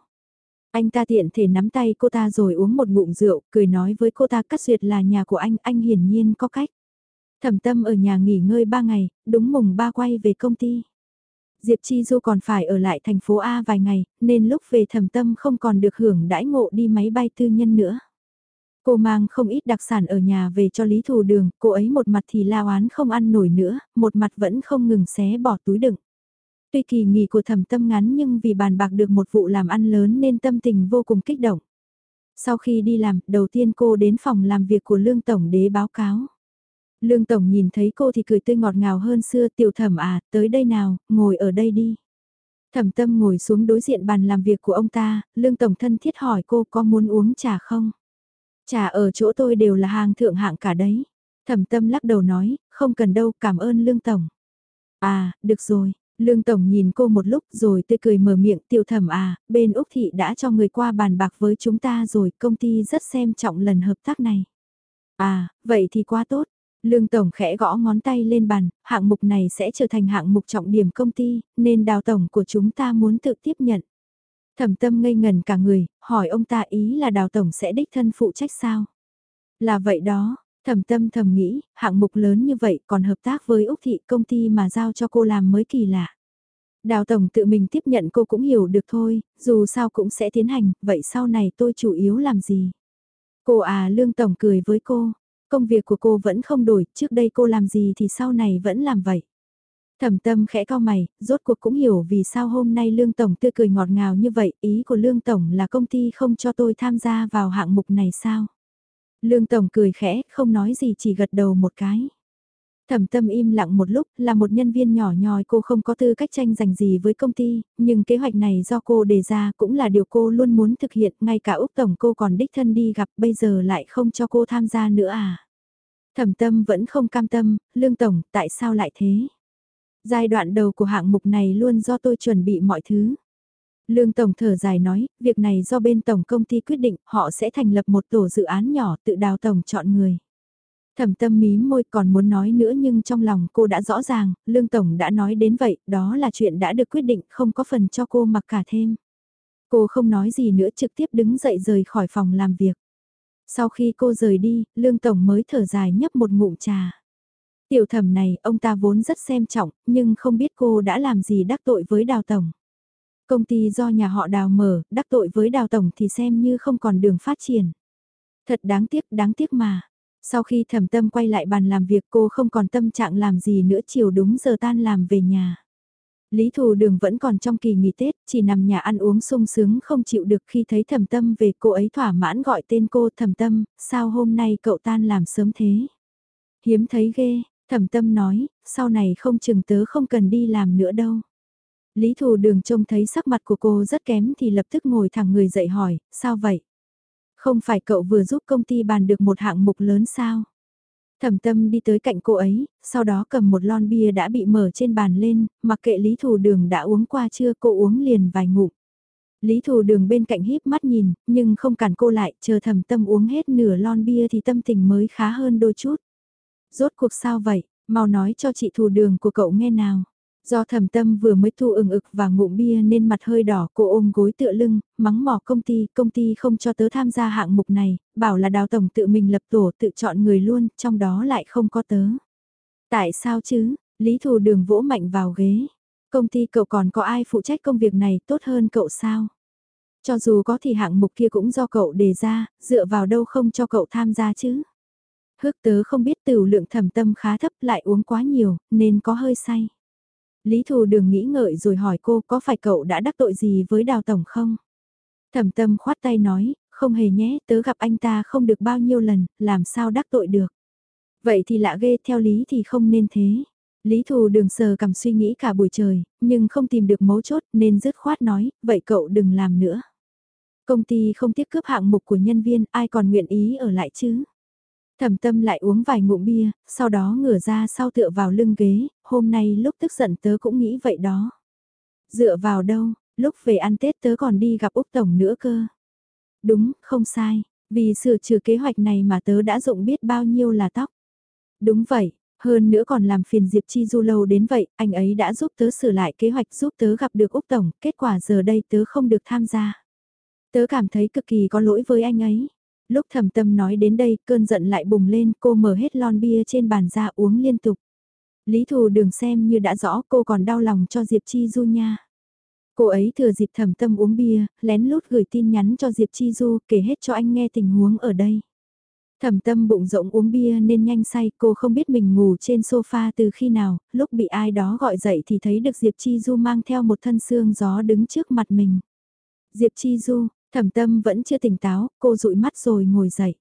Anh ta tiện thể nắm tay cô ta rồi uống một ngụm rượu, cười nói với cô ta cắt duyệt là nhà của anh, anh hiển nhiên có cách. Thẩm tâm ở nhà nghỉ ngơi ba ngày, đúng mùng ba quay về công ty. Diệp Chi Du còn phải ở lại thành phố A vài ngày, nên lúc về thẩm tâm không còn được hưởng đãi ngộ đi máy bay tư nhân nữa. Cô mang không ít đặc sản ở nhà về cho Lý Thù Đường, cô ấy một mặt thì lao án không ăn nổi nữa, một mặt vẫn không ngừng xé bỏ túi đựng. Tuy kỳ nghỉ của thẩm tâm ngắn nhưng vì bàn bạc được một vụ làm ăn lớn nên tâm tình vô cùng kích động. Sau khi đi làm, đầu tiên cô đến phòng làm việc của Lương Tổng Đế báo cáo. Lương Tổng nhìn thấy cô thì cười tươi ngọt ngào hơn xưa tiểu thẩm à, tới đây nào, ngồi ở đây đi. Thẩm tâm ngồi xuống đối diện bàn làm việc của ông ta, Lương Tổng thân thiết hỏi cô có muốn uống trà không? Trà ở chỗ tôi đều là hàng thượng hạng cả đấy. Thẩm tâm lắc đầu nói, không cần đâu, cảm ơn Lương Tổng. À, được rồi, Lương Tổng nhìn cô một lúc rồi tươi cười mở miệng tiểu thẩm à, bên Úc Thị đã cho người qua bàn bạc với chúng ta rồi, công ty rất xem trọng lần hợp tác này. À, vậy thì quá tốt. Lương Tổng khẽ gõ ngón tay lên bàn, hạng mục này sẽ trở thành hạng mục trọng điểm công ty, nên đào tổng của chúng ta muốn tự tiếp nhận. Thẩm tâm ngây ngần cả người, hỏi ông ta ý là đào tổng sẽ đích thân phụ trách sao? Là vậy đó, thẩm tâm thầm nghĩ, hạng mục lớn như vậy còn hợp tác với Úc Thị công ty mà giao cho cô làm mới kỳ lạ. Đào tổng tự mình tiếp nhận cô cũng hiểu được thôi, dù sao cũng sẽ tiến hành, vậy sau này tôi chủ yếu làm gì? Cô à lương tổng cười với cô, Công việc của cô vẫn không đổi, trước đây cô làm gì thì sau này vẫn làm vậy. Thẩm tâm khẽ cao mày, rốt cuộc cũng hiểu vì sao hôm nay Lương Tổng tươi cười ngọt ngào như vậy, ý của Lương Tổng là công ty không cho tôi tham gia vào hạng mục này sao? Lương Tổng cười khẽ, không nói gì chỉ gật đầu một cái. Thẩm tâm im lặng một lúc, là một nhân viên nhỏ nhòi cô không có tư cách tranh giành gì với công ty, nhưng kế hoạch này do cô đề ra cũng là điều cô luôn muốn thực hiện, ngay cả Úc Tổng cô còn đích thân đi gặp bây giờ lại không cho cô tham gia nữa à. Thẩm tâm vẫn không cam tâm, Lương Tổng, tại sao lại thế? Giai đoạn đầu của hạng mục này luôn do tôi chuẩn bị mọi thứ. Lương Tổng thở dài nói, việc này do bên Tổng công ty quyết định, họ sẽ thành lập một tổ dự án nhỏ tự đào Tổng chọn người. Thẩm tâm mí môi còn muốn nói nữa nhưng trong lòng cô đã rõ ràng, Lương Tổng đã nói đến vậy, đó là chuyện đã được quyết định, không có phần cho cô mặc cả thêm. Cô không nói gì nữa trực tiếp đứng dậy rời khỏi phòng làm việc. Sau khi cô rời đi, Lương Tổng mới thở dài nhấp một ngụm trà. Tiểu thẩm này, ông ta vốn rất xem trọng, nhưng không biết cô đã làm gì đắc tội với Đào Tổng. Công ty do nhà họ Đào mở, đắc tội với Đào Tổng thì xem như không còn đường phát triển. Thật đáng tiếc, đáng tiếc mà. Sau khi thẩm tâm quay lại bàn làm việc cô không còn tâm trạng làm gì nữa chiều đúng giờ tan làm về nhà. Lý Thù Đường vẫn còn trong kỳ nghỉ Tết, chỉ nằm nhà ăn uống sung sướng không chịu được khi thấy thẩm tâm về cô ấy thỏa mãn gọi tên cô thẩm tâm, sao hôm nay cậu tan làm sớm thế? Hiếm thấy ghê, thẩm tâm nói, sau này không chừng tớ không cần đi làm nữa đâu. Lý Thù Đường trông thấy sắc mặt của cô rất kém thì lập tức ngồi thẳng người dậy hỏi, sao vậy? Không phải cậu vừa giúp công ty bàn được một hạng mục lớn sao? Thẩm tâm đi tới cạnh cô ấy, sau đó cầm một lon bia đã bị mở trên bàn lên, mặc kệ Lý Thù Đường đã uống qua chưa cô uống liền vài ngụm. Lý Thù Đường bên cạnh híp mắt nhìn, nhưng không cản cô lại, chờ thẩm tâm uống hết nửa lon bia thì tâm tình mới khá hơn đôi chút. Rốt cuộc sao vậy, mau nói cho chị Thù Đường của cậu nghe nào. Do thẩm tâm vừa mới thu ừng ực và ngụm bia nên mặt hơi đỏ cô ôm gối tựa lưng, mắng mỏ công ty, công ty không cho tớ tham gia hạng mục này, bảo là đào tổng tự mình lập tổ tự chọn người luôn, trong đó lại không có tớ. Tại sao chứ, Lý Thù Đường vỗ mạnh vào ghế. Công ty cậu còn có ai phụ trách công việc này tốt hơn cậu sao? Cho dù có thì hạng mục kia cũng do cậu đề ra, dựa vào đâu không cho cậu tham gia chứ? Hước tớ không biết tiểu lượng thẩm tâm khá thấp lại uống quá nhiều, nên có hơi say. Lý Thù Đường nghĩ ngợi rồi hỏi cô có phải cậu đã đắc tội gì với Đào Tổng không? Thẩm tâm khoát tay nói, không hề nhé, tớ gặp anh ta không được bao nhiêu lần, làm sao đắc tội được. Vậy thì lạ ghê, theo lý thì không nên thế. Lý thù đường sờ cầm suy nghĩ cả buổi trời, nhưng không tìm được mấu chốt nên dứt khoát nói, vậy cậu đừng làm nữa. Công ty không tiếc cướp hạng mục của nhân viên, ai còn nguyện ý ở lại chứ? Thẩm tâm lại uống vài ngụm bia, sau đó ngửa ra sau tựa vào lưng ghế, hôm nay lúc tức giận tớ cũng nghĩ vậy đó. Dựa vào đâu, lúc về ăn Tết tớ còn đi gặp Úc Tổng nữa cơ. Đúng, không sai, vì sửa trừ kế hoạch này mà tớ đã dụng biết bao nhiêu là tóc. Đúng vậy, hơn nữa còn làm phiền Diệp Chi Du lâu đến vậy, anh ấy đã giúp tớ sửa lại kế hoạch giúp tớ gặp được Úc Tổng, kết quả giờ đây tớ không được tham gia. Tớ cảm thấy cực kỳ có lỗi với anh ấy. Lúc thầm tâm nói đến đây, cơn giận lại bùng lên, cô mở hết lon bia trên bàn ra uống liên tục. Lý thù đường xem như đã rõ cô còn đau lòng cho Diệp Chi Du nha. Cô ấy thừa dịp thầm tâm uống bia, lén lút gửi tin nhắn cho Diệp Chi Du kể hết cho anh nghe tình huống ở đây. Thẩm tâm bụng rộng uống bia nên nhanh say, cô không biết mình ngủ trên sofa từ khi nào, lúc bị ai đó gọi dậy thì thấy được Diệp Chi Du mang theo một thân xương gió đứng trước mặt mình. Diệp Chi Du, thẩm tâm vẫn chưa tỉnh táo, cô dụi mắt rồi ngồi dậy.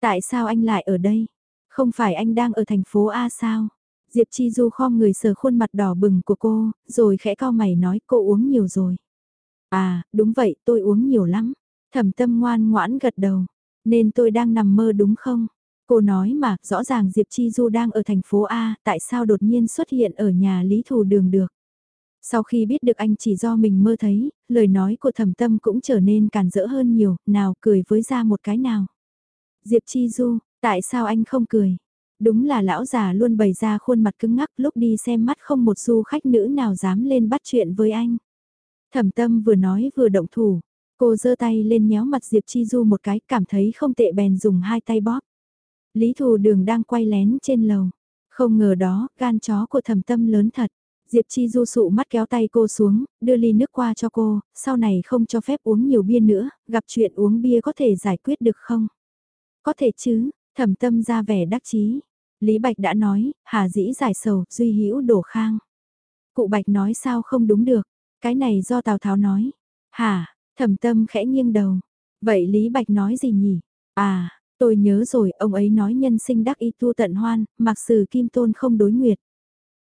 Tại sao anh lại ở đây? Không phải anh đang ở thành phố A sao? Diệp Chi Du khom người sờ khuôn mặt đỏ bừng của cô, rồi khẽ cao mày nói cô uống nhiều rồi. À, đúng vậy, tôi uống nhiều lắm. Thẩm tâm ngoan ngoãn gật đầu. Nên tôi đang nằm mơ đúng không? Cô nói mà, rõ ràng Diệp Chi Du đang ở thành phố A, tại sao đột nhiên xuất hiện ở nhà Lý Thù Đường được? Sau khi biết được anh chỉ do mình mơ thấy, lời nói của thẩm tâm cũng trở nên càn rỡ hơn nhiều, nào cười với ra một cái nào. Diệp Chi Du, tại sao anh không cười? Đúng là lão già luôn bày ra khuôn mặt cứng ngắc lúc đi xem mắt không một du khách nữ nào dám lên bắt chuyện với anh. Thẩm tâm vừa nói vừa động thủ, cô giơ tay lên nhéo mặt Diệp Chi Du một cái cảm thấy không tệ bèn dùng hai tay bóp. Lý thù đường đang quay lén trên lầu. Không ngờ đó, gan chó của thẩm tâm lớn thật. Diệp Chi Du sụ mắt kéo tay cô xuống, đưa ly nước qua cho cô, sau này không cho phép uống nhiều bia nữa, gặp chuyện uống bia có thể giải quyết được không? Có thể chứ, thẩm tâm ra vẻ đắc chí. Lý Bạch đã nói, hà dĩ giải sầu, duy hữu đổ khang. Cụ Bạch nói sao không đúng được, cái này do Tào Tháo nói. Hà, thẩm tâm khẽ nghiêng đầu. Vậy Lý Bạch nói gì nhỉ? À, tôi nhớ rồi, ông ấy nói nhân sinh đắc y tu tận hoan, mặc sử kim tôn không đối nguyệt.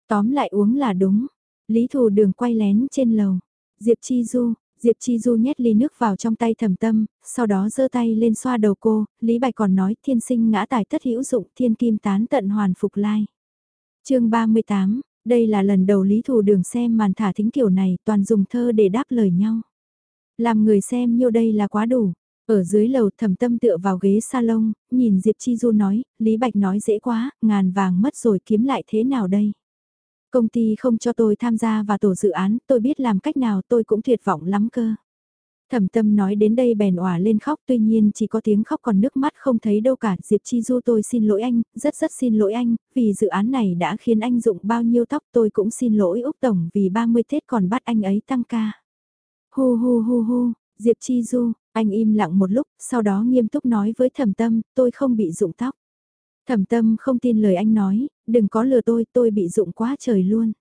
Tóm lại uống là đúng. Lý Thù Đường quay lén trên lầu. Diệp Chi Du, Diệp Chi Du nhét ly nước vào trong tay thầm tâm, sau đó giơ tay lên xoa đầu cô, Lý Bạch còn nói thiên sinh ngã tài tất hữu dụng thiên kim tán tận hoàn phục lai. chương 38, đây là lần đầu Lý Thù Đường xem màn thả thính kiểu này toàn dùng thơ để đáp lời nhau. Làm người xem nhiêu đây là quá đủ. Ở dưới lầu thầm tâm tựa vào ghế salon, nhìn Diệp Chi Du nói, Lý Bạch nói dễ quá, ngàn vàng mất rồi kiếm lại thế nào đây? Công ty không cho tôi tham gia vào tổ dự án, tôi biết làm cách nào tôi cũng tuyệt vọng lắm cơ. Thẩm tâm nói đến đây bèn òa lên khóc tuy nhiên chỉ có tiếng khóc còn nước mắt không thấy đâu cả. Diệp Chi Du tôi xin lỗi anh, rất rất xin lỗi anh, vì dự án này đã khiến anh dụng bao nhiêu tóc tôi cũng xin lỗi Úc Tổng vì 30 Tết còn bắt anh ấy tăng ca. Hu hu hu hu, Diệp Chi Du, anh im lặng một lúc, sau đó nghiêm túc nói với thẩm tâm, tôi không bị dụng tóc. Thẩm tâm không tin lời anh nói, đừng có lừa tôi, tôi bị dụng quá trời luôn.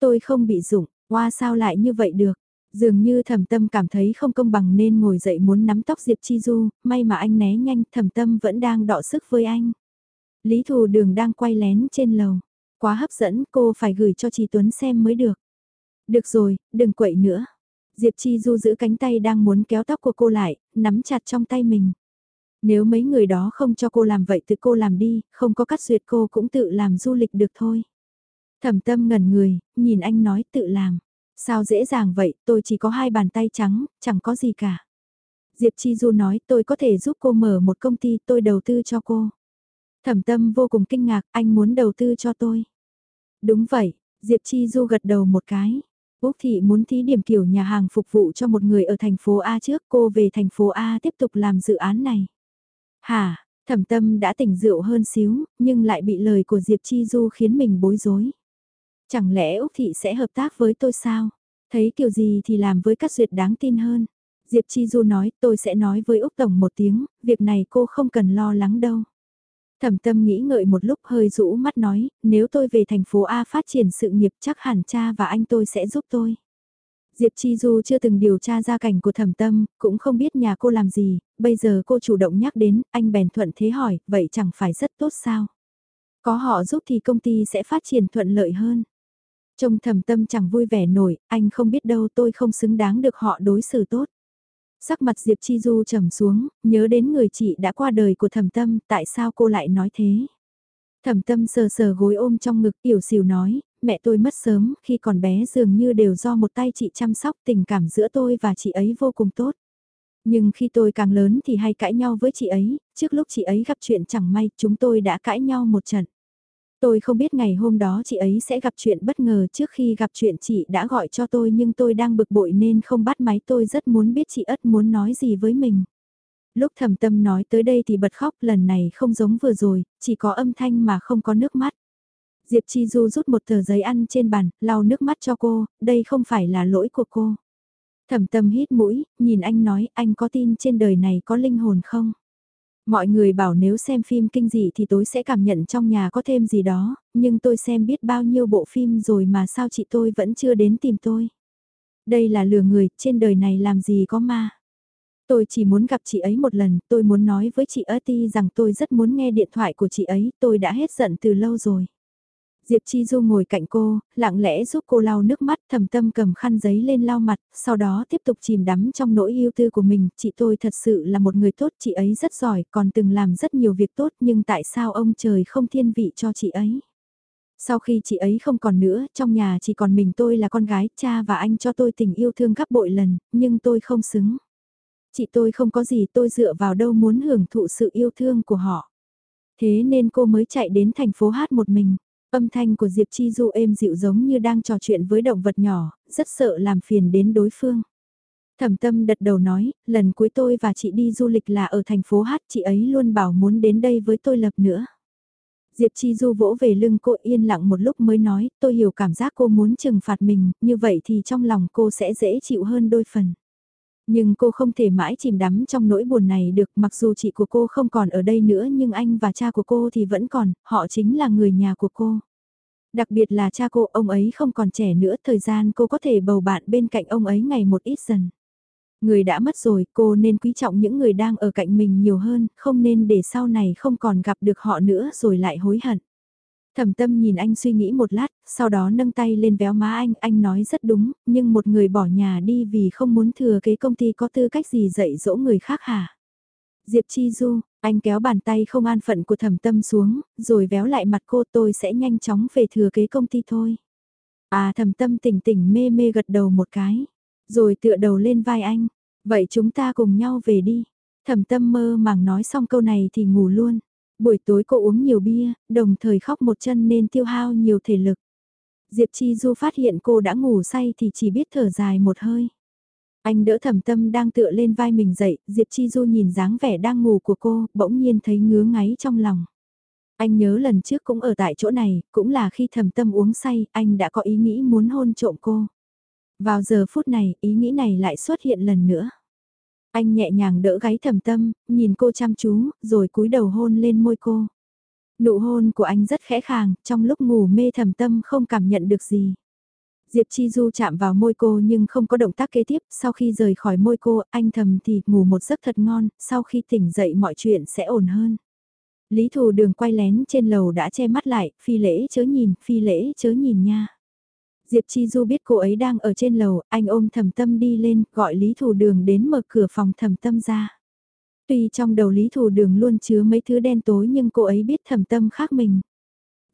Tôi không bị dụng, hoa sao lại như vậy được. Dường như thẩm tâm cảm thấy không công bằng nên ngồi dậy muốn nắm tóc Diệp Chi Du, may mà anh né nhanh, thẩm tâm vẫn đang đọ sức với anh. Lý thù đường đang quay lén trên lầu. Quá hấp dẫn cô phải gửi cho Chi Tuấn xem mới được. Được rồi, đừng quậy nữa. Diệp Chi Du giữ cánh tay đang muốn kéo tóc của cô lại, nắm chặt trong tay mình. Nếu mấy người đó không cho cô làm vậy thì cô làm đi, không có cắt duyệt cô cũng tự làm du lịch được thôi. Thẩm tâm ngẩn người, nhìn anh nói tự làm. Sao dễ dàng vậy, tôi chỉ có hai bàn tay trắng, chẳng có gì cả. Diệp Chi Du nói tôi có thể giúp cô mở một công ty tôi đầu tư cho cô. Thẩm tâm vô cùng kinh ngạc, anh muốn đầu tư cho tôi. Đúng vậy, Diệp Chi Du gật đầu một cái. Úc Thị muốn thí điểm kiểu nhà hàng phục vụ cho một người ở thành phố A trước cô về thành phố A tiếp tục làm dự án này. Hả, thẩm tâm đã tỉnh rượu hơn xíu, nhưng lại bị lời của Diệp Chi Du khiến mình bối rối. Chẳng lẽ Úc Thị sẽ hợp tác với tôi sao? Thấy kiểu gì thì làm với các duyệt đáng tin hơn. Diệp Chi Du nói tôi sẽ nói với Úc Tổng một tiếng, việc này cô không cần lo lắng đâu. Thẩm tâm nghĩ ngợi một lúc hơi rũ mắt nói, nếu tôi về thành phố A phát triển sự nghiệp chắc hẳn cha và anh tôi sẽ giúp tôi. Diệp Chi Du chưa từng điều tra gia cảnh của thẩm tâm, cũng không biết nhà cô làm gì, bây giờ cô chủ động nhắc đến, anh bèn thuận thế hỏi, vậy chẳng phải rất tốt sao? Có họ giúp thì công ty sẽ phát triển thuận lợi hơn. Trông thẩm tâm chẳng vui vẻ nổi, anh không biết đâu tôi không xứng đáng được họ đối xử tốt. Sắc mặt Diệp Chi Du trầm xuống, nhớ đến người chị đã qua đời của thẩm tâm, tại sao cô lại nói thế? Thẩm tâm sờ sờ gối ôm trong ngực yểu xìu nói, mẹ tôi mất sớm, khi còn bé dường như đều do một tay chị chăm sóc tình cảm giữa tôi và chị ấy vô cùng tốt. Nhưng khi tôi càng lớn thì hay cãi nhau với chị ấy, trước lúc chị ấy gặp chuyện chẳng may chúng tôi đã cãi nhau một trận. Tôi không biết ngày hôm đó chị ấy sẽ gặp chuyện bất ngờ trước khi gặp chuyện chị đã gọi cho tôi nhưng tôi đang bực bội nên không bắt máy tôi rất muốn biết chị ất muốn nói gì với mình. Lúc thầm tâm nói tới đây thì bật khóc lần này không giống vừa rồi, chỉ có âm thanh mà không có nước mắt. Diệp Chi Du rút một tờ giấy ăn trên bàn, lau nước mắt cho cô, đây không phải là lỗi của cô. Thẩm tâm hít mũi, nhìn anh nói, anh có tin trên đời này có linh hồn không? Mọi người bảo nếu xem phim kinh dị thì tôi sẽ cảm nhận trong nhà có thêm gì đó, nhưng tôi xem biết bao nhiêu bộ phim rồi mà sao chị tôi vẫn chưa đến tìm tôi. Đây là lừa người, trên đời này làm gì có ma. Tôi chỉ muốn gặp chị ấy một lần, tôi muốn nói với chị Ati rằng tôi rất muốn nghe điện thoại của chị ấy, tôi đã hết giận từ lâu rồi. Diệp Chi Du ngồi cạnh cô, lặng lẽ giúp cô lau nước mắt thầm tâm cầm khăn giấy lên lau mặt, sau đó tiếp tục chìm đắm trong nỗi yêu tư của mình, chị tôi thật sự là một người tốt, chị ấy rất giỏi, còn từng làm rất nhiều việc tốt nhưng tại sao ông trời không thiên vị cho chị ấy? Sau khi chị ấy không còn nữa, trong nhà chỉ còn mình tôi là con gái, cha và anh cho tôi tình yêu thương gấp bội lần, nhưng tôi không xứng. Chị tôi không có gì tôi dựa vào đâu muốn hưởng thụ sự yêu thương của họ. Thế nên cô mới chạy đến thành phố hát một mình. Âm thanh của Diệp Chi Du êm dịu giống như đang trò chuyện với động vật nhỏ, rất sợ làm phiền đến đối phương. Thẩm tâm đật đầu nói, lần cuối tôi và chị đi du lịch là ở thành phố Hát, chị ấy luôn bảo muốn đến đây với tôi lập nữa. Diệp Chi Du vỗ về lưng cô yên lặng một lúc mới nói, tôi hiểu cảm giác cô muốn trừng phạt mình, như vậy thì trong lòng cô sẽ dễ chịu hơn đôi phần. Nhưng cô không thể mãi chìm đắm trong nỗi buồn này được mặc dù chị của cô không còn ở đây nữa nhưng anh và cha của cô thì vẫn còn, họ chính là người nhà của cô. Đặc biệt là cha cô, ông ấy không còn trẻ nữa, thời gian cô có thể bầu bạn bên cạnh ông ấy ngày một ít dần. Người đã mất rồi, cô nên quý trọng những người đang ở cạnh mình nhiều hơn, không nên để sau này không còn gặp được họ nữa rồi lại hối hận. Thẩm tâm nhìn anh suy nghĩ một lát, sau đó nâng tay lên véo má anh, anh nói rất đúng, nhưng một người bỏ nhà đi vì không muốn thừa kế công ty có tư cách gì dạy dỗ người khác hả? Diệp Chi Du, anh kéo bàn tay không an phận của thẩm tâm xuống, rồi véo lại mặt cô tôi sẽ nhanh chóng về thừa kế công ty thôi. À thẩm tâm tỉnh tỉnh mê mê gật đầu một cái, rồi tựa đầu lên vai anh, vậy chúng ta cùng nhau về đi. Thẩm tâm mơ màng nói xong câu này thì ngủ luôn. Buổi tối cô uống nhiều bia, đồng thời khóc một chân nên tiêu hao nhiều thể lực. Diệp Chi Du phát hiện cô đã ngủ say thì chỉ biết thở dài một hơi. Anh đỡ thẩm tâm đang tựa lên vai mình dậy, Diệp Chi Du nhìn dáng vẻ đang ngủ của cô, bỗng nhiên thấy ngứa ngáy trong lòng. Anh nhớ lần trước cũng ở tại chỗ này, cũng là khi thẩm tâm uống say, anh đã có ý nghĩ muốn hôn trộm cô. Vào giờ phút này, ý nghĩ này lại xuất hiện lần nữa. Anh nhẹ nhàng đỡ gáy thầm tâm, nhìn cô chăm chú, rồi cúi đầu hôn lên môi cô. Nụ hôn của anh rất khẽ khàng, trong lúc ngủ mê thầm tâm không cảm nhận được gì. Diệp Chi Du chạm vào môi cô nhưng không có động tác kế tiếp, sau khi rời khỏi môi cô, anh thầm thì ngủ một giấc thật ngon, sau khi tỉnh dậy mọi chuyện sẽ ổn hơn. Lý Thù Đường quay lén trên lầu đã che mắt lại, phi lễ chớ nhìn, phi lễ chớ nhìn nha. Diệp Chi Du biết cô ấy đang ở trên lầu, anh ôm thầm tâm đi lên, gọi Lý Thủ Đường đến mở cửa phòng thầm tâm ra. Tuy trong đầu Lý Thủ Đường luôn chứa mấy thứ đen tối nhưng cô ấy biết thầm tâm khác mình.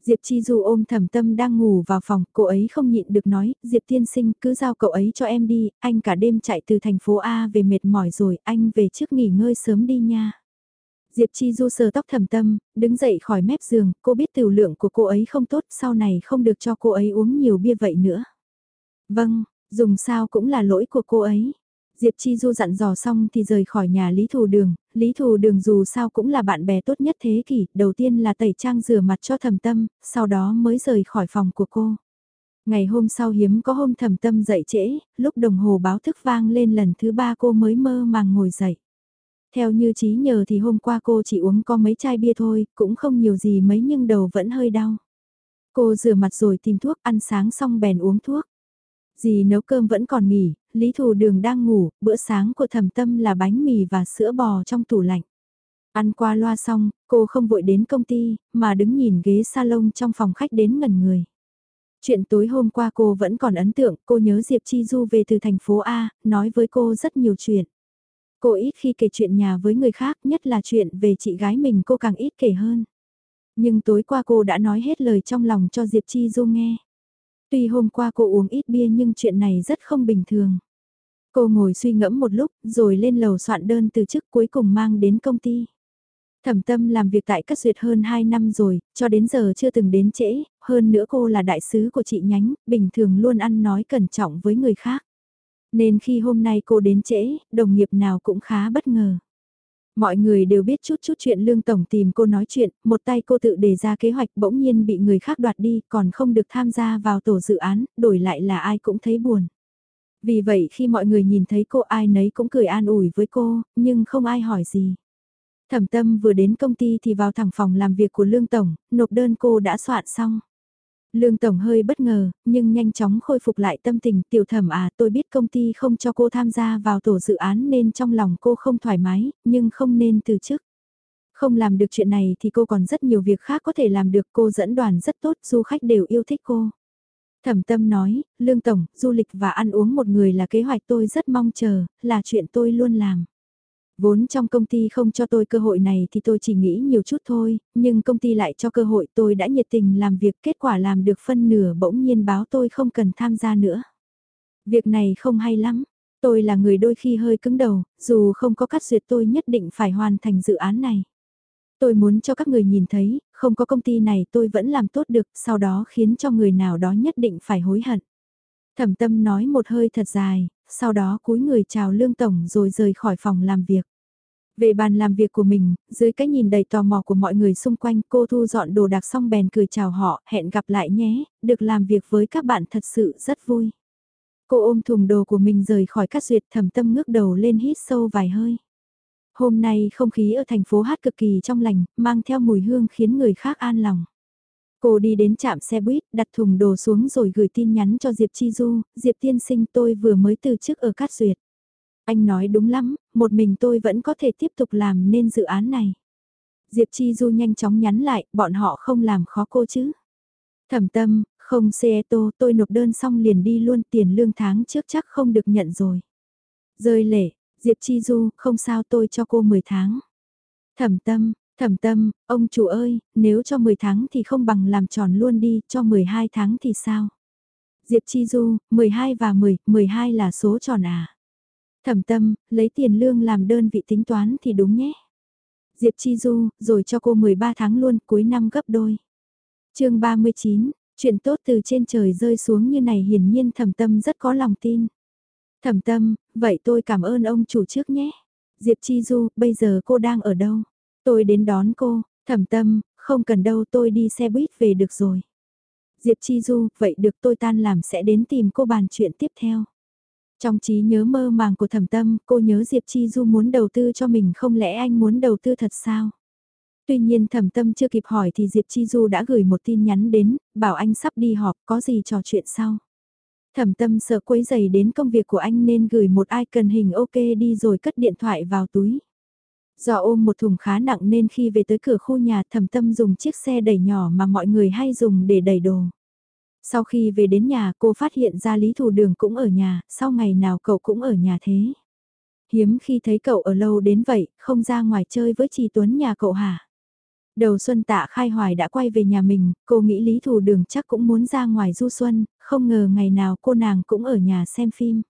Diệp Chi Du ôm thầm tâm đang ngủ vào phòng, cô ấy không nhịn được nói, Diệp tiên sinh cứ giao cậu ấy cho em đi, anh cả đêm chạy từ thành phố A về mệt mỏi rồi, anh về trước nghỉ ngơi sớm đi nha. Diệp Chi Du sờ tóc thầm tâm, đứng dậy khỏi mép giường, cô biết tiểu lượng của cô ấy không tốt, sau này không được cho cô ấy uống nhiều bia vậy nữa. Vâng, dùng sao cũng là lỗi của cô ấy. Diệp Chi Du dặn dò xong thì rời khỏi nhà Lý Thù Đường, Lý Thù Đường dù sao cũng là bạn bè tốt nhất thế kỷ, đầu tiên là tẩy trang rửa mặt cho thầm tâm, sau đó mới rời khỏi phòng của cô. Ngày hôm sau hiếm có hôm thầm tâm dậy trễ, lúc đồng hồ báo thức vang lên lần thứ ba cô mới mơ màng ngồi dậy. Theo như trí nhờ thì hôm qua cô chỉ uống có mấy chai bia thôi, cũng không nhiều gì mấy nhưng đầu vẫn hơi đau. Cô rửa mặt rồi tìm thuốc ăn sáng xong bèn uống thuốc. Dì nấu cơm vẫn còn nghỉ, Lý Thù Đường đang ngủ, bữa sáng của thẩm tâm là bánh mì và sữa bò trong tủ lạnh. Ăn qua loa xong, cô không vội đến công ty, mà đứng nhìn ghế salon trong phòng khách đến ngần người. Chuyện tối hôm qua cô vẫn còn ấn tượng, cô nhớ Diệp Chi Du về từ thành phố A, nói với cô rất nhiều chuyện. Cô ít khi kể chuyện nhà với người khác, nhất là chuyện về chị gái mình cô càng ít kể hơn. Nhưng tối qua cô đã nói hết lời trong lòng cho Diệp Chi Du nghe. Tuy hôm qua cô uống ít bia nhưng chuyện này rất không bình thường. Cô ngồi suy ngẫm một lúc rồi lên lầu soạn đơn từ chức cuối cùng mang đến công ty. Thẩm tâm làm việc tại Cát Duyệt hơn 2 năm rồi, cho đến giờ chưa từng đến trễ, hơn nữa cô là đại sứ của chị nhánh, bình thường luôn ăn nói cẩn trọng với người khác. Nên khi hôm nay cô đến trễ, đồng nghiệp nào cũng khá bất ngờ. Mọi người đều biết chút chút chuyện Lương Tổng tìm cô nói chuyện, một tay cô tự đề ra kế hoạch bỗng nhiên bị người khác đoạt đi, còn không được tham gia vào tổ dự án, đổi lại là ai cũng thấy buồn. Vì vậy khi mọi người nhìn thấy cô ai nấy cũng cười an ủi với cô, nhưng không ai hỏi gì. Thẩm tâm vừa đến công ty thì vào thẳng phòng làm việc của Lương Tổng, nộp đơn cô đã soạn xong. Lương Tổng hơi bất ngờ, nhưng nhanh chóng khôi phục lại tâm tình tiểu thẩm à tôi biết công ty không cho cô tham gia vào tổ dự án nên trong lòng cô không thoải mái, nhưng không nên từ chức. Không làm được chuyện này thì cô còn rất nhiều việc khác có thể làm được cô dẫn đoàn rất tốt, du khách đều yêu thích cô. Thẩm tâm nói, Lương Tổng, du lịch và ăn uống một người là kế hoạch tôi rất mong chờ, là chuyện tôi luôn làm. Vốn trong công ty không cho tôi cơ hội này thì tôi chỉ nghĩ nhiều chút thôi, nhưng công ty lại cho cơ hội tôi đã nhiệt tình làm việc kết quả làm được phân nửa bỗng nhiên báo tôi không cần tham gia nữa. Việc này không hay lắm, tôi là người đôi khi hơi cứng đầu, dù không có cắt duyệt tôi nhất định phải hoàn thành dự án này. Tôi muốn cho các người nhìn thấy, không có công ty này tôi vẫn làm tốt được, sau đó khiến cho người nào đó nhất định phải hối hận. Thẩm tâm nói một hơi thật dài, sau đó cúi người chào Lương Tổng rồi rời khỏi phòng làm việc. Về bàn làm việc của mình, dưới cái nhìn đầy tò mò của mọi người xung quanh cô thu dọn đồ đạc xong bèn cười chào họ, hẹn gặp lại nhé, được làm việc với các bạn thật sự rất vui. Cô ôm thùng đồ của mình rời khỏi các duyệt thầm tâm ngước đầu lên hít sâu vài hơi. Hôm nay không khí ở thành phố hát cực kỳ trong lành, mang theo mùi hương khiến người khác an lòng. Cô đi đến trạm xe buýt, đặt thùng đồ xuống rồi gửi tin nhắn cho Diệp Chi Du, Diệp tiên sinh tôi vừa mới từ chức ở Cát Duyệt. Anh nói đúng lắm, một mình tôi vẫn có thể tiếp tục làm nên dự án này. Diệp Chi Du nhanh chóng nhắn lại, bọn họ không làm khó cô chứ. Thẩm tâm, không xe tô, tôi nộp đơn xong liền đi luôn tiền lương tháng trước chắc không được nhận rồi. Rơi lệ, Diệp Chi Du, không sao tôi cho cô 10 tháng. Thẩm tâm, thẩm tâm, ông chủ ơi, nếu cho 10 tháng thì không bằng làm tròn luôn đi, cho 12 tháng thì sao? Diệp Chi Du, 12 và 10, 12 là số tròn à? Thẩm tâm, lấy tiền lương làm đơn vị tính toán thì đúng nhé. Diệp Chi Du, rồi cho cô 13 tháng luôn, cuối năm gấp đôi. chương 39, chuyện tốt từ trên trời rơi xuống như này hiển nhiên thẩm tâm rất có lòng tin. Thẩm tâm, vậy tôi cảm ơn ông chủ trước nhé. Diệp Chi Du, bây giờ cô đang ở đâu? Tôi đến đón cô, thẩm tâm, không cần đâu tôi đi xe buýt về được rồi. Diệp Chi Du, vậy được tôi tan làm sẽ đến tìm cô bàn chuyện tiếp theo. Trong trí nhớ mơ màng của thẩm tâm, cô nhớ Diệp Chi Du muốn đầu tư cho mình không lẽ anh muốn đầu tư thật sao? Tuy nhiên thẩm tâm chưa kịp hỏi thì Diệp Chi Du đã gửi một tin nhắn đến, bảo anh sắp đi họp có gì trò chuyện sau. Thẩm tâm sợ quấy dày đến công việc của anh nên gửi một icon hình ok đi rồi cất điện thoại vào túi. Do ôm một thùng khá nặng nên khi về tới cửa khu nhà thẩm tâm dùng chiếc xe đẩy nhỏ mà mọi người hay dùng để đẩy đồ. Sau khi về đến nhà cô phát hiện ra Lý Thủ Đường cũng ở nhà, sau ngày nào cậu cũng ở nhà thế. Hiếm khi thấy cậu ở lâu đến vậy, không ra ngoài chơi với Trì Tuấn nhà cậu hả? Đầu xuân tạ khai hoài đã quay về nhà mình, cô nghĩ Lý Thủ Đường chắc cũng muốn ra ngoài du xuân, không ngờ ngày nào cô nàng cũng ở nhà xem phim.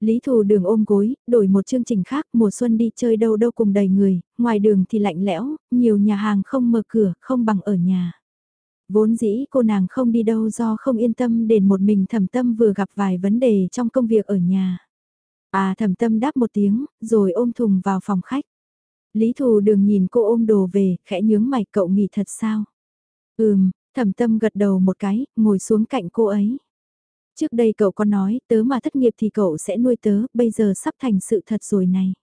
Lý Thù Đường ôm gối, đổi một chương trình khác, mùa xuân đi chơi đâu đâu cùng đầy người, ngoài đường thì lạnh lẽo, nhiều nhà hàng không mở cửa, không bằng ở nhà. Vốn dĩ cô nàng không đi đâu do không yên tâm đền một mình thẩm tâm vừa gặp vài vấn đề trong công việc ở nhà. À thẩm tâm đáp một tiếng, rồi ôm thùng vào phòng khách. Lý thù đường nhìn cô ôm đồ về, khẽ nhướng mày cậu nghỉ thật sao? Ừm, thẩm tâm gật đầu một cái, ngồi xuống cạnh cô ấy. Trước đây cậu có nói, tớ mà thất nghiệp thì cậu sẽ nuôi tớ, bây giờ sắp thành sự thật rồi này.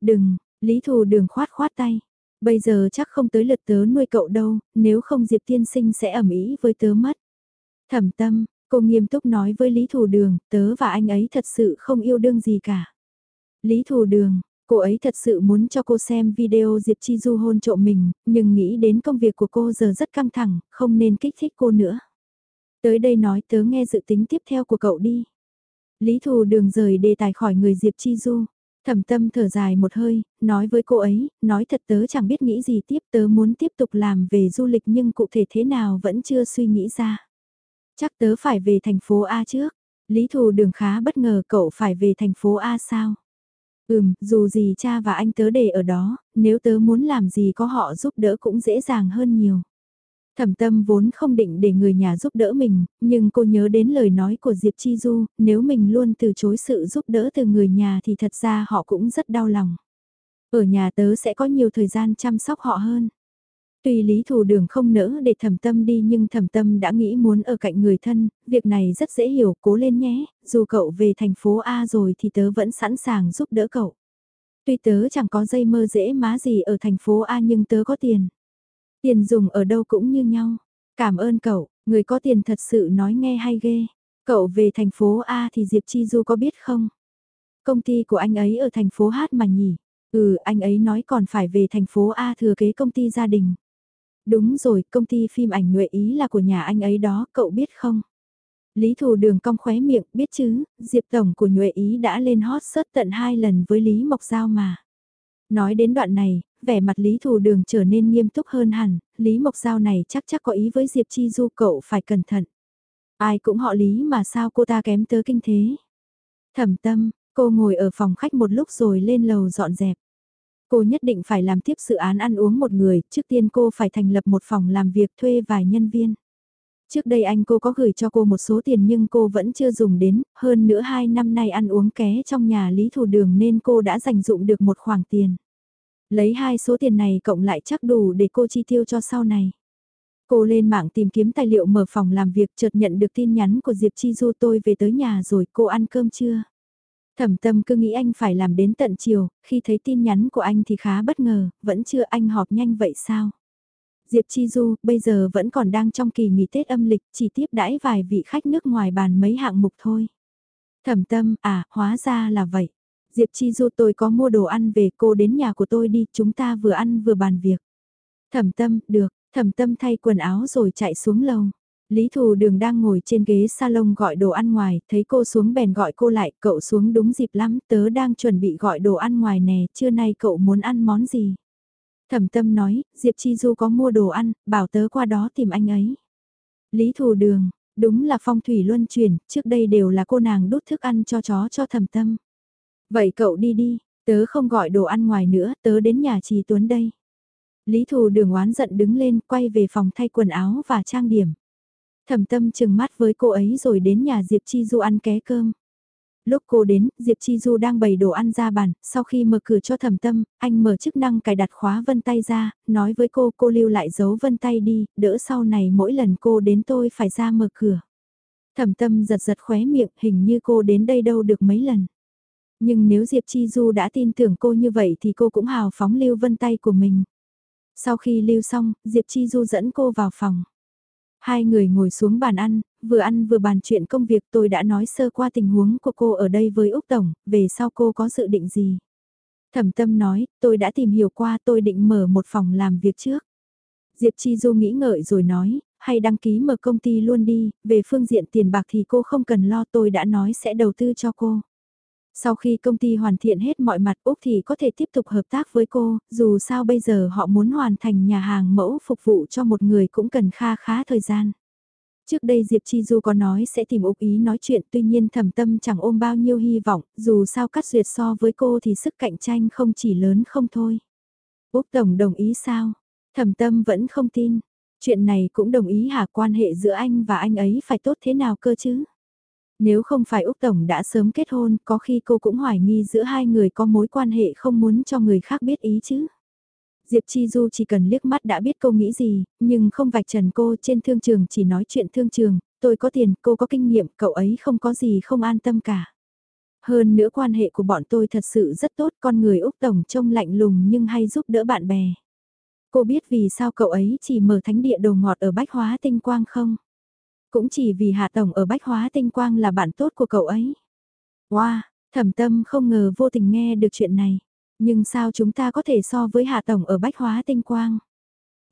Đừng, Lý thù đường khoát khoát tay. Bây giờ chắc không tới lượt tớ nuôi cậu đâu, nếu không Diệp tiên sinh sẽ ẩm ý với tớ mất. Thẩm tâm, Cô nghiêm túc nói với Lý Thù Đường, tớ và anh ấy thật sự không yêu đương gì cả. Lý Thù Đường, cô ấy thật sự muốn cho cô xem video Diệp Chi Du hôn trộm mình, nhưng nghĩ đến công việc của cô giờ rất căng thẳng, không nên kích thích cô nữa. Tới đây nói tớ nghe dự tính tiếp theo của cậu đi. Lý Thù Đường rời đề tài khỏi người Diệp Chi Du. Thẩm tâm thở dài một hơi, nói với cô ấy, nói thật tớ chẳng biết nghĩ gì tiếp tớ muốn tiếp tục làm về du lịch nhưng cụ thể thế nào vẫn chưa suy nghĩ ra. Chắc tớ phải về thành phố A trước. Lý Thù Đường khá bất ngờ cậu phải về thành phố A sao? Ừm, dù gì cha và anh tớ để ở đó, nếu tớ muốn làm gì có họ giúp đỡ cũng dễ dàng hơn nhiều. Thẩm tâm vốn không định để người nhà giúp đỡ mình, nhưng cô nhớ đến lời nói của Diệp Chi Du, nếu mình luôn từ chối sự giúp đỡ từ người nhà thì thật ra họ cũng rất đau lòng. Ở nhà tớ sẽ có nhiều thời gian chăm sóc họ hơn. Tuy lý thủ đường không nỡ để thẩm tâm đi nhưng thẩm tâm đã nghĩ muốn ở cạnh người thân, việc này rất dễ hiểu, cố lên nhé, dù cậu về thành phố A rồi thì tớ vẫn sẵn sàng giúp đỡ cậu. Tuy tớ chẳng có dây mơ dễ má gì ở thành phố A nhưng tớ có tiền. Tiền dùng ở đâu cũng như nhau. Cảm ơn cậu, người có tiền thật sự nói nghe hay ghê. Cậu về thành phố A thì Diệp Chi Du có biết không? Công ty của anh ấy ở thành phố Hát mà nhỉ? Ừ, anh ấy nói còn phải về thành phố A thừa kế công ty gia đình. Đúng rồi, công ty phim ảnh Nhuệ Ý là của nhà anh ấy đó, cậu biết không? Lý Thù Đường cong khóe miệng, biết chứ, Diệp Tổng của Nhuệ Ý đã lên hot search tận hai lần với Lý Mộc Giao mà. Nói đến đoạn này, vẻ mặt Lý Thù Đường trở nên nghiêm túc hơn hẳn, Lý Mộc Giao này chắc chắc có ý với Diệp Chi Du cậu phải cẩn thận. Ai cũng họ Lý mà sao cô ta kém tớ kinh thế. Thẩm tâm, cô ngồi ở phòng khách một lúc rồi lên lầu dọn dẹp. Cô nhất định phải làm tiếp dự án ăn uống một người, trước tiên cô phải thành lập một phòng làm việc thuê vài nhân viên. Trước đây anh cô có gửi cho cô một số tiền nhưng cô vẫn chưa dùng đến, hơn nữa hai năm nay ăn uống ké trong nhà Lý Thủ Đường nên cô đã dành dụng được một khoản tiền. Lấy hai số tiền này cộng lại chắc đủ để cô chi tiêu cho sau này. Cô lên mạng tìm kiếm tài liệu mở phòng làm việc chợt nhận được tin nhắn của Diệp Chi Du tôi về tới nhà rồi cô ăn cơm chưa? Thẩm tâm cứ nghĩ anh phải làm đến tận chiều, khi thấy tin nhắn của anh thì khá bất ngờ, vẫn chưa anh họp nhanh vậy sao? Diệp Chi Du bây giờ vẫn còn đang trong kỳ nghỉ Tết âm lịch, chỉ tiếp đãi vài vị khách nước ngoài bàn mấy hạng mục thôi. Thẩm tâm, à, hóa ra là vậy. Diệp Chi Du tôi có mua đồ ăn về cô đến nhà của tôi đi, chúng ta vừa ăn vừa bàn việc. Thẩm tâm, được, thẩm tâm thay quần áo rồi chạy xuống lầu. Lý Thù Đường đang ngồi trên ghế salon gọi đồ ăn ngoài, thấy cô xuống bèn gọi cô lại, cậu xuống đúng dịp lắm, tớ đang chuẩn bị gọi đồ ăn ngoài nè, trưa nay cậu muốn ăn món gì? Thẩm tâm nói, Diệp Chi Du có mua đồ ăn, bảo tớ qua đó tìm anh ấy. Lý Thù Đường, đúng là phong thủy luân chuyển, trước đây đều là cô nàng đút thức ăn cho chó cho thẩm tâm. Vậy cậu đi đi, tớ không gọi đồ ăn ngoài nữa, tớ đến nhà trì Tuấn đây. Lý Thù Đường oán giận đứng lên, quay về phòng thay quần áo và trang điểm. Thẩm tâm chừng mắt với cô ấy rồi đến nhà Diệp Chi Du ăn ké cơm. Lúc cô đến, Diệp Chi Du đang bày đồ ăn ra bàn, sau khi mở cửa cho thẩm tâm, anh mở chức năng cài đặt khóa vân tay ra, nói với cô cô lưu lại dấu vân tay đi, đỡ sau này mỗi lần cô đến tôi phải ra mở cửa. Thẩm tâm giật giật khóe miệng, hình như cô đến đây đâu được mấy lần. Nhưng nếu Diệp Chi Du đã tin tưởng cô như vậy thì cô cũng hào phóng lưu vân tay của mình. Sau khi lưu xong, Diệp Chi Du dẫn cô vào phòng. Hai người ngồi xuống bàn ăn, vừa ăn vừa bàn chuyện công việc tôi đã nói sơ qua tình huống của cô ở đây với Úc Tổng, về sau cô có dự định gì. Thẩm tâm nói, tôi đã tìm hiểu qua tôi định mở một phòng làm việc trước. Diệp Chi Du nghĩ ngợi rồi nói, hay đăng ký mở công ty luôn đi, về phương diện tiền bạc thì cô không cần lo tôi đã nói sẽ đầu tư cho cô. Sau khi công ty hoàn thiện hết mọi mặt Úc thì có thể tiếp tục hợp tác với cô, dù sao bây giờ họ muốn hoàn thành nhà hàng mẫu phục vụ cho một người cũng cần kha khá thời gian. Trước đây Diệp Chi Du có nói sẽ tìm Úc ý nói chuyện tuy nhiên thầm tâm chẳng ôm bao nhiêu hy vọng, dù sao cắt duyệt so với cô thì sức cạnh tranh không chỉ lớn không thôi. Úc Tổng đồng ý sao? Thầm tâm vẫn không tin. Chuyện này cũng đồng ý hả quan hệ giữa anh và anh ấy phải tốt thế nào cơ chứ? Nếu không phải Úc Tổng đã sớm kết hôn, có khi cô cũng hoài nghi giữa hai người có mối quan hệ không muốn cho người khác biết ý chứ. Diệp Chi Du chỉ cần liếc mắt đã biết cô nghĩ gì, nhưng không vạch trần cô trên thương trường chỉ nói chuyện thương trường, tôi có tiền, cô có kinh nghiệm, cậu ấy không có gì không an tâm cả. Hơn nữa quan hệ của bọn tôi thật sự rất tốt, con người Úc Tổng trông lạnh lùng nhưng hay giúp đỡ bạn bè. Cô biết vì sao cậu ấy chỉ mở thánh địa đồ ngọt ở Bách Hóa Tinh Quang không? Cũng chỉ vì Hạ Tổng ở Bách Hóa Tinh Quang là bạn tốt của cậu ấy. Wow, thẩm tâm không ngờ vô tình nghe được chuyện này. Nhưng sao chúng ta có thể so với Hạ Tổng ở Bách Hóa Tinh Quang?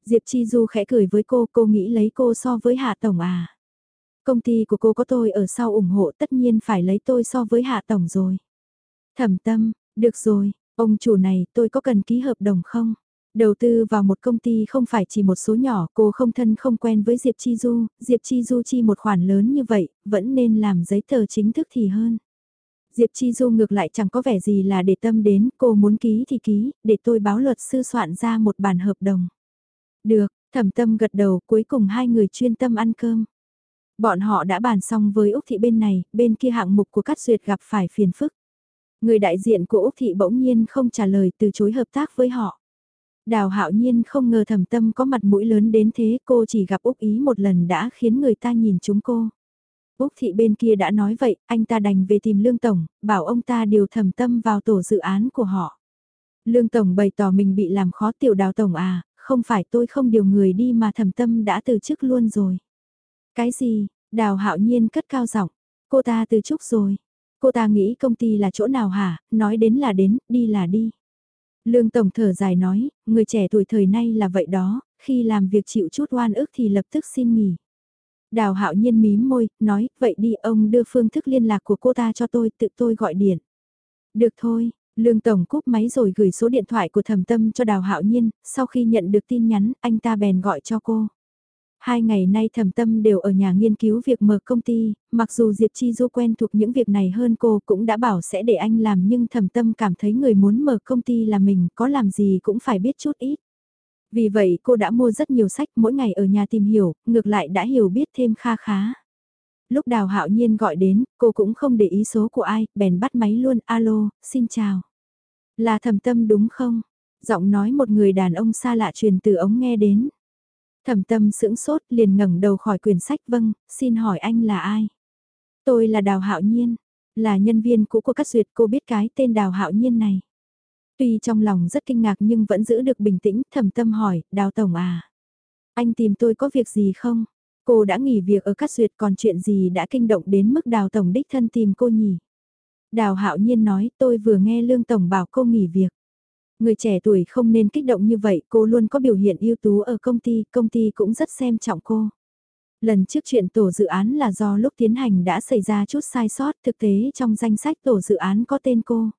Diệp Chi Du khẽ cười với cô, cô nghĩ lấy cô so với Hạ Tổng à? Công ty của cô có tôi ở sau ủng hộ tất nhiên phải lấy tôi so với Hạ Tổng rồi. Thẩm tâm, được rồi, ông chủ này tôi có cần ký hợp đồng không? Đầu tư vào một công ty không phải chỉ một số nhỏ, cô không thân không quen với Diệp Chi Du, Diệp Chi Du chi một khoản lớn như vậy, vẫn nên làm giấy tờ chính thức thì hơn. Diệp Chi Du ngược lại chẳng có vẻ gì là để tâm đến, cô muốn ký thì ký, để tôi báo luật sư soạn ra một bản hợp đồng. Được, thẩm tâm gật đầu, cuối cùng hai người chuyên tâm ăn cơm. Bọn họ đã bàn xong với Úc Thị bên này, bên kia hạng mục của Cát Duyệt gặp phải phiền phức. Người đại diện của Úc Thị bỗng nhiên không trả lời từ chối hợp tác với họ. Đào hạo nhiên không ngờ thẩm tâm có mặt mũi lớn đến thế cô chỉ gặp Úc Ý một lần đã khiến người ta nhìn chúng cô. Úc Thị bên kia đã nói vậy, anh ta đành về tìm Lương Tổng, bảo ông ta điều thẩm tâm vào tổ dự án của họ. Lương Tổng bày tỏ mình bị làm khó tiểu đào Tổng à, không phải tôi không điều người đi mà thẩm tâm đã từ chức luôn rồi. Cái gì, đào hạo nhiên cất cao giọng cô ta từ chức rồi. Cô ta nghĩ công ty là chỗ nào hả, nói đến là đến, đi là đi. Lương Tổng thở dài nói, người trẻ tuổi thời nay là vậy đó, khi làm việc chịu chút oan ức thì lập tức xin nghỉ. Đào hạo nhiên mím môi, nói, vậy đi ông đưa phương thức liên lạc của cô ta cho tôi, tự tôi gọi điện. Được thôi, Lương Tổng cúp máy rồi gửi số điện thoại của thẩm tâm cho Đào Hạo Nhiên, sau khi nhận được tin nhắn, anh ta bèn gọi cho cô. Hai ngày nay thẩm tâm đều ở nhà nghiên cứu việc mở công ty, mặc dù Diệp Chi Du quen thuộc những việc này hơn cô cũng đã bảo sẽ để anh làm nhưng thẩm tâm cảm thấy người muốn mở công ty là mình có làm gì cũng phải biết chút ít. Vì vậy cô đã mua rất nhiều sách mỗi ngày ở nhà tìm hiểu, ngược lại đã hiểu biết thêm kha khá. Lúc đào hạo nhiên gọi đến, cô cũng không để ý số của ai, bèn bắt máy luôn, alo, xin chào. Là thẩm tâm đúng không? Giọng nói một người đàn ông xa lạ truyền từ ống nghe đến. Thẩm tâm sững sốt liền ngẩng đầu khỏi quyển sách vâng, xin hỏi anh là ai? Tôi là Đào Hạo Nhiên, là nhân viên cũ của các duyệt cô biết cái tên Đào Hạo Nhiên này. Tuy trong lòng rất kinh ngạc nhưng vẫn giữ được bình tĩnh, thẩm tâm hỏi, Đào Tổng à? Anh tìm tôi có việc gì không? Cô đã nghỉ việc ở Cát Duyệt còn chuyện gì đã kinh động đến mức Đào Tổng đích thân tìm cô nhỉ? Đào Hạo Nhiên nói tôi vừa nghe Lương Tổng bảo cô nghỉ việc. Người trẻ tuổi không nên kích động như vậy, cô luôn có biểu hiện ưu tú ở công ty, công ty cũng rất xem trọng cô. Lần trước chuyện tổ dự án là do lúc tiến hành đã xảy ra chút sai sót, thực tế trong danh sách tổ dự án có tên cô.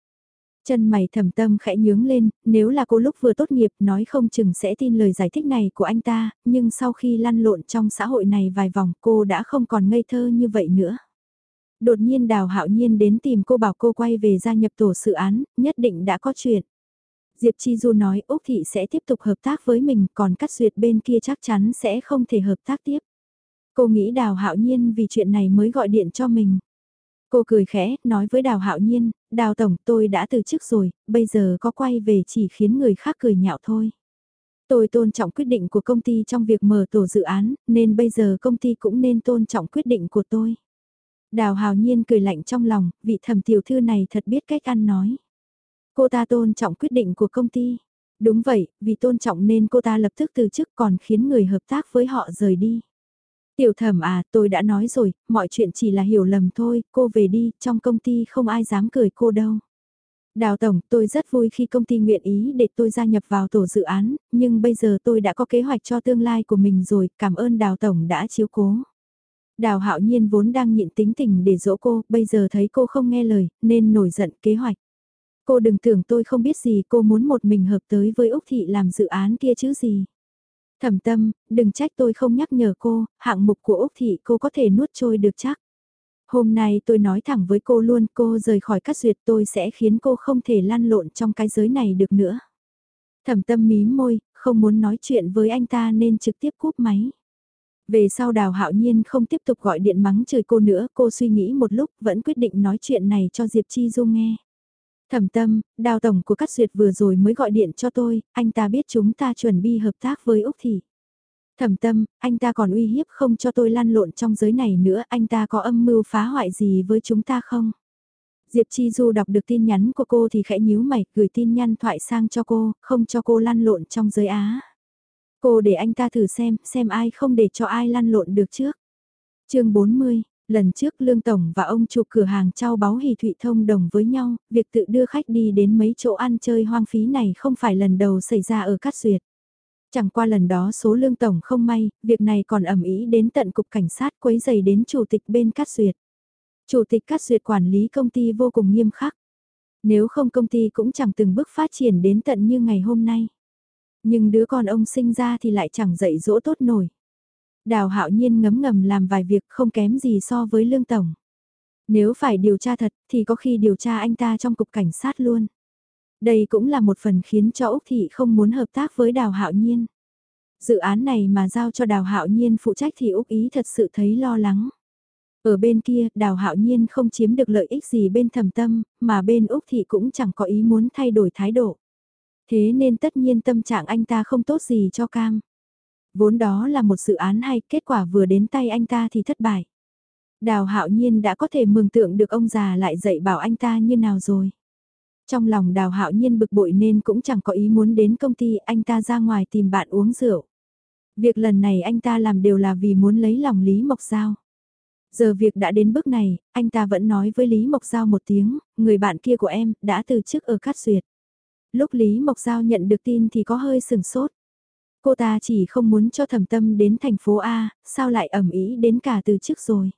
Chân mày thầm tâm khẽ nhướng lên, nếu là cô lúc vừa tốt nghiệp nói không chừng sẽ tin lời giải thích này của anh ta, nhưng sau khi lăn lộn trong xã hội này vài vòng cô đã không còn ngây thơ như vậy nữa. Đột nhiên đào hạo nhiên đến tìm cô bảo cô quay về gia nhập tổ dự án, nhất định đã có chuyện. Diệp Chi Du nói Úc Thị sẽ tiếp tục hợp tác với mình còn cắt duyệt bên kia chắc chắn sẽ không thể hợp tác tiếp. Cô nghĩ Đào Hạo Nhiên vì chuyện này mới gọi điện cho mình. Cô cười khẽ, nói với Đào Hạo Nhiên, Đào Tổng tôi đã từ chức rồi, bây giờ có quay về chỉ khiến người khác cười nhạo thôi. Tôi tôn trọng quyết định của công ty trong việc mở tổ dự án, nên bây giờ công ty cũng nên tôn trọng quyết định của tôi. Đào Hạo Nhiên cười lạnh trong lòng, vị thẩm tiểu thư này thật biết cách ăn nói. Cô ta tôn trọng quyết định của công ty. Đúng vậy, vì tôn trọng nên cô ta lập tức từ chức còn khiến người hợp tác với họ rời đi. Tiểu thẩm à, tôi đã nói rồi, mọi chuyện chỉ là hiểu lầm thôi, cô về đi, trong công ty không ai dám cười cô đâu. Đào Tổng, tôi rất vui khi công ty nguyện ý để tôi gia nhập vào tổ dự án, nhưng bây giờ tôi đã có kế hoạch cho tương lai của mình rồi, cảm ơn Đào Tổng đã chiếu cố. Đào Hạo Nhiên vốn đang nhịn tính tình để dỗ cô, bây giờ thấy cô không nghe lời, nên nổi giận kế hoạch. Cô đừng tưởng tôi không biết gì cô muốn một mình hợp tới với Úc Thị làm dự án kia chứ gì. Thẩm tâm, đừng trách tôi không nhắc nhở cô, hạng mục của Úc Thị cô có thể nuốt trôi được chắc. Hôm nay tôi nói thẳng với cô luôn cô rời khỏi cắt duyệt tôi sẽ khiến cô không thể lăn lộn trong cái giới này được nữa. Thẩm tâm mím môi, không muốn nói chuyện với anh ta nên trực tiếp cúp máy. Về sau đào hạo nhiên không tiếp tục gọi điện mắng trời cô nữa, cô suy nghĩ một lúc vẫn quyết định nói chuyện này cho Diệp Chi Du nghe. Thẩm tâm, đào tổng của Cát Duyệt vừa rồi mới gọi điện cho tôi, anh ta biết chúng ta chuẩn bị hợp tác với Úc Thị. Thẩm tâm, anh ta còn uy hiếp không cho tôi lăn lộn trong giới này nữa, anh ta có âm mưu phá hoại gì với chúng ta không? Diệp Chi Du đọc được tin nhắn của cô thì khẽ nhíu mày, gửi tin nhắn thoại sang cho cô, không cho cô lăn lộn trong giới Á. Cô để anh ta thử xem, xem ai không để cho ai lăn lộn được trước. chương 40, lần trước Lương Tổng và ông chủ cửa hàng trao báu hì thụy thông đồng với nhau, việc tự đưa khách đi đến mấy chỗ ăn chơi hoang phí này không phải lần đầu xảy ra ở Cát Duyệt. Chẳng qua lần đó số Lương Tổng không may, việc này còn ẩm ý đến tận cục cảnh sát quấy giày đến chủ tịch bên Cát Duyệt. Chủ tịch Cát Duyệt quản lý công ty vô cùng nghiêm khắc. Nếu không công ty cũng chẳng từng bước phát triển đến tận như ngày hôm nay. Nhưng đứa con ông sinh ra thì lại chẳng dạy dỗ tốt nổi. Đào hạo nhiên ngấm ngầm làm vài việc không kém gì so với lương tổng. Nếu phải điều tra thật thì có khi điều tra anh ta trong cục cảnh sát luôn. Đây cũng là một phần khiến cho Úc Thị không muốn hợp tác với Đào Hạo Nhiên. Dự án này mà giao cho Đào Hạo Nhiên phụ trách thì Úc Ý thật sự thấy lo lắng. Ở bên kia, Đào Hạo Nhiên không chiếm được lợi ích gì bên thầm tâm, mà bên Úc Thị cũng chẳng có ý muốn thay đổi thái độ. Thế nên tất nhiên tâm trạng anh ta không tốt gì cho Cam. Vốn đó là một dự án hay, kết quả vừa đến tay anh ta thì thất bại. Đào Hạo Nhiên đã có thể mường tượng được ông già lại dạy bảo anh ta như nào rồi. Trong lòng Đào Hạo Nhiên bực bội nên cũng chẳng có ý muốn đến công ty, anh ta ra ngoài tìm bạn uống rượu. Việc lần này anh ta làm đều là vì muốn lấy lòng Lý Mộc Giao. Giờ việc đã đến bước này, anh ta vẫn nói với Lý Mộc Giao một tiếng, người bạn kia của em, đã từ chức ở Cát Duyệt. Lúc Lý Mộc Giao nhận được tin thì có hơi sừng sốt. Cô ta chỉ không muốn cho thẩm tâm đến thành phố A, sao lại ẩm ý đến cả từ trước rồi.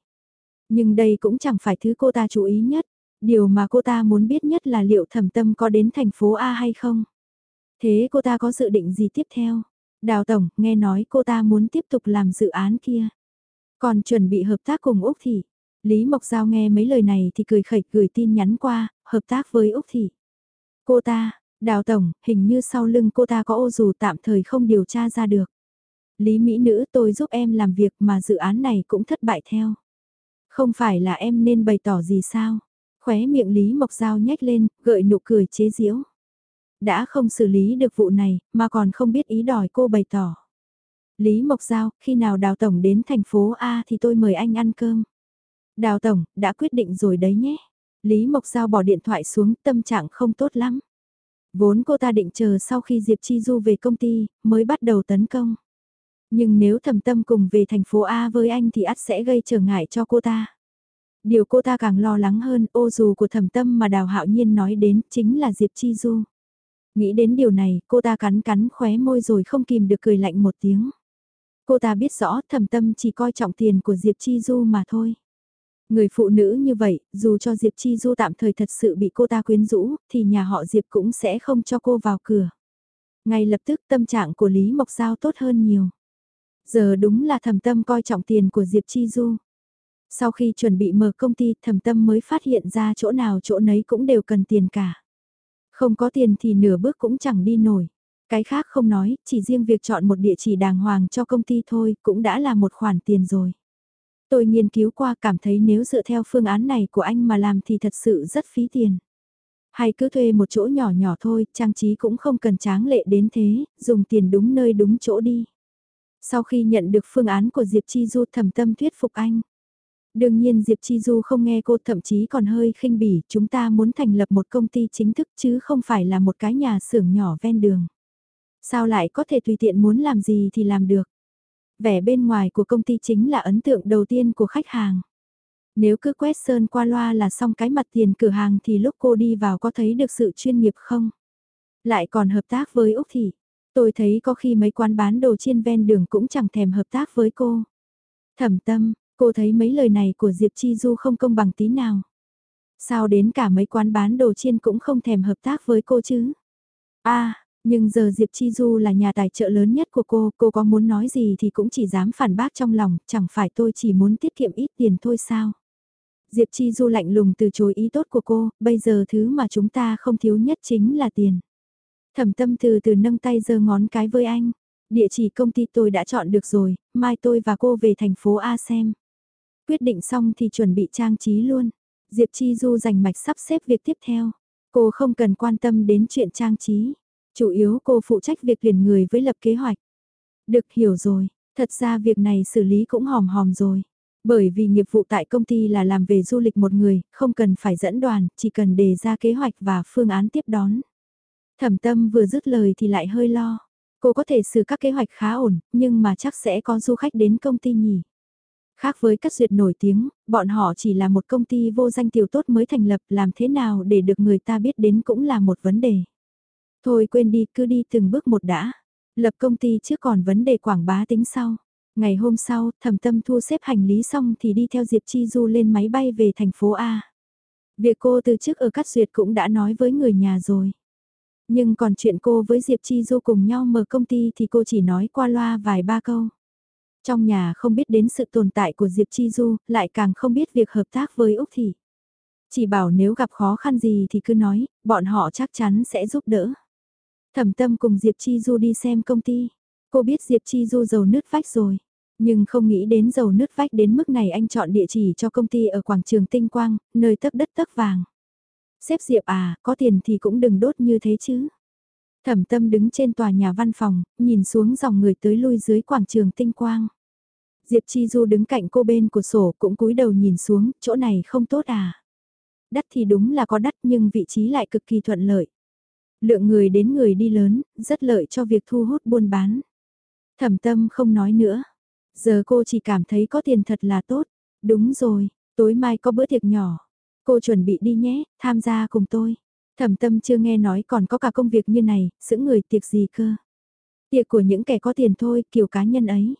Nhưng đây cũng chẳng phải thứ cô ta chú ý nhất. Điều mà cô ta muốn biết nhất là liệu thẩm tâm có đến thành phố A hay không. Thế cô ta có dự định gì tiếp theo? Đào Tổng, nghe nói cô ta muốn tiếp tục làm dự án kia. Còn chuẩn bị hợp tác cùng Úc Thị. Lý Mộc Giao nghe mấy lời này thì cười khẩy gửi tin nhắn qua, hợp tác với Úc Thị. Cô ta, Đào Tổng, hình như sau lưng cô ta có ô dù tạm thời không điều tra ra được. Lý Mỹ Nữ tôi giúp em làm việc mà dự án này cũng thất bại theo. Không phải là em nên bày tỏ gì sao? Khóe miệng Lý Mộc Giao nhếch lên, gợi nụ cười chế giễu. Đã không xử lý được vụ này, mà còn không biết ý đòi cô bày tỏ. Lý Mộc Giao, khi nào Đào Tổng đến thành phố A thì tôi mời anh ăn cơm. Đào Tổng, đã quyết định rồi đấy nhé. Lý Mộc Giao bỏ điện thoại xuống, tâm trạng không tốt lắm. Vốn cô ta định chờ sau khi Diệp Chi Du về công ty, mới bắt đầu tấn công. Nhưng nếu thầm tâm cùng về thành phố A với anh thì ắt sẽ gây trở ngại cho cô ta. Điều cô ta càng lo lắng hơn ô dù của thầm tâm mà Đào Hạo Nhiên nói đến chính là Diệp Chi Du. Nghĩ đến điều này, cô ta cắn cắn khóe môi rồi không kìm được cười lạnh một tiếng. Cô ta biết rõ thầm tâm chỉ coi trọng tiền của Diệp Chi Du mà thôi. Người phụ nữ như vậy, dù cho Diệp Chi Du tạm thời thật sự bị cô ta quyến rũ, thì nhà họ Diệp cũng sẽ không cho cô vào cửa. Ngay lập tức tâm trạng của Lý Mộc Giao tốt hơn nhiều. Giờ đúng là thầm tâm coi trọng tiền của Diệp Chi Du. Sau khi chuẩn bị mở công ty thầm tâm mới phát hiện ra chỗ nào chỗ nấy cũng đều cần tiền cả. Không có tiền thì nửa bước cũng chẳng đi nổi. Cái khác không nói, chỉ riêng việc chọn một địa chỉ đàng hoàng cho công ty thôi cũng đã là một khoản tiền rồi. Tôi nghiên cứu qua cảm thấy nếu dựa theo phương án này của anh mà làm thì thật sự rất phí tiền. Hay cứ thuê một chỗ nhỏ nhỏ thôi, trang trí cũng không cần tráng lệ đến thế, dùng tiền đúng nơi đúng chỗ đi. Sau khi nhận được phương án của Diệp Chi Du thầm tâm thuyết phục anh. Đương nhiên Diệp Chi Du không nghe cô thậm chí còn hơi khinh bỉ, chúng ta muốn thành lập một công ty chính thức chứ không phải là một cái nhà xưởng nhỏ ven đường. Sao lại có thể tùy tiện muốn làm gì thì làm được. Vẻ bên ngoài của công ty chính là ấn tượng đầu tiên của khách hàng. Nếu cứ quét sơn qua loa là xong cái mặt tiền cửa hàng thì lúc cô đi vào có thấy được sự chuyên nghiệp không? Lại còn hợp tác với Úc Thị. Tôi thấy có khi mấy quán bán đồ chiên ven đường cũng chẳng thèm hợp tác với cô. Thẩm tâm, cô thấy mấy lời này của Diệp Chi Du không công bằng tí nào. Sao đến cả mấy quán bán đồ chiên cũng không thèm hợp tác với cô chứ? a nhưng giờ Diệp Chi Du là nhà tài trợ lớn nhất của cô, cô có muốn nói gì thì cũng chỉ dám phản bác trong lòng, chẳng phải tôi chỉ muốn tiết kiệm ít tiền thôi sao. Diệp Chi Du lạnh lùng từ chối ý tốt của cô, bây giờ thứ mà chúng ta không thiếu nhất chính là tiền. Thẩm tâm từ từ nâng tay giơ ngón cái với anh. Địa chỉ công ty tôi đã chọn được rồi, mai tôi và cô về thành phố A xem. Quyết định xong thì chuẩn bị trang trí luôn. Diệp Chi Du dành mạch sắp xếp việc tiếp theo. Cô không cần quan tâm đến chuyện trang trí. Chủ yếu cô phụ trách việc tuyển người với lập kế hoạch. Được hiểu rồi, thật ra việc này xử lý cũng hòm hòm rồi. Bởi vì nghiệp vụ tại công ty là làm về du lịch một người, không cần phải dẫn đoàn, chỉ cần đề ra kế hoạch và phương án tiếp đón. Thẩm tâm vừa dứt lời thì lại hơi lo. Cô có thể xử các kế hoạch khá ổn, nhưng mà chắc sẽ có du khách đến công ty nhỉ. Khác với các duyệt nổi tiếng, bọn họ chỉ là một công ty vô danh tiểu tốt mới thành lập làm thế nào để được người ta biết đến cũng là một vấn đề. Thôi quên đi cứ đi từng bước một đã. Lập công ty chứ còn vấn đề quảng bá tính sau. Ngày hôm sau, thẩm tâm thu xếp hành lý xong thì đi theo Diệp Chi Du lên máy bay về thành phố A. Việc cô từ trước ở Cát Duyệt cũng đã nói với người nhà rồi. Nhưng còn chuyện cô với Diệp Chi Du cùng nhau mở công ty thì cô chỉ nói qua loa vài ba câu. Trong nhà không biết đến sự tồn tại của Diệp Chi Du, lại càng không biết việc hợp tác với Úc Thị. Chỉ bảo nếu gặp khó khăn gì thì cứ nói, bọn họ chắc chắn sẽ giúp đỡ. Thẩm tâm cùng Diệp Chi Du đi xem công ty. Cô biết Diệp Chi Du giàu nứt vách rồi. Nhưng không nghĩ đến dầu nứt vách đến mức này anh chọn địa chỉ cho công ty ở quảng trường Tinh Quang, nơi tấp đất tấp vàng. Xếp Diệp à, có tiền thì cũng đừng đốt như thế chứ. Thẩm tâm đứng trên tòa nhà văn phòng, nhìn xuống dòng người tới lui dưới quảng trường Tinh Quang. Diệp Chi Du đứng cạnh cô bên của sổ cũng cúi đầu nhìn xuống, chỗ này không tốt à. Đắt thì đúng là có đắt nhưng vị trí lại cực kỳ thuận lợi. Lượng người đến người đi lớn, rất lợi cho việc thu hút buôn bán. Thẩm tâm không nói nữa. Giờ cô chỉ cảm thấy có tiền thật là tốt. Đúng rồi, tối mai có bữa tiệc nhỏ. Cô chuẩn bị đi nhé, tham gia cùng tôi. Thẩm tâm chưa nghe nói còn có cả công việc như này, giữ người tiệc gì cơ. Tiệc của những kẻ có tiền thôi, kiểu cá nhân ấy.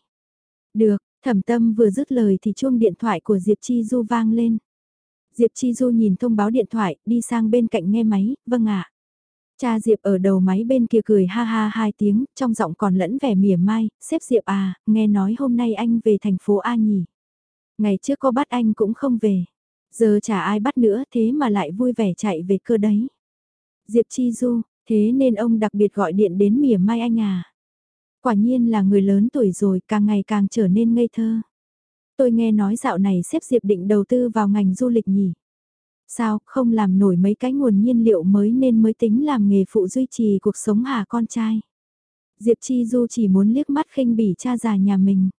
Được, thẩm tâm vừa dứt lời thì chuông điện thoại của Diệp Chi Du vang lên. Diệp Chi Du nhìn thông báo điện thoại, đi sang bên cạnh nghe máy, vâng ạ. Cha Diệp ở đầu máy bên kia cười ha ha hai tiếng, trong giọng còn lẫn vẻ mỉa mai, xếp Diệp à, nghe nói hôm nay anh về thành phố A nhỉ. Ngày trước có bắt anh cũng không về. Giờ chả ai bắt nữa thế mà lại vui vẻ chạy về cơ đấy. Diệp Chi Du, thế nên ông đặc biệt gọi điện đến mỉa mai anh à. Quả nhiên là người lớn tuổi rồi càng ngày càng trở nên ngây thơ. Tôi nghe nói dạo này xếp Diệp định đầu tư vào ngành du lịch nhỉ. Sao, không làm nổi mấy cái nguồn nhiên liệu mới nên mới tính làm nghề phụ duy trì cuộc sống hà con trai. Diệp Chi Du chỉ muốn liếc mắt khinh bỉ cha già nhà mình.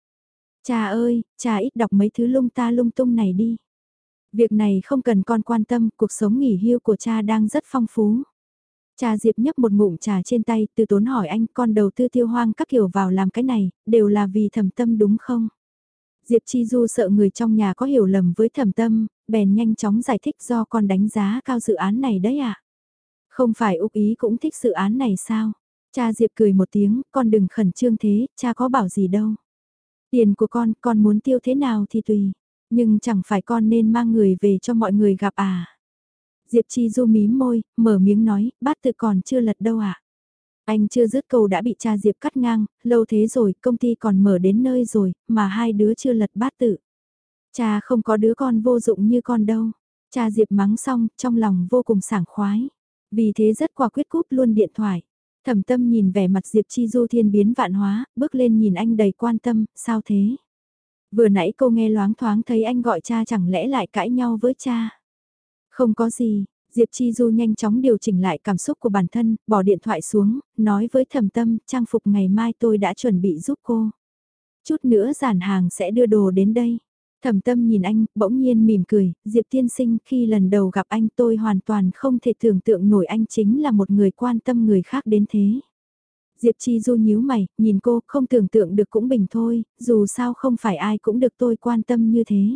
Cha ơi, cha ít đọc mấy thứ lung ta lung tung này đi. Việc này không cần con quan tâm, cuộc sống nghỉ hưu của cha đang rất phong phú. Cha Diệp nhấp một ngụm trà trên tay, từ tốn hỏi anh con đầu tư tiêu hoang các kiểu vào làm cái này, đều là vì thầm tâm đúng không? Diệp Chi Du sợ người trong nhà có hiểu lầm với thẩm tâm, bèn nhanh chóng giải thích do con đánh giá cao dự án này đấy ạ. À? Không phải Úc Ý cũng thích dự án này sao? Cha Diệp cười một tiếng, con đừng khẩn trương thế, cha có bảo gì đâu. Tiền của con, con muốn tiêu thế nào thì tùy. Nhưng chẳng phải con nên mang người về cho mọi người gặp à. Diệp Chi Du mím môi, mở miếng nói, bát tự còn chưa lật đâu ạ. À? Anh chưa dứt câu đã bị cha Diệp cắt ngang, lâu thế rồi, công ty còn mở đến nơi rồi, mà hai đứa chưa lật bát tự. Cha không có đứa con vô dụng như con đâu. Cha Diệp mắng xong, trong lòng vô cùng sảng khoái. Vì thế rất quả quyết cúp luôn điện thoại. Thẩm tâm nhìn vẻ mặt Diệp Chi Du thiên biến vạn hóa, bước lên nhìn anh đầy quan tâm, sao thế? Vừa nãy cô nghe loáng thoáng thấy anh gọi cha chẳng lẽ lại cãi nhau với cha? Không có gì, Diệp Chi Du nhanh chóng điều chỉnh lại cảm xúc của bản thân, bỏ điện thoại xuống, nói với thẩm tâm, trang phục ngày mai tôi đã chuẩn bị giúp cô. Chút nữa giản hàng sẽ đưa đồ đến đây. Thẩm tâm nhìn anh, bỗng nhiên mỉm cười, Diệp tiên sinh khi lần đầu gặp anh tôi hoàn toàn không thể tưởng tượng nổi anh chính là một người quan tâm người khác đến thế. Diệp Chi Du nhíu mày, nhìn cô, không tưởng tượng được cũng bình thôi, dù sao không phải ai cũng được tôi quan tâm như thế.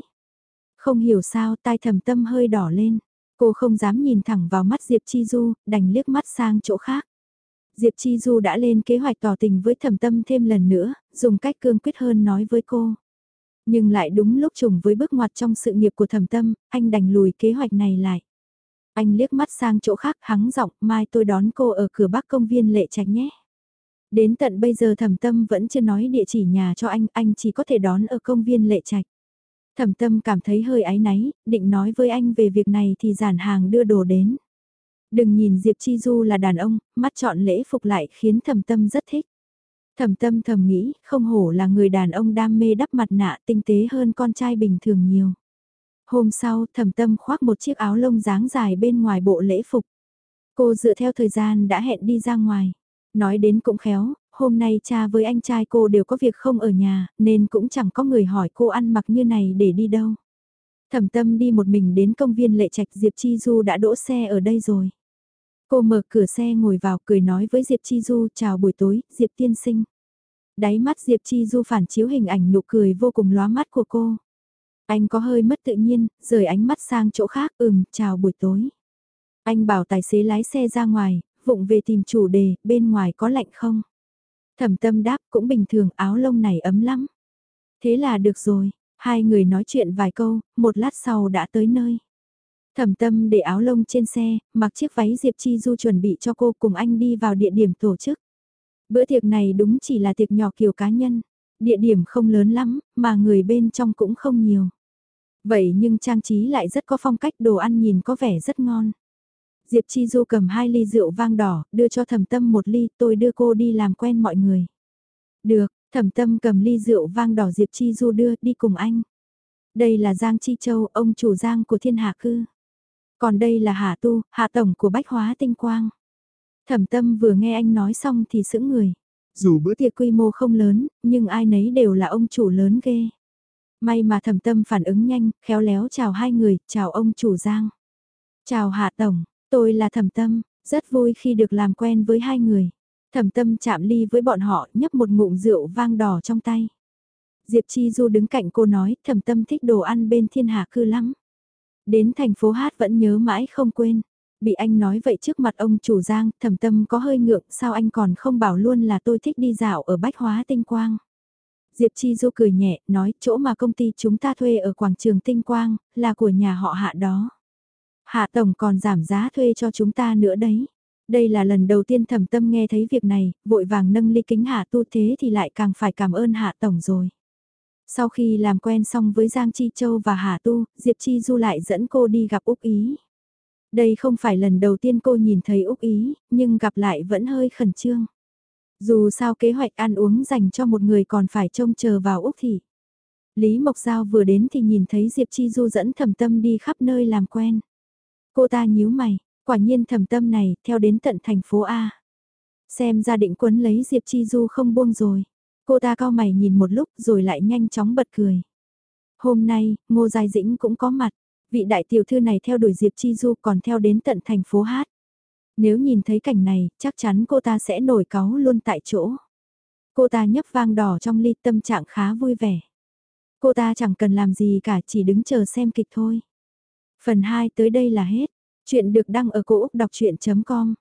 Không hiểu sao tai thẩm tâm hơi đỏ lên. Cô không dám nhìn thẳng vào mắt Diệp Chi Du, đành liếc mắt sang chỗ khác. Diệp Chi Du đã lên kế hoạch tỏ tình với thẩm tâm thêm lần nữa, dùng cách cương quyết hơn nói với cô. Nhưng lại đúng lúc trùng với bước ngoặt trong sự nghiệp của thẩm tâm, anh đành lùi kế hoạch này lại. Anh liếc mắt sang chỗ khác hắng giọng, mai tôi đón cô ở cửa bắc công viên lệ trạch nhé. Đến tận bây giờ thẩm tâm vẫn chưa nói địa chỉ nhà cho anh, anh chỉ có thể đón ở công viên lệ trạch. Thẩm tâm cảm thấy hơi áy náy, định nói với anh về việc này thì giản hàng đưa đồ đến. Đừng nhìn Diệp Chi Du là đàn ông, mắt chọn lễ phục lại khiến thẩm tâm rất thích. Thẩm tâm thầm nghĩ, không hổ là người đàn ông đam mê đắp mặt nạ tinh tế hơn con trai bình thường nhiều. Hôm sau, thẩm tâm khoác một chiếc áo lông dáng dài bên ngoài bộ lễ phục. Cô dựa theo thời gian đã hẹn đi ra ngoài. Nói đến cũng khéo, hôm nay cha với anh trai cô đều có việc không ở nhà, nên cũng chẳng có người hỏi cô ăn mặc như này để đi đâu. Thẩm tâm đi một mình đến công viên lệ trạch Diệp Chi Du đã đỗ xe ở đây rồi. Cô mở cửa xe ngồi vào cười nói với Diệp Chi Du chào buổi tối, Diệp tiên sinh. Đáy mắt Diệp Chi Du phản chiếu hình ảnh nụ cười vô cùng lóa mắt của cô. Anh có hơi mất tự nhiên, rời ánh mắt sang chỗ khác, ừm, chào buổi tối. Anh bảo tài xế lái xe ra ngoài, vụng về tìm chủ đề, bên ngoài có lạnh không? Thẩm tâm đáp cũng bình thường, áo lông này ấm lắm. Thế là được rồi, hai người nói chuyện vài câu, một lát sau đã tới nơi. Thẩm tâm để áo lông trên xe, mặc chiếc váy Diệp Chi Du chuẩn bị cho cô cùng anh đi vào địa điểm tổ chức. Bữa tiệc này đúng chỉ là tiệc nhỏ kiểu cá nhân. Địa điểm không lớn lắm, mà người bên trong cũng không nhiều. Vậy nhưng trang trí lại rất có phong cách đồ ăn nhìn có vẻ rất ngon. Diệp Chi Du cầm hai ly rượu vang đỏ, đưa cho thẩm tâm một ly, tôi đưa cô đi làm quen mọi người. Được, thẩm tâm cầm ly rượu vang đỏ Diệp Chi Du đưa, đi cùng anh. Đây là Giang Chi Châu, ông chủ Giang của thiên hạ cư. Còn đây là Hạ Tu, Hạ Tổng của Bách Hóa Tinh Quang. Thẩm tâm vừa nghe anh nói xong thì sững người. Dù bữa tiệc quy mô không lớn, nhưng ai nấy đều là ông chủ lớn ghê. May mà thẩm tâm phản ứng nhanh, khéo léo chào hai người, chào ông chủ Giang. Chào Hạ Tổng, tôi là thẩm tâm, rất vui khi được làm quen với hai người. Thẩm tâm chạm ly với bọn họ nhấp một ngụm rượu vang đỏ trong tay. Diệp Chi Du đứng cạnh cô nói thẩm tâm thích đồ ăn bên thiên hạ cư lắm. Đến thành phố hát vẫn nhớ mãi không quên. Bị anh nói vậy trước mặt ông chủ Giang, thẩm tâm có hơi ngượng, sao anh còn không bảo luôn là tôi thích đi dạo ở Bách Hóa Tinh Quang. Diệp Chi Du cười nhẹ, nói chỗ mà công ty chúng ta thuê ở quảng trường Tinh Quang, là của nhà họ hạ đó. Hạ Tổng còn giảm giá thuê cho chúng ta nữa đấy. Đây là lần đầu tiên thẩm tâm nghe thấy việc này, vội vàng nâng ly kính hạ tu thế thì lại càng phải cảm ơn hạ tổng rồi. Sau khi làm quen xong với Giang Chi Châu và Hà Tu, Diệp Chi Du lại dẫn cô đi gặp Úc Ý. Đây không phải lần đầu tiên cô nhìn thấy Úc Ý, nhưng gặp lại vẫn hơi khẩn trương. Dù sao kế hoạch ăn uống dành cho một người còn phải trông chờ vào Úc Thị. Lý Mộc Giao vừa đến thì nhìn thấy Diệp Chi Du dẫn thầm tâm đi khắp nơi làm quen. Cô ta nhíu mày, quả nhiên thầm tâm này theo đến tận thành phố A. Xem ra định quấn lấy Diệp Chi Du không buông rồi. Cô ta cao mày nhìn một lúc rồi lại nhanh chóng bật cười. Hôm nay, Ngô Giai Dĩnh cũng có mặt. Vị đại tiểu thư này theo đuổi Diệp Chi Du còn theo đến tận thành phố Hát. Nếu nhìn thấy cảnh này, chắc chắn cô ta sẽ nổi cáu luôn tại chỗ. Cô ta nhấp vang đỏ trong ly tâm trạng khá vui vẻ. Cô ta chẳng cần làm gì cả chỉ đứng chờ xem kịch thôi. Phần 2 tới đây là hết. Chuyện được đăng ở cổ Úc đọc chuyện.com